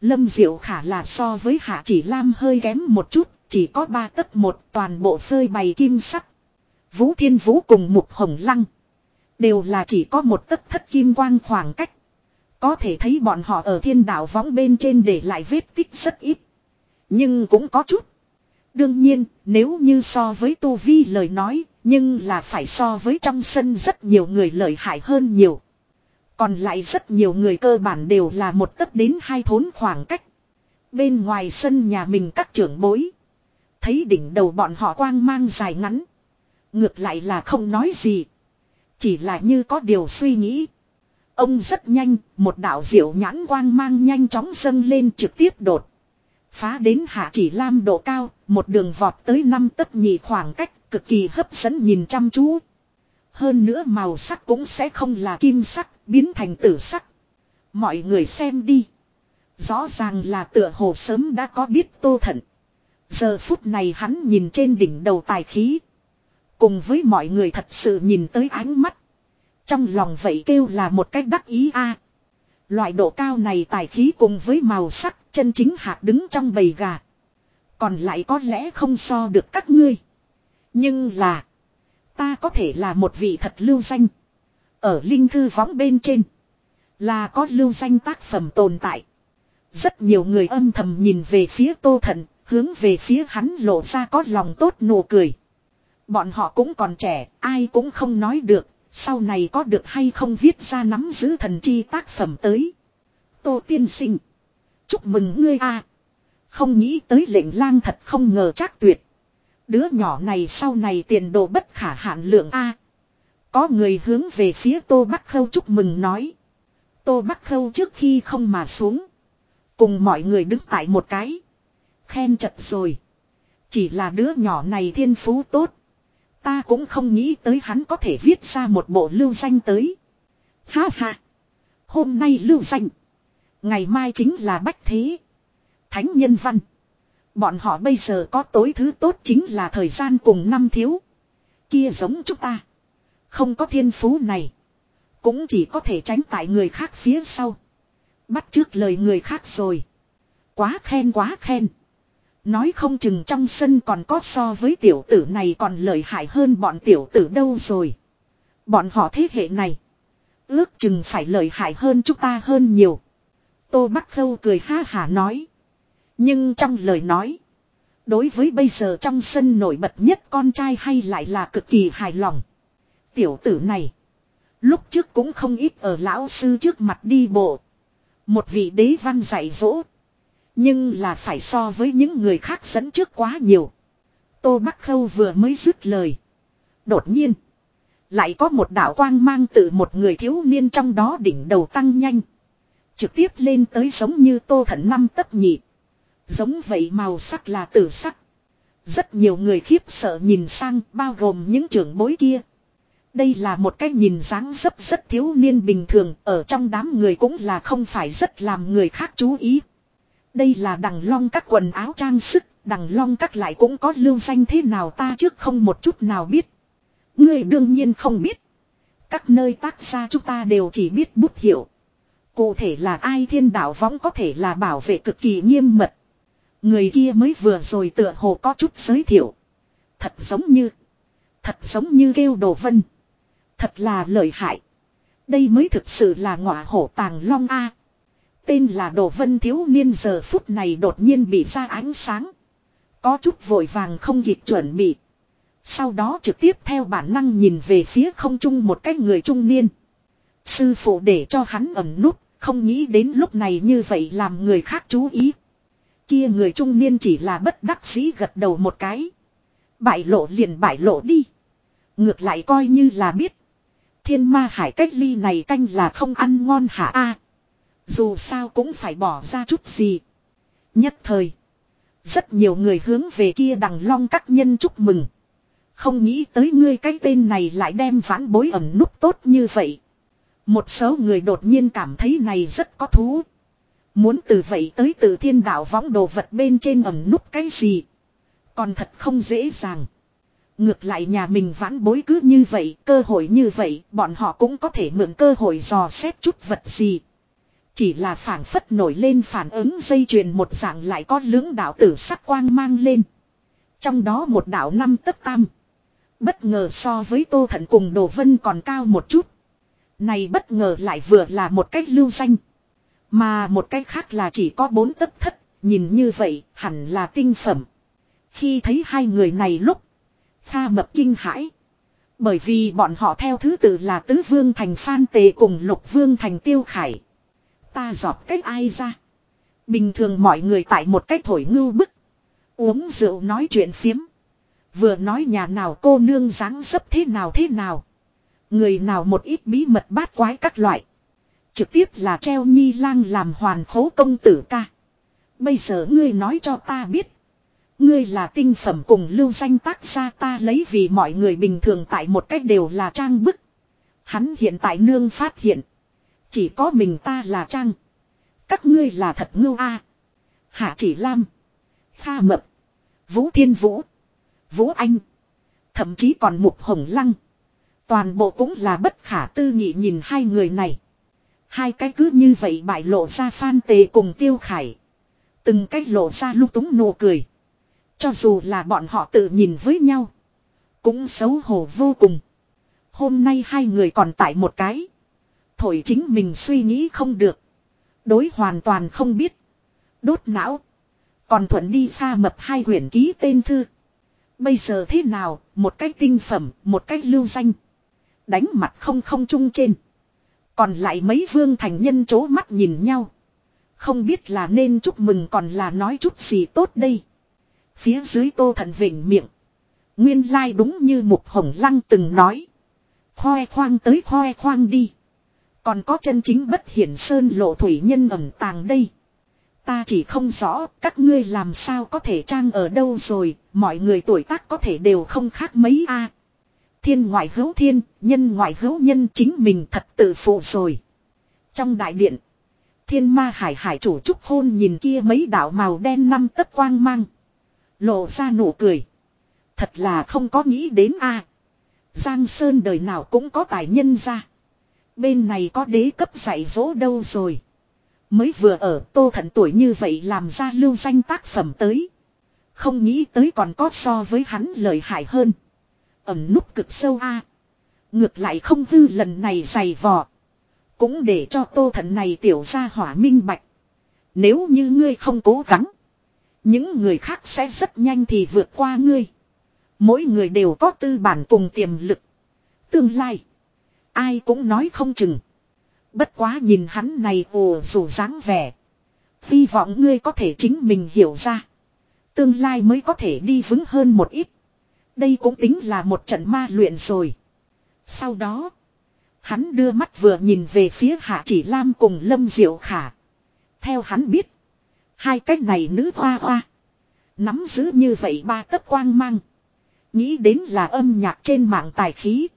Lâm Diệu Khả là so với Hạ Chỉ Lam hơi kém một chút, chỉ có ba tấc một toàn bộ phơi bày kim sắc. Vũ Thiên Vũ cùng Mục Hồng Lăng. Đều là chỉ có một tấc thất kim quang khoảng cách. Có thể thấy bọn họ ở thiên đạo võng bên trên để lại vết tích rất ít. Nhưng cũng có chút. Đương nhiên, nếu như so với Tu Vi lời nói, Nhưng là phải so với trong sân rất nhiều người lợi hại hơn nhiều. Còn lại rất nhiều người cơ bản đều là một tấc đến hai thốn khoảng cách. Bên ngoài sân nhà mình các trưởng bối. Thấy đỉnh đầu bọn họ quang mang dài ngắn. Ngược lại là không nói gì. Chỉ là như có điều suy nghĩ. Ông rất nhanh, một đạo diệu nhãn quang mang nhanh chóng dâng lên trực tiếp đột. Phá đến hạ chỉ lam độ cao, một đường vọt tới năm tấc nhị khoảng cách, cực kỳ hấp dẫn nhìn chăm chú. Hơn nữa màu sắc cũng sẽ không là kim sắc, biến thành tử sắc. Mọi người xem đi. Rõ ràng là tựa hồ sớm đã có biết tô thận. Giờ phút này hắn nhìn trên đỉnh đầu tài khí. Cùng với mọi người thật sự nhìn tới ánh mắt. Trong lòng vậy kêu là một cách đắc ý a. Loại độ cao này tài khí cùng với màu sắc chân chính hạt đứng trong bầy gà. Còn lại có lẽ không so được các ngươi. Nhưng là. Ta có thể là một vị thật lưu danh. Ở linh thư võng bên trên. Là có lưu danh tác phẩm tồn tại. Rất nhiều người âm thầm nhìn về phía tô thần, Hướng về phía hắn lộ ra có lòng tốt nụ cười. Bọn họ cũng còn trẻ, ai cũng không nói được, sau này có được hay không viết ra nắm giữ thần chi tác phẩm tới. Tô tiên sinh. Chúc mừng ngươi a Không nghĩ tới lệnh lang thật không ngờ chắc tuyệt. Đứa nhỏ này sau này tiền đồ bất khả hạn lượng a Có người hướng về phía Tô Bắc Khâu chúc mừng nói. Tô Bắc Khâu trước khi không mà xuống. Cùng mọi người đứng tại một cái. Khen chật rồi. Chỉ là đứa nhỏ này thiên phú tốt. Ta cũng không nghĩ tới hắn có thể viết ra một bộ lưu danh tới. Ha ha. Hôm nay lưu danh. Ngày mai chính là bách thế. Thánh nhân văn. Bọn họ bây giờ có tối thứ tốt chính là thời gian cùng năm thiếu. Kia giống chúng ta. Không có thiên phú này. Cũng chỉ có thể tránh tại người khác phía sau. Bắt trước lời người khác rồi. Quá khen quá khen. Nói không chừng trong sân còn có so với tiểu tử này còn lợi hại hơn bọn tiểu tử đâu rồi. Bọn họ thế hệ này. Ước chừng phải lợi hại hơn chúng ta hơn nhiều. Tô Bắc Khâu cười ha hả nói. Nhưng trong lời nói. Đối với bây giờ trong sân nổi bật nhất con trai hay lại là cực kỳ hài lòng. Tiểu tử này. Lúc trước cũng không ít ở lão sư trước mặt đi bộ. Một vị đế văn dạy dỗ. Nhưng là phải so với những người khác dẫn trước quá nhiều. Tô Bắc Khâu vừa mới dứt lời. Đột nhiên. Lại có một đạo quang mang từ một người thiếu niên trong đó đỉnh đầu tăng nhanh. Trực tiếp lên tới giống như tô thần năm tấc nhị. Giống vậy màu sắc là tử sắc. Rất nhiều người khiếp sợ nhìn sang bao gồm những trưởng bối kia. Đây là một cái nhìn dáng dấp rất thiếu niên bình thường ở trong đám người cũng là không phải rất làm người khác chú ý. Đây là đằng long các quần áo trang sức, đằng long các lại cũng có lưu danh thế nào ta trước không một chút nào biết. người đương nhiên không biết. Các nơi tác gia chúng ta đều chỉ biết bút hiệu. Cụ thể là ai thiên đạo võng có thể là bảo vệ cực kỳ nghiêm mật. Người kia mới vừa rồi tựa hồ có chút giới thiệu. Thật giống như. Thật giống như kêu đồ vân. Thật là lợi hại. Đây mới thực sự là ngọa hổ tàng long A. Tên là Đồ Vân thiếu niên giờ phút này đột nhiên bị ra ánh sáng. Có chút vội vàng không kịp chuẩn bị. Sau đó trực tiếp theo bản năng nhìn về phía không trung một cái người trung niên. Sư phụ để cho hắn ẩn nút, không nghĩ đến lúc này như vậy làm người khác chú ý. Kia người trung niên chỉ là bất đắc dĩ gật đầu một cái. Bại lộ liền bại lộ đi. Ngược lại coi như là biết. Thiên ma hải cách ly này canh là không ăn ngon hả a dù sao cũng phải bỏ ra chút gì. Nhất thời. Rất nhiều người hướng về kia đằng long các nhân chúc mừng. Không nghĩ tới ngươi cái tên này lại đem vãn bối ẩn núp tốt như vậy. Một số người đột nhiên cảm thấy này rất có thú. Muốn từ vậy tới từ thiên đạo võng đồ vật bên trên ẩm nút cái gì. Còn thật không dễ dàng. Ngược lại nhà mình vãn bối cứ như vậy, cơ hội như vậy, bọn họ cũng có thể mượn cơ hội dò xét chút vật gì. Chỉ là phản phất nổi lên phản ứng dây chuyền một dạng lại có lưỡng đạo tử sắc quang mang lên. Trong đó một đạo năm tấc tam. Bất ngờ so với tô thận cùng đồ vân còn cao một chút. Này bất ngờ lại vừa là một cách lưu danh. Mà một cách khác là chỉ có bốn tấc thất, nhìn như vậy hẳn là tinh phẩm. Khi thấy hai người này lúc, pha mập kinh hãi. Bởi vì bọn họ theo thứ tự là Tứ Vương Thành Phan Tề cùng Lục Vương Thành Tiêu Khải. Ta giọt cách ai ra. Bình thường mọi người tại một cách thổi ngưu bức. Uống rượu nói chuyện phiếm. Vừa nói nhà nào cô nương dáng dấp thế nào thế nào. Người nào một ít bí mật bát quái các loại. Trực tiếp là treo nhi lang làm hoàn khố công tử ca. Bây giờ ngươi nói cho ta biết. Ngươi là tinh phẩm cùng lưu danh tác gia ta lấy vì mọi người bình thường tại một cách đều là trang bức. Hắn hiện tại nương phát hiện. Chỉ có mình ta là trang. Các ngươi là thật ngưu a Hạ chỉ lam. Kha mập. Vũ thiên vũ. Vũ anh. Thậm chí còn mục hồng lăng. Toàn bộ cũng là bất khả tư nghị nhìn hai người này. Hai cái cứ như vậy bại lộ ra phan tề cùng tiêu khải. Từng cách lộ ra lúc túng nụ cười. Cho dù là bọn họ tự nhìn với nhau. Cũng xấu hổ vô cùng. Hôm nay hai người còn tại một cái. Thổi chính mình suy nghĩ không được. Đối hoàn toàn không biết. Đốt não. Còn thuận đi pha mập hai quyển ký tên thư. Bây giờ thế nào, một cách tinh phẩm, một cách lưu danh. Đánh mặt không không chung trên. Còn lại mấy vương thành nhân chố mắt nhìn nhau. Không biết là nên chúc mừng còn là nói chút gì tốt đây. Phía dưới tô thần vịnh miệng. Nguyên lai like đúng như Mục Hồng Lăng từng nói. Khoe khoang tới khoe khoang đi. Còn có chân chính bất hiển sơn lộ thủy nhân ẩm tàng đây. Ta chỉ không rõ các ngươi làm sao có thể trang ở đâu rồi, mọi người tuổi tác có thể đều không khác mấy a. Thiên ngoại hữu thiên, nhân ngoại hữu nhân chính mình thật tự phụ rồi. Trong đại điện, thiên ma hải hải chủ trúc hôn nhìn kia mấy đạo màu đen năm tất quang mang. Lộ ra nụ cười. Thật là không có nghĩ đến a. Giang Sơn đời nào cũng có tài nhân ra. Bên này có đế cấp dạy dỗ đâu rồi. Mới vừa ở tô thần tuổi như vậy làm ra lưu danh tác phẩm tới. Không nghĩ tới còn có so với hắn lợi hại hơn. Ẩm nút cực sâu a. Ngược lại không hư lần này dày vò. Cũng để cho tô thần này tiểu ra hỏa minh bạch. Nếu như ngươi không cố gắng. Những người khác sẽ rất nhanh thì vượt qua ngươi. Mỗi người đều có tư bản cùng tiềm lực. Tương lai. Ai cũng nói không chừng. Bất quá nhìn hắn này ồ dù dáng vẻ. Hy vọng ngươi có thể chính mình hiểu ra. Tương lai mới có thể đi vững hơn một ít. Đây cũng tính là một trận ma luyện rồi. Sau đó. Hắn đưa mắt vừa nhìn về phía Hạ Chỉ Lam cùng Lâm Diệu Khả. Theo hắn biết. Hai cách này nữ hoa hoa. Nắm giữ như vậy ba tấc quang mang. Nghĩ đến là âm nhạc trên mạng tài khí.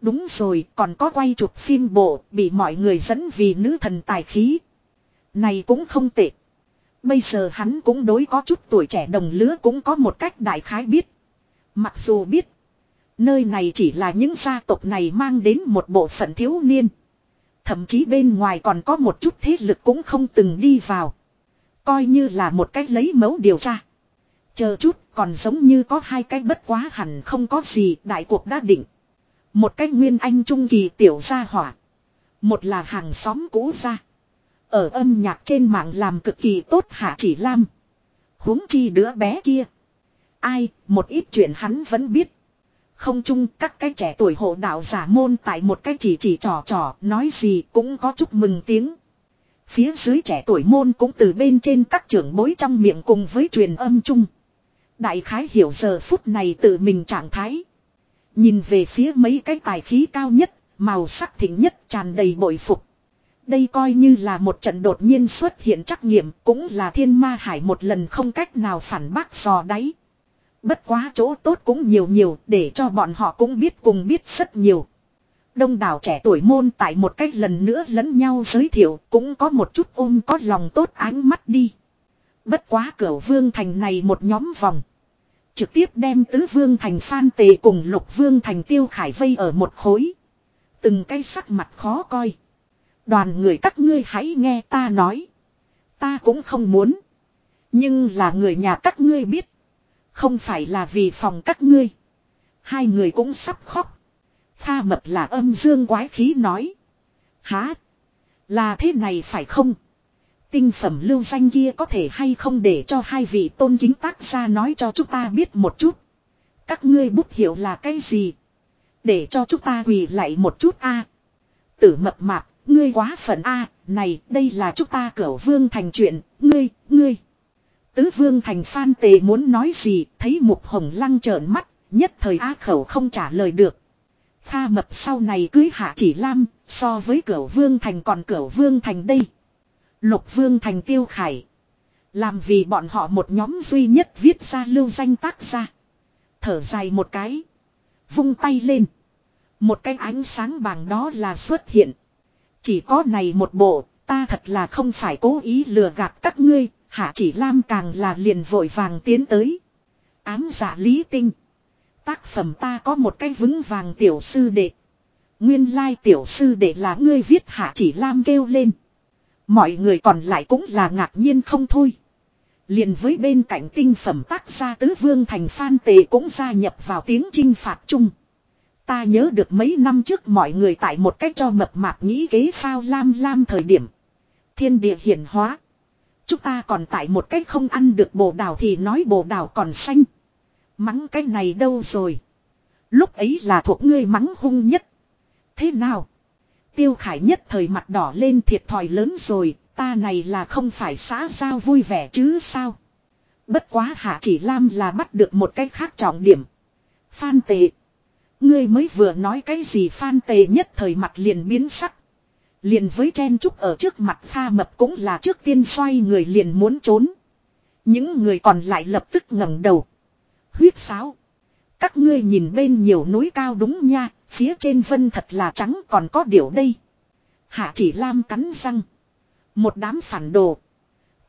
Đúng rồi, còn có quay chụp phim bộ, bị mọi người dẫn vì nữ thần tài khí. Này cũng không tệ. Bây giờ hắn cũng đối có chút tuổi trẻ đồng lứa cũng có một cách đại khái biết. Mặc dù biết, nơi này chỉ là những gia tộc này mang đến một bộ phận thiếu niên. Thậm chí bên ngoài còn có một chút thế lực cũng không từng đi vào. Coi như là một cách lấy mẫu điều tra. Chờ chút còn giống như có hai cái bất quá hẳn không có gì đại cuộc đã định. Một cách nguyên anh trung kỳ tiểu gia hỏa. Một là hàng xóm cũ gia. Ở âm nhạc trên mạng làm cực kỳ tốt hạ chỉ lam. huống chi đứa bé kia. Ai, một ít chuyện hắn vẫn biết. Không chung các cái trẻ tuổi hộ đạo giả môn tại một cái chỉ chỉ trò trò nói gì cũng có chúc mừng tiếng. Phía dưới trẻ tuổi môn cũng từ bên trên các trưởng bối trong miệng cùng với truyền âm chung. Đại khái hiểu giờ phút này tự mình trạng thái. Nhìn về phía mấy cái tài khí cao nhất, màu sắc thịnh nhất tràn đầy bội phục. Đây coi như là một trận đột nhiên xuất hiện trắc nghiệm cũng là thiên ma hải một lần không cách nào phản bác dò đáy. Bất quá chỗ tốt cũng nhiều nhiều, để cho bọn họ cũng biết cùng biết rất nhiều. Đông đảo trẻ tuổi môn tại một cách lần nữa lẫn nhau giới thiệu, cũng có một chút ôm có lòng tốt ánh mắt đi. Bất quá cửa vương thành này một nhóm vòng. Trực tiếp đem tứ vương thành phan tề cùng lục vương thành tiêu khải vây ở một khối. Từng cây sắc mặt khó coi. Đoàn người các ngươi hãy nghe ta nói. Ta cũng không muốn. Nhưng là người nhà các ngươi biết. Không phải là vì phòng các ngươi. Hai người cũng sắp khóc. Tha mập là âm dương quái khí nói. Há. Là thế này phải không? Tinh phẩm lưu danh kia có thể hay không để cho hai vị tôn kính tác gia nói cho chúng ta biết một chút. Các ngươi bút hiểu là cái gì? Để cho chúng ta quỳ lại một chút a Tử mập mạp, ngươi quá phận a này, đây là chúng ta cửu vương thành chuyện, ngươi, ngươi. Tứ vương thành phan tề muốn nói gì, thấy mục hồng lăng trợn mắt, nhất thời á khẩu không trả lời được. Kha mập sau này cưới hạ chỉ lam, so với cửu vương thành còn cửu vương thành đây. Lục vương thành tiêu khải. Làm vì bọn họ một nhóm duy nhất viết ra lưu danh tác ra. Thở dài một cái. Vung tay lên. Một cái ánh sáng bằng đó là xuất hiện. Chỉ có này một bộ, ta thật là không phải cố ý lừa gạt các ngươi, hạ chỉ lam càng là liền vội vàng tiến tới. Ám giả lý tinh. Tác phẩm ta có một cái vững vàng tiểu sư đệ. Nguyên lai tiểu sư đệ là ngươi viết hạ chỉ lam kêu lên. Mọi người còn lại cũng là ngạc nhiên không thôi. Liền với bên cạnh tinh phẩm tác gia tứ vương thành phan tề cũng gia nhập vào tiếng chinh phạt chung. Ta nhớ được mấy năm trước mọi người tại một cách cho mập mạp nghĩ kế phao lam lam thời điểm. Thiên địa hiển hóa. Chúng ta còn tại một cách không ăn được bồ đào thì nói bồ đào còn xanh. Mắng cái này đâu rồi. Lúc ấy là thuộc ngươi mắng hung nhất. Thế nào? Tiêu khải nhất thời mặt đỏ lên thiệt thòi lớn rồi. Ta này là không phải xã giao vui vẻ chứ sao? Bất quá hạ chỉ lam là bắt được một cách khác trọng điểm. Phan tệ. Ngươi mới vừa nói cái gì phan tề nhất thời mặt liền biến sắc. Liền với chen trúc ở trước mặt pha mập cũng là trước tiên xoay người liền muốn trốn. Những người còn lại lập tức ngẩng đầu. Huyết sáo. Các ngươi nhìn bên nhiều núi cao đúng nha, phía trên vân thật là trắng còn có điều đây. Hạ chỉ lam cắn răng. Một đám phản đồ.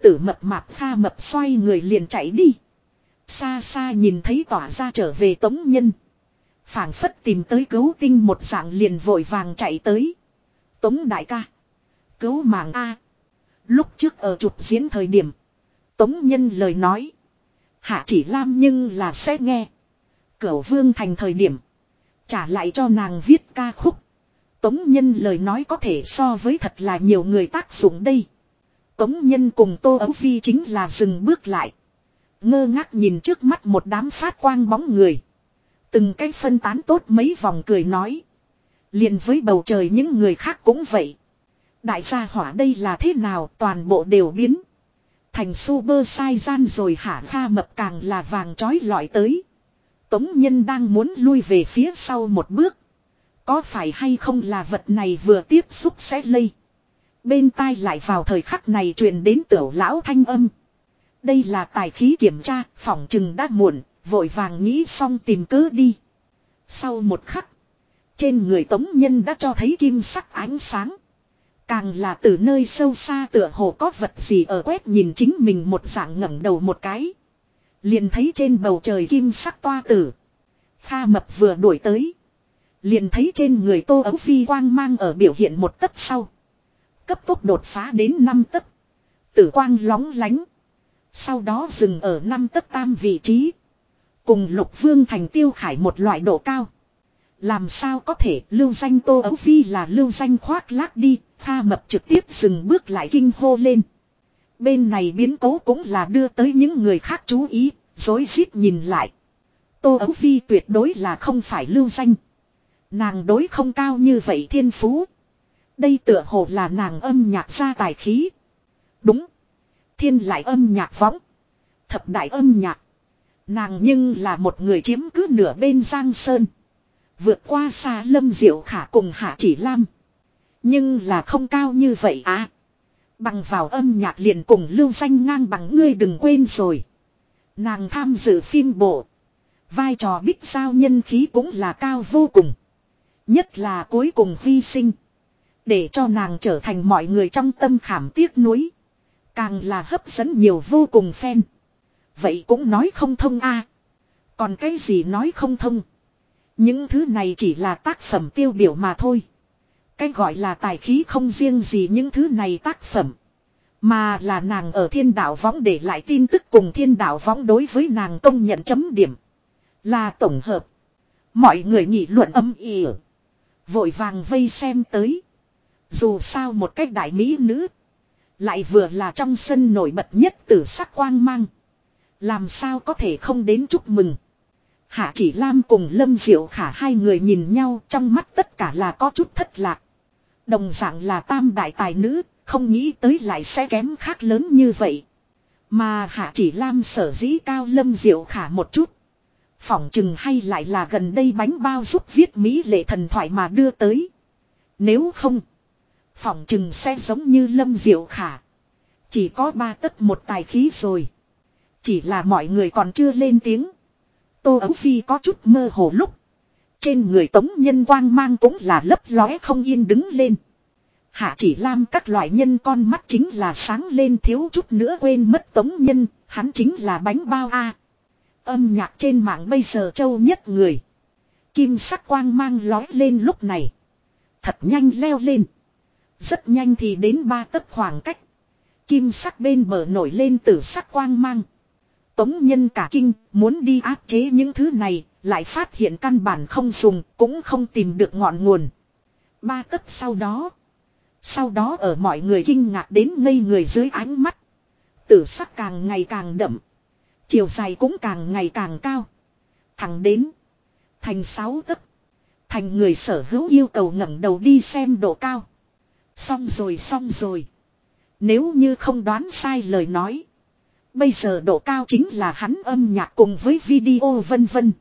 Tử mập mạp pha mập xoay người liền chạy đi. Xa xa nhìn thấy tỏa ra trở về tống nhân phảng phất tìm tới cứu tinh một dạng liền vội vàng chạy tới. Tống đại ca. Cứu mạng A. Lúc trước ở chụp diễn thời điểm. Tống nhân lời nói. Hạ chỉ lam nhưng là sẽ nghe. Cửu vương thành thời điểm. Trả lại cho nàng viết ca khúc. Tống nhân lời nói có thể so với thật là nhiều người tác dụng đây. Tống nhân cùng Tô Ấu Phi chính là dừng bước lại. Ngơ ngác nhìn trước mắt một đám phát quang bóng người. Từng cái phân tán tốt mấy vòng cười nói liền với bầu trời những người khác cũng vậy. Đại gia hỏa đây là thế nào toàn bộ đều biến. Thành super sai gian rồi hả pha mập càng là vàng trói lọi tới. Tống nhân đang muốn lui về phía sau một bước. Có phải hay không là vật này vừa tiếp xúc sẽ lây. Bên tai lại vào thời khắc này truyền đến tiểu lão thanh âm. Đây là tài khí kiểm tra, phỏng chừng đã muộn, Vội vàng nghĩ xong tìm cớ đi. Sau một khắc. Trên người tống nhân đã cho thấy kim sắc ánh sáng. Càng là từ nơi sâu xa tựa hồ có vật gì ở quét nhìn chính mình một dạng ngẩng đầu một cái. Liền thấy trên bầu trời kim sắc toa tử. Kha mập vừa đuổi tới. Liền thấy trên người tô ấu phi quang mang ở biểu hiện một tấc sau. Cấp tốc đột phá đến năm tấc. Tử quang lóng lánh. Sau đó dừng ở năm tấc tam vị trí. Cùng lục vương thành tiêu khải một loại độ cao. Làm sao có thể lưu danh tô ấu phi là lưu danh khoác lác đi, pha mập trực tiếp dừng bước lại kinh hô lên. Bên này biến cố cũng là đưa tới những người khác chú ý, dối rít nhìn lại. Tô ấu phi tuyệt đối là không phải lưu danh. Nàng đối không cao như vậy thiên phú. Đây tựa hồ là nàng âm nhạc ra tài khí. Đúng. Thiên lại âm nhạc võng. Thập đại âm nhạc. Nàng nhưng là một người chiếm cứ nửa bên Giang Sơn. Vượt qua xa lâm diệu khả cùng hạ chỉ lam. Nhưng là không cao như vậy à. Bằng vào âm nhạc liền cùng lưu danh ngang bằng ngươi đừng quên rồi. Nàng tham dự phim bộ. Vai trò bích sao nhân khí cũng là cao vô cùng. Nhất là cuối cùng hy sinh. Để cho nàng trở thành mọi người trong tâm khảm tiếc nuối. Càng là hấp dẫn nhiều vô cùng fan. Vậy cũng nói không thông a. Còn cái gì nói không thông. Những thứ này chỉ là tác phẩm tiêu biểu mà thôi. Cái gọi là tài khí không riêng gì những thứ này tác phẩm. Mà là nàng ở thiên đạo võng để lại tin tức cùng thiên đạo võng đối với nàng công nhận chấm điểm. Là tổng hợp. Mọi người nghị luận âm ỉ. Vội vàng vây xem tới. Dù sao một cách đại mỹ nữ. Lại vừa là trong sân nổi bật nhất tử sắc quang mang. Làm sao có thể không đến chúc mừng. Hạ chỉ Lam cùng Lâm Diệu Khả hai người nhìn nhau trong mắt tất cả là có chút thất lạc. Đồng dạng là tam đại tài nữ, không nghĩ tới lại sẽ kém khác lớn như vậy. Mà Hạ chỉ Lam sở dĩ cao Lâm Diệu Khả một chút. Phỏng chừng hay lại là gần đây bánh bao giúp viết Mỹ lệ thần thoại mà đưa tới. Nếu không, phỏng chừng sẽ giống như Lâm Diệu Khả. Chỉ có ba tấc một tài khí rồi. Chỉ là mọi người còn chưa lên tiếng. Tô Ấu Phi có chút mơ hồ lúc. Trên người tống nhân quang mang cũng là lấp lóe không yên đứng lên. Hạ chỉ lam các loại nhân con mắt chính là sáng lên thiếu chút nữa quên mất tống nhân, hắn chính là bánh bao a. Âm nhạc trên mạng bây giờ châu nhất người. Kim sắc quang mang lói lên lúc này. Thật nhanh leo lên. Rất nhanh thì đến ba tấc khoảng cách. Kim sắc bên bờ nổi lên tử sắc quang mang. Tống nhân cả kinh, muốn đi áp chế những thứ này, lại phát hiện căn bản không dùng, cũng không tìm được ngọn nguồn. Ba tấc sau đó. Sau đó ở mọi người kinh ngạc đến ngây người dưới ánh mắt. Tử sắc càng ngày càng đậm. Chiều dài cũng càng ngày càng cao. Thẳng đến. Thành sáu tấc. Thành người sở hữu yêu cầu ngẩng đầu đi xem độ cao. Xong rồi xong rồi. Nếu như không đoán sai lời nói. Bây giờ độ cao chính là hắn âm nhạc cùng với video vân vân.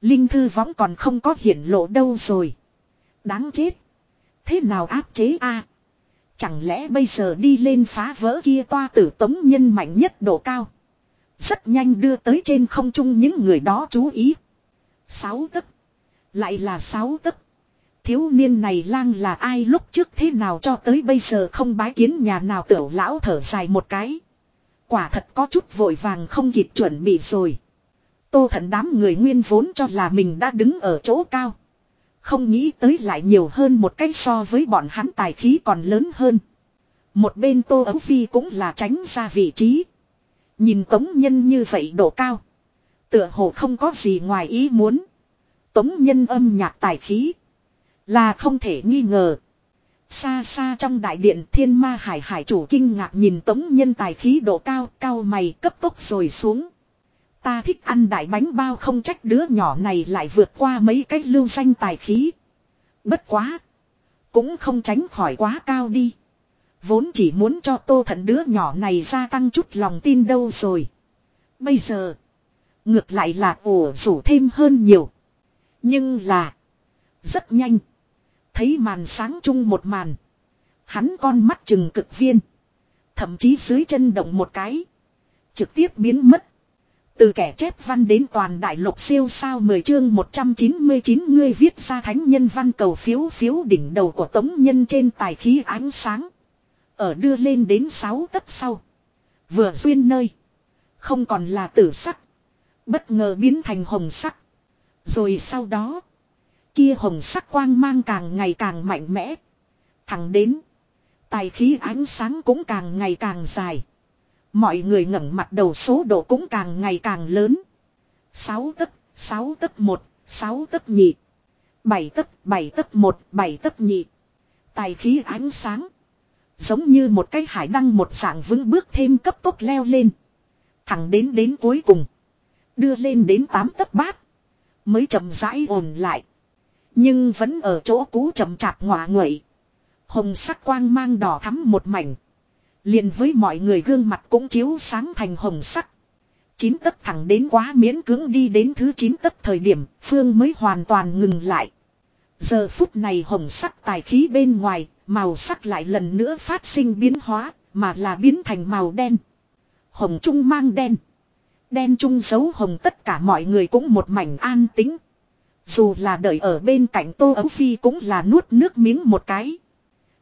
Linh thư võng còn không có hiển lộ đâu rồi. Đáng chết. Thế nào áp chế a? Chẳng lẽ bây giờ đi lên phá vỡ kia toa tử tống nhân mạnh nhất độ cao. Rất nhanh đưa tới trên không trung những người đó chú ý. Sáu tức, Lại là sáu tức, Thiếu niên này lang là ai lúc trước thế nào cho tới bây giờ không bái kiến nhà nào tiểu lão thở dài một cái. Quả thật có chút vội vàng không kịp chuẩn bị rồi. Tô thận đám người nguyên vốn cho là mình đã đứng ở chỗ cao. Không nghĩ tới lại nhiều hơn một cách so với bọn hắn tài khí còn lớn hơn. Một bên tô ấu phi cũng là tránh ra vị trí. Nhìn tống nhân như vậy độ cao. Tựa hồ không có gì ngoài ý muốn. Tống nhân âm nhạc tài khí. Là không thể nghi ngờ. Xa xa trong đại điện, thiên ma hải hải chủ kinh ngạc nhìn tống nhân tài khí độ cao cao mày, cấp tốc rồi xuống. Ta thích ăn đại bánh bao không trách đứa nhỏ này lại vượt qua mấy cách lưu danh tài khí. Bất quá. Cũng không tránh khỏi quá cao đi. Vốn chỉ muốn cho tô thận đứa nhỏ này gia tăng chút lòng tin đâu rồi. Bây giờ. Ngược lại là ổ rủ thêm hơn nhiều. Nhưng là. Rất nhanh. Thấy màn sáng chung một màn. Hắn con mắt chừng cực viên. Thậm chí dưới chân động một cái. Trực tiếp biến mất. Từ kẻ chép văn đến toàn đại lục siêu sao 10 chương 199 ngươi viết ra thánh nhân văn cầu phiếu phiếu đỉnh đầu của tống nhân trên tài khí ánh sáng. Ở đưa lên đến 6 tấc sau. Vừa duyên nơi. Không còn là tử sắc. Bất ngờ biến thành hồng sắc. Rồi sau đó. Kia hồng sắc quang mang càng ngày càng mạnh mẽ. Thẳng đến. Tài khí ánh sáng cũng càng ngày càng dài. Mọi người ngẩng mặt đầu số độ cũng càng ngày càng lớn. 6 tấc, 6 tấc 1, 6 tấc nhị. 7 tấc, 7 tấc 1, 7 tấc nhị. Tài khí ánh sáng. Giống như một cái hải đăng một dạng vững bước thêm cấp tốc leo lên. Thẳng đến đến cuối cùng. Đưa lên đến 8 tấc bát. Mới chậm rãi ổn lại. Nhưng vẫn ở chỗ cũ chậm chạp ngọa nguậy. Hồng sắc quang mang đỏ thắm một mảnh. liền với mọi người gương mặt cũng chiếu sáng thành hồng sắc. Chín tấc thẳng đến quá miễn cưỡng đi đến thứ chín tấc thời điểm, Phương mới hoàn toàn ngừng lại. Giờ phút này hồng sắc tài khí bên ngoài, màu sắc lại lần nữa phát sinh biến hóa, mà là biến thành màu đen. Hồng trung mang đen. Đen trung dấu hồng tất cả mọi người cũng một mảnh an tính. Dù là đợi ở bên cạnh Tô Ấu Phi cũng là nuốt nước miếng một cái.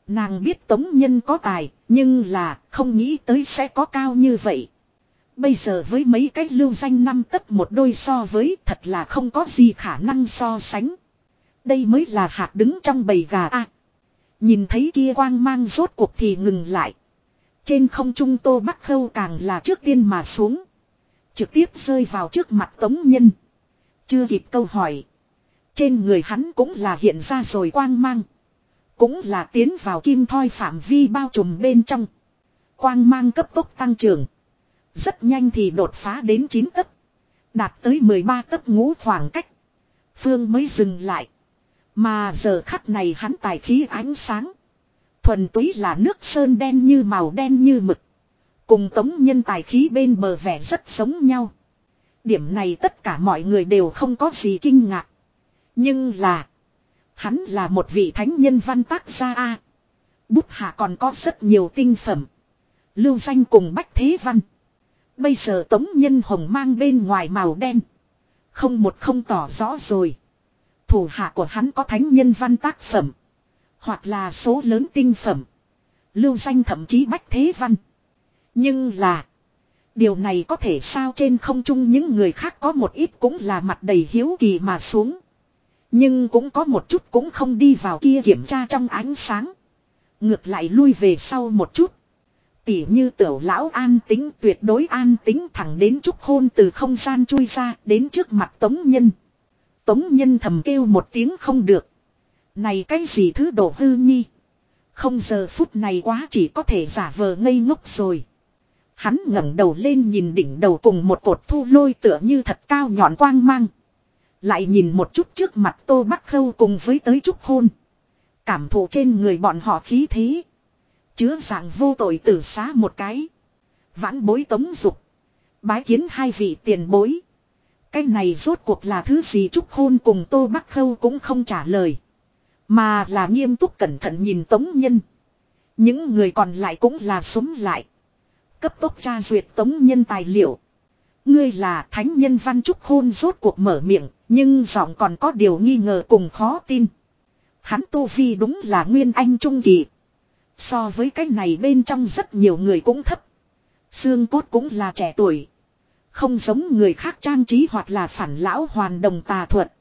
Nàng biết Tống Nhân có tài, nhưng là không nghĩ tới sẽ có cao như vậy. Bây giờ với mấy cái lưu danh năm tấp một đôi so với thật là không có gì khả năng so sánh. Đây mới là hạt đứng trong bầy gà a. nhìn thấy kia quang mang rốt cuộc thì ngừng lại. Trên không trung tô bắc khâu càng là trước tiên mà xuống. Trực tiếp rơi vào trước mặt tống nhân. Chưa kịp câu hỏi. Trên người hắn cũng là hiện ra rồi quang mang. Cũng là tiến vào kim thoi phạm vi bao trùm bên trong. Quang mang cấp tốc tăng trưởng. Rất nhanh thì đột phá đến 9 tấc. Đạt tới 13 tấc ngũ khoảng cách. Phương mới dừng lại. Mà giờ khắc này hắn tài khí ánh sáng. Thuần túy là nước sơn đen như màu đen như mực. Cùng tống nhân tài khí bên bờ vẻ rất giống nhau. Điểm này tất cả mọi người đều không có gì kinh ngạc. Nhưng là. Hắn là một vị thánh nhân văn tác gia A. Bút hạ còn có rất nhiều tinh phẩm. Lưu danh cùng bách thế văn. Bây giờ tống nhân hồng mang bên ngoài màu đen. Không một không tỏ rõ rồi. Thủ hạ của hắn có thánh nhân văn tác phẩm. Hoặc là số lớn tinh phẩm. Lưu danh thậm chí bách thế văn. Nhưng là. Điều này có thể sao trên không trung những người khác có một ít cũng là mặt đầy hiếu kỳ mà xuống. Nhưng cũng có một chút cũng không đi vào kia kiểm tra trong ánh sáng. Ngược lại lui về sau một chút. Tỉ như tiểu lão an tính, tuyệt đối an tính thẳng đến chút hôn từ không gian chui ra đến trước mặt tống nhân. Tống nhân thầm kêu một tiếng không được. Này cái gì thứ đổ hư nhi. Không giờ phút này quá chỉ có thể giả vờ ngây ngốc rồi. Hắn ngẩng đầu lên nhìn đỉnh đầu cùng một cột thu lôi tựa như thật cao nhọn quang mang. Lại nhìn một chút trước mặt tô bắc khâu cùng với tới chút hôn. Cảm thụ trên người bọn họ khí thế. Chứa dạng vô tội tử xá một cái. Vãn bối tống dục. Bái kiến hai vị tiền bối. Cái này rốt cuộc là thứ gì trúc hôn cùng tô bắc khâu cũng không trả lời. Mà là nghiêm túc cẩn thận nhìn tống nhân. Những người còn lại cũng là súng lại. Cấp tốc tra duyệt tống nhân tài liệu. Ngươi là thánh nhân văn trúc hôn rốt cuộc mở miệng, nhưng giọng còn có điều nghi ngờ cùng khó tin. Hắn tu vi đúng là nguyên anh trung kỳ. So với cái này bên trong rất nhiều người cũng thấp. Xương cốt cũng là trẻ tuổi. Không giống người khác trang trí hoặc là phản lão hoàn đồng tà thuật.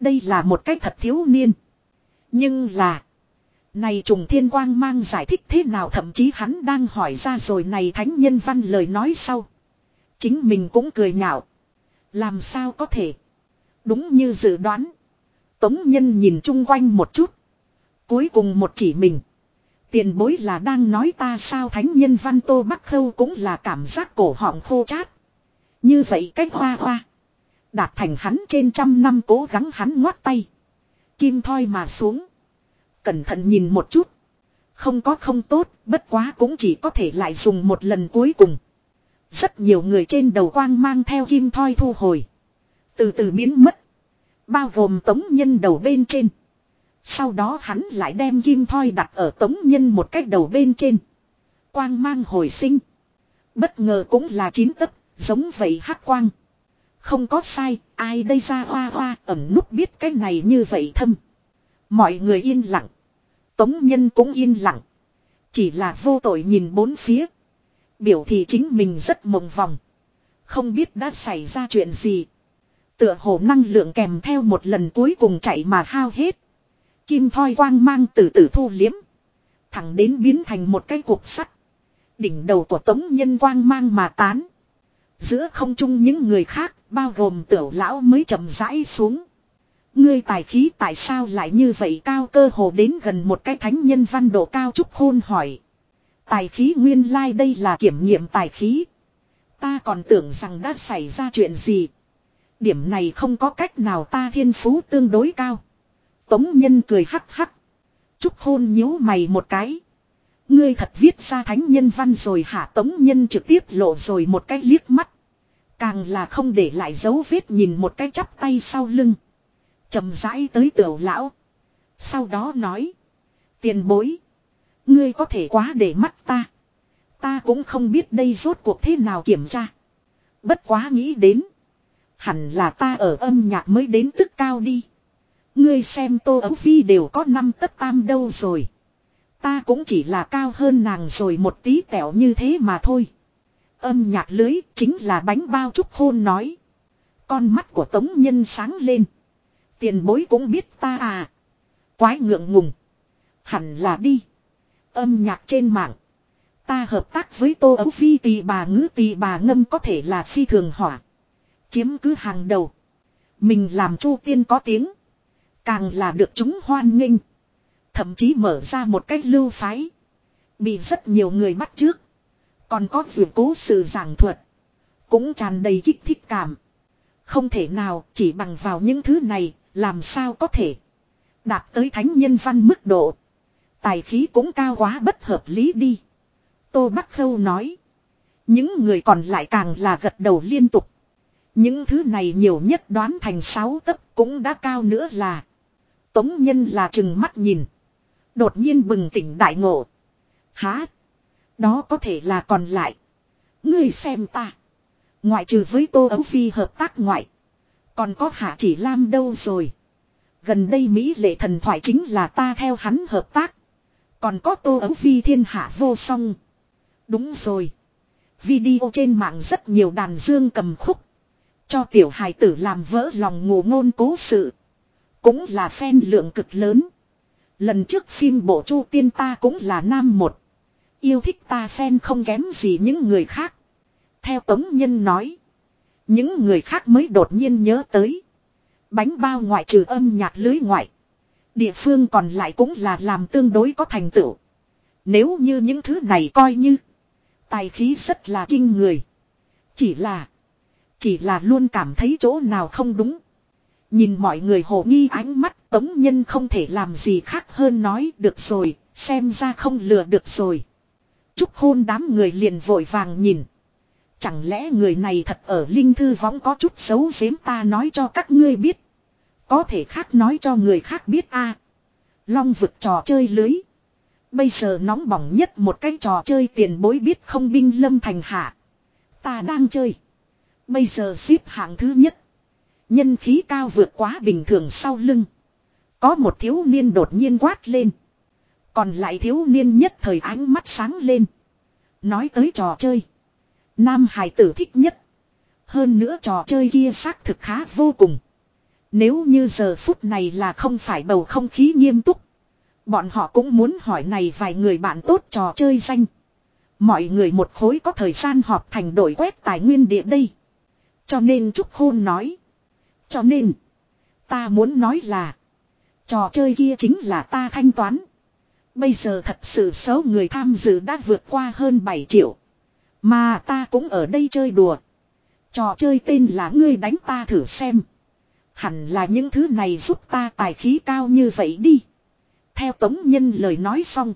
Đây là một cách thật thiếu niên. Nhưng là. Này trùng thiên quang mang giải thích thế nào thậm chí hắn đang hỏi ra rồi này thánh nhân văn lời nói sau. Chính mình cũng cười nhạo. Làm sao có thể. Đúng như dự đoán. Tống nhân nhìn chung quanh một chút. Cuối cùng một chỉ mình. Tiền bối là đang nói ta sao thánh nhân văn tô bắc khâu cũng là cảm giác cổ họng khô chát. Như vậy cách hoa hoa. Đạt thành hắn trên trăm năm cố gắng hắn ngoắt tay. Kim thoi mà xuống. Cẩn thận nhìn một chút. Không có không tốt, bất quá cũng chỉ có thể lại dùng một lần cuối cùng. Rất nhiều người trên đầu quang mang theo kim thoi thu hồi. Từ từ biến mất. Bao gồm tống nhân đầu bên trên. Sau đó hắn lại đem kim thoi đặt ở tống nhân một cách đầu bên trên. Quang mang hồi sinh. Bất ngờ cũng là chín tấc, giống vậy hắc quang. Không có sai, ai đây ra hoa hoa ẩm nút biết cái này như vậy thâm. Mọi người yên lặng. Tống nhân cũng yên lặng. Chỉ là vô tội nhìn bốn phía. Biểu thị chính mình rất mộng vòng. Không biết đã xảy ra chuyện gì. Tựa hồ năng lượng kèm theo một lần cuối cùng chạy mà hao hết. Kim thoi quang mang từ từ thu liếm. Thẳng đến biến thành một cái cục sắt. Đỉnh đầu của tống nhân quang mang mà tán. Giữa không trung những người khác, bao gồm tiểu lão mới chậm rãi xuống. Ngươi tài khí tại sao lại như vậy cao cơ hồ đến gần một cái thánh nhân văn độ cao trúc hôn hỏi. Tài khí nguyên lai like đây là kiểm nghiệm tài khí. Ta còn tưởng rằng đã xảy ra chuyện gì. Điểm này không có cách nào ta thiên phú tương đối cao. Tống nhân cười hắc hắc. Trúc hôn nhíu mày một cái. Ngươi thật viết ra thánh nhân văn rồi hả tống nhân trực tiếp lộ rồi một cái liếc mắt. Càng là không để lại dấu vết nhìn một cái chắp tay sau lưng chậm rãi tới tiểu lão. Sau đó nói. Tiền bối. Ngươi có thể quá để mắt ta. Ta cũng không biết đây rốt cuộc thế nào kiểm tra. Bất quá nghĩ đến. Hẳn là ta ở âm nhạc mới đến tức cao đi. Ngươi xem tô ấu phi đều có năm tất tam đâu rồi. Ta cũng chỉ là cao hơn nàng rồi một tí tẹo như thế mà thôi. Âm nhạc lưới chính là bánh bao trúc hôn nói. Con mắt của tống nhân sáng lên. Tiền bối cũng biết ta à. Quái ngượng ngùng. Hẳn là đi. Âm nhạc trên mạng. Ta hợp tác với Tô Ấu Phi tì bà ngữ tì bà ngâm có thể là phi thường hỏa. Chiếm cứ hàng đầu. Mình làm chu tiên có tiếng. Càng là được chúng hoan nghênh. Thậm chí mở ra một cách lưu phái. Bị rất nhiều người bắt trước. Còn có việc cố sự giảng thuật. Cũng tràn đầy kích thích cảm. Không thể nào chỉ bằng vào những thứ này, làm sao có thể. Đạt tới thánh nhân văn mức độ. Tài khí cũng cao quá bất hợp lý đi. Tô Bắc Khâu nói. Những người còn lại càng là gật đầu liên tục. Những thứ này nhiều nhất đoán thành sáu tấc cũng đã cao nữa là. Tống nhân là chừng mắt nhìn. Đột nhiên bừng tỉnh đại ngộ. Há. Đó có thể là còn lại. Ngươi xem ta. Ngoại trừ với Tô Ấu Phi hợp tác ngoại. Còn có Hạ Chỉ Lam đâu rồi. Gần đây Mỹ lệ thần thoại chính là ta theo hắn hợp tác. Còn có Tô Ấu Phi thiên hạ vô song. Đúng rồi. Video trên mạng rất nhiều đàn dương cầm khúc. Cho tiểu hài tử làm vỡ lòng ngủ ngôn cố sự. Cũng là fan lượng cực lớn. Lần trước phim bộ chu tiên ta cũng là nam một. Yêu thích ta fan không kém gì những người khác. Theo Tống Nhân nói. Những người khác mới đột nhiên nhớ tới. Bánh bao ngoại trừ âm nhạc lưới ngoại. Địa phương còn lại cũng là làm tương đối có thành tựu. Nếu như những thứ này coi như. Tài khí rất là kinh người. Chỉ là. Chỉ là luôn cảm thấy chỗ nào không đúng. Nhìn mọi người hồ nghi ánh mắt tống nhân không thể làm gì khác hơn nói được rồi, xem ra không lừa được rồi. Chúc hôn đám người liền vội vàng nhìn. Chẳng lẽ người này thật ở linh thư võng có chút xấu xếm ta nói cho các ngươi biết. Có thể khác nói cho người khác biết a Long vực trò chơi lưới. Bây giờ nóng bỏng nhất một cái trò chơi tiền bối biết không binh lâm thành hạ. Ta đang chơi. Bây giờ xếp hạng thứ nhất. Nhân khí cao vượt quá bình thường sau lưng. Có một thiếu niên đột nhiên quát lên. Còn lại thiếu niên nhất thời ánh mắt sáng lên. Nói tới trò chơi. Nam hải tử thích nhất. Hơn nữa trò chơi kia xác thực khá vô cùng. Nếu như giờ phút này là không phải bầu không khí nghiêm túc. Bọn họ cũng muốn hỏi này vài người bạn tốt trò chơi danh. Mọi người một khối có thời gian họp thành đội quét tài nguyên địa đây. Cho nên Trúc Hôn nói. Cho nên. Ta muốn nói là. Trò chơi kia chính là ta thanh toán. Bây giờ thật sự số người tham dự đã vượt qua hơn 7 triệu. Mà ta cũng ở đây chơi đùa. Trò chơi tên là ngươi đánh ta thử xem. Hẳn là những thứ này giúp ta tài khí cao như vậy đi. Theo Tống Nhân lời nói xong.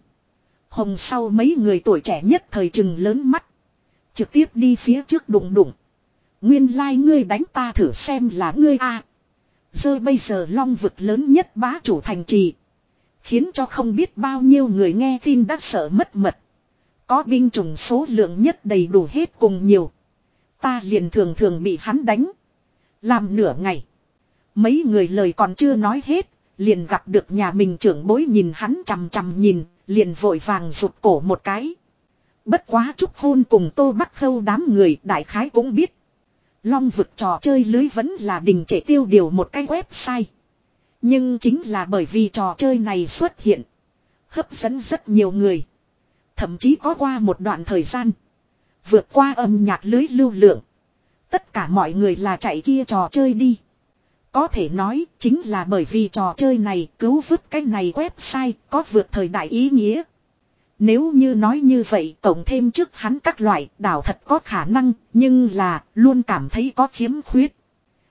Hồng sau mấy người tuổi trẻ nhất thời trừng lớn mắt. Trực tiếp đi phía trước đụng đụng. Nguyên lai like ngươi đánh ta thử xem là ngươi a. À. Giờ bây giờ long vực lớn nhất bá chủ thành trì. Khiến cho không biết bao nhiêu người nghe tin đã sợ mất mật. Có binh chủng số lượng nhất đầy đủ hết cùng nhiều. Ta liền thường thường bị hắn đánh. Làm nửa ngày. Mấy người lời còn chưa nói hết. Liền gặp được nhà mình trưởng bối nhìn hắn chằm chằm nhìn. Liền vội vàng rụt cổ một cái. Bất quá chúc hôn cùng tô bắc khâu đám người đại khái cũng biết. Long vực trò chơi lưới vẫn là đình trệ tiêu điều một cái website. Nhưng chính là bởi vì trò chơi này xuất hiện. Hấp dẫn rất nhiều người. Thậm chí có qua một đoạn thời gian. Vượt qua âm nhạc lưới lưu lượng. Tất cả mọi người là chạy kia trò chơi đi. Có thể nói chính là bởi vì trò chơi này cứu vứt cái này website có vượt thời đại ý nghĩa. Nếu như nói như vậy, tổng thêm trước hắn các loại đảo thật có khả năng, nhưng là luôn cảm thấy có khiếm khuyết.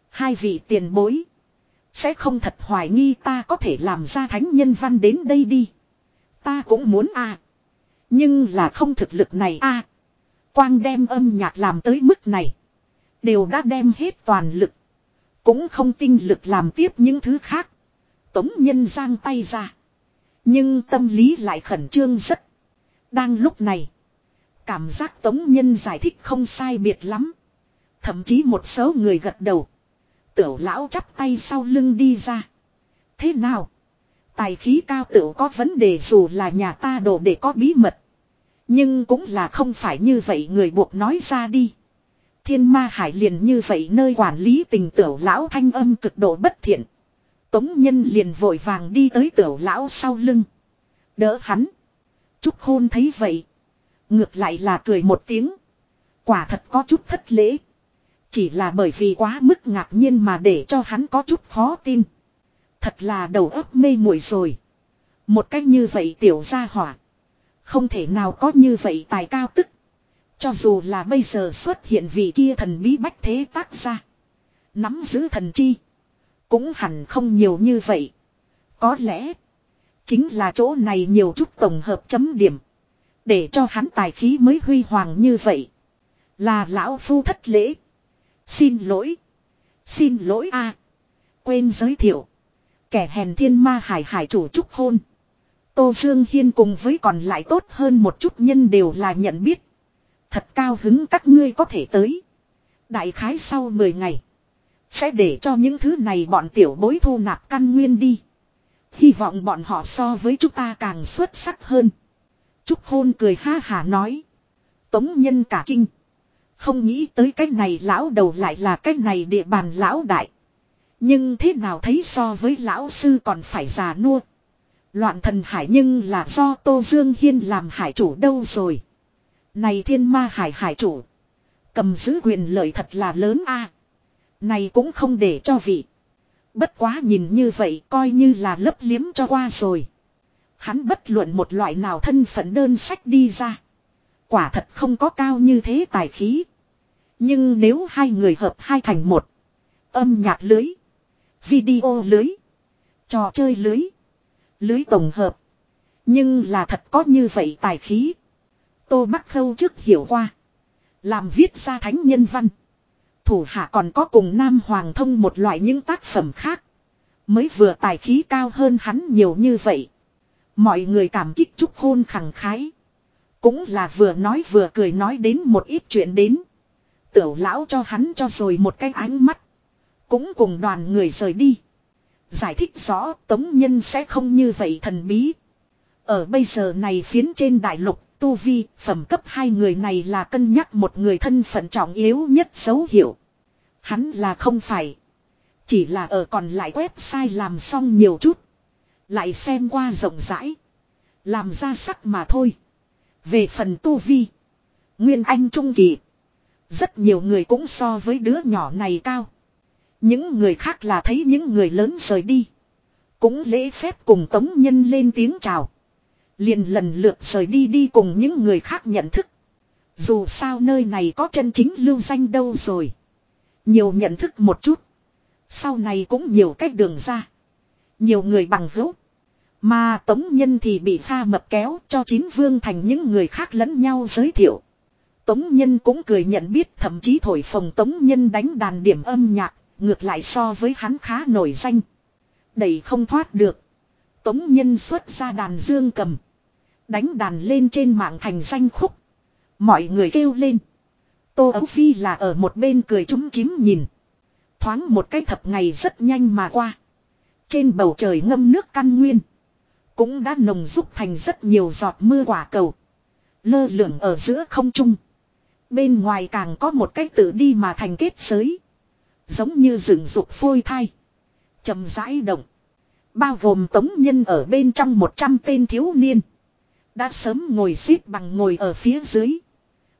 Hai vị tiền bối. Sẽ không thật hoài nghi ta có thể làm ra thánh nhân văn đến đây đi. Ta cũng muốn à. Nhưng là không thực lực này a Quang đem âm nhạc làm tới mức này. Đều đã đem hết toàn lực. Cũng không tinh lực làm tiếp những thứ khác. Tống nhân giang tay ra. Nhưng tâm lý lại khẩn trương rất. Đang lúc này. Cảm giác tống nhân giải thích không sai biệt lắm. Thậm chí một số người gật đầu. Tiểu lão chắp tay sau lưng đi ra. Thế nào? Tài khí cao tiểu có vấn đề dù là nhà ta đồ để có bí mật. Nhưng cũng là không phải như vậy người buộc nói ra đi. Thiên ma hải liền như vậy nơi quản lý tình tiểu lão thanh âm cực độ bất thiện. Tống nhân liền vội vàng đi tới tiểu lão sau lưng. Đỡ hắn. Trúc hôn thấy vậy. Ngược lại là cười một tiếng. Quả thật có chút thất lễ. Chỉ là bởi vì quá mức ngạc nhiên mà để cho hắn có chút khó tin. Thật là đầu óc mê muội rồi. Một cách như vậy tiểu gia hỏa. Không thể nào có như vậy tài cao tức. Cho dù là bây giờ xuất hiện vị kia thần bí bách thế tác ra. Nắm giữ thần chi. Cũng hẳn không nhiều như vậy. Có lẽ. Chính là chỗ này nhiều chút tổng hợp chấm điểm. Để cho hắn tài khí mới huy hoàng như vậy. Là lão phu thất lễ. Xin lỗi. Xin lỗi a Quên giới thiệu. Kẻ hèn thiên ma hải hải chủ trúc hôn. Tô Dương Hiên cùng với còn lại tốt hơn một chút nhân đều là nhận biết. Thật cao hứng các ngươi có thể tới. Đại khái sau 10 ngày. Sẽ để cho những thứ này bọn tiểu bối thu nạp căn nguyên đi. Hy vọng bọn họ so với chúng ta càng xuất sắc hơn. Trúc Hôn cười ha hà nói. Tống nhân cả kinh. Không nghĩ tới cái này lão đầu lại là cái này địa bàn lão đại. Nhưng thế nào thấy so với lão sư còn phải già nua. Loạn thần hải nhưng là do Tô Dương Hiên làm hải chủ đâu rồi. Này thiên ma hải hải chủ. Cầm giữ quyền lợi thật là lớn a Này cũng không để cho vị. Bất quá nhìn như vậy coi như là lấp liếm cho qua rồi. Hắn bất luận một loại nào thân phận đơn sách đi ra. Quả thật không có cao như thế tài khí. Nhưng nếu hai người hợp hai thành một. Âm nhạc lưới. Video lưới. Trò chơi lưới. Lưới tổng hợp. Nhưng là thật có như vậy tài khí. Tô Bắc Khâu trước hiểu qua. Làm viết ra thánh nhân văn. Thủ hạ còn có cùng Nam Hoàng thông một loại những tác phẩm khác. Mới vừa tài khí cao hơn hắn nhiều như vậy. Mọi người cảm kích chúc hôn khẳng khái. Cũng là vừa nói vừa cười nói đến một ít chuyện đến. Tiểu lão cho hắn cho rồi một cái ánh mắt. Cũng cùng đoàn người rời đi. Giải thích rõ tống nhân sẽ không như vậy thần bí. Ở bây giờ này phiến trên đại lục, tu vi, phẩm cấp hai người này là cân nhắc một người thân phận trọng yếu nhất dấu hiệu. Hắn là không phải. Chỉ là ở còn lại website làm xong nhiều chút. Lại xem qua rộng rãi. Làm ra sắc mà thôi. Về phần tu vi. Nguyên Anh Trung Kỳ. Rất nhiều người cũng so với đứa nhỏ này cao. Những người khác là thấy những người lớn rời đi. Cũng lễ phép cùng tống nhân lên tiếng chào. Liền lần lượt rời đi đi cùng những người khác nhận thức. Dù sao nơi này có chân chính lưu danh đâu rồi. Nhiều nhận thức một chút. Sau này cũng nhiều cách đường ra. Nhiều người bằng hữu. Mà tống nhân thì bị pha mập kéo cho chín vương thành những người khác lẫn nhau giới thiệu. Tống nhân cũng cười nhận biết thậm chí thổi phồng tống nhân đánh đàn điểm âm nhạc, ngược lại so với hắn khá nổi danh. Đẩy không thoát được. Tống nhân xuất ra đàn dương cầm. Đánh đàn lên trên mạng thành danh khúc. Mọi người kêu lên. Tô Ấu Phi là ở một bên cười trúng chím nhìn. Thoáng một cái thập ngày rất nhanh mà qua. Trên bầu trời ngâm nước căn nguyên. Cũng đã nồng rúc thành rất nhiều giọt mưa quả cầu. Lơ lửng ở giữa không trung. Bên ngoài càng có một cái tự đi mà thành kết giới. Giống như rừng rục phôi thai. chậm rãi động. Bao gồm tống nhân ở bên trong 100 tên thiếu niên. Đã sớm ngồi xếp bằng ngồi ở phía dưới.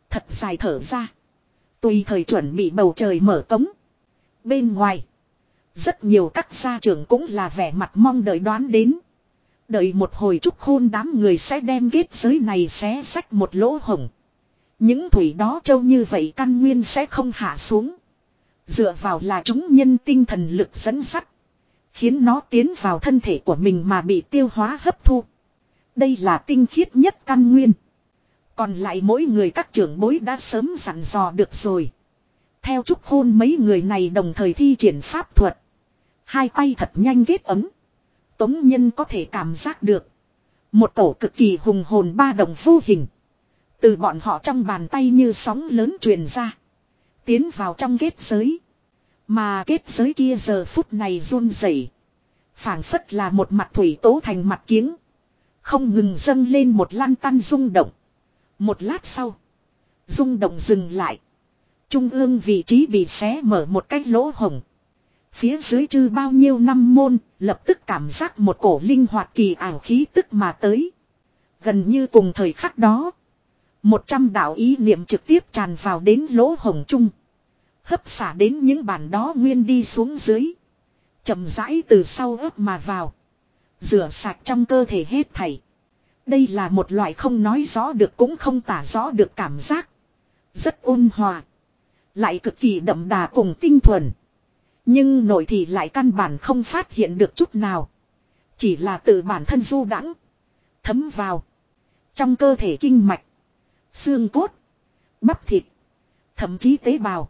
Thật dài thở ra. Tùy thời chuẩn bị bầu trời mở cống. Bên ngoài. Rất nhiều các gia trưởng cũng là vẻ mặt mong đợi đoán đến. Đợi một hồi chúc hôn đám người sẽ đem kết giới này xé sách một lỗ hồng. Những thủy đó trâu như vậy căn nguyên sẽ không hạ xuống. Dựa vào là chúng nhân tinh thần lực dẫn sắt. Khiến nó tiến vào thân thể của mình mà bị tiêu hóa hấp thu. Đây là tinh khiết nhất căn nguyên. Còn lại mỗi người các trưởng bối đã sớm dặn dò được rồi. Theo chúc hôn mấy người này đồng thời thi triển pháp thuật. Hai tay thật nhanh kết ấm. Tống nhân có thể cảm giác được. Một tổ cực kỳ hùng hồn ba đồng vô hình. Từ bọn họ trong bàn tay như sóng lớn truyền ra. Tiến vào trong kết giới. Mà kết giới kia giờ phút này run rẩy, phảng phất là một mặt thủy tố thành mặt kiếng. Không ngừng dâng lên một lan tăn rung động. Một lát sau. Rung động dừng lại. Trung ương vị trí bị xé mở một cái lỗ hồng. Phía dưới chư bao nhiêu năm môn, lập tức cảm giác một cổ linh hoạt kỳ ảo khí tức mà tới. Gần như cùng thời khắc đó. Một trăm đạo ý niệm trực tiếp tràn vào đến lỗ hồng chung. Hấp xả đến những bản đó nguyên đi xuống dưới. chậm rãi từ sau ấp mà vào. Rửa sạch trong cơ thể hết thảy. Đây là một loại không nói rõ được cũng không tả rõ được cảm giác. Rất ôn hòa. Lại cực kỳ đậm đà cùng tinh thuần. Nhưng nội thì lại căn bản không phát hiện được chút nào. Chỉ là tự bản thân du đãng, Thấm vào. Trong cơ thể kinh mạch. Xương cốt. Bắp thịt. Thậm chí tế bào.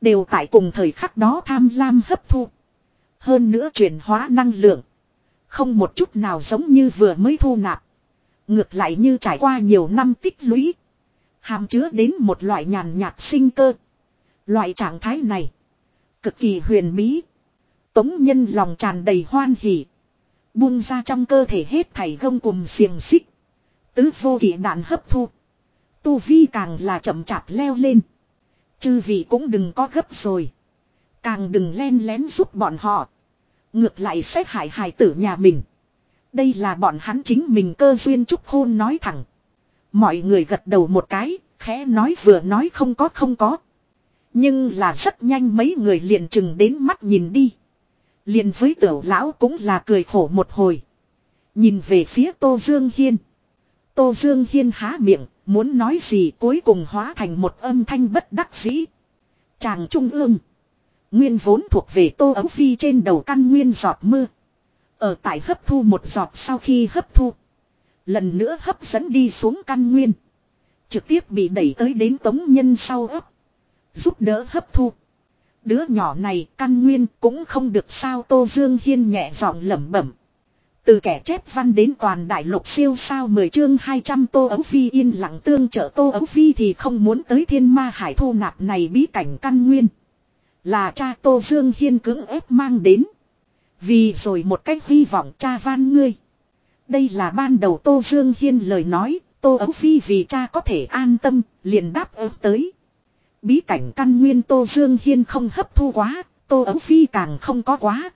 Đều tại cùng thời khắc đó tham lam hấp thu. Hơn nữa chuyển hóa năng lượng. Không một chút nào giống như vừa mới thu nạp. Ngược lại như trải qua nhiều năm tích lũy. Hàm chứa đến một loại nhàn nhạt sinh cơ. Loại trạng thái này. Cực kỳ huyền bí. Tống nhân lòng tràn đầy hoan hỉ. Buông ra trong cơ thể hết thảy gông cùng xiềng xích. Tứ vô kỷ đạn hấp thu. Tu vi càng là chậm chạp leo lên. Chư vị cũng đừng có gấp rồi. Càng đừng len lén giúp bọn họ. Ngược lại sẽ hại hài tử nhà mình. Đây là bọn hắn chính mình cơ duyên trúc hôn nói thẳng. Mọi người gật đầu một cái, khẽ nói vừa nói không có không có. Nhưng là rất nhanh mấy người liền chừng đến mắt nhìn đi. Liền với tiểu lão cũng là cười khổ một hồi. Nhìn về phía Tô Dương Hiên. Tô Dương Hiên há miệng, muốn nói gì cuối cùng hóa thành một âm thanh bất đắc dĩ. Chàng trung ương. Nguyên vốn thuộc về Tô Ấu Phi trên đầu căn nguyên giọt mưa. Ở tại hấp thu một giọt sau khi hấp thu. Lần nữa hấp dẫn đi xuống căn nguyên. Trực tiếp bị đẩy tới đến tống nhân sau ấp. Giúp đỡ hấp thu. Đứa nhỏ này căn nguyên cũng không được sao Tô Dương Hiên nhẹ giọng lẩm bẩm. Từ kẻ chép văn đến toàn đại lục siêu sao 10 chương 200 Tô Ấu Phi yên lặng tương trợ Tô Ấu Phi thì không muốn tới thiên ma hải thu nạp này bí cảnh căn nguyên. Là cha Tô Dương Hiên cưỡng ép mang đến. Vì rồi một cách hy vọng cha van ngươi. Đây là ban đầu Tô Dương Hiên lời nói, Tô Ấu Phi vì cha có thể an tâm, liền đáp ứng tới. Bí cảnh căn nguyên Tô Dương Hiên không hấp thu quá, Tô Ấu Phi càng không có quá.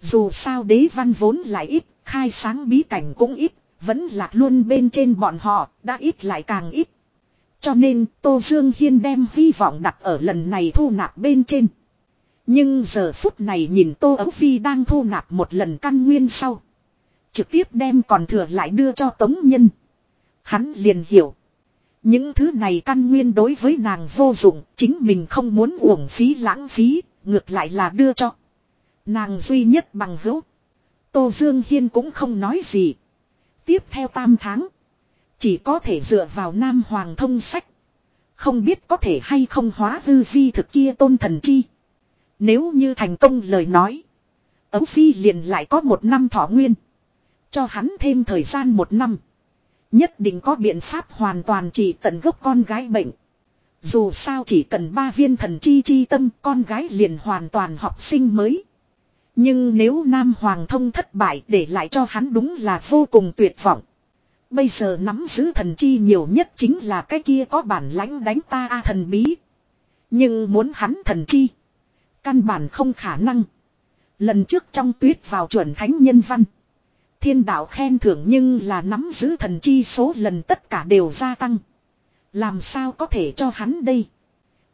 Dù sao đế văn vốn lại ít, khai sáng bí cảnh cũng ít, vẫn lạc luôn bên trên bọn họ, đã ít lại càng ít. Cho nên Tô Dương Hiên đem hy vọng đặt ở lần này thu nạp bên trên. Nhưng giờ phút này nhìn Tô Ấu Phi đang thu nạp một lần căn nguyên sau. Trực tiếp đem còn thừa lại đưa cho Tống Nhân. Hắn liền hiểu. Những thứ này căn nguyên đối với nàng vô dụng, chính mình không muốn uổng phí lãng phí, ngược lại là đưa cho. Nàng duy nhất bằng hữu. Tô Dương Hiên cũng không nói gì. Tiếp theo tam tháng. Chỉ có thể dựa vào Nam Hoàng thông sách. Không biết có thể hay không hóa hư vi thực kia tôn thần chi. Nếu như thành công lời nói. Ấu Phi liền lại có một năm thọ nguyên. Cho hắn thêm thời gian một năm. Nhất định có biện pháp hoàn toàn trị tận gốc con gái bệnh. Dù sao chỉ cần ba viên thần chi chi tâm con gái liền hoàn toàn học sinh mới. Nhưng nếu Nam Hoàng thông thất bại để lại cho hắn đúng là vô cùng tuyệt vọng. Bây giờ nắm giữ thần chi nhiều nhất chính là cái kia có bản lãnh đánh ta a thần bí. Nhưng muốn hắn thần chi. Căn bản không khả năng. Lần trước trong tuyết vào chuẩn thánh nhân văn. Thiên đạo khen thưởng nhưng là nắm giữ thần chi số lần tất cả đều gia tăng. Làm sao có thể cho hắn đây?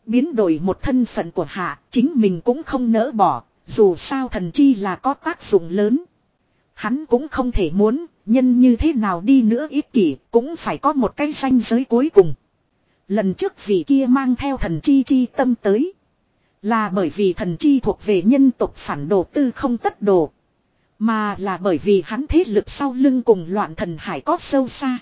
Biến đổi một thân phận của hạ, chính mình cũng không nỡ bỏ, dù sao thần chi là có tác dụng lớn. Hắn cũng không thể muốn, nhân như thế nào đi nữa ít kỷ, cũng phải có một cái danh giới cuối cùng. Lần trước vị kia mang theo thần chi chi tâm tới. Là bởi vì thần chi thuộc về nhân tộc phản đồ tư không tất đồ. Mà là bởi vì hắn thế lực sau lưng cùng loạn thần hải có sâu xa.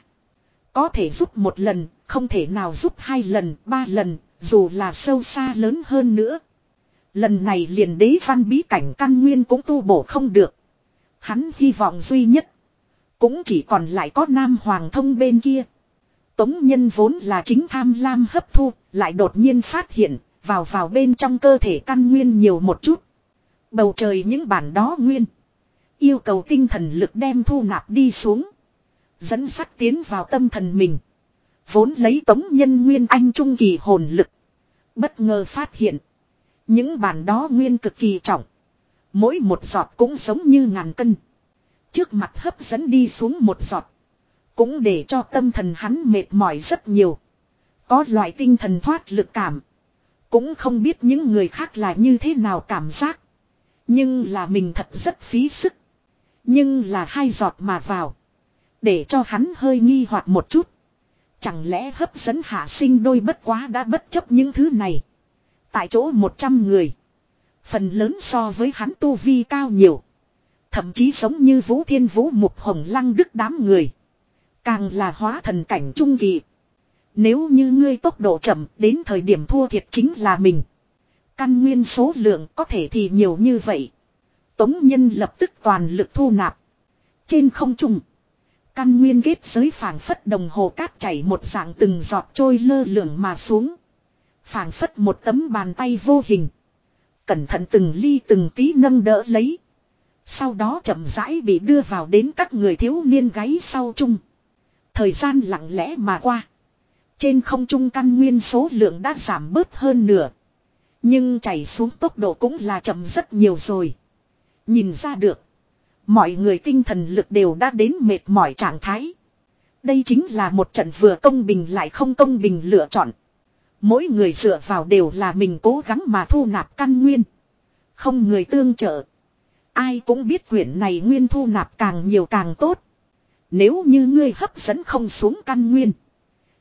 Có thể giúp một lần, không thể nào giúp hai lần, ba lần, dù là sâu xa lớn hơn nữa. Lần này liền đế văn bí cảnh căn nguyên cũng tu bổ không được. Hắn hy vọng duy nhất. Cũng chỉ còn lại có nam hoàng thông bên kia. Tống nhân vốn là chính tham lam hấp thu, lại đột nhiên phát hiện, vào vào bên trong cơ thể căn nguyên nhiều một chút. Bầu trời những bản đó nguyên. Yêu cầu tinh thần lực đem thu nạp đi xuống. Dẫn sắt tiến vào tâm thần mình. Vốn lấy tống nhân nguyên anh trung kỳ hồn lực. Bất ngờ phát hiện. Những bản đó nguyên cực kỳ trọng. Mỗi một giọt cũng giống như ngàn cân. Trước mặt hấp dẫn đi xuống một giọt. Cũng để cho tâm thần hắn mệt mỏi rất nhiều. Có loại tinh thần thoát lực cảm. Cũng không biết những người khác là như thế nào cảm giác. Nhưng là mình thật rất phí sức. Nhưng là hai giọt mà vào. Để cho hắn hơi nghi hoặc một chút. Chẳng lẽ hấp dẫn hạ sinh đôi bất quá đã bất chấp những thứ này. Tại chỗ 100 người. Phần lớn so với hắn tu vi cao nhiều. Thậm chí giống như Vũ Thiên Vũ Mục Hồng Lăng Đức đám người. Càng là hóa thần cảnh trung kỳ. Nếu như ngươi tốc độ chậm, đến thời điểm thua thiệt chính là mình. Căn nguyên số lượng có thể thì nhiều như vậy. Tống nhân lập tức toàn lực thu nạp. Trên không trung. Căn nguyên kết giới phảng phất đồng hồ cát chảy một dạng từng giọt trôi lơ lửng mà xuống. phảng phất một tấm bàn tay vô hình. Cẩn thận từng ly từng tí nâng đỡ lấy. Sau đó chậm rãi bị đưa vào đến các người thiếu niên gáy sau chung. Thời gian lặng lẽ mà qua. Trên không trung căn nguyên số lượng đã giảm bớt hơn nửa. Nhưng chảy xuống tốc độ cũng là chậm rất nhiều rồi. Nhìn ra được. Mọi người tinh thần lực đều đã đến mệt mỏi trạng thái. Đây chính là một trận vừa công bình lại không công bình lựa chọn. Mỗi người dựa vào đều là mình cố gắng mà thu nạp căn nguyên. Không người tương trợ. Ai cũng biết quyển này nguyên thu nạp càng nhiều càng tốt. Nếu như ngươi hấp dẫn không xuống căn nguyên.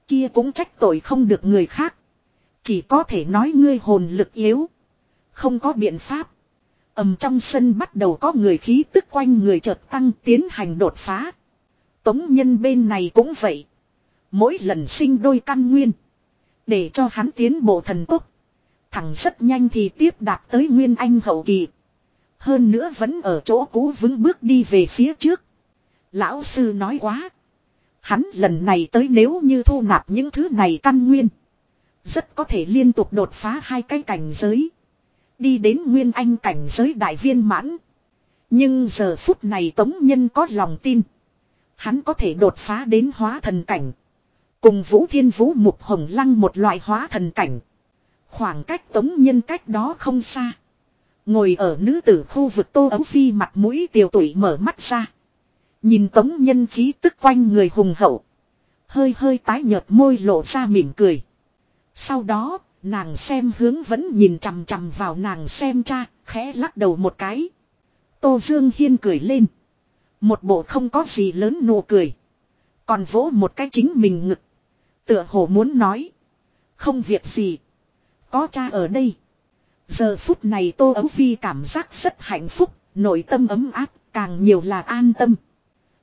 Kia cũng trách tội không được người khác. Chỉ có thể nói ngươi hồn lực yếu. Không có biện pháp. ầm trong sân bắt đầu có người khí tức quanh người chợt tăng tiến hành đột phá. Tống nhân bên này cũng vậy. Mỗi lần sinh đôi căn nguyên. Để cho hắn tiến bộ thần tốc. Thẳng rất nhanh thì tiếp đạt tới nguyên anh hậu kỳ. Hơn nữa vẫn ở chỗ cũ vững bước đi về phía trước. Lão sư nói quá. Hắn lần này tới nếu như thu nạp những thứ này căn nguyên. Rất có thể liên tục đột phá hai cái cảnh giới. Đi đến nguyên anh cảnh giới đại viên mãn. Nhưng giờ phút này Tống Nhân có lòng tin. Hắn có thể đột phá đến hóa thần cảnh. Cùng Vũ Thiên Vũ Mục Hồng Lăng một loại hóa thần cảnh. Khoảng cách Tống Nhân cách đó không xa. Ngồi ở nữ tử khu vực tô ấu phi mặt mũi tiểu tuổi mở mắt ra. Nhìn tống nhân khí tức quanh người hùng hậu. Hơi hơi tái nhợt môi lộ ra mỉm cười. Sau đó, nàng xem hướng vẫn nhìn chằm chằm vào nàng xem cha, khẽ lắc đầu một cái. Tô Dương Hiên cười lên. Một bộ không có gì lớn nụ cười. Còn vỗ một cái chính mình ngực. Tựa hồ muốn nói. Không việc gì. Có cha ở đây. Giờ phút này Tô Ấu Phi cảm giác rất hạnh phúc, nội tâm ấm áp, càng nhiều là an tâm.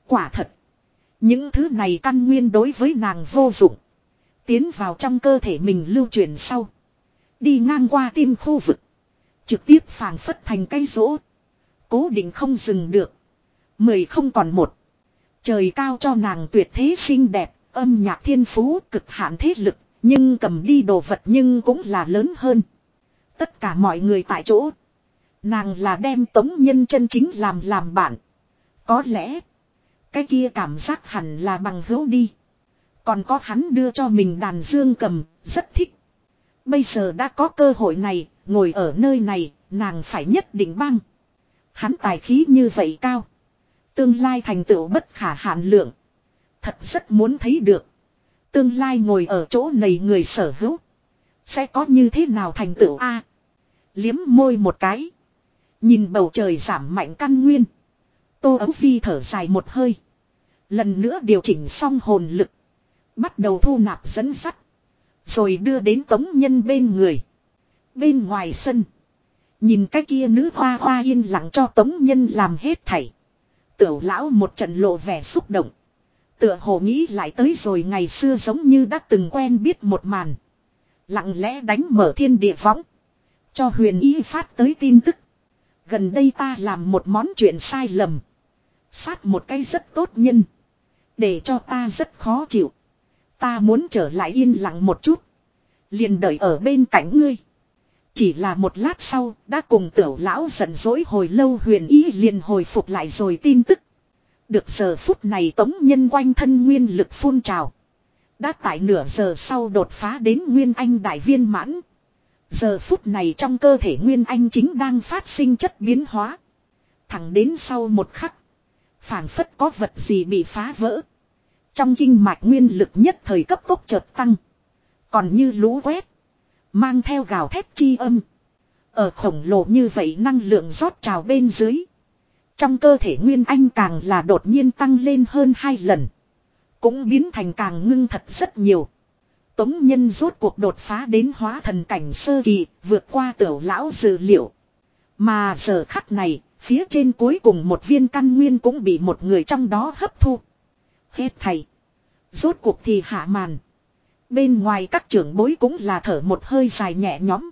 Quả thật. Những thứ này căn nguyên đối với nàng vô dụng. Tiến vào trong cơ thể mình lưu truyền sau. Đi ngang qua tim khu vực. Trực tiếp phàng phất thành cây rỗ. Cố định không dừng được. Mười không còn một. Trời cao cho nàng tuyệt thế xinh đẹp, âm nhạc thiên phú cực hạn thế lực, nhưng cầm đi đồ vật nhưng cũng là lớn hơn. Tất cả mọi người tại chỗ. Nàng là đem tống nhân chân chính làm làm bạn. Có lẽ. Cái kia cảm giác hẳn là bằng hữu đi. Còn có hắn đưa cho mình đàn dương cầm, rất thích. Bây giờ đã có cơ hội này, ngồi ở nơi này, nàng phải nhất định băng. Hắn tài khí như vậy cao. Tương lai thành tựu bất khả hạn lượng. Thật rất muốn thấy được. Tương lai ngồi ở chỗ này người sở hữu. Sẽ có như thế nào thành tựu A. liếm môi một cái. Nhìn bầu trời giảm mạnh căn nguyên. Tô ấu phi thở dài một hơi. Lần nữa điều chỉnh xong hồn lực. Bắt đầu thu nạp dẫn sắt. Rồi đưa đến tống nhân bên người. Bên ngoài sân. Nhìn cái kia nữ hoa hoa yên lặng cho tống nhân làm hết thảy. Tiểu lão một trận lộ vẻ xúc động. Tựa hồ nghĩ lại tới rồi ngày xưa giống như đã từng quen biết một màn. Lặng lẽ đánh mở thiên địa võng. Cho huyền y phát tới tin tức. Gần đây ta làm một món chuyện sai lầm. Sát một cái rất tốt nhân. Để cho ta rất khó chịu. Ta muốn trở lại yên lặng một chút. Liền đợi ở bên cạnh ngươi. Chỉ là một lát sau, đã cùng tiểu lão giận dỗi hồi lâu huyền y liền hồi phục lại rồi tin tức. Được giờ phút này tống nhân quanh thân nguyên lực phun trào. Đã tại nửa giờ sau đột phá đến Nguyên Anh đại viên mãn. Giờ phút này trong cơ thể Nguyên Anh chính đang phát sinh chất biến hóa. Thẳng đến sau một khắc. phảng phất có vật gì bị phá vỡ. Trong kinh mạch nguyên lực nhất thời cấp tốc chợt tăng. Còn như lũ quét. Mang theo gào thét chi âm. Ở khổng lồ như vậy năng lượng rót trào bên dưới. Trong cơ thể Nguyên Anh càng là đột nhiên tăng lên hơn hai lần. Cũng biến thành càng ngưng thật rất nhiều. Tống nhân rốt cuộc đột phá đến hóa thần cảnh sơ kỳ, vượt qua tiểu lão dự liệu. Mà giờ khắc này, phía trên cuối cùng một viên căn nguyên cũng bị một người trong đó hấp thu. Hết thầy. Rốt cuộc thì hạ màn. Bên ngoài các trưởng bối cũng là thở một hơi dài nhẹ nhõm.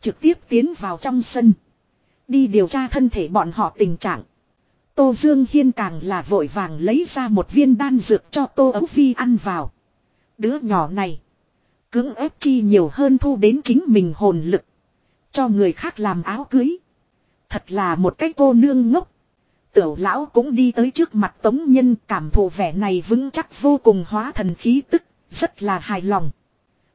Trực tiếp tiến vào trong sân. Đi điều tra thân thể bọn họ tình trạng. Tô Dương Hiên càng là vội vàng lấy ra một viên đan dược cho Tô Ấu Phi ăn vào. Đứa nhỏ này. Cưỡng ép chi nhiều hơn thu đến chính mình hồn lực. Cho người khác làm áo cưới. Thật là một cái cô nương ngốc. Tiểu lão cũng đi tới trước mặt tống nhân cảm thụ vẻ này vững chắc vô cùng hóa thần khí tức, rất là hài lòng.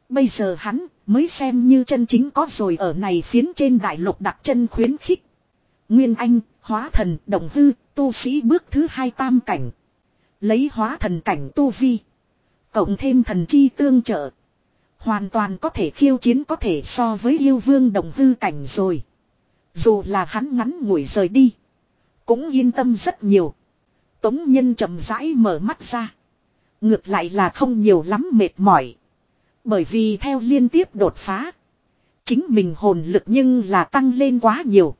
Bây giờ hắn mới xem như chân chính có rồi ở này phiến trên đại lục đặt chân khuyến khích. Nguyên Anh, hóa thần, đồng hư, tu sĩ bước thứ hai tam cảnh. Lấy hóa thần cảnh tu vi. Cộng thêm thần chi tương trợ. Hoàn toàn có thể khiêu chiến có thể so với yêu vương đồng hư cảnh rồi. Dù là hắn ngắn ngủi rời đi. Cũng yên tâm rất nhiều. Tống nhân chậm rãi mở mắt ra. Ngược lại là không nhiều lắm mệt mỏi. Bởi vì theo liên tiếp đột phá. Chính mình hồn lực nhưng là tăng lên quá nhiều.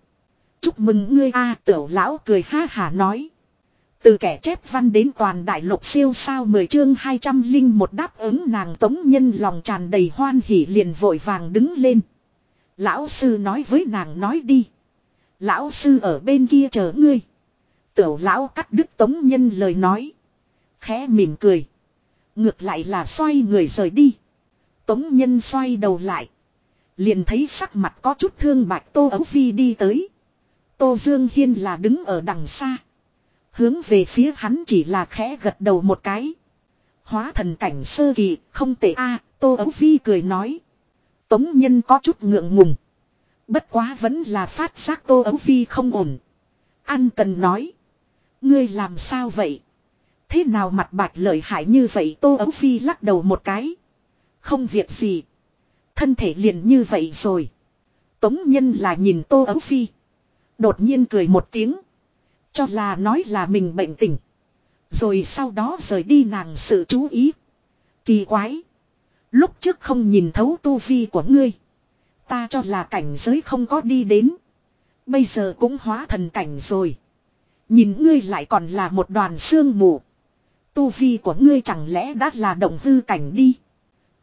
Chúc mừng ngươi a, tiểu lão cười ha hà nói. Từ kẻ chép văn đến toàn đại lục siêu sao 10 chương 200 linh một đáp ứng nàng tống nhân lòng tràn đầy hoan hỉ liền vội vàng đứng lên. Lão sư nói với nàng nói đi. Lão sư ở bên kia chờ ngươi. Tiểu lão cắt đứt tống nhân lời nói. Khẽ mỉm cười. Ngược lại là xoay người rời đi. Tống nhân xoay đầu lại. Liền thấy sắc mặt có chút thương bạch tô ấu phi đi tới. Tô Dương Hiên là đứng ở đằng xa. Hướng về phía hắn chỉ là khẽ gật đầu một cái. Hóa thần cảnh sơ kỳ, không tệ a Tô Ấu Phi cười nói. Tống nhân có chút ngượng ngùng. Bất quá vẫn là phát giác Tô Ấu Phi không ổn. An cần nói. Ngươi làm sao vậy? Thế nào mặt bạch lợi hại như vậy Tô Ấu Phi lắc đầu một cái. Không việc gì. Thân thể liền như vậy rồi. Tống nhân là nhìn Tô Ấu Phi. Đột nhiên cười một tiếng. Cho là nói là mình bệnh tỉnh. Rồi sau đó rời đi nàng sự chú ý. Kỳ quái. Lúc trước không nhìn thấu tu vi của ngươi. Ta cho là cảnh giới không có đi đến. Bây giờ cũng hóa thần cảnh rồi. Nhìn ngươi lại còn là một đoàn xương mù. Tu vi của ngươi chẳng lẽ đã là động hư cảnh đi.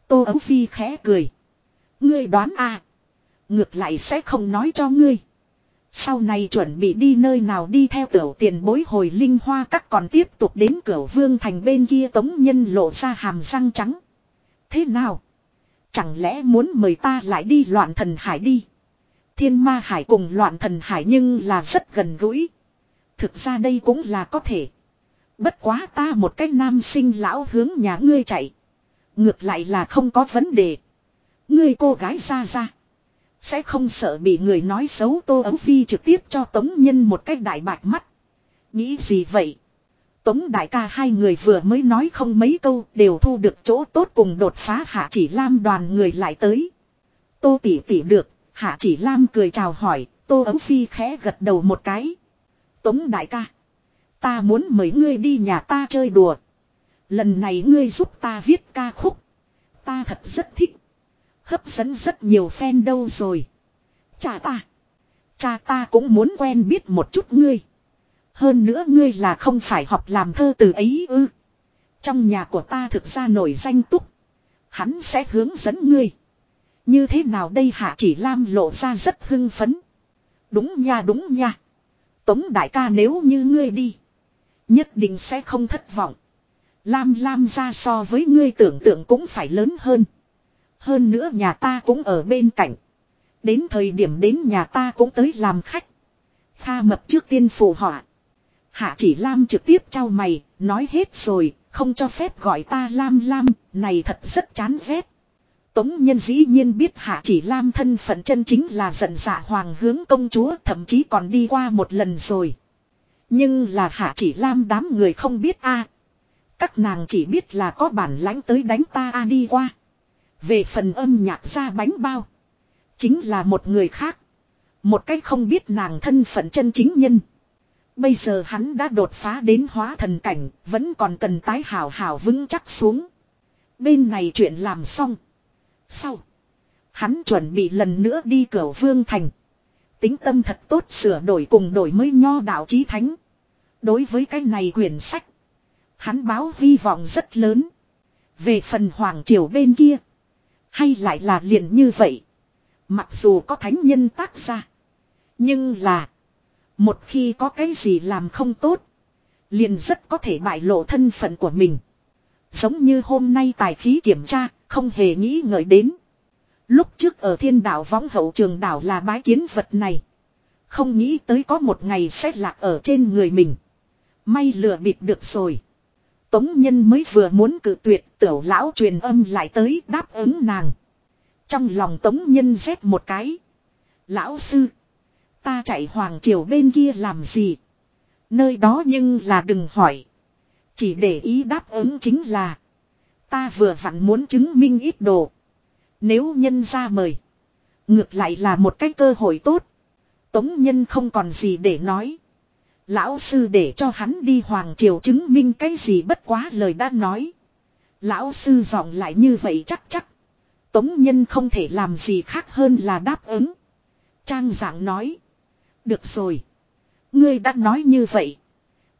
Tô Ấu Phi khẽ cười. Ngươi đoán à. Ngược lại sẽ không nói cho ngươi. Sau này chuẩn bị đi nơi nào đi theo tiểu tiền bối hồi linh hoa các còn tiếp tục đến cửa vương thành bên kia tống nhân lộ ra hàm răng trắng. Thế nào? Chẳng lẽ muốn mời ta lại đi loạn thần hải đi? Thiên ma hải cùng loạn thần hải nhưng là rất gần gũi. Thực ra đây cũng là có thể. Bất quá ta một cách nam sinh lão hướng nhà ngươi chạy. Ngược lại là không có vấn đề. Ngươi cô gái ra ra. Sẽ không sợ bị người nói xấu Tô Ấu Phi trực tiếp cho Tống Nhân một cách đại bạch mắt. Nghĩ gì vậy? Tống đại ca hai người vừa mới nói không mấy câu đều thu được chỗ tốt cùng đột phá hạ chỉ lam đoàn người lại tới. Tô tỷ tỷ được, hạ chỉ lam cười chào hỏi, Tô Ấu Phi khẽ gật đầu một cái. Tống đại ca. Ta muốn mời ngươi đi nhà ta chơi đùa. Lần này ngươi giúp ta viết ca khúc. Ta thật rất thích. Hấp dẫn rất nhiều fan đâu rồi. Cha ta. Cha ta cũng muốn quen biết một chút ngươi. Hơn nữa ngươi là không phải học làm thơ từ ấy ư. Trong nhà của ta thực ra nổi danh túc. Hắn sẽ hướng dẫn ngươi. Như thế nào đây hạ chỉ lam lộ ra rất hưng phấn. Đúng nha đúng nha. Tống đại ca nếu như ngươi đi. Nhất định sẽ không thất vọng. Lam Lam ra so với ngươi tưởng tượng cũng phải lớn hơn. Hơn nữa nhà ta cũng ở bên cạnh. Đến thời điểm đến nhà ta cũng tới làm khách. Kha mập trước tiên phù họa. Hạ chỉ Lam trực tiếp trao mày, nói hết rồi, không cho phép gọi ta Lam Lam, này thật rất chán ghét. Tống nhân dĩ nhiên biết Hạ chỉ Lam thân phận chân chính là giận dạ hoàng hướng công chúa thậm chí còn đi qua một lần rồi. Nhưng là Hạ chỉ Lam đám người không biết a Các nàng chỉ biết là có bản lãnh tới đánh ta a đi qua. Về phần âm nhạc ra bánh bao. Chính là một người khác. Một cách không biết nàng thân phận chân chính nhân. Bây giờ hắn đã đột phá đến hóa thần cảnh, vẫn còn cần tái hào hào vững chắc xuống. Bên này chuyện làm xong. Sau. Hắn chuẩn bị lần nữa đi cửa vương thành. Tính tâm thật tốt sửa đổi cùng đổi mới nho đạo chí thánh. Đối với cái này quyển sách. Hắn báo hy vọng rất lớn. Về phần hoàng triều bên kia. Hay lại là liền như vậy. Mặc dù có thánh nhân tác ra. Nhưng là. Một khi có cái gì làm không tốt. Liền rất có thể bại lộ thân phận của mình. Giống như hôm nay tài khí kiểm tra. Không hề nghĩ ngợi đến. Lúc trước ở thiên đảo võng hậu trường đảo là bái kiến vật này. Không nghĩ tới có một ngày sẽ lạc ở trên người mình. May lừa bịp được rồi. Tống nhân mới vừa muốn cự tuyệt, tiểu lão truyền âm lại tới đáp ứng nàng. Trong lòng tống nhân rét một cái. Lão sư. Ta chạy hoàng triều bên kia làm gì? Nơi đó nhưng là đừng hỏi. Chỉ để ý đáp ứng chính là. Ta vừa vặn muốn chứng minh ít đồ. Nếu nhân ra mời. Ngược lại là một cái cơ hội tốt. Tống nhân không còn gì để nói. Lão sư để cho hắn đi hoàng triều chứng minh cái gì bất quá lời đã nói. Lão sư giọng lại như vậy chắc chắc. Tống nhân không thể làm gì khác hơn là đáp ứng. Trang giảng nói. Được rồi. Ngươi đã nói như vậy.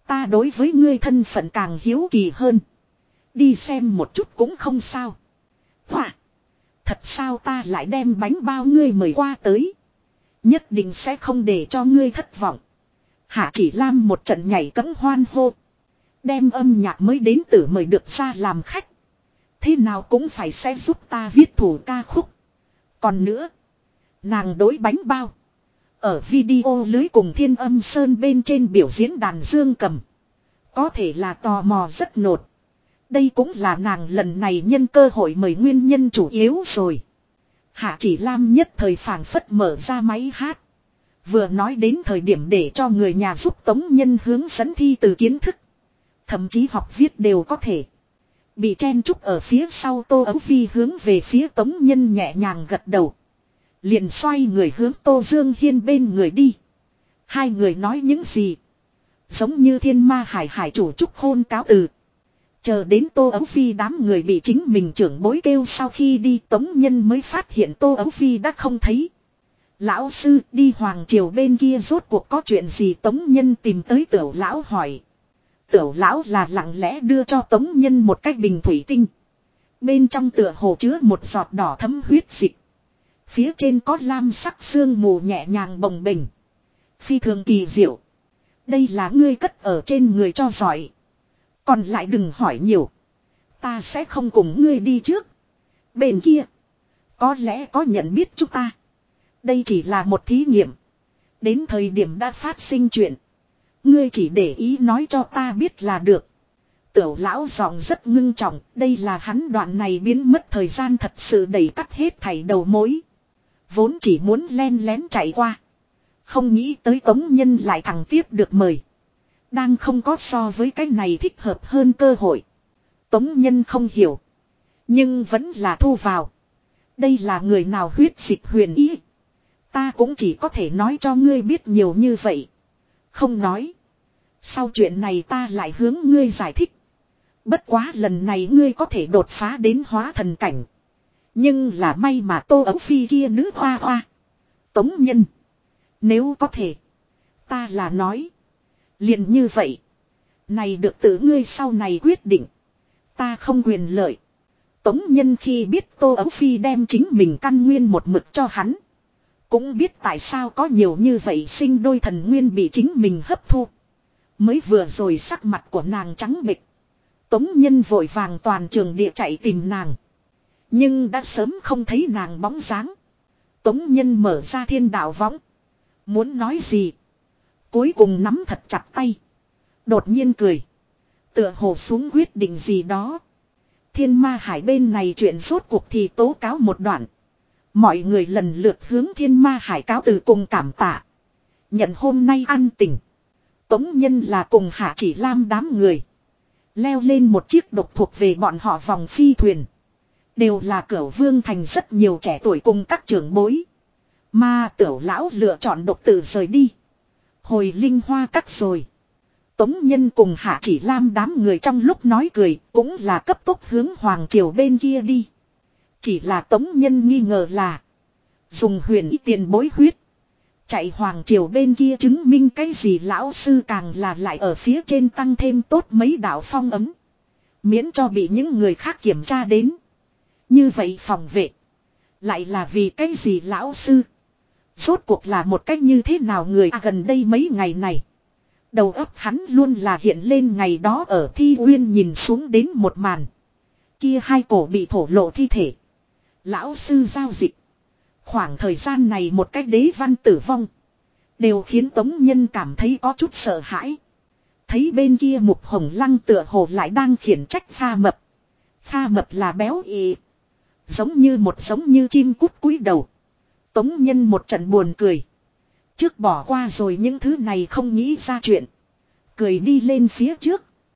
Ta đối với ngươi thân phận càng hiếu kỳ hơn. Đi xem một chút cũng không sao. Hỏa. Thật sao ta lại đem bánh bao ngươi mời qua tới. Nhất định sẽ không để cho ngươi thất vọng. Hạ chỉ lam một trận nhảy cấm hoan hô. Đem âm nhạc mới đến tử mời được ra làm khách. Thế nào cũng phải sẽ giúp ta viết thủ ca khúc. Còn nữa. Nàng đối bánh bao. Ở video lưới cùng thiên âm sơn bên trên biểu diễn đàn dương cầm. Có thể là tò mò rất nột. Đây cũng là nàng lần này nhân cơ hội mời nguyên nhân chủ yếu rồi. Hạ chỉ lam nhất thời phảng phất mở ra máy hát. Vừa nói đến thời điểm để cho người nhà giúp tống nhân hướng dẫn thi từ kiến thức. Thậm chí học viết đều có thể. Bị chen trúc ở phía sau tô ấu phi hướng về phía tống nhân nhẹ nhàng gật đầu. Liền xoay người hướng tô dương hiên bên người đi. Hai người nói những gì. Giống như thiên ma hải hải chủ trúc hôn cáo từ. Chờ đến Tô Ấu Phi đám người bị chính mình trưởng bối kêu sau khi đi, Tống Nhân mới phát hiện Tô Ấu Phi đã không thấy. Lão sư, đi Hoàng Triều bên kia rốt cuộc có chuyện gì Tống Nhân tìm tới tiểu lão hỏi. Tiểu lão là lặng lẽ đưa cho Tống Nhân một cái bình thủy tinh. Bên trong tựa hồ chứa một giọt đỏ thấm huyết dịch. Phía trên có lam sắc xương mù nhẹ nhàng bồng bềnh. Phi thường kỳ diệu. Đây là ngươi cất ở trên người cho giỏi. Còn lại đừng hỏi nhiều. Ta sẽ không cùng ngươi đi trước. Bên kia. Có lẽ có nhận biết chúng ta. Đây chỉ là một thí nghiệm. Đến thời điểm đã phát sinh chuyện. Ngươi chỉ để ý nói cho ta biết là được. Tiểu lão giọng rất ngưng trọng. Đây là hắn đoạn này biến mất thời gian thật sự đầy cắt hết thảy đầu mối. Vốn chỉ muốn len lén chạy qua. Không nghĩ tới tống nhân lại thẳng tiếp được mời. Đang không có so với cái này thích hợp hơn cơ hội. Tống nhân không hiểu. Nhưng vẫn là thu vào. Đây là người nào huyết dịch huyền ý. Ta cũng chỉ có thể nói cho ngươi biết nhiều như vậy. Không nói. Sau chuyện này ta lại hướng ngươi giải thích. Bất quá lần này ngươi có thể đột phá đến hóa thần cảnh. Nhưng là may mà tô ấu phi kia nữ hoa hoa. Tống nhân. Nếu có thể. Ta là nói. liền như vậy. Này được tự ngươi sau này quyết định. Ta không quyền lợi. Tống nhân khi biết Tô Ấu Phi đem chính mình căn nguyên một mực cho hắn. Cũng biết tại sao có nhiều như vậy sinh đôi thần nguyên bị chính mình hấp thu. Mới vừa rồi sắc mặt của nàng trắng bịch. Tống nhân vội vàng toàn trường địa chạy tìm nàng. Nhưng đã sớm không thấy nàng bóng dáng. Tống nhân mở ra thiên đạo võng. Muốn nói gì? Cuối cùng nắm thật chặt tay. Đột nhiên cười. Tựa hồ xuống quyết định gì đó. Thiên ma hải bên này chuyện rốt cuộc thì tố cáo một đoạn. Mọi người lần lượt hướng thiên ma hải cáo từ cùng cảm tạ. Nhận hôm nay ăn tỉnh. Tống nhân là cùng hạ chỉ lam đám người. Leo lên một chiếc độc thuộc về bọn họ vòng phi thuyền. Đều là cửa vương thành rất nhiều trẻ tuổi cùng các trưởng bối. Mà tiểu lão lựa chọn độc tử rời đi. Hồi linh hoa cắt rồi. Tống nhân cùng hạ chỉ lam đám người trong lúc nói cười cũng là cấp tốc hướng hoàng triều bên kia đi. Chỉ là tống nhân nghi ngờ là. Dùng huyền ý tiền bối huyết. Chạy hoàng triều bên kia chứng minh cái gì lão sư càng là lại ở phía trên tăng thêm tốt mấy đạo phong ấm. Miễn cho bị những người khác kiểm tra đến. Như vậy phòng vệ. Lại là vì cái gì lão sư. Rốt cuộc là một cách như thế nào người à, gần đây mấy ngày này. Đầu óc hắn luôn là hiện lên ngày đó ở thi uyên nhìn xuống đến một màn. Kia hai cổ bị thổ lộ thi thể. Lão sư giao dịch. Khoảng thời gian này một cách đế văn tử vong. Đều khiến Tống Nhân cảm thấy có chút sợ hãi. Thấy bên kia mục hồng lăng tựa hồ lại đang khiển trách pha mập. Pha mập là béo ị. Giống như một giống như chim cút cúi đầu. Tống Nhân một trận buồn cười. Trước bỏ qua rồi những thứ này không nghĩ ra chuyện. Cười đi lên phía trước.